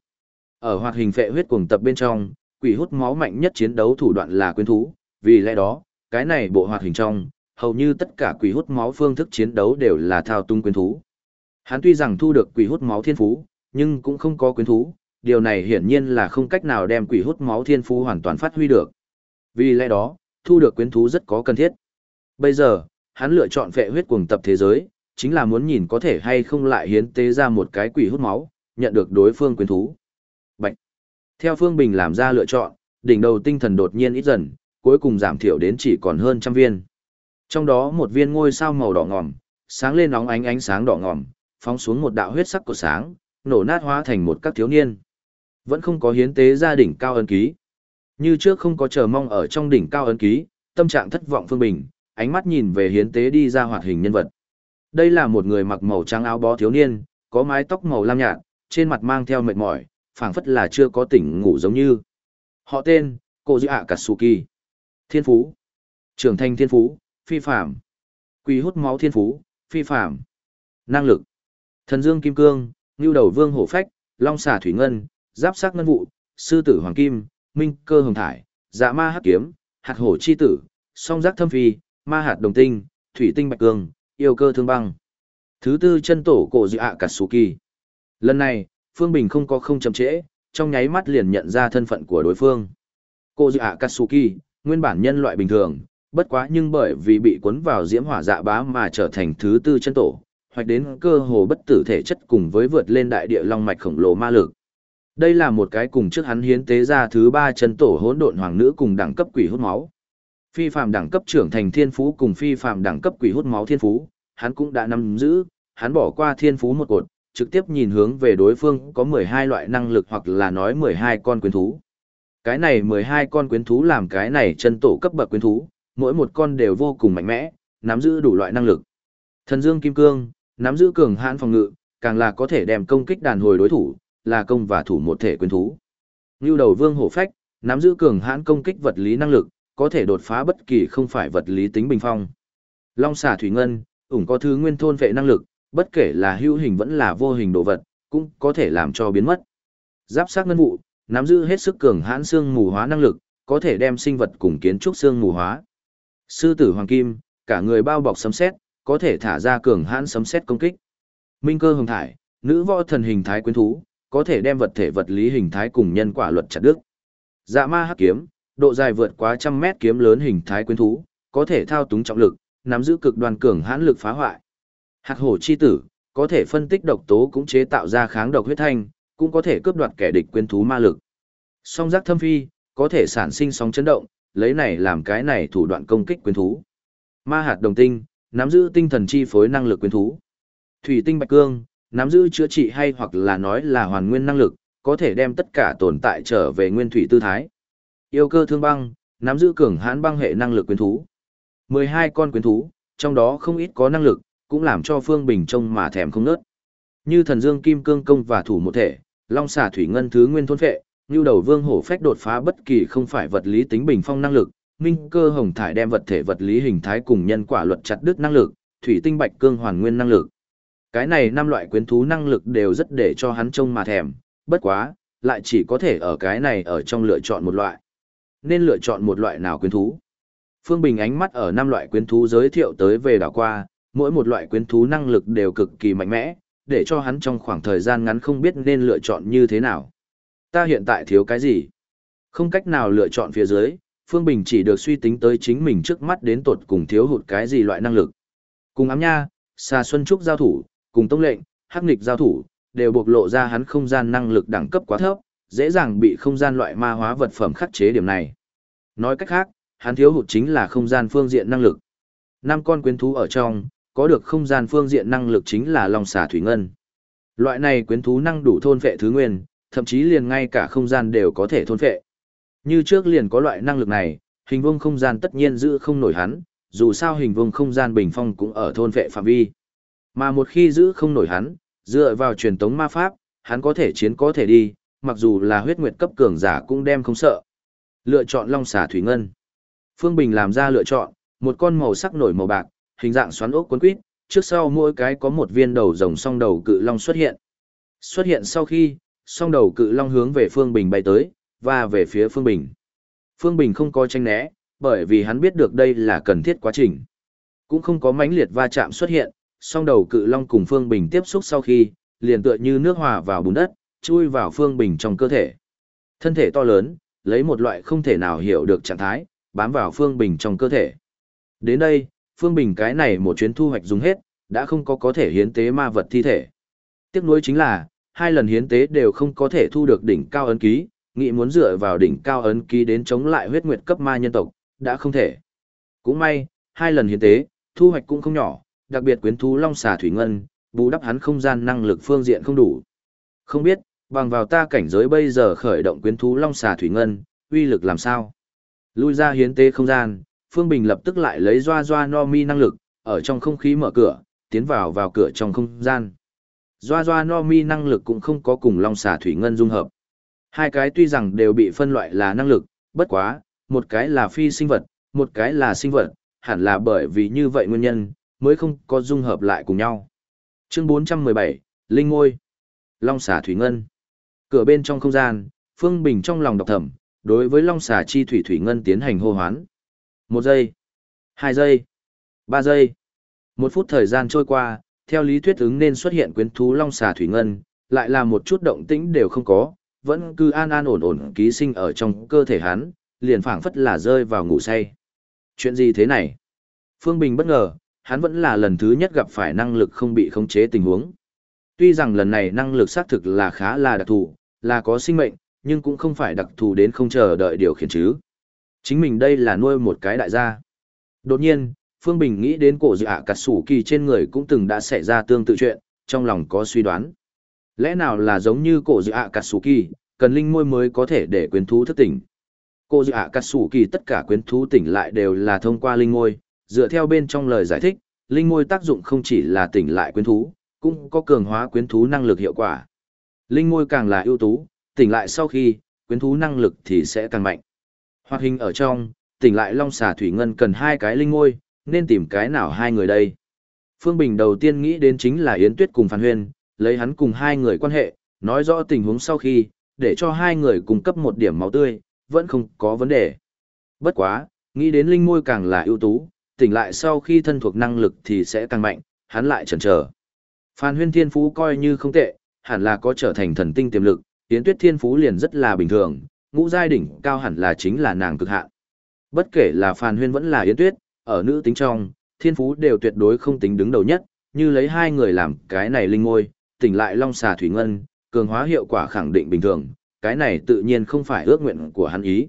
Ở hoạt hình phệ huyết cuồng tập bên trong, quỷ hút máu mạnh nhất chiến đấu thủ đoạn là quyến thú, vì lẽ đó, cái này bộ hoạt hình trong, hầu như tất cả quỷ hút máu phương thức chiến đấu đều là thao tung quyến thú. Hắn tuy rằng thu được quỷ hút máu thiên phú, nhưng cũng không có quyến thú, điều này hiển nhiên là không cách nào đem quỷ hút máu thiên phú hoàn toàn phát huy được. Vì lẽ đó, thu được quyến thú rất có cần thiết. Bây giờ, hắn lựa chọn vệ huyết cuồng tập thế giới, chính là muốn nhìn có thể hay không lại hiến tế ra một cái quỷ hút máu, nhận được đối phương quyến thú. Bạch. Theo Phương Bình làm ra lựa chọn, đỉnh đầu tinh thần đột nhiên ít dần, cuối cùng giảm thiểu đến chỉ còn hơn trăm viên. Trong đó một viên ngôi sao màu đỏ ngòm, sáng lên nóng ánh ánh sáng đỏ ngòm, phóng xuống một đạo huyết sắc của sáng, nổ nát hóa thành một các thiếu niên. Vẫn không có hiến tế gia đỉnh cao ấn ký. Như trước không có chờ mong ở trong đỉnh cao ấn ký, tâm trạng thất vọng Phương Bình, ánh mắt nhìn về hiến tế đi ra hoạt hình nhân vật. Đây là một người mặc màu trắng áo bó thiếu niên, có mái tóc màu lam nhạt, trên mặt mang theo mệt mỏi, phảng phất là chưa có tỉnh ngủ giống như. Họ tên, Cô Dư ạ Katsuki. Thiên Phú. Trưởng thành Thiên Phú, phi phạm. Quỳ hút máu Thiên Phú, phi phạm. Năng lực. Thần Dương Kim Cương, Ngưu Đầu Vương Hổ Phách, Long Xà Thủy Ngân, Giáp Sắc Ngân Vụ, Sư Tử Hoàng Kim, Minh Cơ Hồng Thải, Dạ Ma Hắc Kiếm, Hạt Hổ Chi Tử, Song Giác Thâm Phi, Ma Hạt Đồng Tinh, Thủy Tinh Bạch Cương, Yêu Cơ Thương Băng. Thứ tư chân tổ cổ dự ạ Katsuki. Lần này, Phương Bình không có không chậm trễ, trong nháy mắt liền nhận ra thân phận của đối phương. Cô dự ạ Katsuki, nguyên bản nhân loại bình thường, bất quá nhưng bởi vì bị cuốn vào diễm hỏa dạ bá mà trở thành thứ tư chân tổ, hoặc đến cơ hồ bất tử thể chất cùng với vượt lên đại địa long mạch khổng lồ ma lực. Đây là một cái cùng trước hắn hiến tế ra thứ ba chân tổ hỗn độn hoàng nữ cùng đẳng cấp quỷ hút máu. Phi phạm đẳng cấp trưởng thành thiên phú cùng phi phạm đẳng cấp quỷ hút máu thiên phú, hắn cũng đã nắm giữ, hắn bỏ qua thiên phú một cột, trực tiếp nhìn hướng về đối phương có 12 loại năng lực hoặc là nói 12 con quyến thú. Cái này 12 con quyến thú làm cái này chân tổ cấp bậc quyến thú, mỗi một con đều vô cùng mạnh mẽ, nắm giữ đủ loại năng lực. Thần Dương Kim Cương, nắm giữ cường hãn phòng ngự, càng là có thể đem công kích đàn hồi đối thủ, là công và thủ một thể quyền thú. Nưu đầu Vương Hổ Phách, nắm giữ cường hãn công kích vật lý năng lực, có thể đột phá bất kỳ không phải vật lý tính bình phong. Long xà thủy ngân, ủng có thứ nguyên thôn vệ năng lực, bất kể là hữu hình vẫn là vô hình đồ vật, cũng có thể làm cho biến mất. Giáp sát ngân vụ, nắm giữ hết sức cường hãn xương mù hóa năng lực, có thể đem sinh vật cùng kiến trúc xương mù hóa. Sư tử hoàng kim, cả người bao bọc sấm sét, có thể thả ra cường hãn sấm sét công kích. Minh cơ hồng thải, nữ võ thần hình thái quyến thú, có thể đem vật thể vật lý hình thái cùng nhân quả luật chặt đứt. Dạ ma hắc kiếm, độ dài vượt quá trăm mét kiếm lớn hình thái quyến thú, có thể thao túng trọng lực, nắm giữ cực đoan cường hãn lực phá hoại. Hạt hổ chi tử, có thể phân tích độc tố cũng chế tạo ra kháng độc huyết thanh, cũng có thể cướp đoạt kẻ địch quyến thú ma lực. Song giác thâm phi, có thể sản sinh sóng chấn động, lấy này làm cái này thủ đoạn công kích quyến thú. Ma hạt đồng tinh, nắm giữ tinh thần chi phối năng lực quyến thú. Thủy tinh bạch cương, nắm giữ chữa trị hay hoặc là nói là hoàn nguyên năng lực, có thể đem tất cả tồn tại trở về nguyên thủy tư thái. Yêu cơ thương băng, nắm giữ cường hãn băng hệ năng lực quyến thú. 12 con quyến thú, trong đó không ít có năng lực, cũng làm cho Phương Bình trông mà thèm không nớt. Như thần dương kim cương công và thủ một thể, long xà thủy ngân thứ nguyên thôn phệ, như đầu vương hổ phách đột phá bất kỳ không phải vật lý tính bình phong năng lực, minh cơ hồng thải đem vật thể vật lý hình thái cùng nhân quả luật chặt đứt năng lực, thủy tinh bạch cương hoàn nguyên năng lực. Cái này năm loại quyến thú năng lực đều rất để cho hắn trông mà thèm, bất quá, lại chỉ có thể ở cái này ở trong lựa chọn một loại. Nên lựa chọn một loại nào quyến thú? Phương Bình ánh mắt ở năm loại quyến thú giới thiệu tới về đảo qua, mỗi một loại quyến thú năng lực đều cực kỳ mạnh mẽ, để cho hắn trong khoảng thời gian ngắn không biết nên lựa chọn như thế nào. Ta hiện tại thiếu cái gì? Không cách nào lựa chọn phía dưới, Phương Bình chỉ được suy tính tới chính mình trước mắt đến tột cùng thiếu hụt cái gì loại năng lực. Cùng ám nha, xà xuân trúc giao thủ, cùng tông lệnh, hắc nghịch giao thủ, đều bộc lộ ra hắn không gian năng lực đẳng cấp quá thấp, dễ dàng bị không gian loại ma hóa vật phẩm khắc chế điểm này. Nói cách khác, hắn thiếu hụt chính là không gian phương diện năng lực. Năm con quyến thú ở trong, có được không gian phương diện năng lực chính là Long xà thủy ngân. Loại này quyến thú năng đủ thôn phệ thứ nguyên, thậm chí liền ngay cả không gian đều có thể thôn phệ. Như trước liền có loại năng lực này, hình vuông không gian tất nhiên giữ không nổi hắn, dù sao hình vuông không gian bình phong cũng ở thôn phệ phạm vi. Mà một khi giữ không nổi hắn, dựa vào truyền tống ma pháp, hắn có thể chiến có thể đi, mặc dù là huyết nguyệt cấp cường giả cũng đem không sợ. Lựa chọn long xà thủy ngân. Phương Bình làm ra lựa chọn, một con màu sắc nổi màu bạc, hình dạng xoắn ốc cuốn quýt, trước sau mỗi cái có một viên đầu rồng song đầu cự long xuất hiện. Xuất hiện sau khi, song đầu cự long hướng về Phương Bình bay tới, và về phía Phương Bình. Phương Bình không có tranh né, bởi vì hắn biết được đây là cần thiết quá trình. Cũng không có mãnh liệt va chạm xuất hiện, song đầu cự long cùng Phương Bình tiếp xúc sau khi, liền tựa như nước hòa vào bùn đất, chui vào Phương Bình trong cơ thể. Thân thể to lớn, lấy một loại không thể nào hiểu được trạng thái, bám vào Phương Bình trong cơ thể. Đến đây, Phương Bình cái này một chuyến thu hoạch dùng hết, đã không có có thể hiến tế ma vật thi thể. Tiếc nuối chính là, hai lần hiến tế đều không có thể thu được đỉnh cao ấn ký, nghĩ muốn dựa vào đỉnh cao ấn ký đến chống lại huyết nguyệt cấp ma nhân tộc, đã không thể. Cũng may, hai lần hiến tế, thu hoạch cũng không nhỏ, đặc biệt quyến thú long xà thủy ngân, bù đắp hắn không gian năng lực phương diện không đủ. Không biết, bằng vào ta cảnh giới bây giờ khởi động quyến thú long xà thủy ngân, uy lực làm sao? Lui ra hiến tế không gian, Phương Bình lập tức lại lấy doa doa no mi năng lực, ở trong không khí mở cửa, tiến vào vào cửa trong không gian. Doa doa no mi năng lực cũng không có cùng long xà thủy ngân dung hợp. Hai cái tuy rằng đều bị phân loại là năng lực, bất quá, một cái là phi sinh vật, một cái là sinh vật, hẳn là bởi vì như vậy nguyên nhân, mới không có dung hợp lại cùng nhau. Chương 417, Linh Ngôi Long xà thủy ngân Cửa bên trong không gian, Phương Bình trong lòng đọc thầm, đối với long xà chi thủy thủy ngân tiến hành hô hoán. Một giây, hai giây, ba giây. Một phút thời gian trôi qua, theo lý thuyết ứng nên xuất hiện quyến thú long xà thủy ngân, lại là một chút động tĩnh đều không có, vẫn cứ an an ổn ổn ký sinh ở trong cơ thể hắn, liền phảng phất là rơi vào ngủ say. Chuyện gì thế này? Phương Bình bất ngờ, hắn vẫn là lần thứ nhất gặp phải năng lực không bị khống chế tình huống. Tuy rằng lần này năng lực xác thực là khá là đặc thù, là có sinh mệnh, nhưng cũng không phải đặc thù đến không chờ đợi điều khiển chứ. Chính mình đây là nuôi một cái đại gia. Đột nhiên, Phương Bình nghĩ đến cổ dự ạ cắt sủ kỳ trên người cũng từng đã xảy ra tương tự chuyện, trong lòng có suy đoán. Lẽ nào là giống như cổ dự ạ cắt sủ kỳ, cần linh môi mới có thể để quyến thú thức tỉnh. Cổ dự ạ cắt sủ kỳ tất cả quyến thú tỉnh lại đều là thông qua linh môi, dựa theo bên trong lời giải thích, linh môi tác dụng không chỉ là tỉnh lại quyến thú, cũng có cường hóa quyến thú năng lực hiệu quả. Linh môi càng là ưu tú, tỉnh lại sau khi, quyến thú năng lực thì sẽ càng mạnh. Hoạt hình ở trong, tỉnh lại long xà thủy ngân cần hai cái linh ngôi, nên tìm cái nào hai người đây. Phương Bình đầu tiên nghĩ đến chính là Yến Tuyết cùng Phan Huyên, lấy hắn cùng hai người quan hệ, nói rõ tình huống sau khi, để cho hai người cung cấp một điểm máu tươi, vẫn không có vấn đề. Bất quá, nghĩ đến linh môi càng là ưu tú, tỉnh lại sau khi thân thuộc năng lực thì sẽ càng mạnh, hắn lại chần chờ. Phan Huyên Thiên Phú coi như không tệ, hẳn là có trở thành thần tinh tiềm lực, Yến Tuyết Thiên Phú liền rất là bình thường, ngũ giai đỉnh cao hẳn là chính là nàng cực hạn. Bất kể là Phan Huyên vẫn là Yến Tuyết, ở nữ tính trong, Thiên Phú đều tuyệt đối không tính đứng đầu nhất, như lấy hai người làm cái này linh ngôi, tỉnh lại long xà thủy ngân, cường hóa hiệu quả khẳng định bình thường, cái này tự nhiên không phải ước nguyện của hắn ý.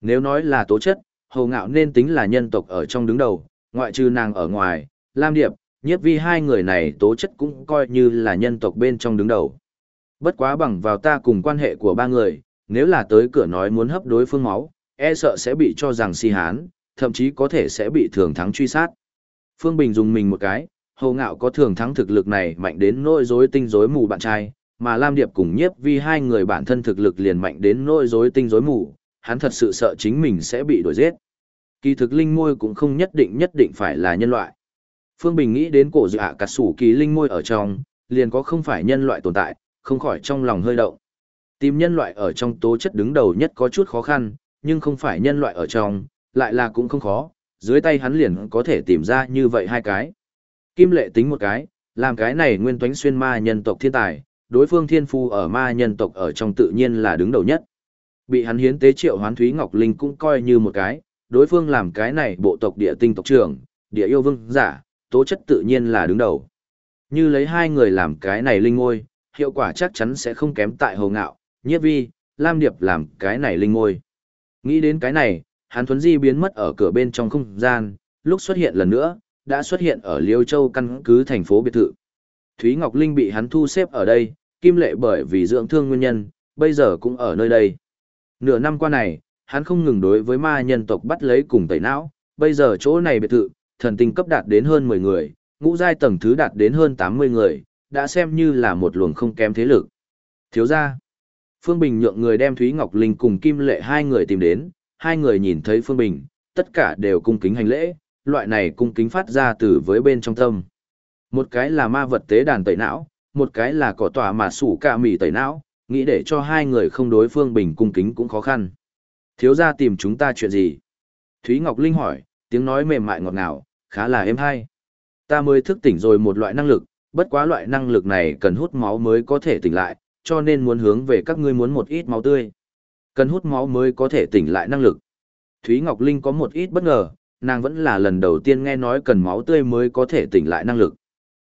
Nếu nói là tố chất, hầu ngạo nên tính là nhân tộc ở trong đứng đầu, ngoại trừ nàng ở ngoài, Lam Điệp, nhiếp vi hai người này tố chất cũng coi như là nhân tộc bên trong đứng đầu. Bất quá bằng vào ta cùng quan hệ của ba người, nếu là tới cửa nói muốn hấp đối phương máu, e sợ sẽ bị cho rằng si hán, thậm chí có thể sẽ bị thường thắng truy sát. Phương Bình dùng mình một cái, hầu ngạo có thường thắng thực lực này mạnh đến nỗi rối tinh rối mù bạn trai, mà Lam Điệp cùng nhiếp vi hai người bản thân thực lực liền mạnh đến nỗi rối tinh rối mù, hắn thật sự sợ chính mình sẽ bị đuổi giết. Kỳ thực linh môi cũng không nhất định nhất định phải là nhân loại. Phương Bình nghĩ đến cổ dạ cắt sủ kỳ linh môi ở trong, liền có không phải nhân loại tồn tại, không khỏi trong lòng hơi động. Tìm nhân loại ở trong tố chất đứng đầu nhất có chút khó khăn, nhưng không phải nhân loại ở trong, lại là cũng không khó, dưới tay hắn liền có thể tìm ra như vậy hai cái. Kim lệ tính một cái, làm cái này nguyên toánh xuyên ma nhân tộc thiên tài, đối phương thiên phu ở ma nhân tộc ở trong tự nhiên là đứng đầu nhất. Bị hắn hiến tế triệu hoán Thúy Ngọc Linh cũng coi như một cái, đối phương làm cái này bộ tộc địa tinh tộc trưởng, địa yêu vương giả, tố chất tự nhiên là đứng đầu. Như lấy hai người làm cái này linh ngôi, hiệu quả chắc chắn sẽ không kém tại hồ ngạo, nhiếp vi, lam điệp làm cái này linh ngôi. Nghĩ đến cái này, hắn thuấn di biến mất ở cửa bên trong không gian, lúc xuất hiện lần nữa, đã xuất hiện ở Liêu Châu căn cứ thành phố biệt thự. Thúy Ngọc Linh bị hắn thu xếp ở đây, Kim Lệ bởi vì dưỡng thương nguyên nhân, bây giờ cũng ở nơi đây. Nửa năm qua này, hắn không ngừng đối với ma nhân tộc bắt lấy cùng tẩy não, bây giờ chỗ này biệt thự, thần tinh cấp đạt đến hơn 10 người, ngũ giai tầng thứ đạt đến hơn 80 người, đã xem như là một luồng không kém thế lực. Thiếu gia, Phương Bình nhượng người đem Thúy Ngọc Linh cùng Kim Lệ hai người tìm đến, hai người nhìn thấy Phương Bình, tất cả đều cung kính hành lễ, loại này cung kính phát ra từ với bên trong tâm. Một cái là ma vật tế đàn tẩy não, một cái là cỏ tỏa mà sủ cả mì tẩy não, nghĩ để cho hai người không đối Phương Bình cung kính cũng khó khăn. Thiếu gia tìm chúng ta chuyện gì? Thúy Ngọc Linh hỏi, tiếng nói mềm mại ngọt ngào, khá là êm hay. Ta mới thức tỉnh rồi một loại năng lực, bất quá loại năng lực này cần hút máu mới có thể tỉnh lại, cho nên muốn hướng về các ngươi muốn một ít máu tươi. Cần hút máu mới có thể tỉnh lại năng lực. Thúy Ngọc Linh có một ít bất ngờ, nàng vẫn là lần đầu tiên nghe nói cần máu tươi mới có thể tỉnh lại năng lực.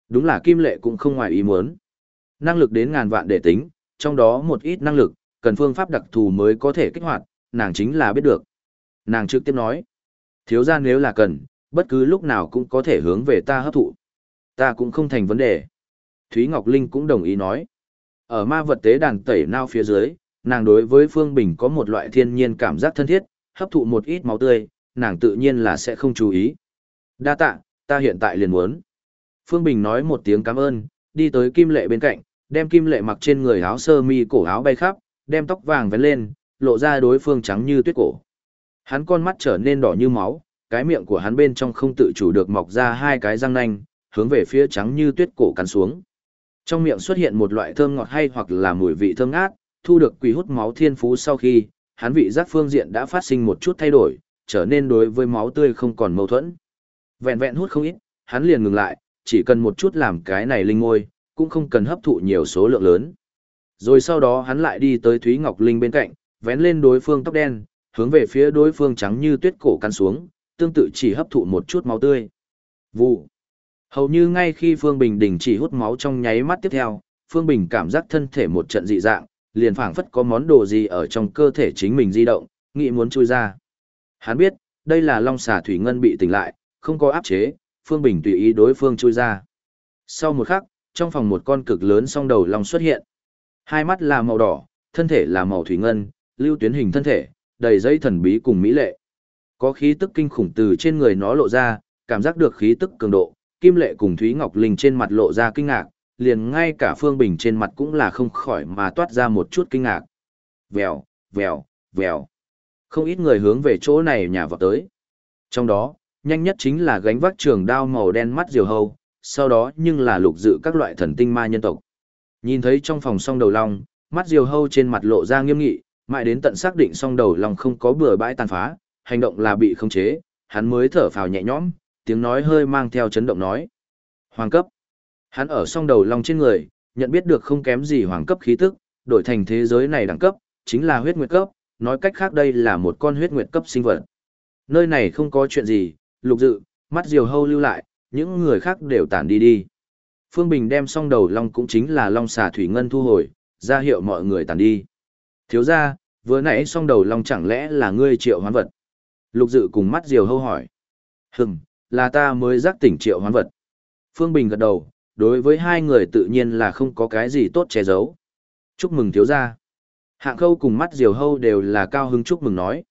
Đúng là Kim Lệ cũng không ngoài ý muốn. Năng lực đến ngàn vạn để tính, trong đó một ít năng lực, cần phương pháp đặc thù mới có thể kích hoạt, nàng chính là biết được. Nàng trực tiếp nói, thiếu ra nếu là cần, bất cứ lúc nào cũng có thể hướng về ta hấp thụ. Ta cũng không thành vấn đề. Thúy Ngọc Linh cũng đồng ý nói. Ở ma vật tế đàn tẩy nao phía dưới, nàng đối với Phương Bình có một loại thiên nhiên cảm giác thân thiết, hấp thụ một ít máu tươi, nàng tự nhiên là sẽ không chú ý. Đa tạ, ta hiện tại liền muốn. Phương Bình nói một tiếng cảm ơn, đi tới Kim Lệ bên cạnh, đem Kim Lệ mặc trên người áo sơ mi cổ áo bay khắp, đem tóc vàng vén lên, lộ ra đối phương trắng như tuyết cổ. Hắn con mắt trở nên đỏ như máu, cái miệng của hắn bên trong không tự chủ được mọc ra hai cái răng nanh, hướng về phía trắng như tuyết cổ cắn xuống. Trong miệng xuất hiện một loại thơm ngọt hay hoặc là mùi vị thơm ngát, thu được quỷ hút máu thiên phú sau khi, hắn vị giác phương diện đã phát sinh một chút thay đổi, trở nên đối với máu tươi không còn mâu thuẫn. Vẹn vẹn hút không ít, hắn liền ngừng lại, chỉ cần một chút làm cái này linh ngôi, cũng không cần hấp thụ nhiều số lượng lớn. Rồi sau đó hắn lại đi tới Thúy Ngọc Linh bên cạnh, vén lên đối phương tóc đen, hướng về phía đối phương trắng như tuyết cổ căn xuống, tương tự chỉ hấp thụ một chút máu tươi. Vụ. Hầu như ngay khi Phương Bình đình chỉ hút máu trong nháy mắt tiếp theo, Phương Bình cảm giác thân thể một trận dị dạng, liền phảng phất có món đồ gì ở trong cơ thể chính mình di động, nghĩ muốn chui ra. Hắn biết, đây là long xà thủy ngân bị tỉnh lại, không có áp chế, Phương Bình tùy ý đối phương chui ra. Sau một khắc, trong phòng một con cực lớn song đầu long xuất hiện. Hai mắt là màu đỏ, thân thể là màu thủy ngân, lưu tuyến hình thân thể, đầy dây thần bí cùng mỹ lệ. Có khí tức kinh khủng từ trên người nó lộ ra, cảm giác được khí tức cường độ, Kim Lệ cùng Thúy Ngọc Linh trên mặt lộ ra kinh ngạc, liền ngay cả Phương Bình trên mặt cũng là không khỏi mà toát ra một chút kinh ngạc. Vèo, vèo, vèo. Không ít người hướng về chỗ này nhà vào tới. Trong đó, nhanh nhất chính là gánh vác trường đao màu đen mắt diều hầu sau đó nhưng là lục dự các loại thần tinh ma nhân tộc. Nhìn thấy trong phòng song đầu long, mắt diều hâu trên mặt lộ ra nghiêm nghị, mãi đến tận xác định song đầu long không có bừa bãi tàn phá, hành động là bị khống chế, hắn mới thở phào nhẹ nhõm, tiếng nói hơi mang theo chấn động nói. Hoàng cấp. Hắn ở song đầu long trên người, nhận biết được không kém gì hoàng cấp khí tức, đổi thành thế giới này đẳng cấp, chính là huyết nguyệt cấp, nói cách khác đây là một con huyết nguyệt cấp sinh vật. Nơi này không có chuyện gì, lục dự, mắt diều hâu lưu lại, những người khác đều tản đi đi. Phương Bình đem song đầu long cũng chính là long xà thủy ngân thu hồi, ra hiệu mọi người tản đi. Thiếu ra, vừa nãy song đầu long chẳng lẽ là ngươi triệu hoán vật? Lục dự cùng mắt diều hâu hỏi. Hừm, là ta mới giác tỉnh triệu hoán vật. Phương Bình gật đầu, đối với hai người tự nhiên là không có cái gì tốt che giấu. Chúc mừng thiếu gia. Hạng khâu cùng mắt diều hâu đều là cao hứng chúc mừng nói.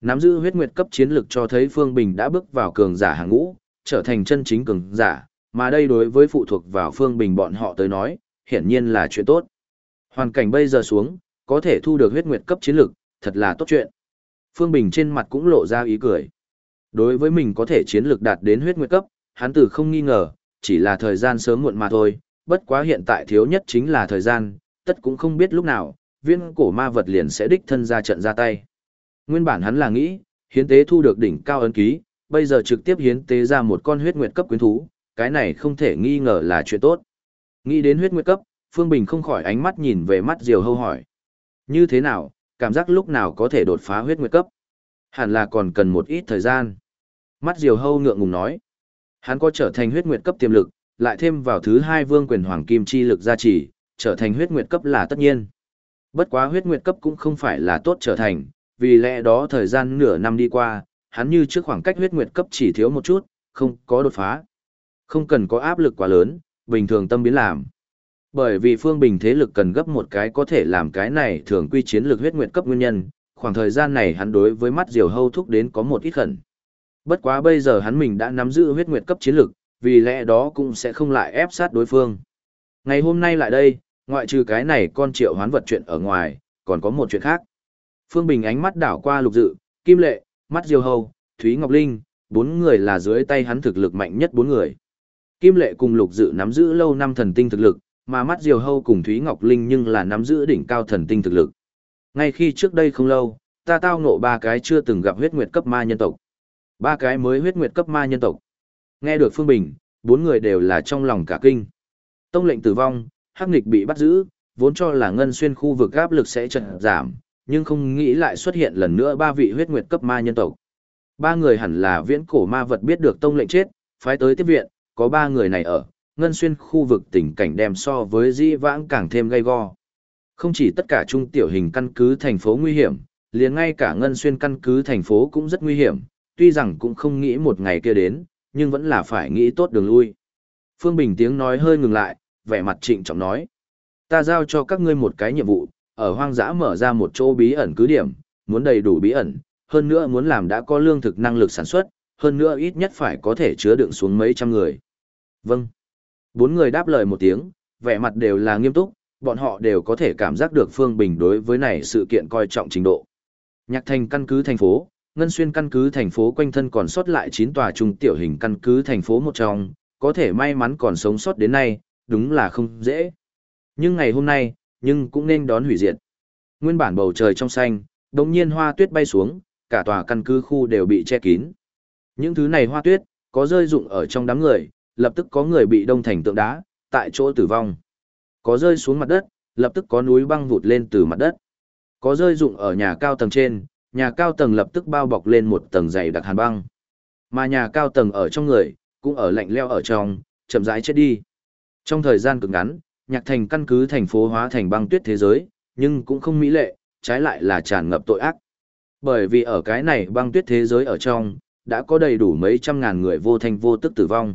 Nắm giữ huyết nguyệt cấp chiến lực cho thấy Phương Bình đã bước vào cường giả hàng ngũ, trở thành chân chính cường giả, mà đây đối với phụ thuộc vào Phương Bình bọn họ tới nói, hiển nhiên là chuyện tốt. Hoàn cảnh bây giờ xuống, có thể thu được huyết nguyệt cấp chiến lực, thật là tốt chuyện. Phương Bình trên mặt cũng lộ ra ý cười. Đối với mình có thể chiến lực đạt đến huyết nguyệt cấp, hắn tử không nghi ngờ, chỉ là thời gian sớm muộn mà thôi, bất quá hiện tại thiếu nhất chính là thời gian, tất cũng không biết lúc nào, viên cổ ma vật liền sẽ đích thân ra trận ra tay. Nguyên bản hắn là nghĩ, hiến tế thu được đỉnh cao ấn ký, bây giờ trực tiếp hiến tế ra một con huyết nguyệt cấp quyến thú, cái này không thể nghi ngờ là chuyện tốt. Nghĩ đến huyết nguyệt cấp, Phương Bình không khỏi ánh mắt nhìn về mắt Diều Hâu hỏi. Như thế nào, cảm giác lúc nào có thể đột phá huyết nguyệt cấp? Hẳn là còn cần một ít thời gian. Mắt diều hâu ngượng ngùng nói. Hắn có trở thành huyết nguyệt cấp tiềm lực, lại thêm vào thứ hai vương quyền hoàng kim chi lực gia trì, trở thành huyết nguyệt cấp là tất nhiên. Bất quá huyết nguyệt cấp cũng không phải là tốt trở thành, vì lẽ đó thời gian nửa năm đi qua, hắn như trước khoảng cách huyết nguyệt cấp chỉ thiếu một chút, không có đột phá. Không cần có áp lực quá lớn, bình thường tâm biến làm. Bởi vì Phương Bình thế lực cần gấp một cái có thể làm cái này thường quy chiến lược huyết nguyệt cấp nguyên nhân, khoảng thời gian này hắn đối với mắt diều hâu thúc đến có một ít khẩn. Bất quá bây giờ hắn mình đã nắm giữ huyết nguyệt cấp chiến lược, vì lẽ đó cũng sẽ không lại ép sát đối phương. Ngày hôm nay lại đây, ngoại trừ cái này con triệu hoán vật chuyện ở ngoài, còn có một chuyện khác. Phương Bình ánh mắt đảo qua lục dự, Kim Lệ, mắt Diêu Hầu, Thúy Ngọc Linh, bốn người là dưới tay hắn thực lực mạnh nhất bốn người. Kim Lệ cùng lục dự nắm giữ lâu năm thần tinh thực lực, mà mắt diều hâu cùng Thúy Ngọc Linh nhưng là nắm giữ đỉnh cao thần tinh thực lực. Ngay khi trước đây không lâu, ta tao ngộ ba cái chưa từng gặp huyết nguyệt cấp ma nhân tộc. Ba cái mới huyết nguyệt cấp ma nhân tộc. Nghe được Phương Bình, bốn người đều là trong lòng cả kinh. Tông lệnh tử vong, hắc nghịch bị bắt giữ, vốn cho là ngân xuyên khu vực áp lực sẽ chợt giảm, nhưng không nghĩ lại xuất hiện lần nữa ba vị huyết nguyệt cấp ma nhân tộc. Ba người hẳn là viễn cổ ma vật biết được tông lệnh chết, phái tới tiếp viện, có ba người này ở, ngân xuyên khu vực tình cảnh đem so với di vãng càng thêm gay go. Không chỉ tất cả trung tiểu hình căn cứ thành phố nguy hiểm, liền ngay cả ngân xuyên căn cứ thành phố cũng rất nguy hiểm, tuy rằng cũng không nghĩ một ngày kia đến, nhưng vẫn là phải nghĩ tốt đường lui. Phương Bình tiếng nói hơi ngừng lại, vẻ mặt trịnh trọng nói. Ta giao cho các ngươi một cái nhiệm vụ, ở hoang dã mở ra một chỗ bí ẩn cứ điểm, muốn đầy đủ bí ẩn, hơn nữa muốn làm đã có lương thực năng lực sản xuất, hơn nữa ít nhất phải có thể chứa đựng xuống mấy trăm người. Vâng. Bốn người đáp lời một tiếng, vẻ mặt đều là nghiêm túc, bọn họ đều có thể cảm giác được Phương Bình đối với này sự kiện coi trọng trình độ. Nhạc thành căn cứ thành phố, Ngân Xuyên căn cứ thành phố quanh thân còn sót lại 9 tòa trung tiểu hình căn cứ thành phố một trong, có thể may mắn còn sống sót đến nay, đúng là không dễ. Nhưng ngày hôm nay, nhưng cũng nên đón hủy diệt. Nguyên bản bầu trời trong xanh, đồng nhiên hoa tuyết bay xuống, cả tòa căn cứ khu đều bị che kín. Những thứ này hoa tuyết, có rơi rụng ở trong đám người, lập tức có người bị đông thành tượng đá, tại chỗ tử vong. Có rơi xuống mặt đất, lập tức có núi băng vụt lên từ mặt đất. Có rơi rụng ở nhà cao tầng trên, nhà cao tầng lập tức bao bọc lên một tầng dày đặc hàn băng. Mà nhà cao tầng ở trong người, cũng ở lạnh leo ở trong, chậm rãi chết đi. Trong thời gian cực ngắn, nhạc thành căn cứ thành phố hóa thành băng tuyết thế giới, nhưng cũng không mỹ lệ, trái lại là tràn ngập tội ác. Bởi vì ở cái này băng tuyết thế giới ở trong, đã có đầy đủ mấy trăm ngàn người vô thanh vô tức tử vong.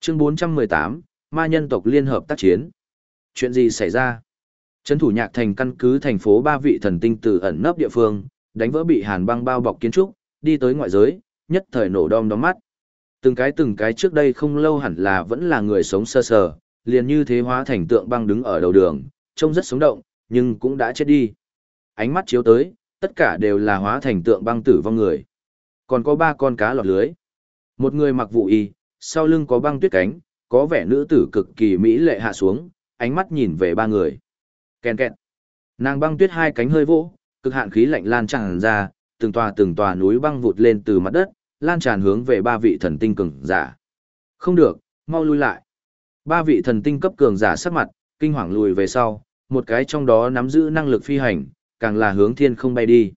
Chương 418, Ma nhân tộc liên hợp tác chiến. Chuyện gì xảy ra? Trấn thủ nhạc thành căn cứ thành phố ba vị thần tinh từ ẩn nấp địa phương, đánh vỡ bị hàn băng bao bọc kiến trúc, đi tới ngoại giới, nhất thời nổ đom đóm mắt. Từng cái từng cái trước đây không lâu hẳn là vẫn là người sống sơ sờ, liền như thế hóa thành tượng băng đứng ở đầu đường, trông rất sống động, nhưng cũng đã chết đi. Ánh mắt chiếu tới, tất cả đều là hóa thành tượng băng tử vong người. Còn có ba con cá lọt lưới. Một người mặc vụ y, sau lưng có băng tuyết cánh, có vẻ nữ tử cực kỳ mỹ lệ hạ xuống, ánh mắt nhìn về ba người. Kèn kẹt. Nàng băng tuyết hai cánh hơi vỗ, cực hạn khí lạnh lan tràn ra, từng tòa từng tòa núi băng vụt lên từ mặt đất, lan tràn hướng về ba vị thần tinh cường giả. Không được, mau lui lại. Ba vị thần tinh cấp cường giả sắc mặt, kinh hoàng lùi về sau, một cái trong đó nắm giữ năng lực phi hành, càng là hướng thiên không bay đi.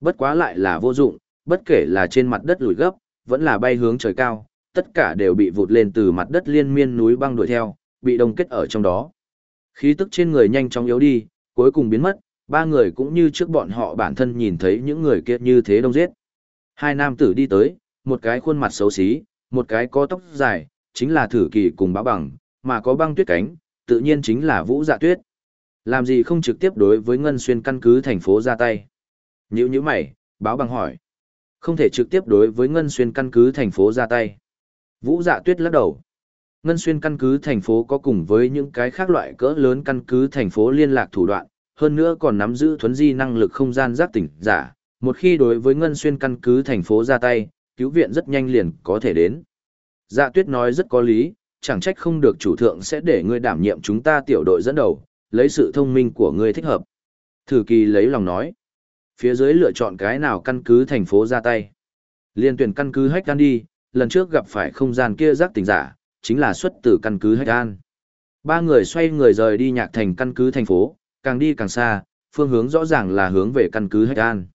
Bất quá lại là vô dụng, bất kể là trên mặt đất lùi gấp, vẫn là bay hướng trời cao, tất cả đều bị vụt lên từ mặt đất liên miên núi băng đuổi theo, bị đông kết ở trong đó. Khí tức trên người nhanh chóng yếu đi, cuối cùng biến mất, ba người cũng như trước bọn họ bản thân nhìn thấy những người kia như thế đông giết. Hai nam tử đi tới, một cái khuôn mặt xấu xí, một cái có tóc dài, chính là thử kỳ cùng báo bằng, mà có băng tuyết cánh, tự nhiên chính là vũ dạ tuyết. Làm gì không trực tiếp đối với Ngân Xuyên căn cứ thành phố ra tay? Nhữ như mày, báo bằng hỏi. Không thể trực tiếp đối với Ngân Xuyên căn cứ thành phố ra tay. Vũ dạ tuyết lắc đầu. Ngân Xuyên căn cứ thành phố có cùng với những cái khác loại cỡ lớn căn cứ thành phố liên lạc thủ đoạn, hơn nữa còn nắm giữ thuấn di năng lực không gian giác tỉnh giả. Một khi đối với Ngân Xuyên căn cứ thành phố ra tay, cứu viện rất nhanh liền có thể đến. Dạ tuyết nói rất có lý, chẳng trách không được chủ thượng sẽ để ngươi đảm nhiệm chúng ta tiểu đội dẫn đầu, lấy sự thông minh của ngươi thích hợp. Thử kỳ lấy lòng nói. Phía dưới lựa chọn cái nào căn cứ thành phố ra tay. Liên tuyển căn cứ Hách An đi, lần trước gặp phải không gian kia giác tỉnh giả, chính là xuất từ căn cứ Hách An. Ba người xoay người rời đi nhạc thành căn cứ thành phố, càng đi càng xa, phương hướng rõ ràng là hướng về căn cứ Hách An.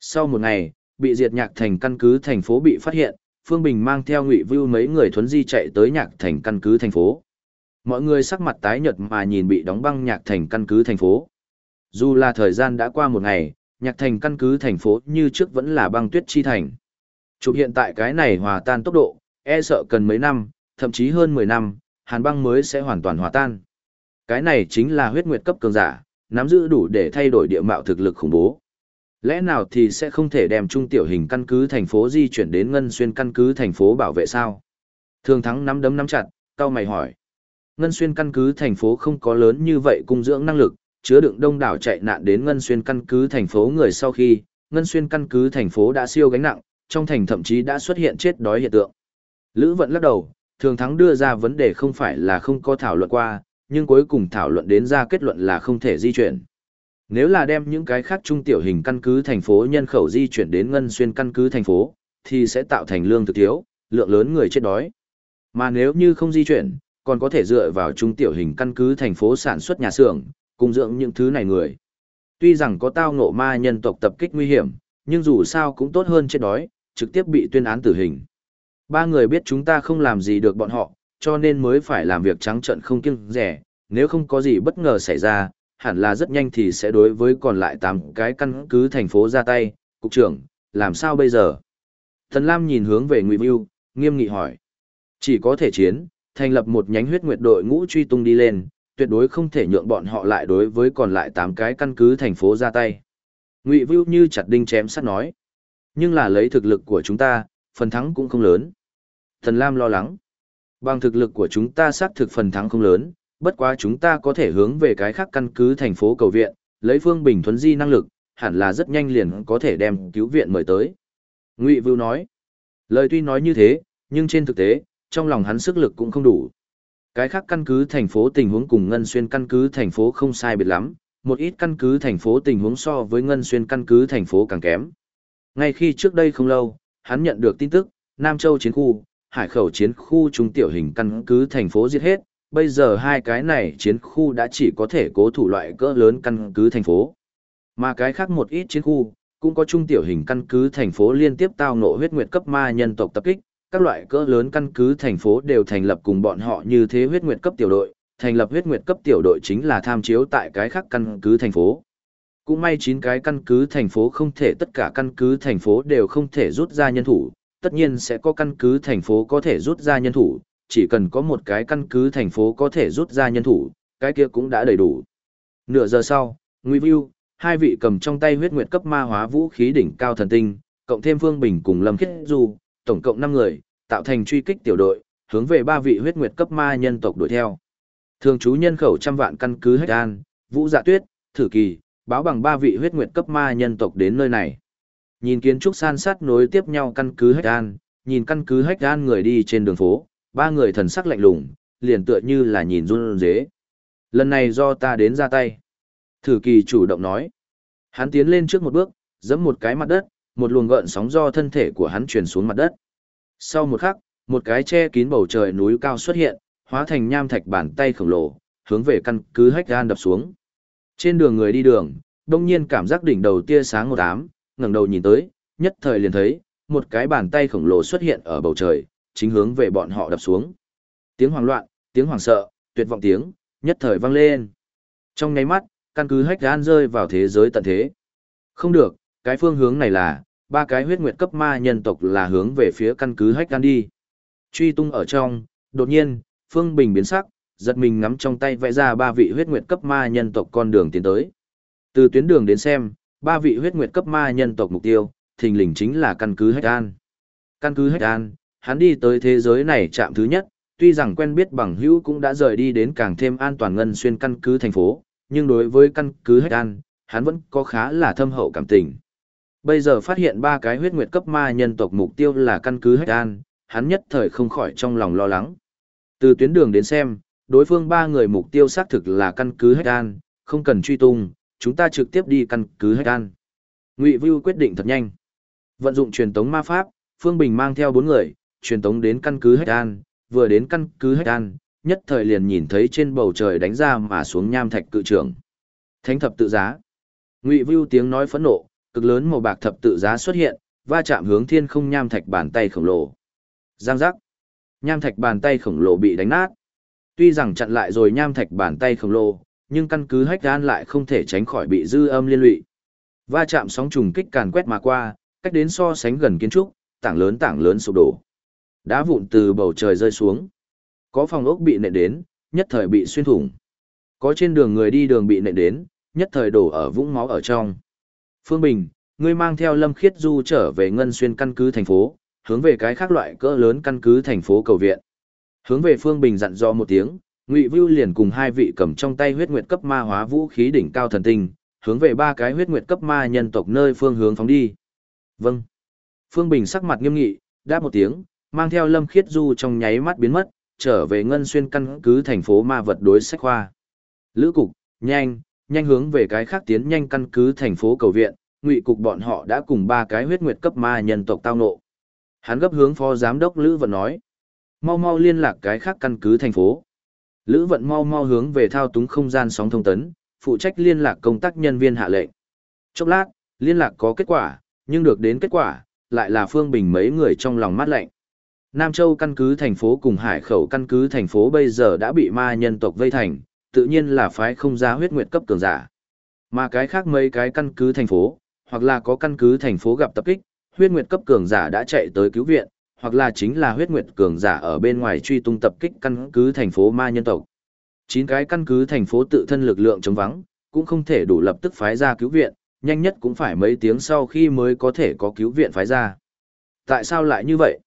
Sau một ngày, bị diệt nhạc thành căn cứ thành phố bị phát hiện, Phương Bình mang theo Ngụy Vưu mấy người thuấn di chạy tới nhạc thành căn cứ thành phố. Mọi người sắc mặt tái nhợt mà nhìn bị đóng băng nhạc thành căn cứ thành phố. Dù là thời gian đã qua một ngày, nhạc thành căn cứ thành phố như trước vẫn là băng tuyết chi thành. Chụp hiện tại cái này hòa tan tốc độ, e sợ cần mấy năm, thậm chí hơn 10 năm, hàn băng mới sẽ hoàn toàn hòa tan. Cái này chính là huyết nguyệt cấp cường giả, nắm giữ đủ để thay đổi địa mạo thực lực khủng bố. Lẽ nào thì sẽ không thể đem trung tiểu hình căn cứ thành phố di chuyển đến ngân xuyên căn cứ thành phố bảo vệ sao? Thường thắng nắm đấm nắm chặt, cao mày hỏi. Ngân xuyên căn cứ thành phố không có lớn như vậy cung dưỡng năng lực, chứa đựng đông đảo chạy nạn đến ngân xuyên căn cứ thành phố người sau khi, ngân xuyên căn cứ thành phố đã siêu gánh nặng, trong thành thậm chí đã xuất hiện chết đói hiện tượng. Lữ vận lắc đầu, thường thắng đưa ra vấn đề không phải là không có thảo luận qua, nhưng cuối cùng thảo luận đến ra kết luận là không thể di chuyển. Nếu là đem những cái khác trung tiểu hình căn cứ thành phố nhân khẩu di chuyển đến ngân xuyên căn cứ thành phố, thì sẽ tạo thành lương thực thiếu, lượng lớn người chết đói. Mà nếu như không di chuyển, còn có thể dựa vào trung tiểu hình căn cứ thành phố sản xuất nhà xưởng, cung dưỡng những thứ này người. Tuy rằng có tao ngộ ma nhân tộc tập kích nguy hiểm, nhưng dù sao cũng tốt hơn chết đói, trực tiếp bị tuyên án tử hình. Ba người biết chúng ta không làm gì được bọn họ, cho nên mới phải làm việc trắng trợn không kiêng rẻ, nếu không có gì bất ngờ xảy ra, hẳn là rất nhanh thì sẽ đối với còn lại 8 cái căn cứ thành phố ra tay, cục trưởng, làm sao bây giờ? Thần Lam nhìn hướng về Ngụy Vưu, nghiêm nghị hỏi. Chỉ có thể chiến, thành lập một nhánh huyết nguyệt đội ngũ truy tung đi lên, tuyệt đối không thể nhượng bọn họ lại đối với còn lại 8 cái căn cứ thành phố ra tay. Ngụy Vưu như chặt đinh chém sắt nói. Nhưng là lấy thực lực của chúng ta, phần thắng cũng không lớn. Thần Lam lo lắng. Bằng thực lực của chúng ta xác thực phần thắng không lớn, bất quá chúng ta có thể hướng về cái khác căn cứ thành phố cầu viện, lấy Phương Bình thuấn di năng lực, hẳn là rất nhanh liền có thể đem cứu viện mời tới. Ngụy Vưu nói. Lời tuy nói như thế, nhưng trên thực tế, trong lòng hắn sức lực cũng không đủ. Cái khác căn cứ thành phố tình huống cùng Ngân Xuyên căn cứ thành phố không sai biệt lắm, một ít căn cứ thành phố tình huống so với Ngân Xuyên căn cứ thành phố càng kém. Ngay khi trước đây không lâu, hắn nhận được tin tức, Nam Châu chiến khu, Hải Khẩu chiến khu trung tiểu hình căn cứ thành phố giết hết, bây giờ hai cái này chiến khu đã chỉ có thể cố thủ loại cỡ lớn căn cứ thành phố. Mà cái khác một ít chiến khu, cũng có trung tiểu hình căn cứ thành phố liên tiếp tao ngộ huyết nguyệt cấp ma nhân tộc tập kích, các loại cỡ lớn căn cứ thành phố đều thành lập cùng bọn họ như thế huyết nguyệt cấp tiểu đội, thành lập huyết nguyệt cấp tiểu đội chính là tham chiếu tại cái khác căn cứ thành phố. Cũng may 9 cái căn cứ thành phố không thể tất cả căn cứ thành phố đều không thể rút ra nhân thủ, tất nhiên sẽ có căn cứ thành phố có thể rút ra nhân thủ, chỉ cần có một cái căn cứ thành phố có thể rút ra nhân thủ, cái kia cũng đã đầy đủ. Nửa giờ sau, Nguy View, hai vị cầm trong tay huyết nguyệt cấp ma hóa vũ khí đỉnh cao thần tinh, cộng thêm Phương Bình cùng Lâm Khiết Du, tổng cộng 5 người, tạo thành truy kích tiểu đội, hướng về ba vị huyết nguyệt cấp ma nhân tộc đuổi theo. Thường trú nhân khẩu trăm vạn căn cứ Hách An, Vũ Dạ Tuyết, Thử Kỳ, báo bằng ba vị huyết nguyệt cấp ma nhân tộc đến nơi này. Nhìn kiến trúc san sát nối tiếp nhau căn cứ Hách An, nhìn căn cứ Hách An người đi trên đường phố, ba người thần sắc lạnh lùng, liền tựa như là nhìn run dế. Lần này do ta đến ra tay. Thử Kỳ chủ động nói. Hắn tiến lên trước một bước, giẫm một cái mặt đất, một luồng gợn sóng do thân thể của hắn truyền xuống mặt đất. Sau một khắc, một cái che kín bầu trời núi cao xuất hiện, hóa thành nham thạch bàn tay khổng lồ, hướng về căn cứ hách gan đập xuống. Trên đường người đi đường, đông nhiên cảm giác đỉnh đầu tia sáng một ám, ngẩng đầu nhìn tới, nhất thời liền thấy, một cái bàn tay khổng lồ xuất hiện ở bầu trời, chính hướng về bọn họ đập xuống. Tiếng hoảng loạn, tiếng hoảng sợ, tuyệt vọng tiếng, nhất thời vang lên. Trong nháy mắt, căn cứ hách gan rơi vào thế giới tận thế. Không được, cái phương hướng này là, ba cái huyết nguyệt cấp ma nhân tộc là hướng về phía căn cứ hách gan đi. Truy tung ở trong, đột nhiên, Phương Bình biến sắc, giật mình ngắm trong tay vẽ ra ba vị huyết nguyệt cấp ma nhân tộc con đường tiến tới. Từ tuyến đường đến xem, ba vị huyết nguyệt cấp ma nhân tộc mục tiêu, thình lình chính là căn cứ Hách An. Căn cứ Hách An, hắn đi tới thế giới này chạm thứ nhất, tuy rằng quen biết bằng hữu cũng đã rời đi đến càng thêm an toàn ngân xuyên căn cứ thành phố, nhưng đối với căn cứ Hách An, hắn vẫn có khá là thâm hậu cảm tình. Bây giờ phát hiện ba cái huyết nguyệt cấp ma nhân tộc mục tiêu là căn cứ Hách An, hắn nhất thời không khỏi trong lòng lo lắng. Từ tuyến đường đến xem, đối phương ba người mục tiêu xác thực là căn cứ Hách An, không cần truy tung, chúng ta trực tiếp đi căn cứ Hách An. Ngụy Vưu quyết định thật nhanh. Vận dụng truyền tống ma pháp, Phương Bình mang theo bốn người, truyền tống đến căn cứ Hách An, vừa đến căn cứ Hách An, nhất thời liền nhìn thấy trên bầu trời đánh ra mà xuống nham thạch cự trưởng. Thánh thập tự giá. Ngụy Vưu tiếng nói phẫn nộ, cực lớn màu bạc thập tự giá xuất hiện, va chạm hướng thiên không nham thạch bàn tay khổng lồ. Giang giác. Nham thạch bàn tay khổng lồ bị đánh nát. Tuy rằng chặn lại rồi nham thạch bàn tay khổng lồ, nhưng căn cứ hách gan lại không thể tránh khỏi bị dư âm liên lụy. Va chạm sóng trùng kích càn quét mà qua, cách đến so sánh gần kiến trúc, tảng lớn tảng lớn sụp đổ. Đá vụn từ bầu trời rơi xuống. Có phòng ốc bị nện đến, nhất thời bị xuyên thủng. Có trên đường người đi đường bị nện đến, nhất thời đổ ở vũng máu ở trong. Phương Bình, ngươi mang theo Lâm Khiết Du trở về Ngân Xuyên căn cứ thành phố, hướng về cái khác loại cỡ lớn căn cứ thành phố cầu viện. Hướng về Phương Bình dặn dò một tiếng, Ngụy Vưu liền cùng hai vị cầm trong tay huyết nguyệt cấp ma hóa vũ khí đỉnh cao thần tinh, hướng về ba cái huyết nguyệt cấp ma nhân tộc nơi phương hướng phóng đi. Vâng. Phương Bình sắc mặt nghiêm nghị, đáp một tiếng, mang theo Lâm Khiết Du trong nháy mắt biến mất, trở về Ngân Xuyên căn cứ thành phố ma vật đối sách khoa. Lữ cục, nhanh, nhanh hướng về cái khác tiến nhanh căn cứ thành phố cầu viện, ngụy cục bọn họ đã cùng ba cái huyết nguyệt cấp ma nhân tộc tao nộ. Hắn gấp hướng phó giám đốc Lữ Vận nói. Mau mau liên lạc cái khác căn cứ thành phố. Lữ Vận mau mau hướng về thao túng không gian sóng thông tấn, phụ trách liên lạc công tác nhân viên hạ lệnh. Chốc lát, liên lạc có kết quả, nhưng được đến kết quả, lại là Phương Bình mấy người trong lòng mát lạnh. Nam Châu căn cứ thành phố cùng Hải Khẩu căn cứ thành phố bây giờ đã bị ma nhân tộc vây thành, tự nhiên là phái không ra huyết nguyệt cấp cường giả. Mà cái khác mấy cái căn cứ thành phố, hoặc là có căn cứ thành phố gặp tập kích, huyết nguyệt cấp cường giả đã chạy tới cứu viện, hoặc là chính là huyết nguyệt cường giả ở bên ngoài truy tung tập kích căn cứ thành phố ma nhân tộc. Chín cái căn cứ thành phố tự thân lực lượng chống vắng, cũng không thể đủ lập tức phái ra cứu viện, nhanh nhất cũng phải mấy tiếng sau khi mới có thể có cứu viện phái ra. Tại sao lại như vậy?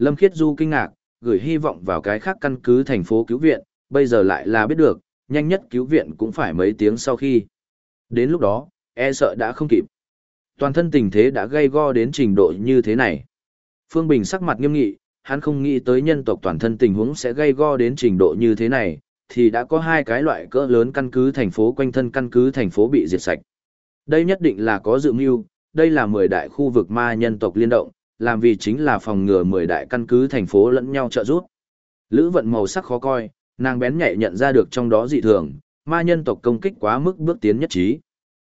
Lâm Khiết Du kinh ngạc, gửi hy vọng vào cái khác căn cứ thành phố cứu viện, bây giờ lại là biết được, nhanh nhất cứu viện cũng phải mấy tiếng sau khi. Đến lúc đó, e sợ đã không kịp. Toàn thân tình thế đã gây go đến trình độ như thế này. Phương Bình sắc mặt nghiêm nghị, hắn không nghĩ tới nhân tộc toàn thân tình huống sẽ gây go đến trình độ như thế này, thì đã có hai cái loại cỡ lớn căn cứ thành phố quanh thân căn cứ thành phố bị diệt sạch. Đây nhất định là có dự mưu, đây là 10 đại khu vực ma nhân tộc liên động, làm vì chính là phòng ngừa 10 đại căn cứ thành phố lẫn nhau trợ giúp. Lữ vận màu sắc khó coi, nàng bén nhạy nhận ra được trong đó dị thường, ma nhân tộc công kích quá mức bước tiến nhất trí.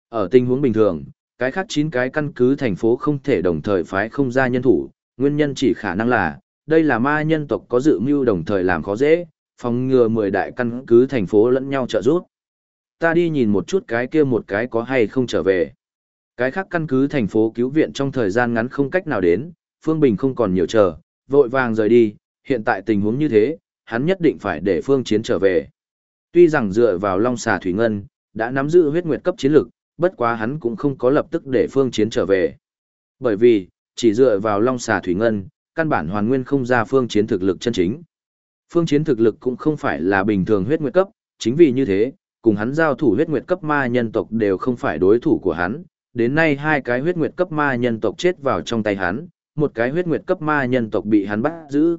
Ở tình huống bình thường, cái khác 9 cái căn cứ thành phố không thể đồng thời phái không ra nhân thủ, nguyên nhân chỉ khả năng là, đây là ma nhân tộc có dự mưu đồng thời làm khó dễ, phòng ngừa 10 đại căn cứ thành phố lẫn nhau trợ giúp. Ta đi nhìn một chút cái kia một cái có hay không trở về. Cái khác căn cứ thành phố cứu viện trong thời gian ngắn không cách nào đến, Phương Bình không còn nhiều chờ, vội vàng rời đi, hiện tại tình huống như thế, hắn nhất định phải để Phương Chiến trở về. Tuy rằng dựa vào Long Xà Thủy Ngân, đã nắm giữ huyết nguyệt cấp chiến lực, bất quá hắn cũng không có lập tức để Phương Chiến trở về. Bởi vì, chỉ dựa vào Long Xà Thủy Ngân, căn bản hoàn nguyên không ra Phương Chiến thực lực chân chính. Phương Chiến thực lực cũng không phải là bình thường huyết nguyệt cấp, chính vì như thế, cùng hắn giao thủ huyết nguyệt cấp ma nhân tộc đều không phải đối thủ của hắn, đến nay hai cái huyết nguyệt cấp ma nhân tộc chết vào trong tay hắn, một cái huyết nguyệt cấp ma nhân tộc bị hắn bắt giữ.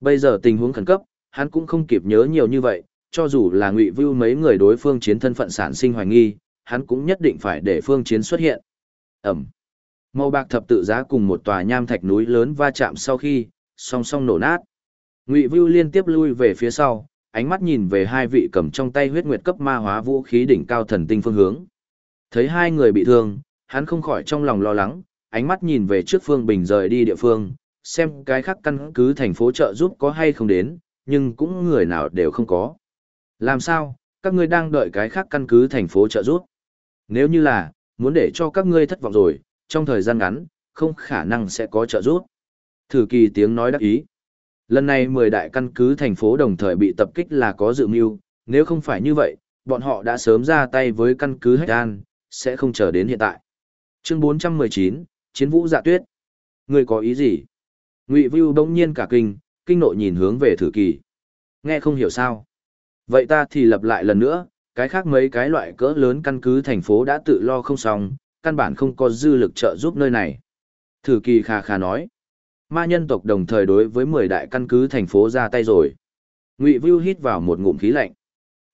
Bây giờ tình huống khẩn cấp, hắn cũng không kịp nhớ nhiều như vậy, cho dù là ngụy vưu mấy người đối phương chiến thân phận sản sinh hoài nghi, hắn cũng nhất định phải để phương chiến xuất hiện. Ẩm. Màu bạc thập tự giá cùng một tòa nham thạch núi lớn va chạm sau khi, song song nổ nát. Ngụy Vưu liên tiếp lui về phía sau, ánh mắt nhìn về hai vị cầm trong tay huyết nguyệt cấp ma hóa vũ khí đỉnh cao thần tinh phương hướng. Thấy hai người bị thương, hắn không khỏi trong lòng lo lắng, ánh mắt nhìn về trước phương bình rời đi địa phương, xem cái khác căn cứ thành phố trợ giúp có hay không đến, nhưng cũng người nào đều không có. Làm sao, các ngươi đang đợi cái khác căn cứ thành phố trợ giúp? Nếu như là, muốn để cho các ngươi thất vọng rồi, trong thời gian ngắn, không khả năng sẽ có trợ giúp. Thử kỳ tiếng nói đắc ý. Lần này 10 đại căn cứ thành phố đồng thời bị tập kích là có dự mưu, nếu không phải như vậy, bọn họ đã sớm ra tay với căn cứ Hách An, sẽ không chờ đến hiện tại. Chương 419, Chiến vũ dạ tuyết. Người có ý gì? Ngụy Vưu bỗng nhiên cả kinh, kinh nội nhìn hướng về thử kỳ. Nghe không hiểu sao. Vậy ta thì lập lại lần nữa, cái khác mấy cái loại cỡ lớn căn cứ thành phố đã tự lo không xong, căn bản không có dư lực trợ giúp nơi này. Thử kỳ khà khà nói. Ma nhân tộc đồng thời đối với 10 đại căn cứ thành phố ra tay rồi. Ngụy Vưu hít vào một ngụm khí lạnh.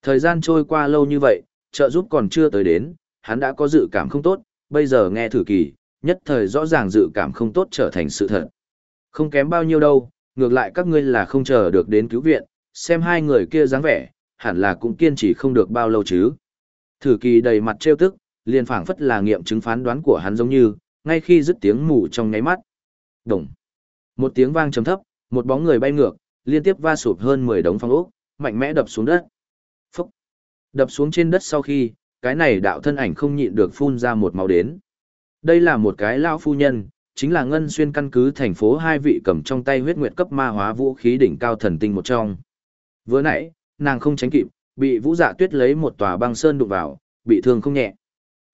Thời gian trôi qua lâu như vậy, trợ giúp còn chưa tới đến, hắn đã có dự cảm không tốt, bây giờ nghe thử kỳ, nhất thời rõ ràng dự cảm không tốt trở thành sự thật. Không kém bao nhiêu đâu, ngược lại các ngươi là không chờ được đến cứu viện, xem hai người kia dáng vẻ, hẳn là cũng kiên trì không được bao lâu chứ. Thử kỳ đầy mặt trêu tức, liền phảng phất là nghiệm chứng phán đoán của hắn giống như, ngay khi dứt tiếng mù trong ngáy mắt. Đồng. Một tiếng vang trầm thấp, một bóng người bay ngược, liên tiếp va sụp hơn 10 đống phong ốc, mạnh mẽ đập xuống đất. Phúc. Đập xuống trên đất sau khi, cái này đạo thân ảnh không nhịn được phun ra một máu đến. Đây là một cái lão phu nhân, chính là ngân xuyên căn cứ thành phố hai vị cầm trong tay huyết nguyệt cấp ma hóa vũ khí đỉnh cao thần tinh một trong. Vừa nãy, nàng không tránh kịp, bị vũ dạ tuyết lấy một tòa băng sơn đụng vào, bị thương không nhẹ.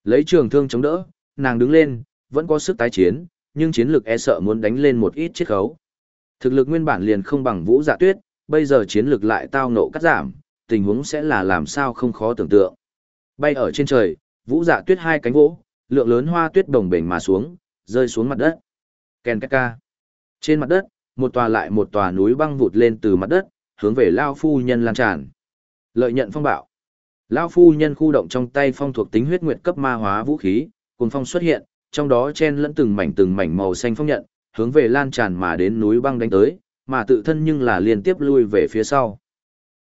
Lấy trường thương chống đỡ, nàng đứng lên, vẫn có sức tái chiến, nhưng chiến lược e sợ muốn đánh lên một ít chiết khấu. Thực lực nguyên bản liền không bằng vũ dạ tuyết, bây giờ chiến lược lại tao nộ cắt giảm, tình huống sẽ là làm sao không khó tưởng tượng. Bay ở trên trời, vũ dạ tuyết hai cánh vỗ, lượng lớn hoa tuyết đồng bềnh mà xuống, rơi xuống mặt đất. Ken ca. Trên mặt đất, một tòa lại một tòa núi băng vụt lên từ mặt đất, hướng về Lao Phu Nhân lan tràn. Lợi nhận phong bạo. Lao Phu Nhân khu động trong tay phong thuộc tính huyết nguyệt cấp ma hóa vũ khí, cùng phong xuất hiện, trong đó chen lẫn từng mảnh từng mảnh màu xanh phong nhận, hướng về lan tràn mà đến núi băng đánh tới, mà tự thân nhưng là liên tiếp lui về phía sau.